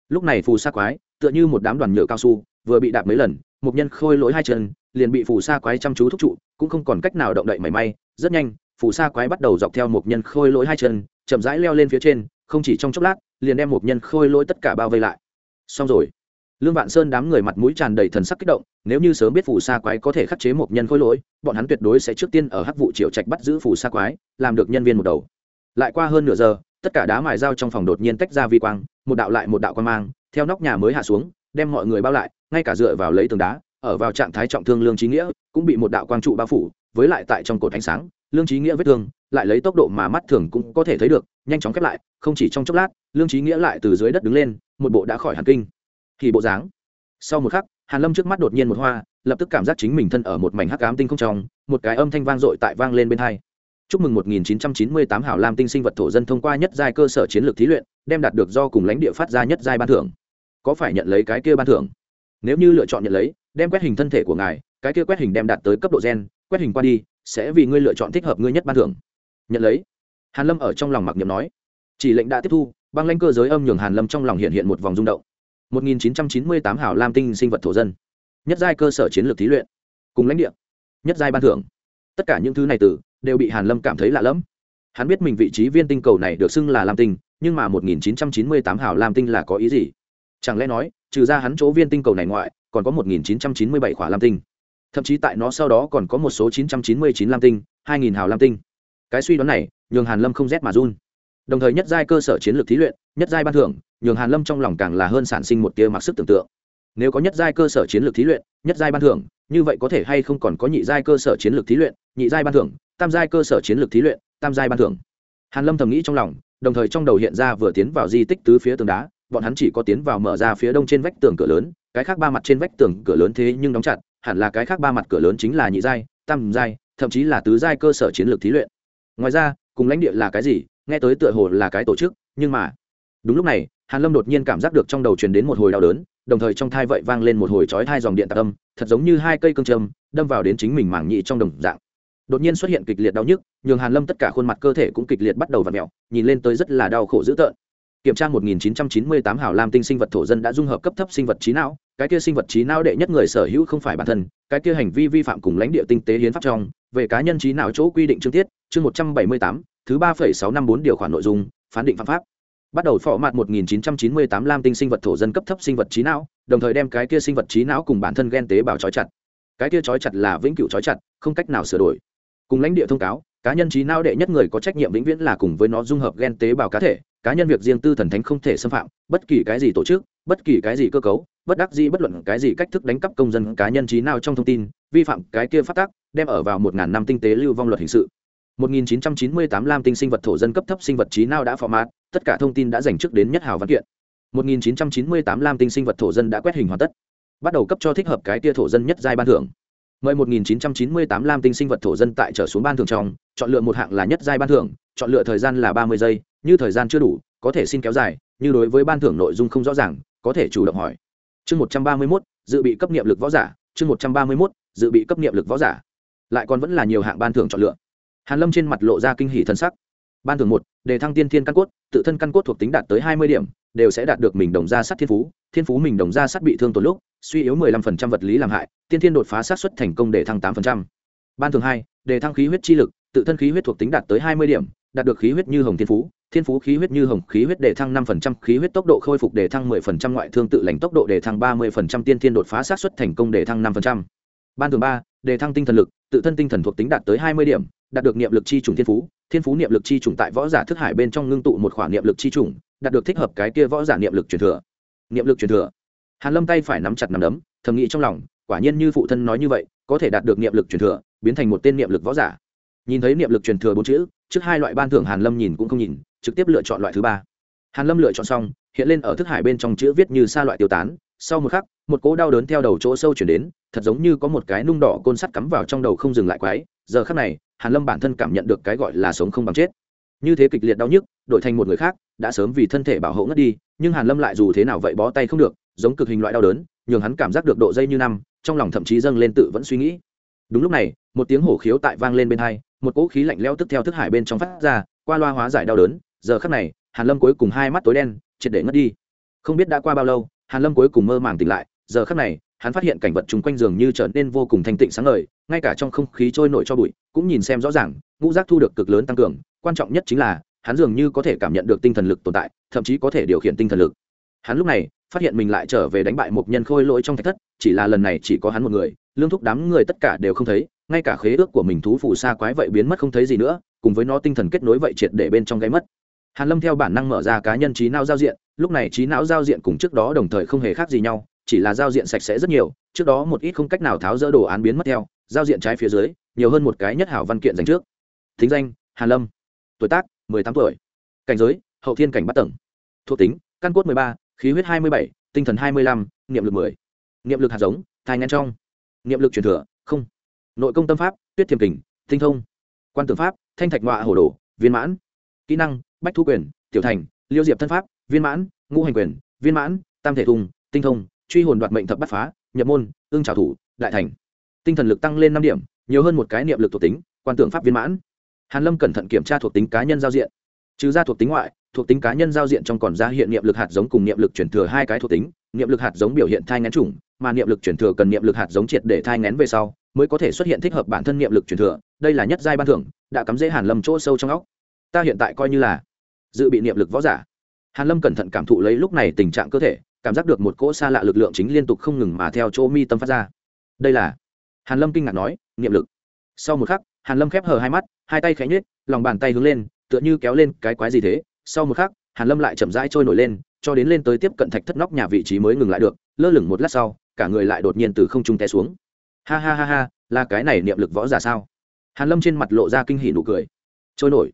Lúc này phù sa quái, tựa như một đám đoàn nhựa cao su, vừa bị đạp mấy lần, một nhân khôi lỗi hai chân, liền bị phù sa quái chăm chú thúc trụ, cũng không còn cách nào động đậy mảy may. Rất nhanh, phù sa quái bắt đầu dọc theo một nhân khôi lỗi hai chân, chậm rãi leo lên phía trên không chỉ trong chốc lát, liền đem một nhân khôi lỗi tất cả bao vây lại. Xong rồi. Lương vạn sơn đám người mặt mũi tràn đầy thần sắc kích động, nếu như sớm biết phù sa quái có thể khắc chế một nhân khôi lỗi, bọn hắn tuyệt đối sẽ trước tiên ở hắc vụ triệu trạch bắt giữ phù sa quái, làm được nhân viên một đầu. Lại qua hơn nửa giờ, tất cả đá mài dao trong phòng đột nhiên tách ra vi quang, một đạo lại một đạo quang mang, theo nóc nhà mới hạ xuống, đem mọi người bao lại, ngay cả dựa vào lấy tường đá, ở vào trạng thái trọng thương lương trí nghĩa, cũng bị một đạo quang trụ bao phủ, với lại tại trong cột ánh sáng, lương trí nghĩa vết thương lại lấy tốc độ mà mắt thường cũng có thể thấy được, nhanh chóng khép lại, không chỉ trong chốc lát, lương trí nghĩa lại từ dưới đất đứng lên, một bộ đã khỏi hàn kinh. Thì bộ dáng. Sau một khắc, hàn lâm trước mắt đột nhiên một hoa, lập tức cảm giác chính mình thân ở một mảnh hắc ám tinh không trong, một cái âm thanh vang dội tại vang lên bên hai. Chúc mừng 1998 hảo lam tinh sinh vật thổ dân thông qua nhất giai cơ sở chiến lược thí luyện, đem đạt được do cùng lãnh địa phát ra nhất giai ban thưởng. Có phải nhận lấy cái kia ban thưởng? Nếu như lựa chọn nhận lấy, đem quét hình thân thể của ngài, cái kia quét hình đem đạt tới cấp độ gen, quét hình qua đi, sẽ vì ngươi lựa chọn thích hợp ngươi nhất ban thưởng nhận lấy. Hàn lâm ở trong lòng mặc niệm nói. Chỉ lệnh đã tiếp thu, băng lãnh cơ giới âm nhường hàn lâm trong lòng hiện hiện một vòng rung động. 1998 hảo lam tinh sinh vật thổ dân. Nhất giai cơ sở chiến lược thí luyện. Cùng lãnh địa. Nhất giai ban thưởng. Tất cả những thứ này từ, đều bị hàn lâm cảm thấy lạ lẫm. Hắn biết mình vị trí viên tinh cầu này được xưng là lam tinh, nhưng mà 1998 hảo lam tinh là có ý gì? Chẳng lẽ nói, trừ ra hắn chỗ viên tinh cầu này ngoại, còn có 1997 khỏa lam tinh? Thậm chí tại nó sau đó còn có một số 999 lam tinh 2000 hào lam tinh cái suy đoán này, nhường hàn lâm không rét mà run. Đồng thời nhất giai cơ sở chiến lược thí luyện, nhất giai ban thưởng, nhường hàn lâm trong lòng càng là hơn sản sinh một tia mặc sức tưởng tượng. Nếu có nhất giai cơ sở chiến lược thí luyện, nhất giai ban thưởng, như vậy có thể hay không còn có nhị giai cơ sở chiến lược thí luyện, nhị giai ban thưởng, tam giai cơ sở chiến lược thí luyện, tam giai ban thưởng. Hàn lâm thầm nghĩ trong lòng, đồng thời trong đầu hiện ra vừa tiến vào di tích tứ phía tường đá, bọn hắn chỉ có tiến vào mở ra phía đông trên vách tường cửa lớn, cái khác ba mặt trên vách tường cửa lớn thế nhưng đóng chặt, hẳn là cái khác ba mặt cửa lớn chính là nhị giai, tam giai, thậm chí là tứ giai cơ sở chiến lược thí luyện ngoài ra, cùng lãnh địa là cái gì, nghe tới tựa hồ là cái tổ chức, nhưng mà, đúng lúc này, hàn lâm đột nhiên cảm giác được trong đầu truyền đến một hồi đau đớn, đồng thời trong thai vậy vang lên một hồi chói thai dòng điện tạc âm, thật giống như hai cây cương châm, đâm vào đến chính mình mảng nhị trong đồng dạng. Đột nhiên xuất hiện kịch liệt đau nhức, nhường hàn lâm tất cả khuôn mặt cơ thể cũng kịch liệt bắt đầu v ặ mẹo nhìn lên tới rất là đau khổ dữ tợn. Kiểm tra 1998 hào lam tinh sinh vật thổ dân đã dung hợp cấp thấp sinh vật trí não, cái kia sinh vật trí não đệ nhất người sở hữu không phải bản thân, cái kia hành vi vi phạm cùng lãnh địa tinh tế hiến pháp trong về cá nhân trí não chỗ quy định chương tiết chương 178, thứ 3,654 điều khoản nội dung phán định phạm pháp. Bắt đầu phò mặt 1998 lam tinh sinh vật thổ dân cấp thấp sinh vật trí não đồng thời đem cái kia sinh vật trí não cùng bản thân gen tế bào trói chặt. Cái kia trói chặt là vĩnh cửu trói chặt không cách nào sửa đổi. Cùng lãnh địa thông cáo cá nhân trí não đệ nhất người có trách nhiệm vĩnh viễn là cùng với nó dung hợp gen tế bào cá thể cá nhân việc riêng tư thần thánh không thể xâm phạm bất kỳ cái gì tổ chức bất kỳ cái gì cơ cấu bất đắc dĩ bất luận cái gì cách thức đánh cắp công dân cá nhân trí nào trong thông tin, vi phạm cái kia phát tác đem ở vào một ngàn năm tinh tế lưu vong luật hình sự. 1998 lam tinh sinh vật thổ dân cấp thấp sinh vật trí nào đã format, tất cả thông tin đã dành trước đến nhất hào văn kiện. 1998 lam tinh sinh vật thổ dân đã quét hình hoàn tất, bắt đầu cấp cho thích hợp cái kia thổ dân nhất giai ban thưởng. Mời 1998 lam tinh sinh vật thổ dân tại trở xuống ban thưởng trong, chọn lựa một hạng là nhất giai ban thưởng, chọn lựa thời gian là 30 giây, như thời gian chưa đủ, có thể xin kéo dài, như đối với ban thưởng nội dung không rõ ràng, có thể chủ động hỏi chương 131, dự bị cấp niệm lực võ giả chương 131, dự bị cấp niệm lực võ giả. Lại còn vẫn là nhiều hạng ban thưởng chọn lựa. Hàn lâm trên mặt lộ ra kinh hỉ thân sắc. Ban thưởng một đề thăng tiên thiên căn cốt tự thân căn cốt thuộc tính đạt tới 20 điểm đều sẽ đạt được mình đồng ra sát thiên phú thiên phú mình đồng ra sát bị thương tổn lúc suy yếu 15% vật lý làm hại tiên thiên đột phá sát xuất thành công để thăng tám phần trăm. ban thường hai đề thăng khí huyết chi lực tự thân khí huyết thuộc tính đạt tới 20 điểm đạt được khí huyết như hồng thiên phú thiên phú khí huyết như hồng khí huyết đề thăng 5%, khí huyết tốc độ khôi phục đề thăng 10%, ngoại thương tự lành tốc độ đề thăng 30%, tiên thiên đột phá sát xuất thành công đề thăng 5%. ban thường ba đề thăng tinh thần lực tự thân tinh thần thuộc tính đạt tới 20 điểm đạt được niệm lực chi trùng thiên phú thiên phú niệm lực chi trùng tại võ giả thức hải bên trong ngưng tụ một khoản niệm lực chi trùng đạt được thích hợp cái kia võ giả niệm lực truyền thừa. Niệm lực truyền thừa. Hàn lâm tay phải nắm chặt nắm đấm thầm nghĩ trong lòng quả nhiên như phụ thân nói như vậy có thể đạt được niệm lực truyền thừa biến thành một tên niệm lực võ giả. Nhìn thấy niệm lực truyền thừa bốn chữ trước hai loại ban thưởng hàn lâm nhìn cũng không nhìn, trực tiếp lựa chọn loại thứ ba. Hàn lâm lựa chọn xong, hiện lên ở thức hải bên trong chữ viết như xa loại tiêu tán, sau một khắc, một cỗ đau đớn theo đầu chỗ sâu chuyển đến, thật giống như có một cái nung đỏ côn sắt cắm vào trong đầu không dừng lại quái. Giờ khắc này, hàn lâm bản thân cảm nhận được cái gọi là sống không bằng chết. Như thế kịch liệt đau nhức, đổi thành một người khác, đã sớm vì thân thể bảo hộ ngất đi, nhưng hàn lâm lại dù thế nào vậy bó tay không được, giống cực hình loại đau đớn, nhường hắn cảm giác được độ dây như năm, trong lòng thậm chí dâng lên tự vẫn suy nghĩ. Đúng lúc này, một tiếng hổ khiếu tại vang lên bên hai một cỗ khí lạnh lẽo tức theo thức hải bên trong phát ra, qua loa hóa giải đau đớn, giờ khắc này, hàn lâm cuối cùng hai mắt tối đen, triệt để ngất đi. Không biết đã qua bao lâu, hàn lâm cuối cùng mơ màng tỉnh lại, giờ khắc này, hắn phát hiện cảnh vật chung quanh giường như trở nên vô cùng thanh tịnh sáng ngời, ngay cả trong không khí trôi nổi cho bụi, cũng nhìn xem rõ ràng, ngũ giác thu được cực lớn tăng cường, quan trọng nhất chính là, hắn dường như có thể cảm nhận được tinh thần lực tồn tại, thậm chí có thể điều khiển tinh thần lực. Hắn lúc này, phát hiện mình lại trở về đánh bại một nhân khôi lỗi trong thạch thất, chỉ là lần này chỉ có hắn một người, lương thúc đám người tất cả đều không thấy ngay cả khế ước của mình thú phù sa quái vậy biến mất không thấy gì nữa, cùng với nó tinh thần kết nối vậy triệt để bên trong gáy mất. Hàn lâm theo bản năng mở ra cá nhân trí não giao diện, lúc này trí não giao diện cùng trước đó đồng thời không hề khác gì nhau, chỉ là giao diện sạch sẽ rất nhiều, trước đó một ít không cách nào tháo dỡ đồ án biến mất theo, giao diện trái phía dưới, nhiều hơn một cái nhất hảo văn kiện dành trước. Thính danh, hàn lâm. Tuổi tác, mười tám tuổi. Cảnh giới, hậu thiên cảnh bắt tầng. Thuộc tính, căn cốt mười ba, khí huyết hai mươi bảy, tinh thần hai mươi lăm, niệm lực mười. Niệm lực hạt giống, thai ngăn trong. Niệm lực truyền thừa, không nội công tâm pháp, tuyết thiềm kình, tinh thông. Quan tưởng pháp, thanh thạch ngoại hồ đồ viên mãn. Kỹ năng, bách thu quyền, tiểu thành, liêu diệp thân pháp, viên mãn, ngũ hành quyền, viên mãn, tam thể thùng, tinh thông, truy hồn đoạt mệnh thập bắt phá, nhập môn, ương trào thủ, đại thành. Tinh thần lực tăng lên năm điểm, nhiều hơn một cái niệm lực thuộc tính, quan tưởng pháp viên mãn. Hàn lâm cẩn thận kiểm tra thuộc tính cá nhân giao diện. Trừ ra thuộc tính ngoại, thuộc tính cá nhân giao diện trong còn ra hiện niệm lực hạt giống cùng niệm lực chuyển thừa hai cái thuộc tính, niệm lực hạt giống biểu hiện thai ngắn chủng mà niệm lực chuyển thừa cần niệm lực hạt giống triệt để thai ngén về sau, mới có thể xuất hiện thích hợp bản thân niệm lực chuyển thừa. Đây là nhất giai ban thưởng, đã cắm dễ hàn lâm chỗ sâu trong óc. Ta hiện tại coi như là dự bị niệm lực võ giả. Hàn lâm cẩn thận cảm thụ lấy lúc này tình trạng cơ thể, cảm giác được một cỗ xa lạ lực lượng chính liên tục không ngừng mà theo chỗ mi tâm phát ra. Đây là hàn lâm kinh ngạc nói, niệm lực. Sau một khắc, hàn lâm khép hờ hai mắt, hai tay khẽ nhếch, lòng bàn tay hướng lên, tựa như kéo lên cái quái gì thế. Sau một khắc, hàn lâm lại chậm rãi trôi nổi lên, cho đến lên tới tiếp cận thạch thất nóc nhà vị trí mới ngừng lại được. Lơ lửng một lát sau cả người lại đột nhiên từ không trung té xuống. Ha ha ha ha, là cái này niệm lực võ giả sao? Hàn lâm trên mặt lộ ra kinh hỉ nụ cười. Trôi nổi.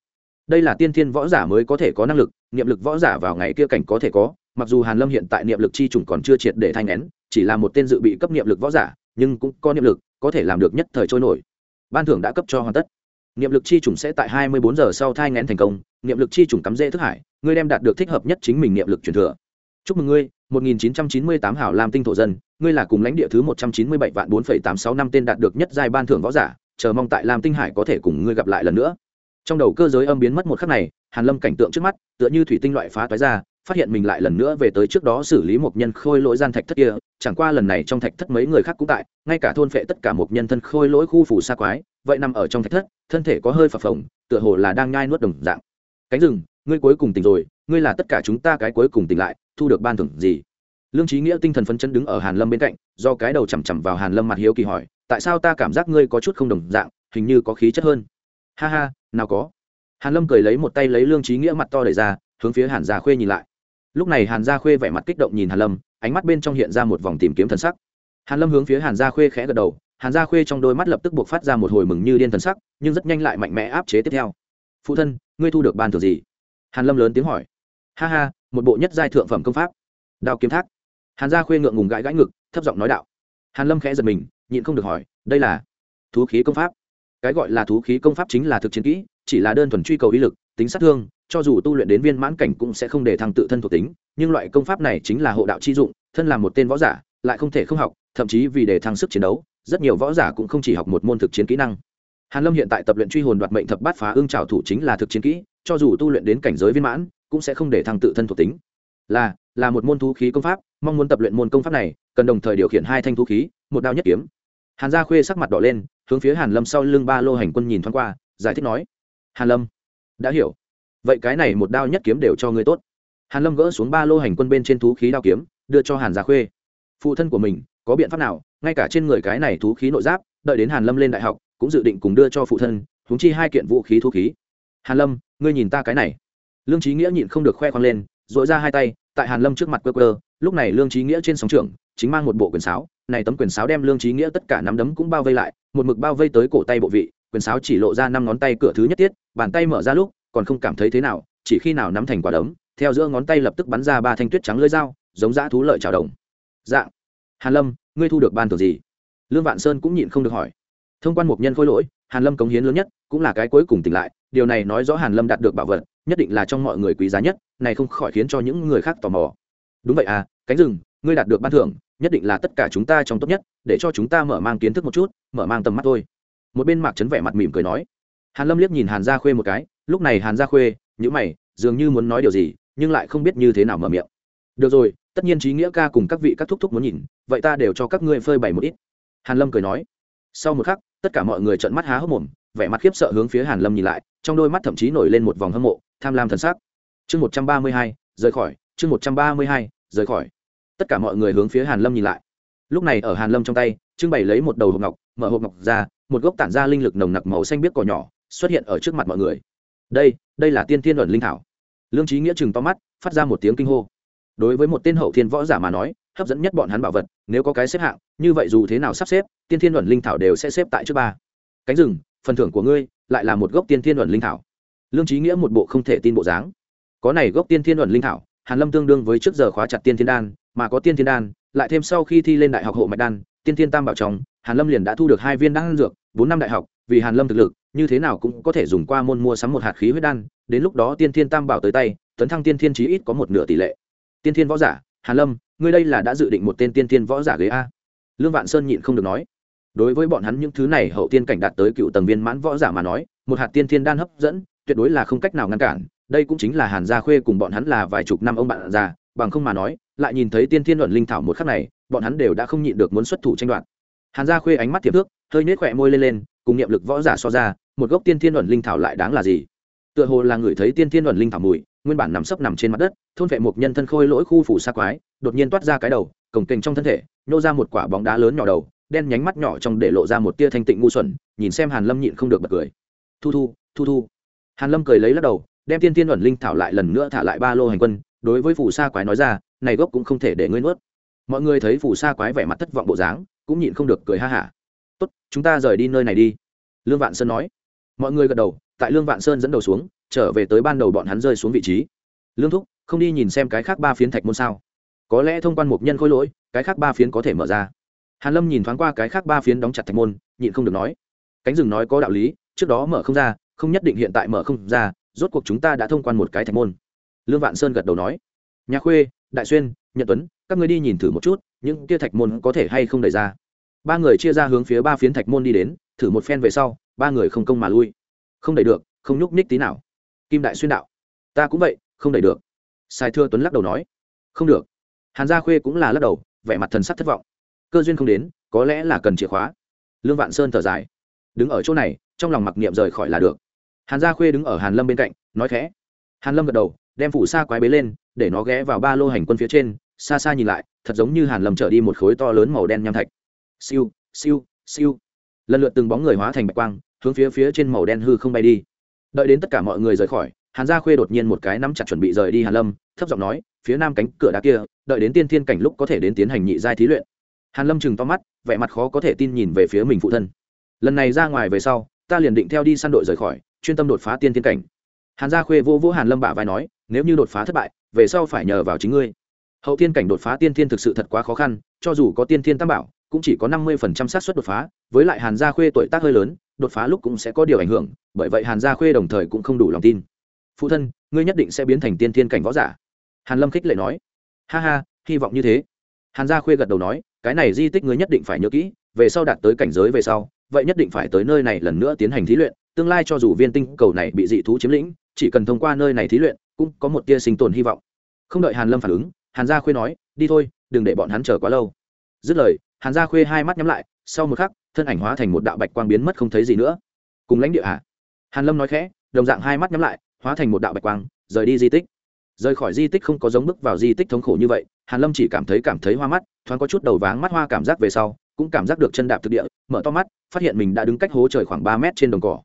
Đây là tiên thiên võ giả mới có thể có năng lực, niệm lực võ giả vào ngày kia cảnh có thể có, mặc dù hàn lâm hiện tại niệm lực chi trùng còn chưa triệt để thanh nén, chỉ là một tên dự bị cấp niệm lực võ giả, nhưng cũng có niệm lực, có thể làm được nhất thời trôi nổi. Ban thưởng đã cấp cho hoàn tất. Niệm lực chi trùng sẽ tại 24 giờ sau thai ngén thành công, niệm lực chi trùng cắm rễ thức hải, ngươi đem đạt được thích hợp nhất chính mình niệm lực truyền thừa. Chúc mừng ngươi 1998 hảo lam tinh thổ dân ngươi là cùng lãnh địa thứ 197 vạn 4,86 năm tên đạt được nhất giai ban thưởng võ giả chờ mong tại lam tinh hải có thể cùng ngươi gặp lại lần nữa. Trong đầu cơ giới âm biến mất một khắc này hàn lâm cảnh tượng trước mắt tựa như thủy tinh loại phá toái ra phát hiện mình lại lần nữa về tới trước đó xử lý một nhân khôi lỗi gian thạch thất kia chẳng qua lần này trong thạch thất mấy người khác cũng tại ngay cả thôn phệ tất cả một nhân thân khôi lỗi khu phủ xa quái vậy nằm ở trong thạch thất thân thể có hơi phập phồng tựa hồ là đang nhai nuốt đồng dạng. Cánh rừng ngươi cuối cùng tỉnh rồi ngươi là tất cả chúng ta cái cuối cùng tỉnh lại thu được ban thưởng gì? Lương trí nghĩa tinh thần phấn chấn đứng ở hàn lâm bên cạnh, do cái đầu chằm chằm vào hàn lâm mặt hiếu kỳ hỏi, tại sao ta cảm giác ngươi có chút không đồng dạng, hình như có khí chất hơn? Ha ha, nào có. Hàn lâm cười lấy một tay lấy lương trí nghĩa mặt to đẩy ra, hướng phía hàn gia khuê nhìn lại. Lúc này hàn gia khuê vẻ mặt kích động nhìn hàn lâm, ánh mắt bên trong hiện ra một vòng tìm kiếm thần sắc. Hàn lâm hướng phía hàn gia khuê khẽ gật đầu, hàn gia khuê trong đôi mắt lập tức buộc phát ra một hồi mừng như điên thần sắc, nhưng rất nhanh lại mạnh mẽ áp chế tiếp theo. Phụ thân, ngươi thu được ban thưởng gì? Hàn lâm lớn tiếng hỏi. Ha ha một bộ nhất giai thượng phẩm công pháp. Đao kiếm thác. Hàn gia khuê ngượng ngùng gãi gãi ngực, thấp giọng nói đạo. Hàn lâm khẽ giật mình, nhịn không được hỏi, đây là thú khí công pháp. Cái gọi là thú khí công pháp chính là thực chiến kỹ, chỉ là đơn thuần truy cầu ý lực, tính sát thương, cho dù tu luyện đến viên mãn cảnh cũng sẽ không để thăng tự thân thuộc tính, nhưng loại công pháp này chính là hộ đạo chi dụng, thân là một tên võ giả, lại không thể không học, thậm chí vì để thăng sức chiến đấu, rất nhiều võ giả cũng không chỉ học một môn thực chiến kỹ năng. Hàn lâm hiện tại tập luyện truy hồn đoạt mệnh thập bát phá ương trào thủ chính là thực chiến kỹ, cho dù tu luyện đến cảnh giới viên mãn cũng sẽ không để thăng tự thân thuộc tính. Là là một môn thú khí công pháp, mong muốn tập luyện môn công pháp này, cần đồng thời điều khiển hai thanh thú khí, một đao nhất kiếm. Hàn gia khuê sắc mặt đỏ lên, hướng phía hàn lâm sau lưng ba lô hành quân nhìn thoáng qua, giải thích nói, hàn lâm, đã hiểu. Vậy cái này một đao nhất kiếm đều cho ngươi tốt. Hàn lâm gỡ xuống ba lô hành quân bên trên thú khí đao kiếm, đưa cho hàn gia khuê. Phụ thân của mình, có biện pháp nào, ngay cả trên người cái này thú khí nội giáp, đợi đến hàn lâm lên đại học, cũng dự định cùng đưa cho phụ thân húng chi hai kiện vũ khí thú khí. Hàn lâm, ngươi nhìn ta cái này lương trí nghĩa nhịn không được khoe khoang lên dội ra hai tay, tại hàn lâm trước mặt cơ cơ lúc này lương trí nghĩa trên sóng trường chính mang một bộ quyền sáo, này tấm quyền sáo đem lương trí nghĩa tất cả nắm đấm cũng bao vây lại, một mực bao vây tới cổ tay bộ vị, quyền sáo chỉ lộ ra năm ngón tay cửa thứ nhất tiết, bàn tay mở ra lúc, còn không cảm thấy thế nào, chỉ khi nào nắm thành quả đấm, theo giữa ngón tay lập tức bắn ra ba thanh tuyết trắng lưỡi dao, giống dã thú lợi trào đồng. Dạng hàn lâm, ngươi thu được ban thưởng gì? Lương vạn sơn cũng nhịn không được hỏi. Thông quan một nhân khôi lỗi, hàn lâm cống hiến lớn nhất, cũng là cái cuối cùng tỉnh lại, điều này nói rõ hàn lâm đạt được bảo vật nhất định là trong mọi người quý giá nhất, này không khỏi khiến cho những người khác tò mò. Đúng vậy à cánh rừng, ngươi đạt được ban thưởng, nhất định là tất cả chúng ta trong tốt nhất, để cho chúng ta mở mang kiến thức một chút, mở mang tầm mắt thôi. Một bên mạc trấn vẻ mặt mỉm cười nói. Hàn lâm liếc nhìn hàn gia khuê một cái, lúc này hàn gia khuê nhữ mày, dường như muốn nói điều gì, nhưng lại không biết như thế nào mở miệng. Được rồi, tất nhiên trí nghĩa ca cùng các vị các thúc thúc muốn nhìn, vậy ta đều cho các ngươi phơi bày một ít. Hàn lâm cười nói. Sau một khắc, tất cả mọi người trợn mắt há hốc mồm vẻ mặt khiếp sợ hướng phía hàn lâm nhìn lại, trong đôi mắt thậm chí nổi lên một vòng hâm mộ, tham lam thần sắc. Chương một trăm ba mươi hai, rời khỏi, chương một trăm ba mươi hai, rời khỏi. Tất cả mọi người hướng phía hàn lâm nhìn lại. Lúc này ở hàn lâm trong tay, trưng bày lấy một đầu hộp ngọc, mở hộp ngọc ra, một gốc tản ra linh lực nồng nặc màu xanh biếc cỏ nhỏ, xuất hiện ở trước mặt mọi người. Đây đây là tiên thiên luận linh thảo. Lương trí nghĩa chừng to mắt, phát ra một tiếng kinh hô. Đối với một tên hậu thiên võ giả mà nói, hấp dẫn nhất bọn hắn bảo vật, nếu có cái xếp hạng, như vậy dù thế nào sắp xếp, tiên thiên luận linh thảo đều sẽ xếp tại trước ba. Cánh rừng phần thưởng của ngươi lại là một gốc tiên thiên luận linh thảo. Lương trí nghĩa một bộ không thể tin bộ dáng. Có này gốc tiên thiên luận linh thảo, hàn lâm tương đương với trước giờ khóa chặt tiên thiên đan, mà có tiên thiên đan, lại thêm sau khi thi lên đại học hộ mạch đan, tiên thiên tam bảo trong hàn lâm liền đã thu được hai viên đan dược, bốn năm đại học, vì hàn lâm thực lực, như thế nào cũng có thể dùng qua môn mua sắm một hạt khí huyết đan, đến lúc đó tiên thiên tam bảo tới tay, tấn thăng tiên thiên chí ít có một nửa tỷ lệ. Tiên thiên võ giả, hàn lâm, ngươi đây là đã dự định một tên tiên thiên võ giả ghế a. Lương vạn sơn nhịn không được nói đối với bọn hắn những thứ này hậu tiên cảnh đạt tới cựu tầng viên mãn võ giả mà nói, một hạt tiên thiên đan hấp dẫn, tuyệt đối là không cách nào ngăn cản. Đây cũng chính là hàn gia khuê cùng bọn hắn là vài chục năm ông bạn già, bằng không mà nói, lại nhìn thấy tiên thiên luận linh thảo một khắc này, bọn hắn đều đã không nhịn được muốn xuất thủ tranh đoạt. Hàn gia khuê ánh mắt thiệp thước, hơi nết khỏe môi lên lên, cùng niệm lực võ giả so ra, một gốc tiên thiên luận linh thảo lại đáng là gì? Tựa hồ là người thấy tiên thiên luận linh thảo mùi, nguyên bản nằm sấp nằm trên mặt đất, thôn vệ một nhân thân khôi lỗi khu phủ xa quái, đột nhiên toát ra cái đầu cổng kềnh trong thân thể, nhô ra một quả bóng đá lớn nhỏ đầu đen nhánh mắt nhỏ trong để lộ ra một tia thanh tịnh ngu xuẩn, nhìn xem hàn lâm nhịn không được bật cười. Thu thu thu thu. Hàn lâm cười lấy lắc đầu, đem tiên tiên ẩn linh thảo lại lần nữa thả lại ba lô hành quân, đối với phù sa quái nói ra, này gốc cũng không thể để ngươi nuốt. Mọi người thấy phù sa quái vẻ mặt thất vọng bộ dáng, cũng nhịn không được cười ha hả. Tốt, chúng ta rời đi nơi này đi. Lương vạn sơn nói. Mọi người gật đầu, tại lương vạn sơn dẫn đầu xuống, trở về tới ban đầu bọn hắn rơi xuống vị trí. Lương thúc, không đi nhìn xem cái khác ba phiến thạch môn sao? Có lẽ thông quan mục nhân khôi lỗi, cái khác ba phiến có thể mở ra hàn lâm nhìn thoáng qua cái khác ba phiến đóng chặt thạch môn, nhịn không được nói. Cánh rừng nói có đạo lý, trước đó mở không ra, không nhất định hiện tại mở không ra, rốt cuộc chúng ta đã thông quan một cái thạch môn. Lương vạn sơn gật đầu nói. Nhà khuê, đại xuyên, nhật tuấn, các ngươi đi nhìn thử một chút, những kia thạch môn có thể hay không đẩy ra. Ba người chia ra hướng phía ba phiến thạch môn đi đến, thử một phen về sau, ba người không công mà lui. Không đẩy được, không nhúc nhích tí nào. Kim đại xuyên đạo. Ta cũng vậy, không đẩy được. Sai thưa tuấn lắc đầu nói. Không được. Hàn gia khuê cũng là lắc đầu, vẻ mặt thần sắc thất vọng cơ duyên không đến, có lẽ là cần chìa khóa. Lương vạn sơn thở dài. Đứng ở chỗ này, trong lòng mặc niệm rời khỏi là được. Hàn gia khuê đứng ở hàn lâm bên cạnh, nói khẽ. Hàn lâm gật đầu, đem phủ xa quái bế lên, để nó ghé vào ba lô hành quân phía trên, xa xa nhìn lại, thật giống như hàn lâm trở đi một khối to lớn màu đen nham thạch. Siêu siêu siêu. Lần lượt từng bóng người hóa thành bạch quang, hướng phía phía trên màu đen hư không bay đi. Đợi đến tất cả mọi người rời khỏi, hàn gia khuê đột nhiên một cái nắm chặt chuẩn bị rời đi hàn lâm, thấp giọng nói, phía nam cánh cửa đá kia, đợi đến tiên thiên cảnh lúc có thể đến tiến hành nhị giai thí luyện hàn lâm chừng to mắt, vẻ mặt khó có thể tin nhìn về phía mình phụ thân. Lần này ra ngoài về sau, ta liền định theo đi săn đội rời khỏi, chuyên tâm đột phá tiên thiên cảnh. Hàn gia khuê vô vô hàn lâm bả vai nói, nếu như đột phá thất bại, về sau phải nhờ vào chính ngươi. Hậu thiên cảnh đột phá tiên thiên thực sự thật quá khó khăn, cho dù có tiên thiên tam bảo, cũng chỉ có năm mươi phần trăm xác suất đột phá, với lại hàn gia khuê tuổi tác hơi lớn, đột phá lúc cũng sẽ có điều ảnh hưởng, bởi vậy hàn gia khuê đồng thời cũng không đủ lòng tin. Phụ thân, ngươi nhất định sẽ biến thành tiên thiên cảnh võ giả. Hàn lâm khích lệ nói. Ha ha, hy vọng như thế. Hàn gia khuê gật đầu nói cái này di tích ngươi nhất định phải nhớ kỹ, về sau đạt tới cảnh giới về sau, vậy nhất định phải tới nơi này lần nữa tiến hành thí luyện, tương lai cho dù viên tinh cầu này bị dị thú chiếm lĩnh, chỉ cần thông qua nơi này thí luyện, cũng có một tia sinh tồn hy vọng. Không đợi hàn lâm phản ứng, hàn gia khuê nói, đi thôi, đừng để bọn hắn chờ quá lâu. Dứt lời, hàn gia khuê hai mắt nhắm lại, sau một khắc, thân ảnh hóa thành một đạo bạch quang biến mất không thấy gì nữa. Cùng lãnh địa hạ hàn lâm nói khẽ, đồng dạng hai mắt nhắm lại, hóa thành một đạo bạch quang, rời đi di tích. Rời khỏi di tích không có giống bước vào di tích thống khổ như vậy hàn lâm chỉ cảm thấy cảm thấy hoa mắt, thoáng có chút đầu váng mắt hoa cảm giác về sau, cũng cảm giác được chân đạp thực địa, mở to mắt, phát hiện mình đã đứng cách hố trời khoảng ba mét trên đồng cỏ.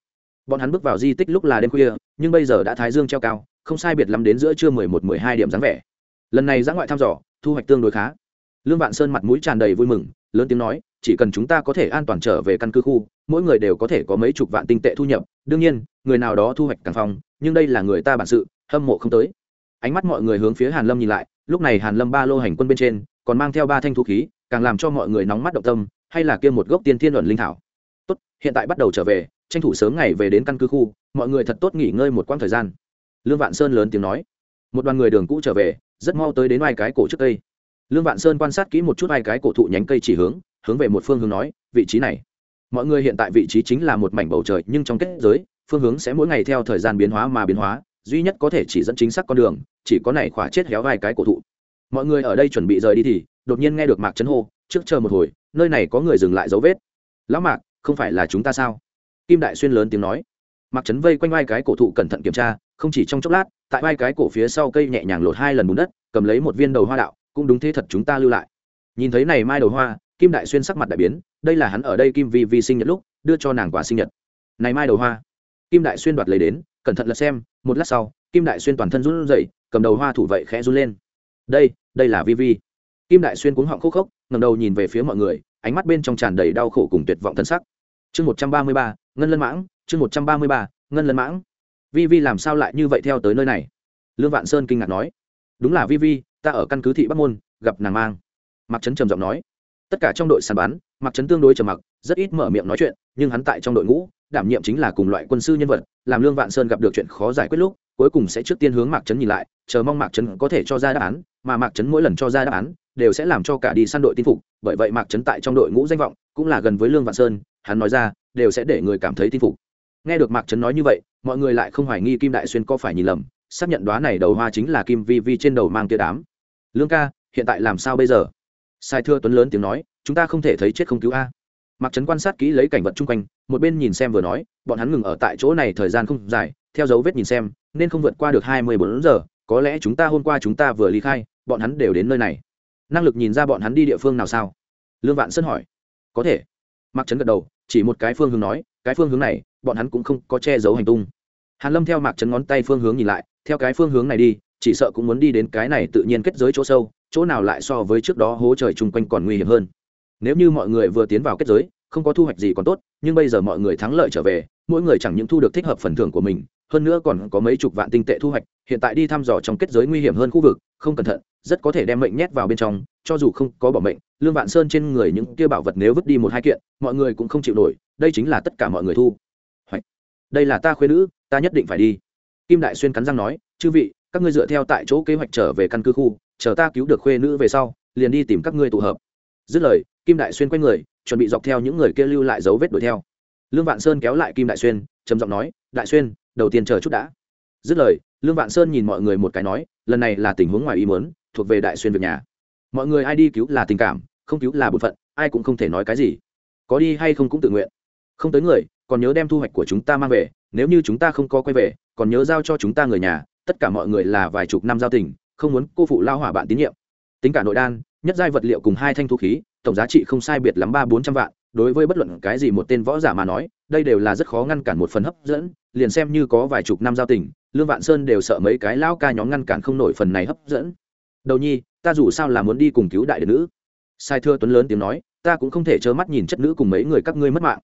Bọn hắn bước vào di tích lúc là đêm khuya, nhưng bây giờ đã thái dương treo cao, không sai biệt lắm đến giữa trưa mười một, mười hai điểm dáng vẻ. Lần này giã ngoại thăm dò, thu hoạch tương đối khá. Lương vạn sơn mặt mũi tràn đầy vui mừng, lớn tiếng nói, chỉ cần chúng ta có thể an toàn trở về căn cứ khu, mỗi người đều có thể có mấy chục vạn tinh tệ thu nhập, đương nhiên, người nào đó thu hoạch càng phong, nhưng đây là người ta bản sự, hâm mộ không tới ánh mắt mọi người hướng phía hàn lâm nhìn lại, lúc này hàn lâm ba lô hành quân bên trên còn mang theo ba thanh thu khí, càng làm cho mọi người nóng mắt động tâm, hay là kia một gốc tiên thiên luận linh thảo. Tốt, hiện tại bắt đầu trở về, tranh thủ sớm ngày về đến căn cứ khu, mọi người thật tốt nghỉ ngơi một quãng thời gian. Lương vạn sơn lớn tiếng nói. Một đoàn người đường cũ trở về, rất mau tới đến ngoài cái cổ trước cây. Lương vạn sơn quan sát kỹ một chút hai cái cổ thụ nhánh cây chỉ hướng hướng về một phương hướng nói, vị trí này. Mọi người hiện tại vị trí chính là một mảnh bầu trời, nhưng trong kết giới, phương hướng sẽ mỗi ngày theo thời gian biến hóa mà biến hóa duy nhất có thể chỉ dẫn chính xác con đường, chỉ có này khỏa chết héo vài cái cổ thụ. Mọi người ở đây chuẩn bị rời đi thì, đột nhiên nghe được mạc chấn hô, trước chờ một hồi, nơi này có người dừng lại dấu vết. Lão mạc, không phải là chúng ta sao? Kim đại xuyên lớn tiếng nói. Mạc chấn vây quanh vai cái cổ thụ cẩn thận kiểm tra, không chỉ trong chốc lát, tại vai cái cổ phía sau cây nhẹ nhàng lột hai lần bùn đất, cầm lấy một viên đầu hoa đạo, cũng đúng thế thật chúng ta lưu lại. Nhìn thấy này mai đầu hoa, kim đại xuyên sắc mặt đại biến, đây là hắn ở đây kim vi vi sinh nhật lúc, đưa cho nàng quà sinh nhật. Này mai đầu hoa. Kim đại xuyên đoạt lấy đến, cẩn thận lật xem một lát sau, kim đại xuyên toàn thân run rẩy, cầm đầu hoa thủ vậy khẽ run lên. Đây đây là vi vi kim đại xuyên cuống họng khúc khốc ngầm đầu nhìn về phía mọi người, ánh mắt bên trong tràn đầy đau khổ cùng tuyệt vọng thân sắc. Chương một trăm ba mươi ba, ngân lân mãng, chương một trăm ba mươi ba, ngân lân mãng. Vi vi làm sao lại như vậy theo tới nơi này? Lương vạn sơn kinh ngạc nói. Đúng là vi vi ta ở căn cứ thị bắc môn, gặp nàng mang. Mặc trấn trầm giọng nói. Tất cả trong đội sàn bắn mặc trấn tương đối trầm mặc, rất ít mở miệng nói chuyện, nhưng hắn tại trong đội ngũ, đảm nhiệm chính là cùng loại quân sư nhân vật làm lương vạn sơn gặp được chuyện khó giải quyết lúc, cuối cùng sẽ trước tiên hướng mạc trấn nhìn lại, chờ mong mạc trấn có thể cho ra đáp án, mà mạc trấn mỗi lần cho ra đáp án, đều sẽ làm cho cả đi săn đội tin phục, bởi vậy mạc trấn tại trong đội ngũ danh vọng, cũng là gần với lương vạn sơn, hắn nói ra, đều sẽ để người cảm thấy tin phục. Nghe được mạc trấn nói như vậy, mọi người lại không hoài nghi kim đại xuyên có phải nhìn lầm, xác nhận đoá này đầu hoa chính là kim vi vi trên đầu mang tia đám. Lương ca, hiện tại làm sao bây giờ? Sai thưa tuấn lớn tiếng nói, chúng ta không thể thấy chết không cứu a. Mạc trấn quan sát kỹ lấy cảnh vật chung quanh một bên nhìn xem vừa nói, bọn hắn ngừng ở tại chỗ này thời gian không dài, theo dấu vết nhìn xem, nên không vượt qua được hai mươi bốn giờ, có lẽ chúng ta hôm qua chúng ta vừa ly khai, bọn hắn đều đến nơi này. Năng lực nhìn ra bọn hắn đi địa phương nào sao? Lương vạn sơn hỏi. Có thể. Mặc trấn gật đầu, chỉ một cái phương hướng nói, cái phương hướng này, bọn hắn cũng không có che giấu hành tung. Hàn lâm theo mạc trấn ngón tay phương hướng nhìn lại, theo cái phương hướng này đi, chỉ sợ cũng muốn đi đến cái này tự nhiên kết giới chỗ sâu, chỗ nào lại so với trước đó hố trời chung quanh còn nguy hiểm hơn. Nếu như mọi người vừa tiến vào kết giới không có thu hoạch gì còn tốt, nhưng bây giờ mọi người thắng lợi trở về, mỗi người chẳng những thu được thích hợp phần thưởng của mình, hơn nữa còn có mấy chục vạn tinh tệ thu hoạch, hiện tại đi thăm dò trong kết giới nguy hiểm hơn khu vực, không cẩn thận, rất có thể đem mệnh nhét vào bên trong, cho dù không có bỏ mệnh, lương vạn sơn trên người những kia bảo vật nếu vứt đi một hai kiện, mọi người cũng không chịu nổi, đây chính là tất cả mọi người thu. Hoạch. Đây là ta khuyên nữ, ta nhất định phải đi. Kim đại xuyên cắn răng nói, chư vị, các ngươi dựa theo tại chỗ kế hoạch trở về căn cứ khu, chờ ta cứu được khuê nữ về sau, liền đi tìm các ngươi tụ hợp. Dứt lời, kim đại xuyên quay người chuẩn bị dọc theo những người kia lưu lại dấu vết đuổi theo. Lương vạn sơn kéo lại kim đại xuyên, trầm giọng nói, đại xuyên, đầu tiên chờ chút đã. Dứt lời, lương vạn sơn nhìn mọi người một cái nói, lần này là tình huống ngoài ý muốn, thuộc về đại xuyên việc nhà. Mọi người ai đi cứu là tình cảm, không cứu là bổn phận, ai cũng không thể nói cái gì. Có đi hay không cũng tự nguyện. Không tới người, còn nhớ đem thu hoạch của chúng ta mang về, nếu như chúng ta không có quay về, còn nhớ giao cho chúng ta người nhà, tất cả mọi người là vài chục năm giao tình, không muốn cô phụ lao hỏa bạn tín nhiệm. Tính cả nội đan, nhất giai vật liệu cùng hai thanh thu khí tổng giá trị không sai biệt lắm ba bốn trăm vạn, đối với bất luận cái gì một tên võ giả mà nói, đây đều là rất khó ngăn cản một phần hấp dẫn, liền xem như có vài chục năm giao tình, lương vạn sơn đều sợ mấy cái lao ca nhóm ngăn cản không nổi phần này hấp dẫn. Đầu nhi, ta dù sao là muốn đi cùng cứu đại đệ nữ. Sai thưa tuấn lớn tiếng nói, ta cũng không thể trơ mắt nhìn chất nữ cùng mấy người các ngươi mất mạng.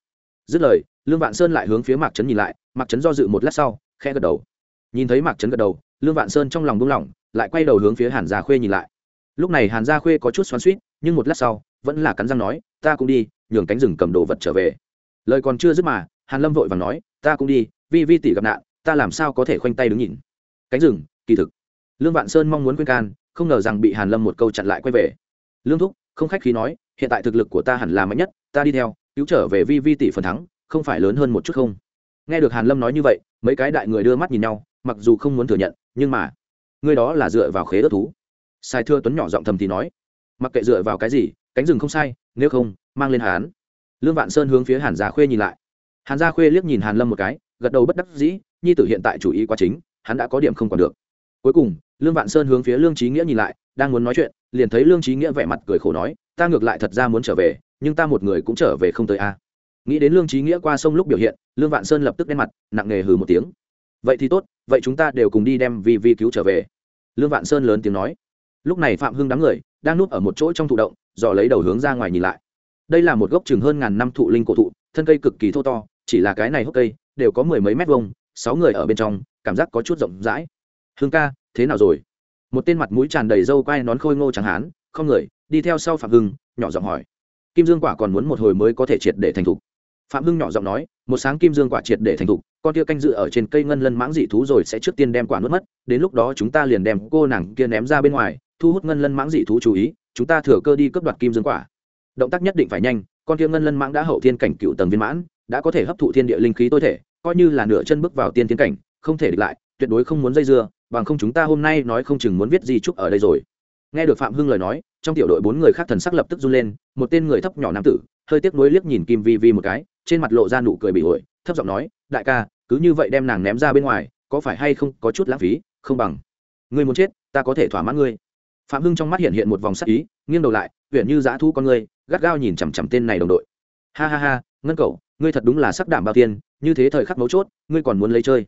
Dứt lời, lương vạn sơn lại hướng phía mạc trấn nhìn lại, mạc trấn do dự một lát sau khe gật đầu. Nhìn thấy mạc trấn gật đầu, lương vạn sơn trong lòng buông lỏng, lại quay đầu hướng phía hàn gia khuê nhìn lại lúc này hàn gia khuê có chút xoắn suýt nhưng một lát sau, vẫn là cắn răng nói, ta cũng đi, nhường cánh rừng cầm đồ vật trở về. Lời còn chưa dứt mà, hàn lâm vội vàng nói, ta cũng đi, vi vi tỷ gặp nạn, ta làm sao có thể khoanh tay đứng nhìn? Cánh rừng, kỳ thực. Lương vạn sơn mong muốn khuyên can, không ngờ rằng bị hàn lâm một câu chặn lại quay về. Lương thúc, không khách khí nói, hiện tại thực lực của ta hẳn là mạnh nhất, ta đi theo, cứu trở về vi vi tỷ phần thắng, không phải lớn hơn một chút không? Nghe được hàn lâm nói như vậy, mấy cái đại người đưa mắt nhìn nhau, mặc dù không muốn thừa nhận, nhưng mà, người đó là dựa vào khế ớt thú sai thưa tuấn nhỏ giọng thầm thì nói, mặc kệ dựa vào cái gì, cánh rừng không sai, nếu không, mang lên hán. Lương vạn sơn hướng phía hàn gia khuê nhìn lại. Hàn gia khuê liếc nhìn hàn lâm một cái, gật đầu bất đắc dĩ, nhi tử hiện tại chủ ý quá chính, hắn đã có điểm không còn được. Cuối cùng, lương vạn sơn hướng phía lương trí nghĩa nhìn lại, đang muốn nói chuyện, liền thấy lương trí nghĩa vẻ mặt cười khổ nói, ta ngược lại thật ra muốn trở về, nhưng ta một người cũng trở về không tới a. Nghĩ đến lương trí nghĩa qua sông lúc biểu hiện, lương vạn sơn lập tức đen mặt, nặng nề hừ một tiếng. Vậy thì tốt, vậy chúng ta đều cùng đi đem vi vi cứu trở về. Lương vạn sơn lớn tiếng nói lúc này phạm hưng đám người đang núp ở một chỗ trong thụ động, dò lấy đầu hướng ra ngoài nhìn lại. Đây là một gốc chừng hơn ngàn năm thụ linh cổ thụ, thân cây cực kỳ thô to, chỉ là cái này hốc cây đều có mười mấy mét vuông, sáu người ở bên trong, cảm giác có chút rộng rãi. Hương ca, thế nào rồi? Một tên mặt mũi tràn đầy râu quai nón khôi ngô trắng hán, không người, đi theo sau phạm hưng, nhỏ giọng hỏi. Kim dương quả còn muốn một hồi mới có thể triệt để thành thục. Phạm hưng nhỏ giọng nói, một sáng kim dương quả triệt để thành thục, con kia canh dự ở trên cây ngân lân mãng dị thú rồi sẽ trước tiên đem quả nuốt mất, đến lúc đó chúng ta liền đem cô nàng kia ném ra bên ngoài thu hút ngân lân mãng dị thú chú ý, chúng ta thừa cơ đi cướp đoạt kim dương quả. Động tác nhất định phải nhanh, con kia ngân lân mãng đã hậu thiên cảnh cựu tầng viên mãn, đã có thể hấp thụ thiên địa linh khí tối thể, coi như là nửa chân bước vào tiên tiến cảnh, không thể địch lại, tuyệt đối không muốn dây dưa, bằng không chúng ta hôm nay nói không chừng muốn viết gì chúc ở đây rồi. Nghe được phạm hưng lời nói, trong tiểu đội bốn người khác thần sắc lập tức run lên, một tên người thấp nhỏ nam tử, hơi tiếc nuối liếc nhìn kim vi vi một cái, trên mặt lộ ra nụ cười bị ổi, thấp giọng nói, đại ca, cứ như vậy đem nàng ném ra bên ngoài, có phải hay không có chút lãng phí, không bằng. Ngươi muốn chết, ta có thể thỏa mãn ngươi phạm hưng trong mắt hiện hiện một vòng sắc ý, nghiêng đầu lại huyện như dã thu con ngươi, gắt gao nhìn chằm chằm tên này đồng đội. Ha ha ha, ngân cầu ngươi thật đúng là sắc đảm bao tiên như thế thời khắc mấu chốt, ngươi còn muốn lấy chơi?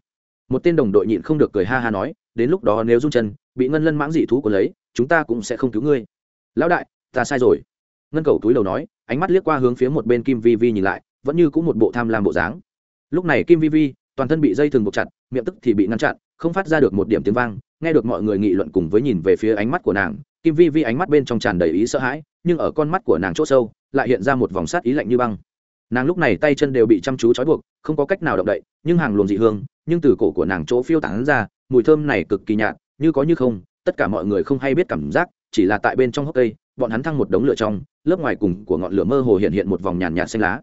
Một tên đồng đội nhịn không được cười ha ha nói, đến lúc đó nếu rung chân, bị ngân lân mãng dị thú của lấy, chúng ta cũng sẽ không cứu ngươi. Lão đại, ta sai rồi. Ngân cầu túi đầu nói, ánh mắt liếc qua hướng phía một bên kim vi vi nhìn lại, vẫn như cũng một bộ tham lam bộ dáng. Lúc này kim vi vi, toàn thân bị dây thừng buộc chặt, miệng tức thì bị ngăn chặn, không phát ra được một điểm tiếng vang nghe được mọi người nghị luận cùng với nhìn về phía ánh mắt của nàng, kim vi vi ánh mắt bên trong tràn đầy ý sợ hãi, nhưng ở con mắt của nàng chỗ sâu, lại hiện ra một vòng sát ý lạnh như băng. Nàng lúc này tay chân đều bị chăm chú trói buộc, không có cách nào động đậy, nhưng hàng luồng dị hương, nhưng từ cổ của nàng chỗ phiêu tán ra, mùi thơm này cực kỳ nhạt, như có như không, tất cả mọi người không hay biết cảm giác, chỉ là tại bên trong hốc cây, bọn hắn thăng một đống lửa trong, lớp ngoài cùng của ngọn lửa mơ hồ hiện hiện một vòng nhàn nhạt xanh lá.